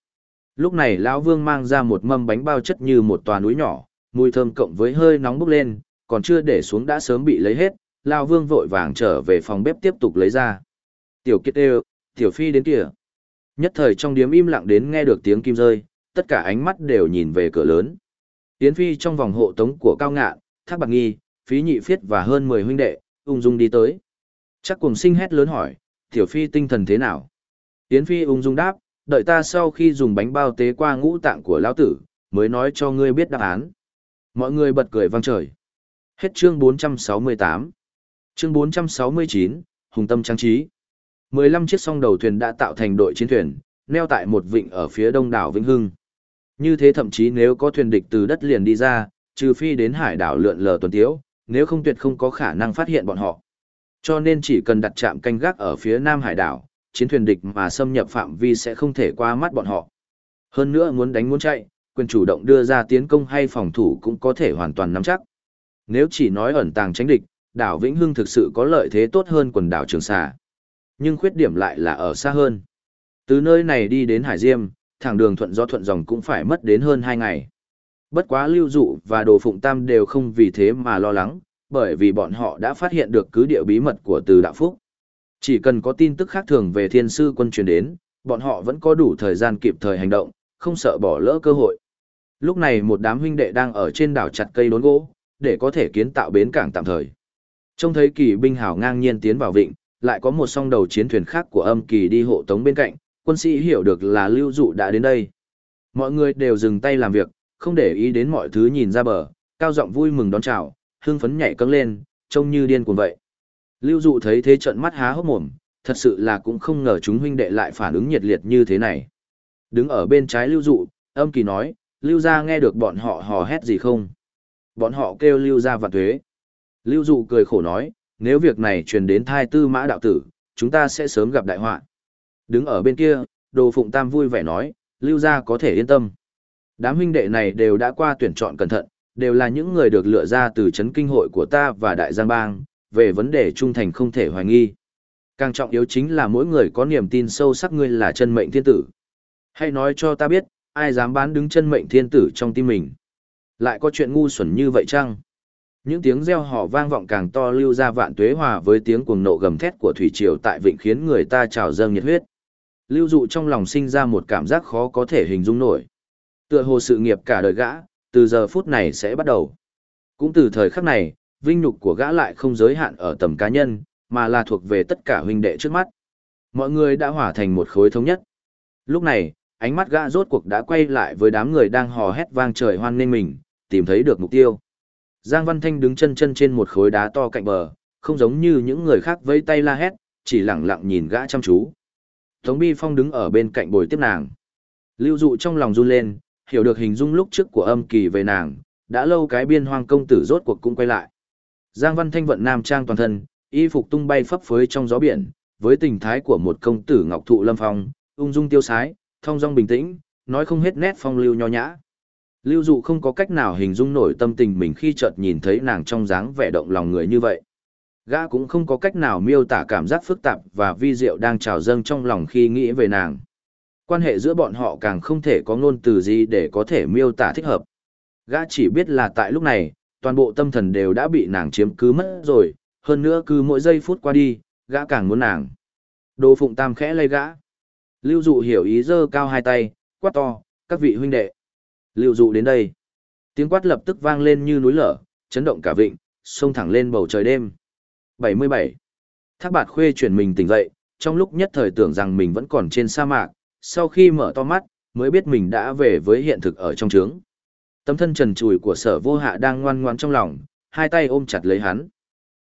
Lúc này lão Vương mang ra một mâm bánh bao chất như một tòa núi nhỏ, mùi thơm cộng với hơi nóng bốc lên, còn chưa để xuống đã sớm bị lấy hết, lão Vương vội vàng trở về phòng bếp tiếp tục lấy ra. Tiểu Kiệt đều, Tiểu Phi đến kìa. Nhất thời trong điếm im lặng đến nghe được tiếng kim rơi, tất cả ánh mắt đều nhìn về cửa lớn. Yến Phi trong vòng hộ tống của Cao Ngạn, Thác Bạc Nghi, Phí Nhị Phiết và hơn 10 huynh đệ, ung dung đi tới. Chắc cùng sinh hét lớn hỏi, Tiểu Phi tinh thần thế nào? Yến Phi ung dung đáp, đợi ta sau khi dùng bánh bao tế qua ngũ tạng của lão tử, mới nói cho ngươi biết đáp án. Mọi người bật cười vang trời. Hết chương 468. Chương 469, Hùng Tâm Trang Trí. 15 chiếc song đầu thuyền đã tạo thành đội chiến thuyền, neo tại một vịnh ở phía đông đảo Vĩnh Hưng. Như thế thậm chí nếu có thuyền địch từ đất liền đi ra, trừ phi đến hải đảo lượn lờ tuần tiếu, nếu không tuyệt không có khả năng phát hiện bọn họ. Cho nên chỉ cần đặt trạm canh gác ở phía nam hải đảo, chiến thuyền địch mà xâm nhập phạm vi sẽ không thể qua mắt bọn họ. Hơn nữa muốn đánh muốn chạy, quyền chủ động đưa ra tiến công hay phòng thủ cũng có thể hoàn toàn nắm chắc. Nếu chỉ nói ẩn tàng tránh địch, đảo Vĩnh Hưng thực sự có lợi thế tốt hơn quần đảo Trường Sa. Nhưng khuyết điểm lại là ở xa hơn. Từ nơi này đi đến Hải Diêm, thẳng đường thuận gió thuận dòng cũng phải mất đến hơn 2 ngày. Bất quá Lưu Dụ và Đồ Phụng Tam đều không vì thế mà lo lắng, bởi vì bọn họ đã phát hiện được cứ địa bí mật của Từ Đạo Phúc. Chỉ cần có tin tức khác thường về thiên sư quân truyền đến, bọn họ vẫn có đủ thời gian kịp thời hành động, không sợ bỏ lỡ cơ hội. Lúc này một đám huynh đệ đang ở trên đảo chặt cây đốn gỗ, để có thể kiến tạo bến cảng tạm thời. Trông thấy kỳ binh hào ngang nhiên tiến vào vịnh, lại có một song đầu chiến thuyền khác của âm kỳ đi hộ tống bên cạnh, quân sĩ hiểu được là lưu dụ đã đến đây. Mọi người đều dừng tay làm việc, không để ý đến mọi thứ nhìn ra bờ, cao giọng vui mừng đón chào, hưng phấn nhảy cẫng lên, trông như điên cuồng vậy. Lưu dụ thấy thế trận mắt há hốc mồm, thật sự là cũng không ngờ chúng huynh đệ lại phản ứng nhiệt liệt như thế này. Đứng ở bên trái lưu dụ, âm kỳ nói, lưu gia nghe được bọn họ hò hét gì không? Bọn họ kêu lưu gia vạn thuế. Lưu dụ cười khổ nói, nếu việc này truyền đến thai tư mã đạo tử, chúng ta sẽ sớm gặp đại họa. Đứng ở bên kia, đồ phụng tam vui vẻ nói, lưu gia có thể yên tâm. Đám huynh đệ này đều đã qua tuyển chọn cẩn thận, đều là những người được lựa ra từ chấn kinh hội của ta và đại giang bang, về vấn đề trung thành không thể hoài nghi. Càng trọng yếu chính là mỗi người có niềm tin sâu sắc ngươi là chân mệnh thiên tử. Hãy nói cho ta biết, ai dám bán đứng chân mệnh thiên tử trong tim mình. Lại có chuyện ngu xuẩn như vậy chăng? Những tiếng reo hò vang vọng càng to lưu ra vạn tuế hòa với tiếng cuồng nộ gầm thét của thủy triều tại vịnh khiến người ta trào dâng nhiệt huyết. Lưu dụ trong lòng sinh ra một cảm giác khó có thể hình dung nổi. Tựa hồ sự nghiệp cả đời gã, từ giờ phút này sẽ bắt đầu. Cũng từ thời khắc này, vinh nhục của gã lại không giới hạn ở tầm cá nhân, mà là thuộc về tất cả huynh đệ trước mắt. Mọi người đã hòa thành một khối thống nhất. Lúc này, ánh mắt gã rốt cuộc đã quay lại với đám người đang hò hét vang trời hoan nghênh mình, tìm thấy được mục tiêu. Giang Văn Thanh đứng chân chân trên một khối đá to cạnh bờ, không giống như những người khác vẫy tay la hét, chỉ lặng lặng nhìn gã chăm chú. Tống Bi Phong đứng ở bên cạnh bồi tiếp nàng. Lưu dụ trong lòng run lên, hiểu được hình dung lúc trước của âm kỳ về nàng, đã lâu cái biên hoang công tử rốt cuộc cũng quay lại. Giang Văn Thanh vận nam trang toàn thân, y phục tung bay phấp phới trong gió biển, với tình thái của một công tử ngọc thụ lâm phong, ung dung tiêu sái, thong dong bình tĩnh, nói không hết nét phong lưu nho nhã. Lưu dụ không có cách nào hình dung nổi tâm tình mình khi chợt nhìn thấy nàng trong dáng vẻ động lòng người như vậy. Gã cũng không có cách nào miêu tả cảm giác phức tạp và vi diệu đang trào dâng trong lòng khi nghĩ về nàng. Quan hệ giữa bọn họ càng không thể có ngôn từ gì để có thể miêu tả thích hợp. Gã chỉ biết là tại lúc này, toàn bộ tâm thần đều đã bị nàng chiếm cứ mất rồi, hơn nữa cứ mỗi giây phút qua đi, gã càng muốn nàng. Đồ phụng tam khẽ lay gã. Lưu dụ hiểu ý giơ cao hai tay, quát to, các vị huynh đệ. Lưu dụ đến đây. Tiếng quát lập tức vang lên như núi lở, chấn động cả vịnh, xông thẳng lên bầu trời đêm. 77. Thác bạt khuê chuyển mình tỉnh dậy, trong lúc nhất thời tưởng rằng mình vẫn còn trên sa mạc, sau khi mở to mắt, mới biết mình đã về với hiện thực ở trong trướng. Tấm thân trần trùi của sở vô hạ đang ngoan ngoan trong lòng, hai tay ôm chặt lấy hắn.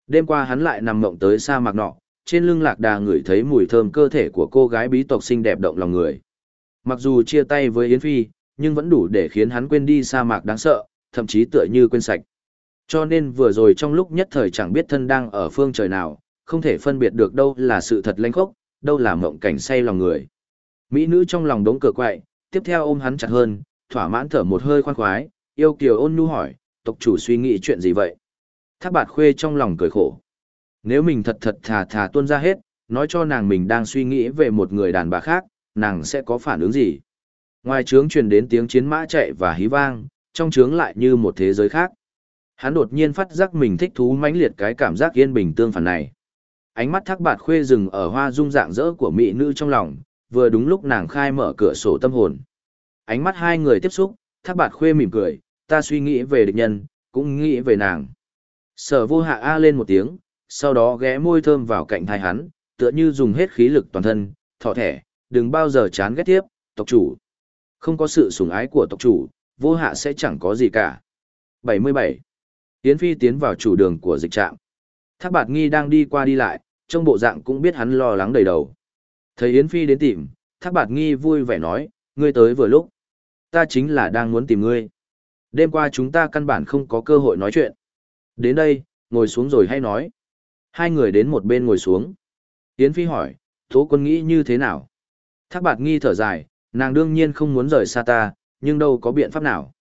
Đêm qua hắn lại nằm mộng tới sa mạc nọ, trên lưng lạc đà ngửi thấy mùi thơm cơ thể của cô gái bí tộc xinh đẹp động lòng người. Mặc dù chia tay với Yến Phi, nhưng vẫn đủ để khiến hắn quên đi sa mạc đáng sợ, thậm chí tựa như quên sạch. Cho nên vừa rồi trong lúc nhất thời chẳng biết thân đang ở phương trời nào, không thể phân biệt được đâu là sự thật lanh khốc, đâu là mộng cảnh say lòng người. Mỹ nữ trong lòng đống cửa quậy, tiếp theo ôm hắn chặt hơn, thỏa mãn thở một hơi khoan khoái, yêu kiều ôn nhu hỏi, tộc chủ suy nghĩ chuyện gì vậy? Thác bạt khuê trong lòng cười khổ. Nếu mình thật thật thà thà tuôn ra hết, nói cho nàng mình đang suy nghĩ về một người đàn bà khác, nàng sẽ có phản ứng gì? Ngoài trướng truyền đến tiếng chiến mã chạy và hí vang, trong trướng lại như một thế giới khác. Hắn đột nhiên phát giác mình thích thú mãnh liệt cái cảm giác yên bình tương phản này. Ánh mắt thác bạt khuê dừng ở hoa dung dạng dỡ của mỹ nữ trong lòng, vừa đúng lúc nàng khai mở cửa sổ tâm hồn. Ánh mắt hai người tiếp xúc, thác bạt khuê mỉm cười, ta suy nghĩ về địch nhân, cũng nghĩ về nàng. Sở vô hạ A lên một tiếng, sau đó ghé môi thơm vào cạnh thai hắn, tựa như dùng hết khí lực toàn thân, thọ thẻ, đừng bao giờ chán ghét tiếp, tộc chủ. Không có sự sủng ái của tộc chủ, vô hạ sẽ chẳng có gì cả. 77. Yến Phi tiến vào chủ đường của dịch trạm. Thác bạt nghi đang đi qua đi lại, trong bộ dạng cũng biết hắn lo lắng đầy đầu. Thấy Yến Phi đến tìm, Thác bạt nghi vui vẻ nói, ngươi tới vừa lúc. Ta chính là đang muốn tìm ngươi. Đêm qua chúng ta căn bản không có cơ hội nói chuyện. Đến đây, ngồi xuống rồi hay nói. Hai người đến một bên ngồi xuống. Yến Phi hỏi, Tố quân nghĩ như thế nào? Thác bạt nghi thở dài, nàng đương nhiên không muốn rời xa ta, nhưng đâu có biện pháp nào.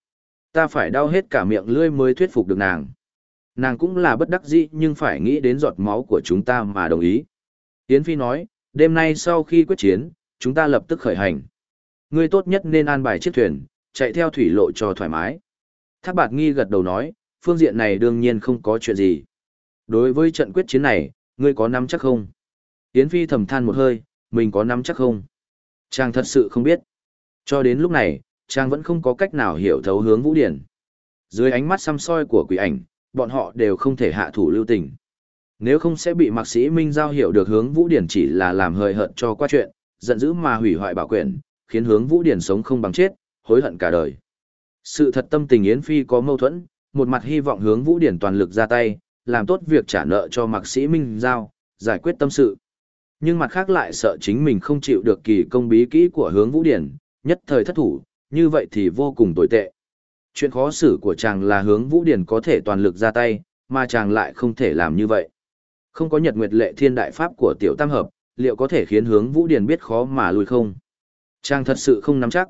Ta phải đau hết cả miệng lưỡi mới thuyết phục được nàng. Nàng cũng là bất đắc dĩ nhưng phải nghĩ đến giọt máu của chúng ta mà đồng ý. Yến Phi nói, đêm nay sau khi quyết chiến, chúng ta lập tức khởi hành. Ngươi tốt nhất nên an bài chiếc thuyền, chạy theo thủy lộ cho thoải mái. Thác bạt nghi gật đầu nói, phương diện này đương nhiên không có chuyện gì. Đối với trận quyết chiến này, ngươi có nắm chắc không? Yến Phi thầm than một hơi, mình có nắm chắc không? Chàng thật sự không biết. Cho đến lúc này, chàng vẫn không có cách nào hiểu thấu hướng Vũ Điển. Dưới ánh mắt xăm soi của quỷ ảnh, bọn họ đều không thể hạ thủ lưu tình. Nếu không sẽ bị mạc sĩ Minh Giao hiểu được hướng Vũ Điển chỉ là làm hời hợt cho qua chuyện, giận dữ mà hủy hoại bảo quyền, khiến hướng Vũ Điển sống không bằng chết, hối hận cả đời. Sự thật tâm tình Yến Phi có mâu thuẫn, một mặt hy vọng hướng Vũ Điển toàn lực ra tay, làm tốt việc trả nợ cho mạc sĩ Minh Giao, giải quyết tâm sự. Nhưng mặt khác lại sợ chính mình không chịu được kỳ công bí kỹ của hướng Vũ Điển, nhất thời thất thủ, như vậy thì vô cùng tồi tệ. Chuyện khó xử của chàng là hướng Vũ Điển có thể toàn lực ra tay, mà chàng lại không thể làm như vậy. Không có nhật nguyệt lệ thiên đại pháp của tiểu tam hợp, liệu có thể khiến hướng Vũ Điển biết khó mà lùi không? Chàng thật sự không nắm chắc.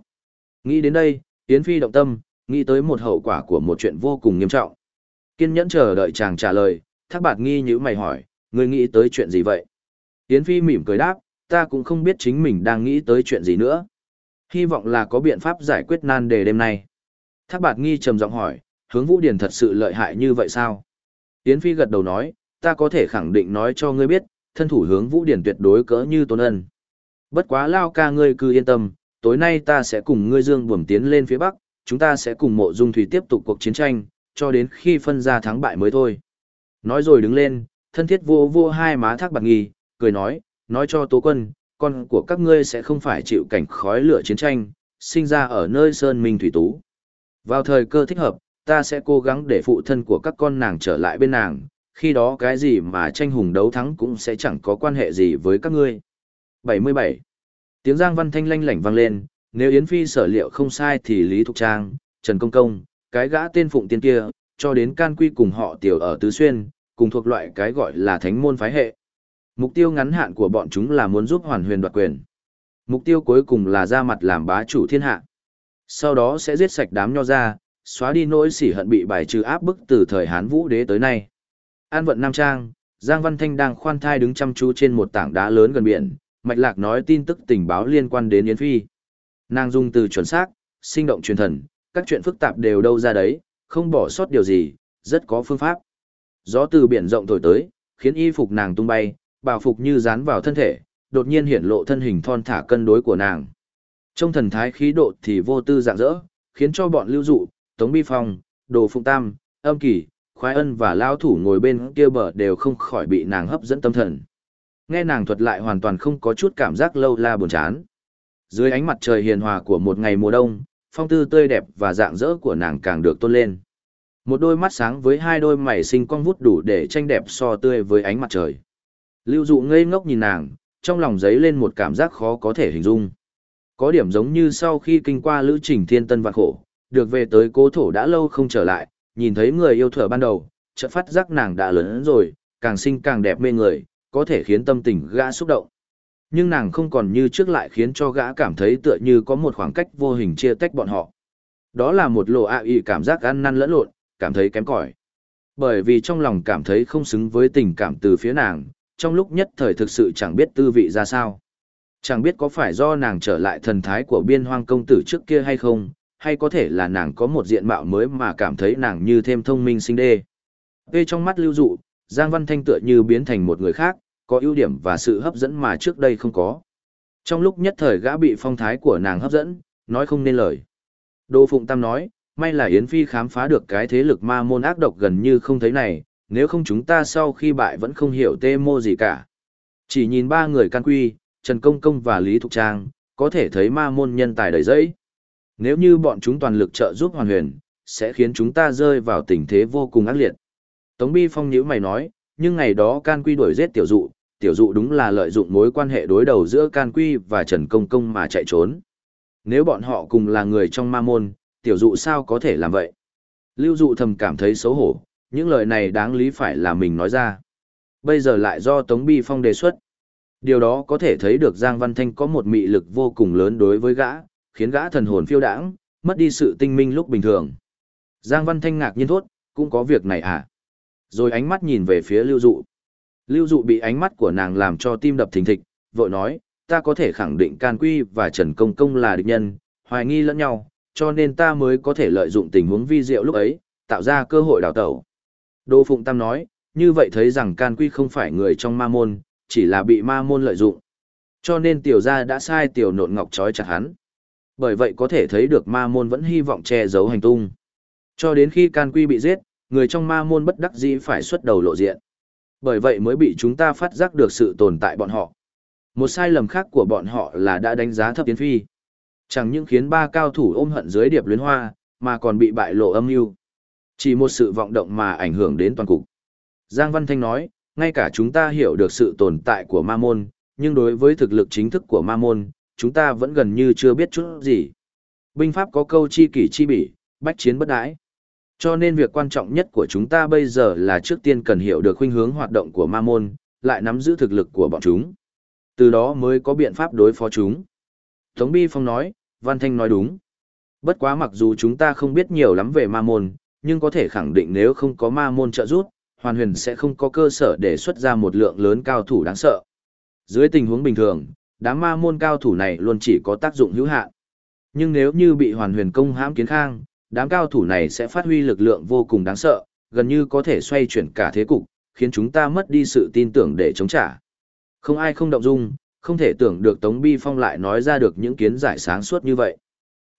Nghĩ đến đây, Yến Phi động tâm, nghĩ tới một hậu quả của một chuyện vô cùng nghiêm trọng. Kiên nhẫn chờ đợi chàng trả lời, thác bạt nghi như mày hỏi, người nghĩ tới chuyện gì vậy? Yến Phi mỉm cười đáp, ta cũng không biết chính mình đang nghĩ tới chuyện gì nữa. Hy vọng là có biện pháp giải quyết nan đề đêm nay. Thác bạt nghi trầm giọng hỏi, hướng vũ điển thật sự lợi hại như vậy sao? Yến Phi gật đầu nói, ta có thể khẳng định nói cho ngươi biết, thân thủ hướng vũ điển tuyệt đối cỡ như tôn ân. Bất quá lao ca ngươi cứ yên tâm, tối nay ta sẽ cùng ngươi dương buồm tiến lên phía bắc, chúng ta sẽ cùng mộ dung thủy tiếp tục cuộc chiến tranh, cho đến khi phân ra thắng bại mới thôi. Nói rồi đứng lên, thân thiết vô vô hai má thác bạc nghi, cười nói, nói cho tố quân, con của các ngươi sẽ không phải chịu cảnh khói lửa chiến tranh, sinh ra ở nơi sơn minh thủy tú. Vào thời cơ thích hợp, ta sẽ cố gắng để phụ thân của các con nàng trở lại bên nàng, khi đó cái gì mà tranh hùng đấu thắng cũng sẽ chẳng có quan hệ gì với các ngươi. 77. Tiếng Giang Văn Thanh lanh lảnh vang lên, nếu Yến Phi sở liệu không sai thì Lý Thục Trang, Trần Công Công, cái gã tên phụng tiên kia, cho đến can quy cùng họ tiểu ở Tứ Xuyên, cùng thuộc loại cái gọi là thánh môn phái hệ. Mục tiêu ngắn hạn của bọn chúng là muốn giúp hoàn huyền đoạt quyền. Mục tiêu cuối cùng là ra mặt làm bá chủ thiên hạ. Sau đó sẽ giết sạch đám nho ra, xóa đi nỗi sỉ hận bị bài trừ áp bức từ thời Hán Vũ đế tới nay. An vận Nam Trang, Giang Văn Thanh đang khoan thai đứng chăm chú trên một tảng đá lớn gần biển, mạch lạc nói tin tức tình báo liên quan đến Yến Phi. Nàng dùng từ chuẩn xác, sinh động truyền thần, các chuyện phức tạp đều đâu ra đấy, không bỏ sót điều gì, rất có phương pháp. Gió từ biển rộng thổi tới, khiến y phục nàng tung bay, bào phục như dán vào thân thể, đột nhiên hiển lộ thân hình thon thả cân đối của nàng. Trong thần thái khí độ thì vô tư dạng dỡ, khiến cho bọn lưu dụ, Tống Bi Phong, Đồ Phụng Tam, Âm Kỳ, Khoái Ân và Lao Thủ ngồi bên kia bờ đều không khỏi bị nàng hấp dẫn tâm thần. Nghe nàng thuật lại hoàn toàn không có chút cảm giác lâu la buồn chán. Dưới ánh mặt trời hiền hòa của một ngày mùa đông, phong tư tươi đẹp và dạng dỡ của nàng càng được tôn lên. Một đôi mắt sáng với hai đôi mày xinh cong vút đủ để tranh đẹp so tươi với ánh mặt trời. Lưu dụ ngây ngốc nhìn nàng, trong lòng giấy lên một cảm giác khó có thể hình dung. Có điểm giống như sau khi kinh qua lữ trình thiên tân vạn khổ, được về tới cố thổ đã lâu không trở lại, nhìn thấy người yêu thở ban đầu, chợt phát giác nàng đã lớn rồi, càng xinh càng đẹp mê người, có thể khiến tâm tình gã xúc động. Nhưng nàng không còn như trước lại khiến cho gã cảm thấy tựa như có một khoảng cách vô hình chia tách bọn họ. Đó là một lộ ạ à cảm giác ăn năn lẫn lộn, cảm thấy kém cỏi. Bởi vì trong lòng cảm thấy không xứng với tình cảm từ phía nàng, trong lúc nhất thời thực sự chẳng biết tư vị ra sao. Chẳng biết có phải do nàng trở lại thần thái của biên hoang công tử trước kia hay không, hay có thể là nàng có một diện mạo mới mà cảm thấy nàng như thêm thông minh sinh đê. Về trong mắt lưu dụ, Giang Văn Thanh tựa như biến thành một người khác, có ưu điểm và sự hấp dẫn mà trước đây không có. Trong lúc nhất thời gã bị phong thái của nàng hấp dẫn, nói không nên lời. Đô Phụng Tam nói, may là Yến Phi khám phá được cái thế lực ma môn ác độc gần như không thấy này, nếu không chúng ta sau khi bại vẫn không hiểu tê mô gì cả. Chỉ nhìn ba người can quy, Trần Công Công và Lý Thục Trang, có thể thấy ma môn nhân tài đầy dẫy. Nếu như bọn chúng toàn lực trợ giúp hoàn huyền, sẽ khiến chúng ta rơi vào tình thế vô cùng ác liệt. Tống Bi Phong nhíu mày nói, nhưng ngày đó can quy đuổi giết tiểu dụ, tiểu dụ đúng là lợi dụng mối quan hệ đối đầu giữa can quy và Trần Công Công mà chạy trốn. Nếu bọn họ cùng là người trong ma môn, tiểu dụ sao có thể làm vậy? Lưu dụ thầm cảm thấy xấu hổ, những lời này đáng lý phải là mình nói ra. Bây giờ lại do Tống Bi Phong đề xuất. Điều đó có thể thấy được Giang Văn Thanh có một mị lực vô cùng lớn đối với gã, khiến gã thần hồn phiêu đãng, mất đi sự tinh minh lúc bình thường. Giang Văn Thanh ngạc nhiên thốt, cũng có việc này à? Rồi ánh mắt nhìn về phía Lưu Dụ. Lưu Dụ bị ánh mắt của nàng làm cho tim đập thình thịch, vội nói, ta có thể khẳng định Can Quy và Trần Công Công là địch nhân, hoài nghi lẫn nhau, cho nên ta mới có thể lợi dụng tình huống vi diệu lúc ấy, tạo ra cơ hội đào tẩu. Đỗ Phụng Tam nói, như vậy thấy rằng Can Quy không phải người trong ma môn, chỉ là bị ma môn lợi dụng. Cho nên tiểu gia đã sai tiểu nộn ngọc trói chặt hắn. Bởi vậy có thể thấy được ma môn vẫn hy vọng che giấu hành tung. Cho đến khi Can Quy bị giết, người trong ma môn bất đắc dĩ phải xuất đầu lộ diện. Bởi vậy mới bị chúng ta phát giác được sự tồn tại bọn họ. Một sai lầm khác của bọn họ là đã đánh giá thấp Yến Phi. Chẳng những khiến ba cao thủ ôm hận dưới điệp luyến hoa, mà còn bị bại lộ âm mưu. Chỉ một sự vọng động mà ảnh hưởng đến toàn cục. Giang Văn Thanh nói, ngay cả chúng ta hiểu được sự tồn tại của ma môn, nhưng đối với thực lực chính thức của ma môn, chúng ta vẫn gần như chưa biết chút gì. Binh pháp có câu chi kỷ chi bỉ, bách chiến bất đãi. Cho nên việc quan trọng nhất của chúng ta bây giờ là trước tiên cần hiểu được khuynh hướng hoạt động của ma môn, lại nắm giữ thực lực của bọn chúng. Từ đó mới có biện pháp đối phó chúng. Tống Bi Phong nói, Văn Thanh nói đúng. Bất quá mặc dù chúng ta không biết nhiều lắm về ma môn, nhưng có thể khẳng định nếu không có ma môn trợ giúp, hoàn huyền sẽ không có cơ sở để xuất ra một lượng lớn cao thủ đáng sợ. Dưới tình huống bình thường, đám ma môn cao thủ này luôn chỉ có tác dụng hữu hạn. Nhưng nếu như bị hoàn huyền công hãm kiến khang, đám cao thủ này sẽ phát huy lực lượng vô cùng đáng sợ, gần như có thể xoay chuyển cả thế cục, khiến chúng ta mất đi sự tin tưởng để chống trả. Không ai không động dung, không thể tưởng được Tống Bi Phong lại nói ra được những kiến giải sáng suốt như vậy.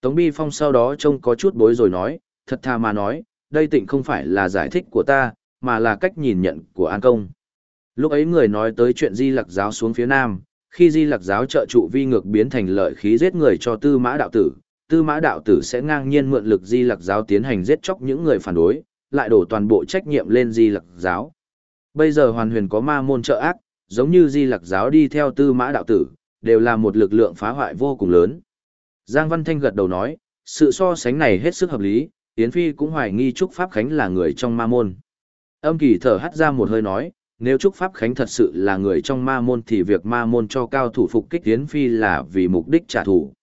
Tống Bi Phong sau đó trông có chút bối rồi nói, thật thà mà nói, đây tịnh không phải là giải thích của ta, mà là cách nhìn nhận của An Công. Lúc ấy người nói tới chuyện Di Lặc giáo xuống phía Nam, khi Di Lặc giáo trợ trụ vi ngược biến thành lợi khí giết người cho tư mã đạo tử, tư mã đạo tử sẽ ngang nhiên mượn lực Di Lặc giáo tiến hành giết chóc những người phản đối, lại đổ toàn bộ trách nhiệm lên Di Lặc giáo. Bây giờ hoàn huyền có ma môn trợ ác, giống như Di Lặc giáo đi theo tư mã đạo tử, đều là một lực lượng phá hoại vô cùng lớn. Giang Văn Thanh gật đầu nói, sự so sánh này hết sức hợp lý, Yến Phi cũng hoài nghi Trúc Pháp Khánh là người trong ma môn. Âm kỳ thở hắt ra một hơi nói, nếu Trúc Pháp Khánh thật sự là người trong ma môn thì việc ma môn cho cao thủ phục kích Yến Phi là vì mục đích trả thù.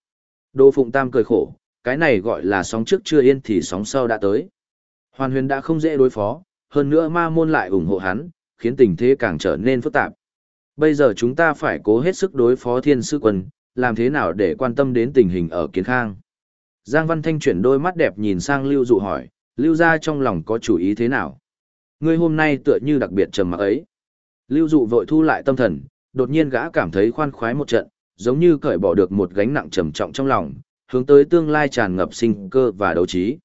Đô Phụng Tam cười khổ, cái này gọi là sóng trước chưa yên thì sóng sau đã tới. Hoàn huyền đã không dễ đối phó, hơn nữa ma môn lại ủng hộ hắn, khiến tình thế càng trở nên phức tạp. Bây giờ chúng ta phải cố hết sức đối phó thiên sư quân, làm thế nào để quan tâm đến tình hình ở kiến khang. Giang Văn Thanh chuyển đôi mắt đẹp nhìn sang Lưu Dụ hỏi, Lưu ra trong lòng có chủ ý thế nào? Ngươi hôm nay tựa như đặc biệt trầm mặc ấy. Lưu Dụ vội thu lại tâm thần, đột nhiên gã cảm thấy khoan khoái một trận, giống như cởi bỏ được một gánh nặng trầm trọng trong lòng, hướng tới tương lai tràn ngập sinh cơ và đấu trí.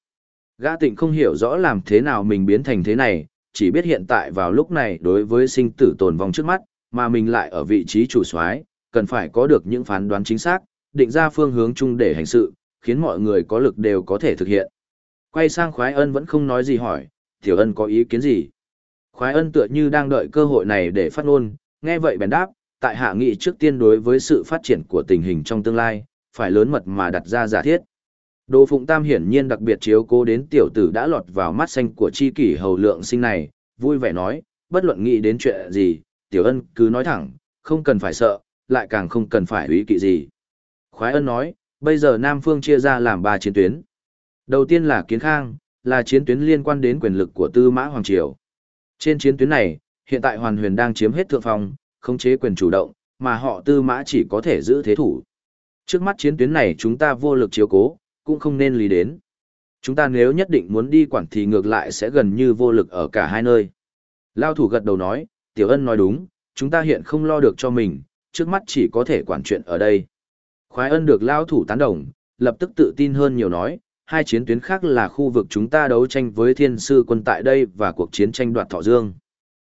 Gã tịnh không hiểu rõ làm thế nào mình biến thành thế này, chỉ biết hiện tại vào lúc này đối với sinh tử tồn vong trước mắt, mà mình lại ở vị trí chủ soái, cần phải có được những phán đoán chính xác, định ra phương hướng chung để hành sự, khiến mọi người có lực đều có thể thực hiện. Quay sang khoái ân vẫn không nói gì hỏi, tiểu ân có ý kiến gì? Khoái ân tựa như đang đợi cơ hội này để phát ngôn, nghe vậy bèn đáp, tại hạ nghị trước tiên đối với sự phát triển của tình hình trong tương lai, phải lớn mật mà đặt ra giả thiết. Đồ Phụng Tam hiển nhiên đặc biệt chiếu cố đến tiểu tử đã lọt vào mắt xanh của chi kỷ hầu lượng sinh này, vui vẻ nói, bất luận nghĩ đến chuyện gì, tiểu ân cứ nói thẳng, không cần phải sợ, lại càng không cần phải ý kỵ gì. Khoái ân nói, bây giờ Nam Phương chia ra làm ba chiến tuyến. Đầu tiên là Kiến Khang, là chiến tuyến liên quan đến quyền lực của Tư Mã Hoàng Triều. Trên chiến tuyến này, hiện tại Hoàn Huyền đang chiếm hết thượng phong, khống chế quyền chủ động, mà họ Tư Mã chỉ có thể giữ thế thủ. Trước mắt chiến tuyến này chúng ta vô lực chiếu cố, cũng không nên lý đến. Chúng ta nếu nhất định muốn đi quản thì ngược lại sẽ gần như vô lực ở cả hai nơi. Lao thủ gật đầu nói, Tiểu Ân nói đúng, chúng ta hiện không lo được cho mình, trước mắt chỉ có thể quản chuyện ở đây. Khoái ân được lao thủ tán đồng, lập tức tự tin hơn nhiều nói, hai chiến tuyến khác là khu vực chúng ta đấu tranh với thiên sư quân tại đây và cuộc chiến tranh đoạt thọ dương.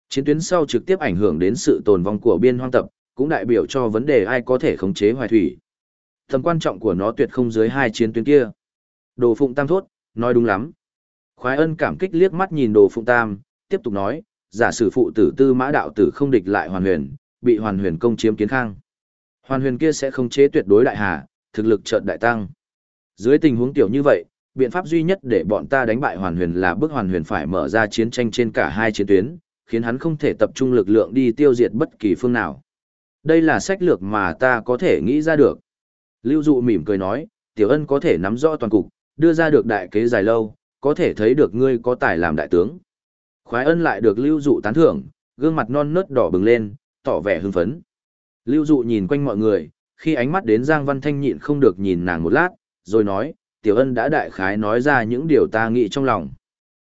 Chiến tuyến sau trực tiếp ảnh hưởng đến sự tồn vong của biên hoang tập, cũng đại biểu cho vấn đề ai có thể khống chế hoài thủy. Tầm quan trọng của nó tuyệt không dưới hai chiến tuyến kia. Đồ Phụng Tam thốt, nói đúng lắm. Khoái ân cảm kích liếc mắt nhìn Đồ Phụng Tam, tiếp tục nói, giả sử phụ tử tư mã đạo tử không địch lại hoàn huyền, bị hoàn huyền công chiếm kiến khang. Hoàn huyền kia sẽ không chế tuyệt đối đại hà, thực lực chợt đại tăng. Dưới tình huống tiểu như vậy, biện pháp duy nhất để bọn ta đánh bại hoàn huyền là bước hoàn huyền phải mở ra chiến tranh trên cả hai chiến tuyến, khiến hắn không thể tập trung lực lượng đi tiêu diệt bất kỳ phương nào. Đây là sách lược mà ta có thể nghĩ ra được. Lưu Dụ mỉm cười nói, Tiểu Ân có thể nắm rõ toàn cục, đưa ra được đại kế dài lâu, có thể thấy được ngươi có tài làm đại tướng. Khoái Ân lại được Lưu Dụ tán thưởng, gương mặt non nớt đỏ bừng lên, tỏ vẻ hưng phấn. Lưu Dụ nhìn quanh mọi người, khi ánh mắt đến Giang Văn Thanh nhịn không được nhìn nàng một lát, rồi nói, Tiểu Ân đã đại khái nói ra những điều ta nghĩ trong lòng.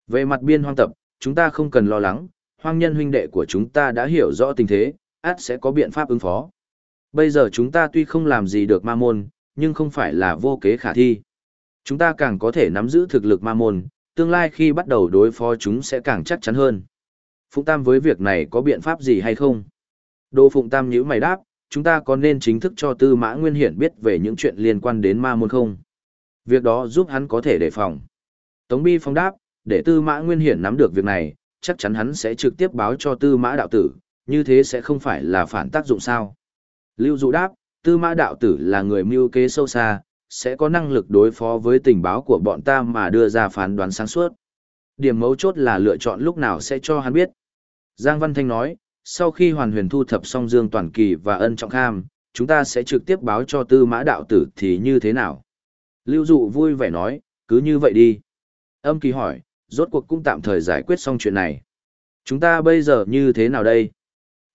Về mặt biên hoang tập, chúng ta không cần lo lắng, hoang nhân huynh đệ của chúng ta đã hiểu rõ tình thế, át sẽ có biện pháp ứng phó. Bây giờ chúng ta tuy không làm gì được ma môn, nhưng không phải là vô kế khả thi. Chúng ta càng có thể nắm giữ thực lực ma môn, tương lai khi bắt đầu đối phó chúng sẽ càng chắc chắn hơn. Phụng Tam với việc này có biện pháp gì hay không? Đô Phụng Tam nhíu mày đáp, chúng ta có nên chính thức cho Tư Mã Nguyên Hiển biết về những chuyện liên quan đến ma môn không? Việc đó giúp hắn có thể đề phòng. Tống Bi Phong đáp, để Tư Mã Nguyên Hiển nắm được việc này, chắc chắn hắn sẽ trực tiếp báo cho Tư Mã Đạo Tử, như thế sẽ không phải là phản tác dụng sao. Lưu Dụ đáp, Tư Mã Đạo Tử là người mưu kế sâu xa, sẽ có năng lực đối phó với tình báo của bọn ta mà đưa ra phán đoán sáng suốt. Điểm mấu chốt là lựa chọn lúc nào sẽ cho hắn biết. Giang Văn Thanh nói, sau khi hoàn huyền thu thập xong Dương Toàn Kỳ và Ân Trọng Kham, chúng ta sẽ trực tiếp báo cho Tư Mã Đạo Tử thì như thế nào? Lưu Dụ vui vẻ nói, cứ như vậy đi. Âm Kỳ hỏi, rốt cuộc cũng tạm thời giải quyết xong chuyện này. Chúng ta bây giờ như thế nào đây?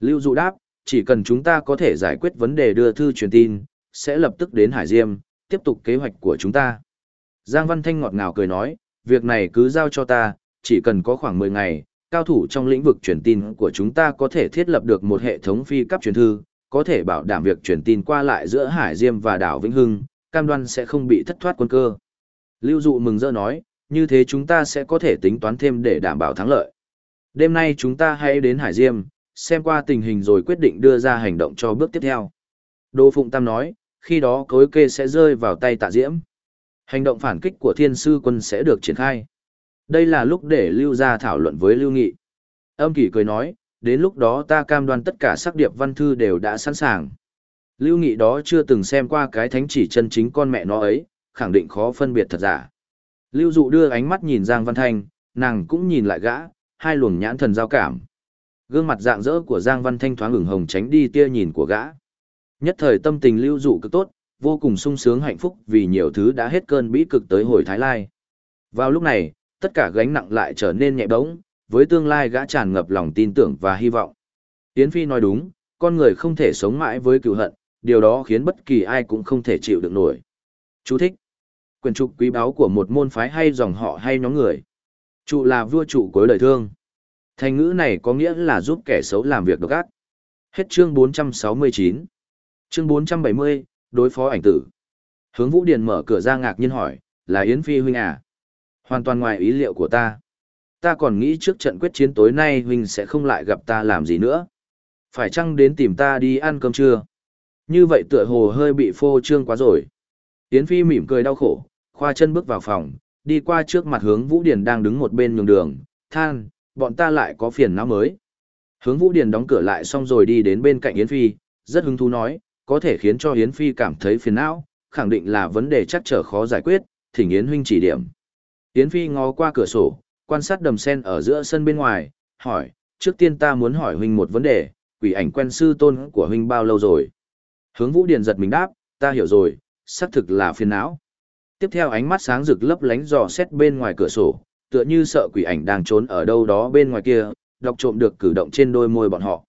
Lưu Dụ đáp, chỉ cần chúng ta có thể giải quyết vấn đề đưa thư truyền tin, sẽ lập tức đến Hải Diêm, tiếp tục kế hoạch của chúng ta. Giang Văn Thanh ngọt ngào cười nói, việc này cứ giao cho ta, chỉ cần có khoảng 10 ngày, cao thủ trong lĩnh vực truyền tin của chúng ta có thể thiết lập được một hệ thống phi cấp truyền thư, có thể bảo đảm việc truyền tin qua lại giữa Hải Diêm và đảo Vĩnh Hưng, cam đoan sẽ không bị thất thoát quân cơ. Lưu Dụ mừng rỡ nói, như thế chúng ta sẽ có thể tính toán thêm để đảm bảo thắng lợi. Đêm nay chúng ta hãy đến Hải Diêm, xem qua tình hình rồi quyết định đưa ra hành động cho bước tiếp theo. Đô Phụng Tam nói, khi đó cối kê sẽ rơi vào tay tạ diễm. Hành động phản kích của thiên sư quân sẽ được triển khai. Đây là lúc để Lưu ra thảo luận với Lưu Nghị. Âm Kỳ cười nói, đến lúc đó ta cam đoan tất cả sắc điệp văn thư đều đã sẵn sàng. Lưu Nghị đó chưa từng xem qua cái thánh chỉ chân chính con mẹ nó ấy, khẳng định khó phân biệt thật giả. Lưu Dụ đưa ánh mắt nhìn Giang Văn Thanh, nàng cũng nhìn lại gã, hai luồng nhãn thần giao cảm. Gương mặt dạng dỡ của Giang Văn Thanh thoáng ửng hồng tránh đi tia nhìn của gã. Nhất thời tâm tình lưu dụ cực tốt, vô cùng sung sướng hạnh phúc vì nhiều thứ đã hết cơn bĩ cực tới hồi Thái Lai. Vào lúc này, tất cả gánh nặng lại trở nên nhẹ bỗng, với tương lai gã tràn ngập lòng tin tưởng và hy vọng. Yến Phi nói đúng, con người không thể sống mãi với cựu hận, điều đó khiến bất kỳ ai cũng không thể chịu được nổi. Chú thích. Quyền trục quý báu của một môn phái hay dòng họ hay nhóm người. Trụ là vua trụ cuối đời thương. Thành ngữ này có nghĩa là giúp kẻ xấu làm việc độc ác. Hết chương 469. Chương 470, đối phó ảnh tử. Hướng Vũ Điền mở cửa ra ngạc nhiên hỏi, là Yến Phi huynh à? Hoàn toàn ngoài ý liệu của ta. Ta còn nghĩ trước trận quyết chiến tối nay huynh sẽ không lại gặp ta làm gì nữa. Phải chăng đến tìm ta đi ăn cơm trưa? Như vậy tựa hồ hơi bị phô trương quá rồi. Yến Phi mỉm cười đau khổ, khoa chân bước vào phòng, đi qua trước mặt hướng Vũ Điền đang đứng một bên nhường đường, than, bọn ta lại có phiền não mới. Hướng Vũ Điền đóng cửa lại xong rồi đi đến bên cạnh Yến Phi, rất hứng thú nói, có thể khiến cho Yến Phi cảm thấy phiền não, khẳng định là vấn đề chắc trở khó giải quyết, thỉnh Yến huynh chỉ điểm. Yến Phi ngó qua cửa sổ, quan sát đầm sen ở giữa sân bên ngoài, hỏi, trước tiên ta muốn hỏi huynh một vấn đề, quỷ ảnh quen sư tôn của huynh bao lâu rồi? Hướng Vũ Điền giật mình đáp, ta hiểu rồi, xác thực là phiền não. Tiếp theo ánh mắt sáng rực lấp lánh dò xét bên ngoài cửa sổ, tựa như sợ quỷ ảnh đang trốn ở đâu đó bên ngoài kia, đọc trộm được cử động trên đôi môi bọn họ.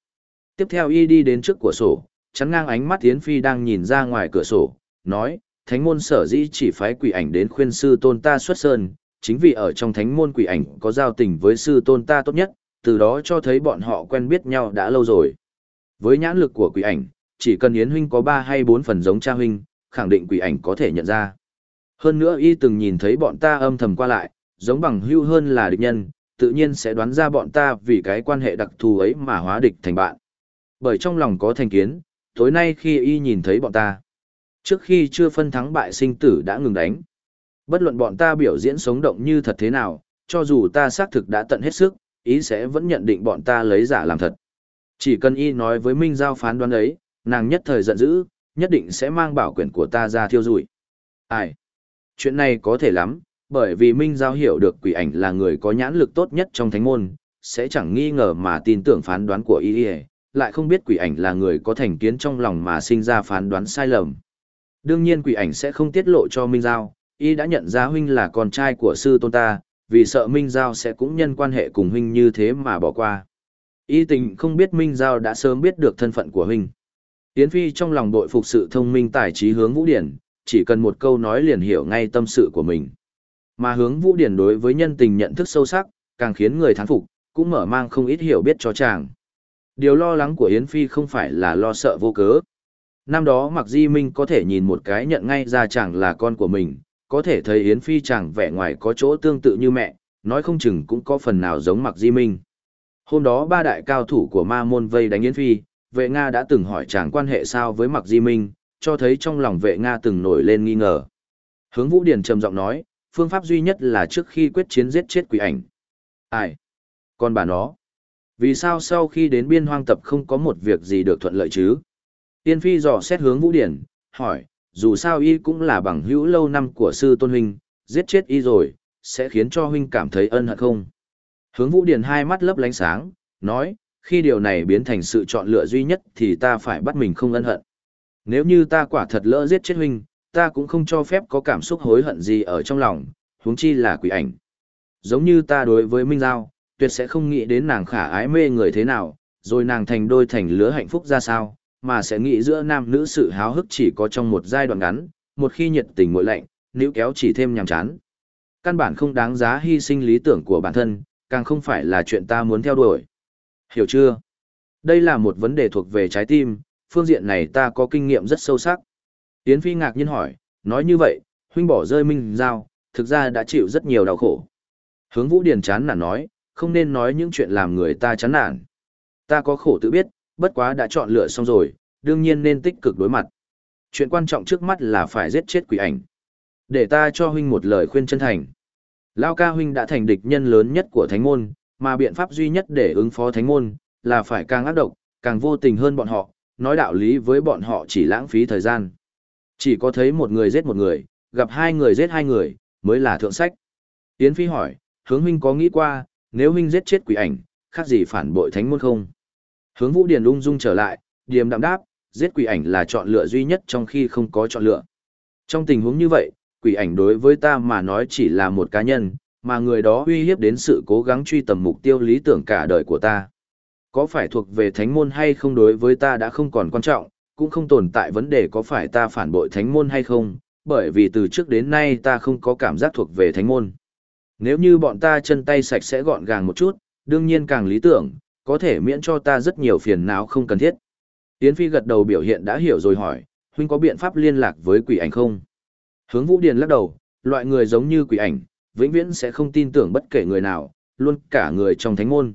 Tiếp theo y đi đến trước cửa sổ, chắn ngang ánh mắt Yến Phi đang nhìn ra ngoài cửa sổ, nói, thánh môn sở dĩ chỉ phái quỷ ảnh đến khuyên sư tôn ta xuất sơn, chính vì ở trong thánh môn quỷ ảnh có giao tình với sư tôn ta tốt nhất, từ đó cho thấy bọn họ quen biết nhau đã lâu rồi. Với nhãn lực của quỷ ảnh, chỉ cần Yến huynh có ba hay bốn phần giống cha huynh, khẳng định quỷ ảnh có thể nhận ra. Hơn nữa y từng nhìn thấy bọn ta âm thầm qua lại, giống bằng hưu hơn là địch nhân, tự nhiên sẽ đoán ra bọn ta vì cái quan hệ đặc thù ấy mà hóa địch thành bạn. Bởi trong lòng có thành kiến, tối nay khi y nhìn thấy bọn ta, trước khi chưa phân thắng bại sinh tử đã ngừng đánh. Bất luận bọn ta biểu diễn sống động như thật thế nào, cho dù ta xác thực đã tận hết sức, ý sẽ vẫn nhận định bọn ta lấy giả làm thật. Chỉ cần y nói với Minh Giao phán đoán ấy, nàng nhất thời giận dữ, nhất định sẽ mang bảo quyển của ta ra thiêu rụi Ai? Chuyện này có thể lắm, bởi vì Minh Giao hiểu được quỷ ảnh là người có nhãn lực tốt nhất trong thánh môn, sẽ chẳng nghi ngờ mà tin tưởng phán đoán của y lại không biết quỷ ảnh là người có thành kiến trong lòng mà sinh ra phán đoán sai lầm. Đương nhiên quỷ ảnh sẽ không tiết lộ cho Minh Giao, y đã nhận ra huynh là con trai của sư tôn ta, vì sợ Minh Giao sẽ cũng nhân quan hệ cùng huynh như thế mà bỏ qua. Y tình không biết Minh Giao đã sớm biết được thân phận của huynh. Yến Phi trong lòng đội phục sự thông minh tài trí hướng Vũ Điển, chỉ cần một câu nói liền hiểu ngay tâm sự của mình. Mà hướng Vũ Điển đối với nhân tình nhận thức sâu sắc, càng khiến người thán phục, cũng mở mang không ít hiểu biết cho chàng. Điều lo lắng của Yến Phi không phải là lo sợ vô cớ. Năm đó Mạc Di Minh có thể nhìn một cái nhận ngay ra chàng là con của mình, có thể thấy Yến Phi chàng vẻ ngoài có chỗ tương tự như mẹ, nói không chừng cũng có phần nào giống Mạc Di Minh. Hôm đó ba đại cao thủ của ma môn vây đánh Yến Phi, vệ Nga đã từng hỏi chàng quan hệ sao với Mạc Di Minh, cho thấy trong lòng vệ Nga từng nổi lên nghi ngờ. Hướng Vũ Điển trầm giọng nói, phương pháp duy nhất là trước khi quyết chiến giết chết quỷ ảnh. Ai? Còn bà nó? Vì sao sau khi đến biên hoang tập không có một việc gì được thuận lợi chứ? Tiên Phi dò xét hướng Vũ Điển, hỏi, dù sao y cũng là bằng hữu lâu năm của sư tôn huynh, giết chết y rồi, sẽ khiến cho huynh cảm thấy ân hận không? Hướng Vũ Điển hai mắt lấp lánh sáng, nói, khi điều này biến thành sự chọn lựa duy nhất thì ta phải bắt mình không ân hận. Nếu như ta quả thật lỡ giết chết huynh, ta cũng không cho phép có cảm xúc hối hận gì ở trong lòng, huống chi là quỷ ảnh. Giống như ta đối với Minh Giao, tuyệt sẽ không nghĩ đến nàng khả ái mê người thế nào, rồi nàng thành đôi thành lứa hạnh phúc ra sao, mà sẽ nghĩ giữa nam nữ sự háo hức chỉ có trong một giai đoạn ngắn, một khi nhiệt tình nguội lạnh, nếu kéo chỉ thêm nhàm chán. Căn bản không đáng giá hy sinh lý tưởng của bản thân, càng không phải là chuyện ta muốn theo đuổi. Hiểu chưa? Đây là một vấn đề thuộc về trái tim, phương diện này ta có kinh nghiệm rất sâu sắc. Yến Phi ngạc nhiên hỏi, nói như vậy, huynh bỏ rơi Minh Giao, thực ra đã chịu rất nhiều đau khổ. Hướng Vũ Điền chán nản nói, không nên nói những chuyện làm người ta chán nản. Ta có khổ tự biết, bất quá đã chọn lựa xong rồi, đương nhiên nên tích cực đối mặt. Chuyện quan trọng trước mắt là phải giết chết quỷ ảnh. Để ta cho huynh một lời khuyên chân thành. Lao ca huynh đã thành địch nhân lớn nhất của thánh môn, mà biện pháp duy nhất để ứng phó thánh môn, là phải càng ác độc, càng vô tình hơn bọn họ, nói đạo lý với bọn họ chỉ lãng phí thời gian. Chỉ có thấy một người giết một người, gặp hai người giết hai người, mới là thượng sách. Yến Phi hỏi, hướng huynh có nghĩ qua, nếu huynh giết chết quỷ ảnh, khác gì phản bội thánh môn không? Hướng Vũ Điền ung dung trở lại, điềm đạm đáp, giết quỷ ảnh là chọn lựa duy nhất trong khi không có chọn lựa. Trong tình huống như vậy, quỷ ảnh đối với ta mà nói chỉ là một cá nhân, mà người đó uy hiếp đến sự cố gắng truy tầm mục tiêu lý tưởng cả đời của ta. Có phải thuộc về thánh môn hay không đối với ta đã không còn quan trọng, cũng không tồn tại vấn đề có phải ta phản bội thánh môn hay không, bởi vì từ trước đến nay ta không có cảm giác thuộc về thánh môn. Nếu như bọn ta chân tay sạch sẽ gọn gàng một chút, đương nhiên càng lý tưởng, có thể miễn cho ta rất nhiều phiền não không cần thiết. Yến Phi gật đầu biểu hiện đã hiểu rồi hỏi, huynh có biện pháp liên lạc với quỷ ảnh không? Hướng Vũ Điền lắc đầu, loại người giống như quỷ ảnh, vĩnh viễn sẽ không tin tưởng bất kể người nào, luôn cả người trong thánh môn.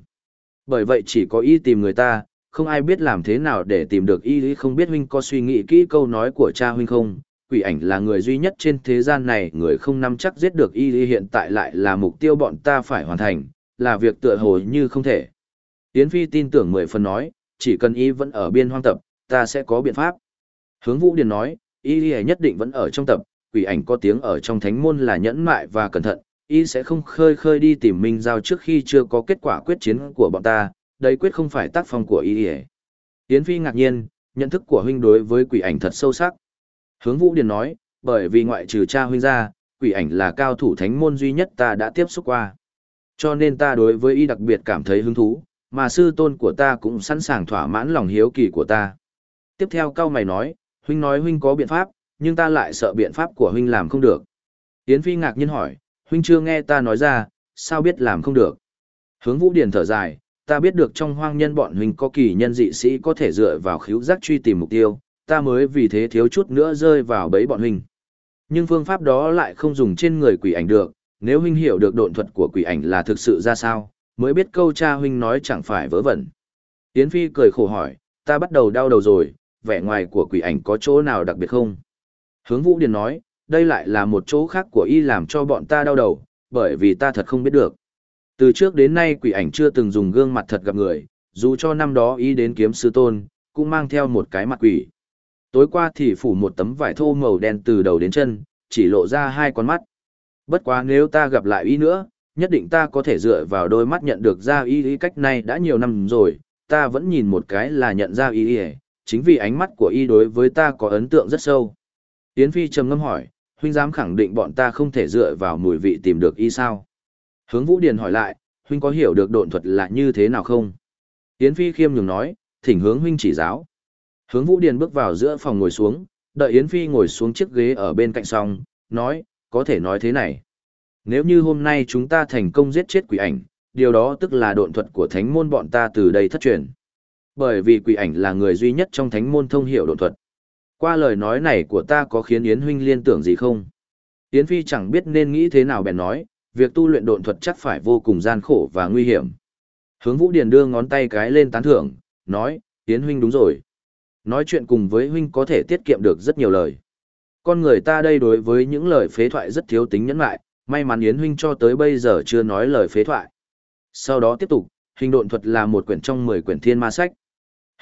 Bởi vậy chỉ có y tìm người ta, không ai biết làm thế nào để tìm được y không biết huynh có suy nghĩ kỹ câu nói của cha huynh không. Quỷ ảnh là người duy nhất trên thế gian này người không nắm chắc giết được y hiện tại lại là mục tiêu bọn ta phải hoàn thành, là việc tựa hồ như không thể. Yến Phi tin tưởng mười phần nói, chỉ cần y vẫn ở biên hoang tập, ta sẽ có biện pháp. Hướng Vũ Điền nói, y nhất định vẫn ở trong tập, quỷ ảnh có tiếng ở trong thánh môn là nhẫn mại và cẩn thận, y sẽ không khơi khơi đi tìm Minh Giao trước khi chưa có kết quả quyết chiến của bọn ta, đây quyết không phải tác phong của y. Yến Phi ngạc nhiên, nhận thức của huynh đối với quỷ ảnh thật sâu sắc. Hướng Vũ Điền nói, bởi vì ngoại trừ cha huynh ra, quỷ ảnh là cao thủ thánh môn duy nhất ta đã tiếp xúc qua. Cho nên ta đối với y đặc biệt cảm thấy hứng thú, mà sư tôn của ta cũng sẵn sàng thỏa mãn lòng hiếu kỳ của ta. Tiếp theo cao mày nói, huynh nói huynh có biện pháp, nhưng ta lại sợ biện pháp của huynh làm không được. Yến Phi ngạc nhiên hỏi, huynh chưa nghe ta nói ra, sao biết làm không được. Hướng Vũ Điền thở dài, ta biết được trong hoang nhân bọn huynh có kỳ nhân dị sĩ có thể dựa vào khíu giác truy tìm mục tiêu, ta mới vì thế thiếu chút nữa rơi vào bẫy bọn huynh. Nhưng phương pháp đó lại không dùng trên người quỷ ảnh được, nếu huynh hiểu được độn thuật của quỷ ảnh là thực sự ra sao, mới biết câu cha huynh nói chẳng phải vớ vẩn. Yến Phi cười khổ hỏi, ta bắt đầu đau đầu rồi, vẻ ngoài của quỷ ảnh có chỗ nào đặc biệt không? Hướng Vũ Điền nói, đây lại là một chỗ khác của y làm cho bọn ta đau đầu, bởi vì ta thật không biết được. Từ trước đến nay quỷ ảnh chưa từng dùng gương mặt thật gặp người, dù cho năm đó y đến kiếm sư tôn, cũng mang theo một cái mặt quỷ. Tối qua thì phủ một tấm vải thô màu đen từ đầu đến chân, chỉ lộ ra hai con mắt. Bất quá nếu ta gặp lại y nữa, nhất định ta có thể dựa vào đôi mắt nhận được ra y y cách này đã nhiều năm rồi, ta vẫn nhìn một cái là nhận ra y y, chính vì ánh mắt của y đối với ta có ấn tượng rất sâu. Yến Phi trầm ngâm hỏi, huynh dám khẳng định bọn ta không thể dựa vào mùi vị tìm được y sao? Hướng Vũ Điền hỏi lại, huynh có hiểu được độn thuật là như thế nào không? Yến Phi khiêm nhường nói, thỉnh hướng huynh chỉ giáo. Hướng Vũ Điền bước vào giữa phòng ngồi xuống, đợi Yến Phi ngồi xuống chiếc ghế ở bên cạnh song, nói, có thể nói thế này. Nếu như hôm nay chúng ta thành công giết chết quỷ ảnh, điều đó tức là độn thuật của thánh môn bọn ta từ đây thất truyền. Bởi vì quỷ ảnh là người duy nhất trong thánh môn thông hiểu độn thuật. Qua lời nói này của ta có khiến Yến huynh liên tưởng gì không? Yến Phi chẳng biết nên nghĩ thế nào bèn nói, việc tu luyện độn thuật chắc phải vô cùng gian khổ và nguy hiểm. Hướng Vũ Điền đưa ngón tay cái lên tán thưởng, nói, Yến huynh đúng rồi. Nói chuyện cùng với huynh có thể tiết kiệm được rất nhiều lời. Con người ta đây đối với những lời phế thoại rất thiếu tính nhẫn lại, may mắn Yến huynh cho tới bây giờ chưa nói lời phế thoại. Sau đó tiếp tục, hình độn thuật là một quyển trong 10 quyển thiên ma sách.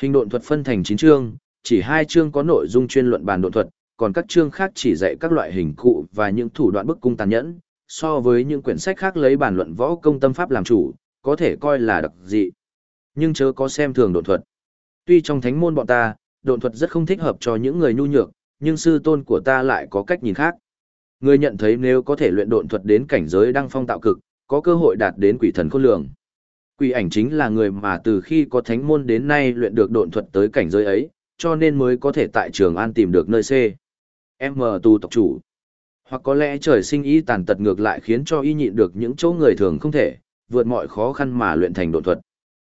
Hình độn thuật phân thành 9 chương, chỉ hai chương có nội dung chuyên luận bàn độn thuật, còn các chương khác chỉ dạy các loại hình cụ và những thủ đoạn bức cung tàn nhẫn, so với những quyển sách khác lấy bàn luận võ công tâm pháp làm chủ, có thể coi là đặc dị. Nhưng chớ có xem thường độn thuật. Tuy trong thánh môn bọn ta, độn thuật rất không thích hợp cho những người nhu nhược, nhưng sư tôn của ta lại có cách nhìn khác. Người nhận thấy nếu có thể luyện độn thuật đến cảnh giới đăng phong tạo cực, có cơ hội đạt đến quỷ thần khôn lường. Quỷ ảnh chính là người mà từ khi có thánh môn đến nay luyện được độn thuật tới cảnh giới ấy, cho nên mới có thể tại trường an tìm được nơi C. M tu tộc chủ. Hoặc có lẽ trời sinh ý tàn tật ngược lại khiến cho y nhịn được những chỗ người thường không thể, vượt mọi khó khăn mà luyện thành độ thuật.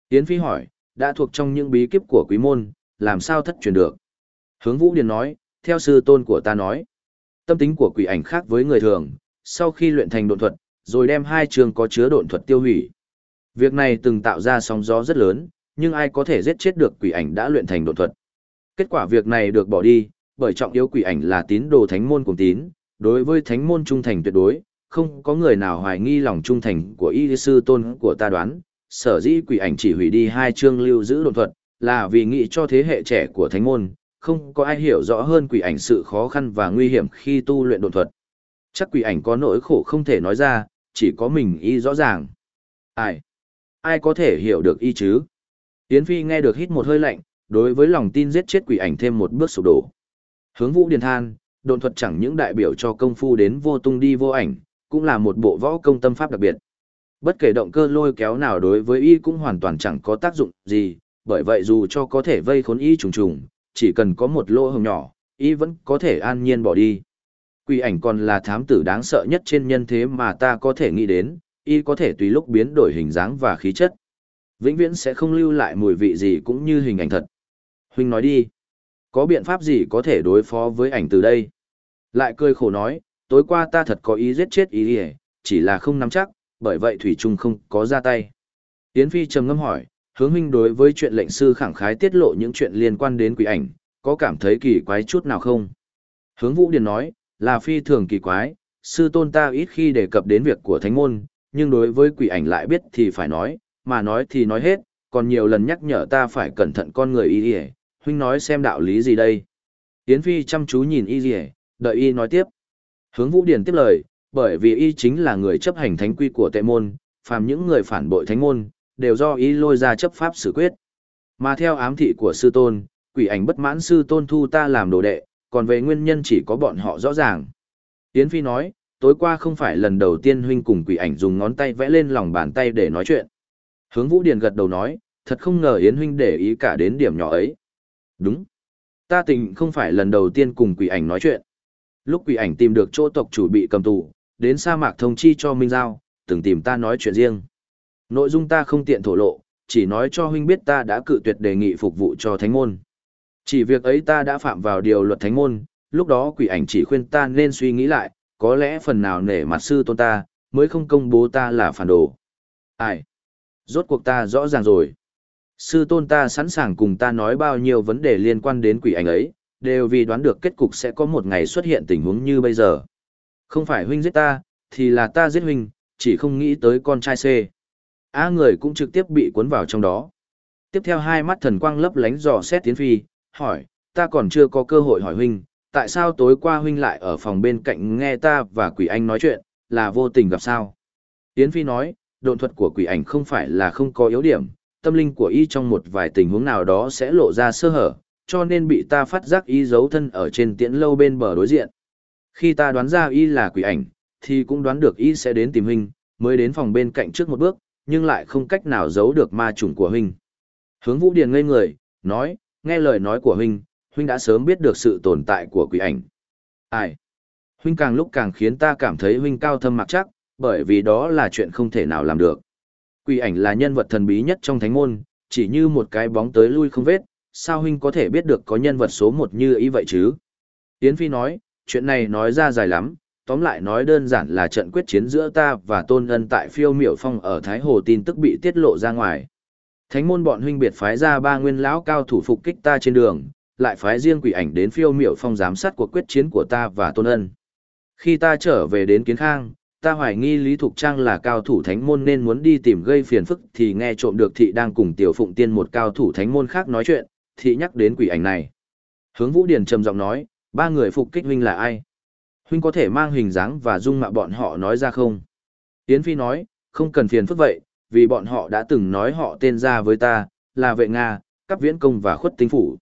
Yến Phi hỏi, đã thuộc trong những bí kíp của quý môn, làm sao thất truyền được? Hướng Vũ Điền nói, theo sư tôn của ta nói, tâm tính của quỷ ảnh khác với người thường, sau khi luyện thành độn thuật, rồi đem hai trường có chứa độn thuật tiêu hủy. Việc này từng tạo ra sóng gió rất lớn, nhưng ai có thể giết chết được quỷ ảnh đã luyện thành độn thuật. Kết quả việc này được bỏ đi, bởi trọng yếu quỷ ảnh là tín đồ thánh môn cùng tín, đối với thánh môn trung thành tuyệt đối, không có người nào hoài nghi lòng trung thành của y sư tôn của ta đoán, sở dĩ quỷ ảnh chỉ hủy đi hai chương lưu giữ đồn thuật, là vì nghĩ cho thế hệ trẻ của thánh môn, không có ai hiểu rõ hơn quỷ ảnh sự khó khăn và nguy hiểm khi tu luyện đồn thuật. Chắc quỷ ảnh có nỗi khổ không thể nói ra, chỉ có mình y rõ ràng. Ai? Ai có thể hiểu được y chứ? Yến Phi nghe được hít một hơi lạnh, đối với lòng tin giết chết quỷ ảnh thêm một bước sụp đổ. Hướng Vũ Điền than, độn thuật chẳng những đại biểu cho công phu đến vô tung đi vô ảnh, cũng là một bộ võ công tâm pháp đặc biệt. Bất kể động cơ lôi kéo nào đối với y cũng hoàn toàn chẳng có tác dụng gì, bởi vậy dù cho có thể vây khốn y trùng trùng, chỉ cần có một lỗ hồng nhỏ, y vẫn có thể an nhiên bỏ đi. Quỷ ảnh còn là thám tử đáng sợ nhất trên nhân thế mà ta có thể nghĩ đến, y có thể tùy lúc biến đổi hình dáng và khí chất. Vĩnh viễn sẽ không lưu lại mùi vị gì cũng như hình ảnh thật. Huynh nói đi, có biện pháp gì có thể đối phó với ảnh từ đây? Lại cười khổ nói, tối qua ta thật có ý giết chết ý đi chỉ là không nắm chắc, bởi vậy Thủy Trung không có ra tay. Yến Phi trầm ngâm hỏi, hướng huynh đối với chuyện lệnh sư khẳng khái tiết lộ những chuyện liên quan đến quỷ ảnh, có cảm thấy kỳ quái chút nào không? Hướng Vũ Điền nói, là phi thường kỳ quái, sư tôn ta ít khi đề cập đến việc của thánh môn, nhưng đối với quỷ ảnh lại biết thì phải nói, mà nói thì nói hết, còn nhiều lần nhắc nhở ta phải cẩn thận con người y y, huynh nói xem đạo lý gì đây. Yến Phi chăm chú nhìn y y, đợi y nói tiếp. Hướng Vũ Điền tiếp lời, bởi vì y chính là người chấp hành thánh quy của tệ môn, phàm những người phản bội thánh môn, đều do y lôi ra chấp pháp xử quyết. Mà theo ám thị của sư tôn, quỷ ảnh bất mãn sư tôn thu ta làm đồ đệ, còn về nguyên nhân chỉ có bọn họ rõ ràng. Yến Phi nói, tối qua không phải lần đầu tiên huynh cùng quỷ ảnh dùng ngón tay vẽ lên lòng bàn tay để nói chuyện. Hướng Vũ Điền gật đầu nói, thật không ngờ Yến huynh để ý cả đến điểm nhỏ ấy. Đúng. Ta tình không phải lần đầu tiên cùng quỷ ảnh nói chuyện. Lúc quỷ ảnh tìm được chỗ tộc chủ bị cầm tù, đến sa mạc thông chi cho Minh Giao, từng tìm ta nói chuyện riêng. Nội dung ta không tiện thổ lộ, chỉ nói cho huynh biết ta đã cự tuyệt đề nghị phục vụ cho thánh môn. Chỉ việc ấy ta đã phạm vào điều luật thánh môn, lúc đó quỷ ảnh chỉ khuyên ta nên suy nghĩ lại, có lẽ phần nào nể mặt sư tôn ta, mới không công bố ta là phản đồ. Ai? Rốt cuộc ta rõ ràng rồi. Sư tôn ta sẵn sàng cùng ta nói bao nhiêu vấn đề liên quan đến quỷ ảnh ấy, đều vì đoán được kết cục sẽ có một ngày xuất hiện tình huống như bây giờ. Không phải huynh giết ta, thì là ta giết huynh, chỉ không nghĩ tới con trai C. A người cũng trực tiếp bị cuốn vào trong đó. Tiếp theo hai mắt thần quang lấp lánh dò xét tiến phi, hỏi, ta còn chưa có cơ hội hỏi huynh, tại sao tối qua huynh lại ở phòng bên cạnh nghe ta và quỷ anh nói chuyện, là vô tình gặp sao? Tiến phi nói, độn thuật của quỷ ảnh không phải là không có yếu điểm, tâm linh của y trong một vài tình huống nào đó sẽ lộ ra sơ hở, cho nên bị ta phát giác y giấu thân ở trên tiễn lâu bên bờ đối diện. Khi ta đoán ra y là quỷ ảnh, thì cũng đoán được y sẽ đến tìm huynh, mới đến phòng bên cạnh trước một bước, nhưng lại không cách nào giấu được ma chủng của huynh. Hướng Vũ Điền ngây người, nói, nghe lời nói của huynh, huynh đã sớm biết được sự tồn tại của quỷ ảnh. Ai? Huynh càng lúc càng khiến ta cảm thấy huynh cao thâm mặc chắc, bởi vì đó là chuyện không thể nào làm được. Quỷ ảnh là nhân vật thần bí nhất trong thánh môn, chỉ như một cái bóng tới lui không vết, sao huynh có thể biết được có nhân vật số một như ý vậy chứ? Yến Phi nói, chuyện này nói ra dài lắm, tóm lại nói đơn giản là trận quyết chiến giữa ta và Tôn Ân tại phiêu miểu phong ở Thái Hồ tin tức bị tiết lộ ra ngoài. Thánh môn bọn huynh biệt phái ra ba nguyên lão cao thủ phục kích ta trên đường, lại phái riêng quỷ ảnh đến phiêu miểu phong giám sát cuộc quyết chiến của ta và Tôn Ân. Khi ta trở về đến Kiến Khang, ta hoài nghi Lý Thục Trang là cao thủ thánh môn nên muốn đi tìm gây phiền phức thì nghe trộm được thị đang cùng Tiểu Phụng Tiên một cao thủ thánh môn khác nói chuyện, thị nhắc đến quỷ ảnh này. Hướng Vũ Điền trầm giọng nói, ba người phục kích huynh là ai? Huynh có thể mang hình dáng và dung mạo bọn họ nói ra không? Yến Phi nói, không cần phiền phức vậy, vì bọn họ đã từng nói họ tên ra với ta, là vệ Nga, cấp viễn công và khuất tinh phủ.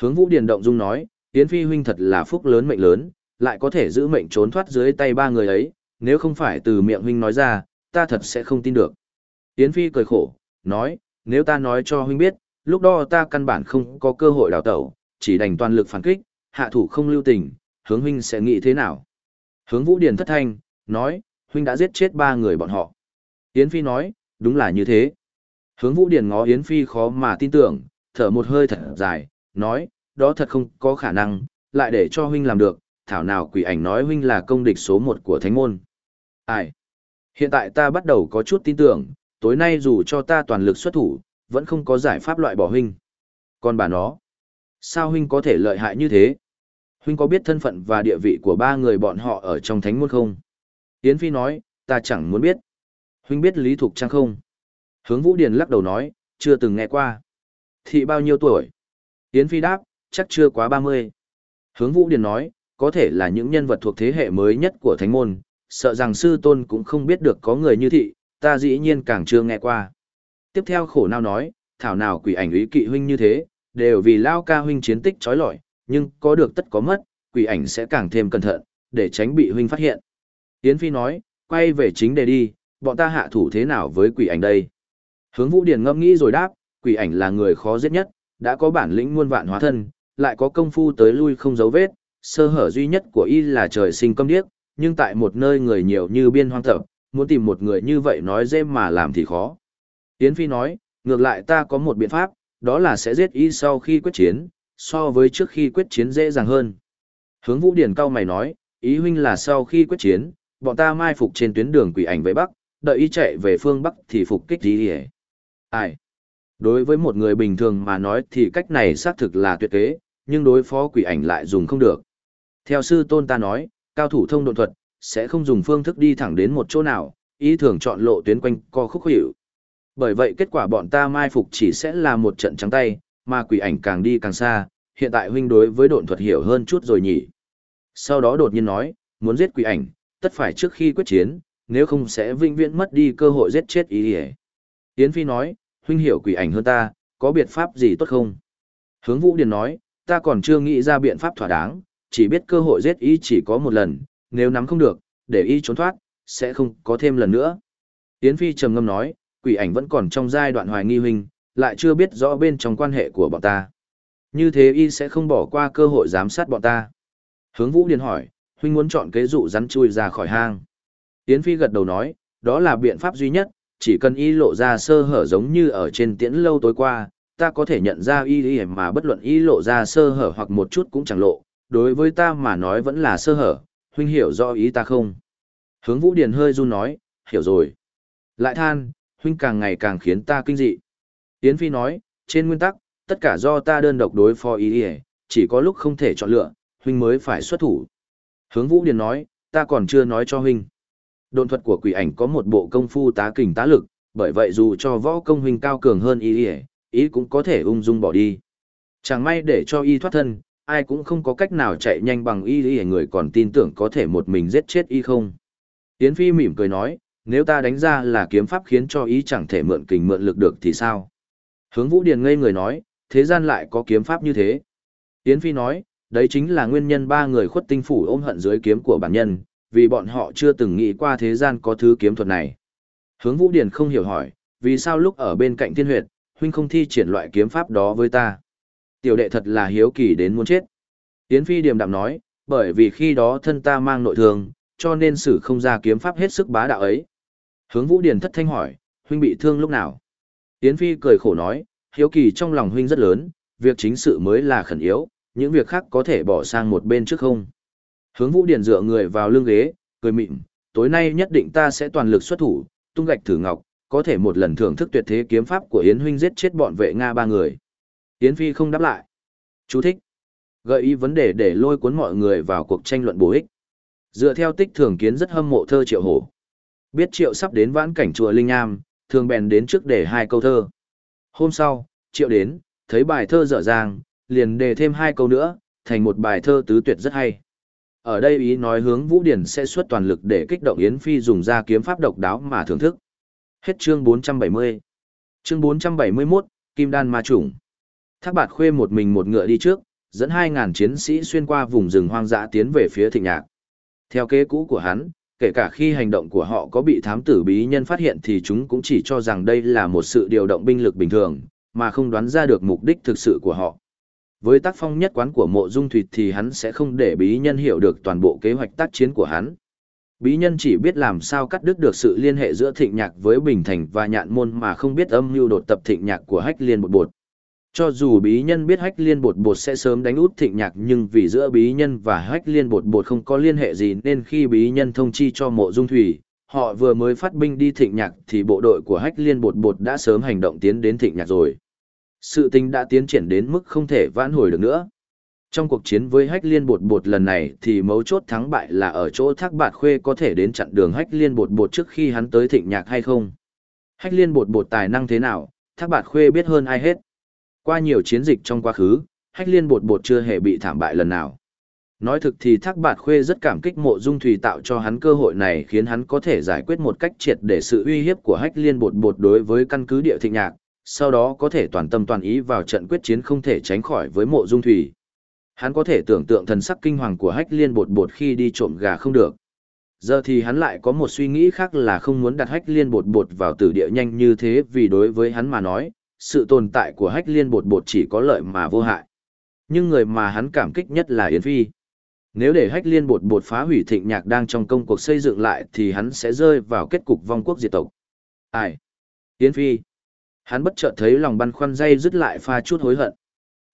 Hướng Vũ Điền động dung nói, Yến Phi huynh thật là phúc lớn mệnh lớn, lại có thể giữ mệnh trốn thoát dưới tay ba người ấy, nếu không phải từ miệng huynh nói ra, ta thật sẽ không tin được. Yến Phi cười khổ, nói, nếu ta nói cho huynh biết, lúc đó ta căn bản không có cơ hội đào tẩu, chỉ đành toàn lực phản kích, hạ thủ không lưu tình, hướng huynh sẽ nghĩ thế nào? Hướng Vũ Điền thất thanh, nói, huynh đã giết chết ba người bọn họ. Yến Phi nói, đúng là như thế. Hướng Vũ Điền ngó Yến Phi khó mà tin tưởng, thở một hơi thật dài, nói, đó thật không có khả năng, lại để cho huynh làm được, thảo nào quỷ ảnh nói huynh là công địch số một của thánh môn. Ai? Hiện tại ta bắt đầu có chút tin tưởng, tối nay dù cho ta toàn lực xuất thủ, vẫn không có giải pháp loại bỏ huynh. Còn bà nó, sao huynh có thể lợi hại như thế? Huynh có biết thân phận và địa vị của ba người bọn họ ở trong thánh môn không? Yến Phi nói, ta chẳng muốn biết. Huynh biết Lý Thục Trang không? Hướng Vũ Điền lắc đầu nói, chưa từng nghe qua. Thị bao nhiêu tuổi? Yến Phi đáp, chắc chưa quá 30. Hướng Vũ Điền nói, có thể là những nhân vật thuộc thế hệ mới nhất của thánh môn, sợ rằng sư tôn cũng không biết được có người như thị, ta dĩ nhiên càng chưa nghe qua. Tiếp theo khổ nào nói, thảo nào quỷ ảnh ý kỵ huynh như thế, đều vì lao ca huynh chiến tích trói lọi, nhưng có được tất có mất, quỷ ảnh sẽ càng thêm cẩn thận, để tránh bị huynh phát hiện. Yến Phi nói, quay về chính đề đi, bọn ta hạ thủ thế nào với quỷ ảnh đây? Hướng Vũ Điền ngâm nghĩ rồi đáp, quỷ ảnh là người khó giết nhất, đã có bản lĩnh muôn vạn hóa thân, lại có công phu tới lui không dấu vết, sơ hở duy nhất của y là trời sinh câm điếc, nhưng tại một nơi người nhiều như biên hoang tập, muốn tìm một người như vậy nói dễ mà làm thì khó. Yến Phi nói, ngược lại ta có một biện pháp, đó là sẽ giết y sau khi quyết chiến, so với trước khi quyết chiến dễ dàng hơn. Hướng Vũ Điển cao mày nói, ý huynh là sau khi quyết chiến, bọn ta mai phục trên tuyến đường quỷ ảnh về Bắc, đợi y chạy về phương Bắc thì phục kích gì hề. Ai? Đối với một người bình thường mà nói thì cách này xác thực là tuyệt kế, nhưng đối phó quỷ ảnh lại dùng không được. Theo sư tôn ta nói, cao thủ thông độ thuật, sẽ không dùng phương thức đi thẳng đến một chỗ nào, ý thường chọn lộ tuyến quanh co khúc hiệu. Bởi vậy kết quả bọn ta mai phục chỉ sẽ là một trận trắng tay, mà quỷ ảnh càng đi càng xa, hiện tại huynh đối với độn thuật hiểu hơn chút rồi nhỉ. Sau đó đột nhiên nói, muốn giết quỷ ảnh, tất phải trước khi quyết chiến, nếu không sẽ vinh viễn mất đi cơ hội giết chết ý ỉa. Yến Phi nói, huynh hiểu quỷ ảnh hơn ta, có biện pháp gì tốt không? Hướng Vũ Điền nói, ta còn chưa nghĩ ra biện pháp thỏa đáng, chỉ biết cơ hội giết y chỉ có một lần, nếu nắm không được, để y trốn thoát, sẽ không có thêm lần nữa. Yến Phi trầm ngâm nói, quỷ ảnh vẫn còn trong giai đoạn hoài nghi huynh, lại chưa biết rõ bên trong quan hệ của bọn ta. Như thế y sẽ không bỏ qua cơ hội giám sát bọn ta. Hướng Vũ Điền hỏi, huynh muốn chọn kế dụ rắn chui ra khỏi hang. Yến Phi gật đầu nói, đó là biện pháp duy nhất, chỉ cần y lộ ra sơ hở giống như ở trên tiễn lâu tối qua, ta có thể nhận ra y y mà bất luận y lộ ra sơ hở hoặc một chút cũng chẳng lộ, đối với ta mà nói vẫn là sơ hở, huynh hiểu rõ ý ta không? Hướng Vũ Điền hơi run nói, hiểu rồi. Lại than, huynh càng ngày càng khiến ta kinh dị. Yến Phi nói, trên nguyên tắc, tất cả do ta đơn độc đối phó ý y, chỉ có lúc không thể chọn lựa, huynh mới phải xuất thủ. Hướng Vũ Điền nói, ta còn chưa nói cho huynh. Độn thuật của quỷ ảnh có một bộ công phu tá kình tá lực, bởi vậy dù cho võ công huynh cao cường hơn y y, ý cũng có thể ung dung bỏ đi. Chẳng may để cho y thoát thân, ai cũng không có cách nào chạy nhanh bằng y y người còn tin tưởng có thể một mình giết chết y không. Yến Phi mỉm cười nói, nếu ta đánh ra là kiếm pháp khiến cho ý chẳng thể mượn kình mượn lực được thì sao? Hướng Vũ Điền ngây người nói, thế gian lại có kiếm pháp như thế. Yến Phi nói, đấy chính là nguyên nhân ba người khuất tinh phủ ôm hận dưới kiếm của bản nhân, vì bọn họ chưa từng nghĩ qua thế gian có thứ kiếm thuật này. Hướng Vũ Điền không hiểu hỏi, vì sao lúc ở bên cạnh thiên huyệt, huynh không thi triển loại kiếm pháp đó với ta? Tiểu đệ thật là hiếu kỳ đến muốn chết. Yến Phi điềm đạm nói, bởi vì khi đó thân ta mang nội thương, cho nên sử không ra kiếm pháp hết sức bá đạo ấy. Hướng Vũ Điền thất thanh hỏi, huynh bị thương lúc nào? Yến Phi cười khổ nói, hiếu kỳ trong lòng huynh rất lớn, việc chính sự mới là khẩn yếu, những việc khác có thể bỏ sang một bên trước không. Hướng Vũ Điền dựa người vào lưng ghế, cười mịn, tối nay nhất định ta sẽ toàn lực xuất thủ, tung gạch thử ngọc, có thể một lần thưởng thức tuyệt thế kiếm pháp của Yến huynh giết chết bọn vệ Nga ba người. Yến Phi không đáp lại. Chú thích. Gợi ý vấn đề để lôi cuốn mọi người vào cuộc tranh luận bổ ích. Dựa theo tích thường kiến rất hâm mộ thơ triệu hổ. Biết triệu sắp đến vãn cảnh chùa Linh Am, thường bèn đến trước để hai câu thơ. Hôm sau, triệu đến, thấy bài thơ dở dàng, liền đề thêm hai câu nữa, thành một bài thơ tứ tuyệt rất hay. Ở đây ý nói hướng Vũ Điển sẽ xuất toàn lực để kích động Yến Phi dùng ra kiếm pháp độc đáo mà thưởng thức. Hết chương 470. Chương 471, Kim Đan Ma Trùng. Thác bạt khuê một mình một ngựa đi trước, dẫn 2.000 chiến sĩ xuyên qua vùng rừng hoang dã tiến về phía thịnh nhạc. Theo kế cũ của hắn, kể cả khi hành động của họ có bị thám tử bí nhân phát hiện thì chúng cũng chỉ cho rằng đây là một sự điều động binh lực bình thường, mà không đoán ra được mục đích thực sự của họ. Với tác phong nhất quán của mộ dung thuyệt thì hắn sẽ không để bí nhân hiểu được toàn bộ kế hoạch tác chiến của hắn. Bí nhân chỉ biết làm sao cắt đứt được sự liên hệ giữa thịnh nhạc với Bình Thành và nhạn môn mà không biết âm mưu đột tập thịnh nhạc của hách liên bột bột. Cho dù bí nhân biết hách liên bột bột sẽ sớm đánh út thịnh nhạc nhưng vì giữa bí nhân và hách liên bột bột không có liên hệ gì nên khi bí nhân thông chi cho mộ dung thủy, họ vừa mới phát binh đi thịnh nhạc thì bộ đội của hách liên bột bột đã sớm hành động tiến đến thịnh nhạc rồi. Sự tình đã tiến triển đến mức không thể vãn hồi được nữa. Trong cuộc chiến với hách liên bột bột lần này thì mấu chốt thắng bại là ở chỗ thác bạt khuê có thể đến chặn đường hách liên bột bột trước khi hắn tới thịnh nhạc hay không. Hách liên bột bột tài năng thế nào, thác bạt khuê biết hơn ai hết. Qua nhiều chiến dịch trong quá khứ, hách liên bột bột chưa hề bị thảm bại lần nào. Nói thực thì Thác Bạt Khuê rất cảm kích mộ dung thủy tạo cho hắn cơ hội này khiến hắn có thể giải quyết một cách triệt để sự uy hiếp của hách liên bột bột đối với căn cứ địa thịnh nhạc, sau đó có thể toàn tâm toàn ý vào trận quyết chiến không thể tránh khỏi với mộ dung thủy. Hắn có thể tưởng tượng thần sắc kinh hoàng của hách liên bột bột khi đi trộm gà không được. Giờ thì hắn lại có một suy nghĩ khác là không muốn đặt hách liên bột bột vào tử địa nhanh như thế vì đối với hắn mà nói, sự tồn tại của hách liên bột bột chỉ có lợi mà vô hại. Nhưng người mà hắn cảm kích nhất là Yến Phi. Nếu để hách liên bột bột phá hủy thịnh nhạc đang trong công cuộc xây dựng lại thì hắn sẽ rơi vào kết cục vong quốc diệt tộc. Ai? Yến Phi. Hắn bất chợt thấy lòng băn khoăn dây dứt lại pha chút hối hận.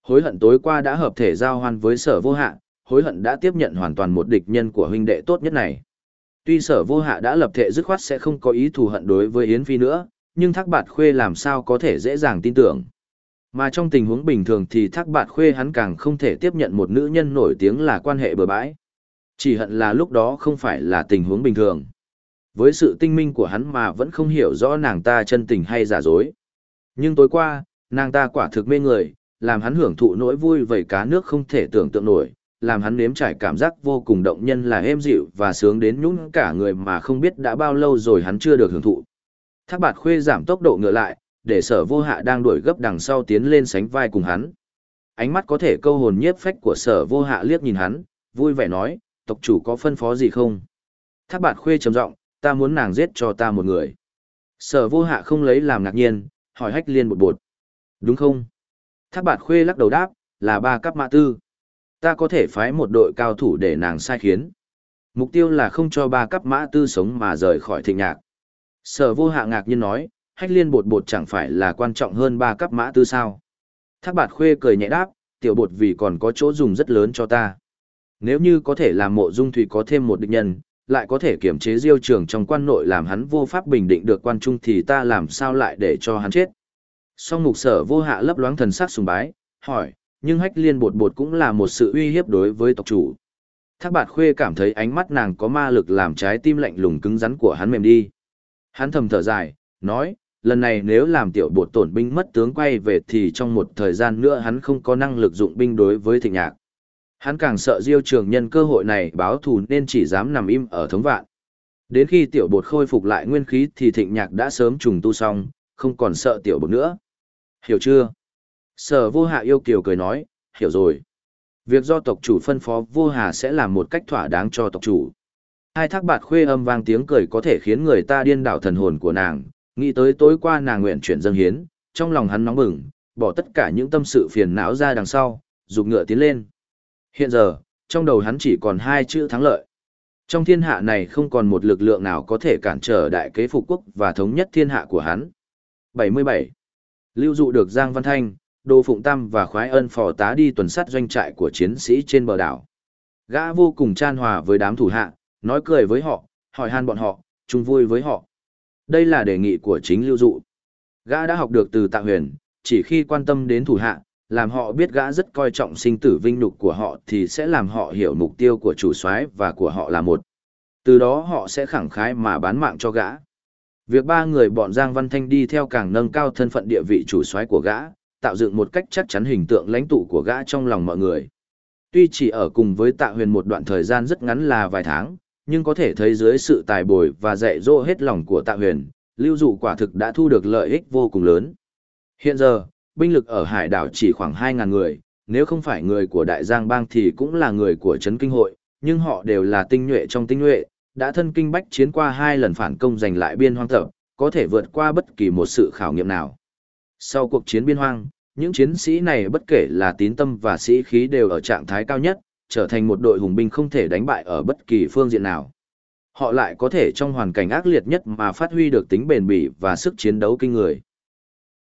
Hối hận tối qua đã hợp thể giao hoan với sở vô hạ, hối hận đã tiếp nhận hoàn toàn một địch nhân của huynh đệ tốt nhất này. Tuy sở vô hạ đã lập thể dứt khoát sẽ không có ý thù hận đối với Yến Phi nữa, nhưng thác bạt khuê làm sao có thể dễ dàng tin tưởng. Mà trong tình huống bình thường thì thác bạt khuê hắn càng không thể tiếp nhận một nữ nhân nổi tiếng là quan hệ bừa bãi. Chỉ hận là lúc đó không phải là tình huống bình thường. Với sự tinh minh của hắn mà vẫn không hiểu rõ nàng ta chân tình hay giả dối. Nhưng tối qua, nàng ta quả thực mê người, làm hắn hưởng thụ nỗi vui vầy cá nước không thể tưởng tượng nổi, làm hắn nếm trải cảm giác vô cùng động nhân là êm dịu và sướng đến nhún cả người mà không biết đã bao lâu rồi hắn chưa được hưởng thụ. Thác bạt khuê giảm tốc độ ngựa lại, để sở vô hạ đang đuổi gấp đằng sau tiến lên sánh vai cùng hắn. Ánh mắt có thể câu hồn nhiếp phách của sở vô hạ liếc nhìn hắn, vui vẻ nói, tộc chủ có phân phó gì không? Thác bạt khuê trầm giọng, ta muốn nàng giết cho ta một người. Sở vô hạ không lấy làm ngạc nhiên, hỏi hách liên bột bột. Đúng không? Thác bạt khuê lắc đầu đáp, là ba cấp mã tư. Ta có thể phái một đội cao thủ để nàng sai khiến. Mục tiêu là không cho ba cấp mã tư sống mà rời khỏi thịnh nhạc. Sở vô hạ ngạc nhiên nói, hách liên bột bột chẳng phải là quan trọng hơn ba cấp mã tư sao. Thác bạt khuê cười nhẹ đáp, tiểu bột vì còn có chỗ dùng rất lớn cho ta. Nếu như có thể làm mộ dung thủy có thêm một địch nhân, lại có thể kiểm chế diêu trường trong quan nội làm hắn vô pháp bình định được quan trung thì ta làm sao lại để cho hắn chết. Song mục sở vô hạ lấp loáng thần sắc sùng bái, hỏi, nhưng hách liên bột bột cũng là một sự uy hiếp đối với tộc chủ. Thác bạt khuê cảm thấy ánh mắt nàng có ma lực làm trái tim lạnh lùng cứng rắn của hắn mềm đi. Hắn thầm thở dài, nói, lần này nếu làm tiểu bột tổn binh mất tướng quay về thì trong một thời gian nữa hắn không có năng lực dụng binh đối với thịnh nhạc. Hắn càng sợ diêu trường nhân cơ hội này báo thù nên chỉ dám nằm im ở thống vạn. Đến khi tiểu bột khôi phục lại nguyên khí thì thịnh nhạc đã sớm trùng tu xong, không còn sợ tiểu bột nữa. Hiểu chưa? Sở vô hạ yêu kiều cười nói, hiểu rồi. Việc do tộc chủ phân phó vô hà sẽ làm một cách thỏa đáng cho tộc chủ. Hai thác bạt khuê âm vang tiếng cười có thể khiến người ta điên đảo thần hồn của nàng, nghĩ tới tối qua nàng nguyện chuyển dâng hiến, trong lòng hắn nóng bừng, bỏ tất cả những tâm sự phiền não ra đằng sau, dục ngựa tiến lên. Hiện giờ, trong đầu hắn chỉ còn hai chữ thắng lợi. Trong thiên hạ này không còn một lực lượng nào có thể cản trở đại kế phục quốc và thống nhất thiên hạ của hắn. 77. Lưu dụ được Giang Văn Thanh, Đô Phụng Tâm và Khoái Ân phò tá đi tuần sát doanh trại của chiến sĩ trên bờ đảo. Gã vô cùng chan hòa với đám thủ hạ, nói cười với họ, hỏi han bọn họ, chung vui với họ. Đây là đề nghị của chính lưu dụ. Gã đã học được từ tạ huyền, chỉ khi quan tâm đến thủ hạ, làm họ biết gã rất coi trọng sinh tử vinh nhục của họ thì sẽ làm họ hiểu mục tiêu của chủ soái và của họ là một. Từ đó họ sẽ khẳng khái mà bán mạng cho gã. Việc ba người bọn Giang Văn Thanh đi theo càng nâng cao thân phận địa vị chủ soái của gã, tạo dựng một cách chắc chắn hình tượng lãnh tụ của gã trong lòng mọi người. Tuy chỉ ở cùng với Tạ Huyền một đoạn thời gian rất ngắn là vài tháng, nhưng có thể thấy dưới sự tài bồi và dạy dỗ hết lòng của Tạ Huyền, Lưu Dụ quả thực đã thu được lợi ích vô cùng lớn. Hiện giờ, binh lực ở hải đảo chỉ khoảng 2.000 người, nếu không phải người của Đại Giang Bang thì cũng là người của Trấn Kinh Hội, nhưng họ đều là tinh nhuệ trong tinh nhuệ, đã thân kinh bách chiến qua hai lần phản công giành lại biên hoang tập, có thể vượt qua bất kỳ một sự khảo nghiệm nào. Sau cuộc chiến biên hoang, những chiến sĩ này bất kể là tín tâm và sĩ khí đều ở trạng thái cao nhất, trở thành một đội hùng binh không thể đánh bại ở bất kỳ phương diện nào. Họ lại có thể trong hoàn cảnh ác liệt nhất mà phát huy được tính bền bỉ và sức chiến đấu kinh người.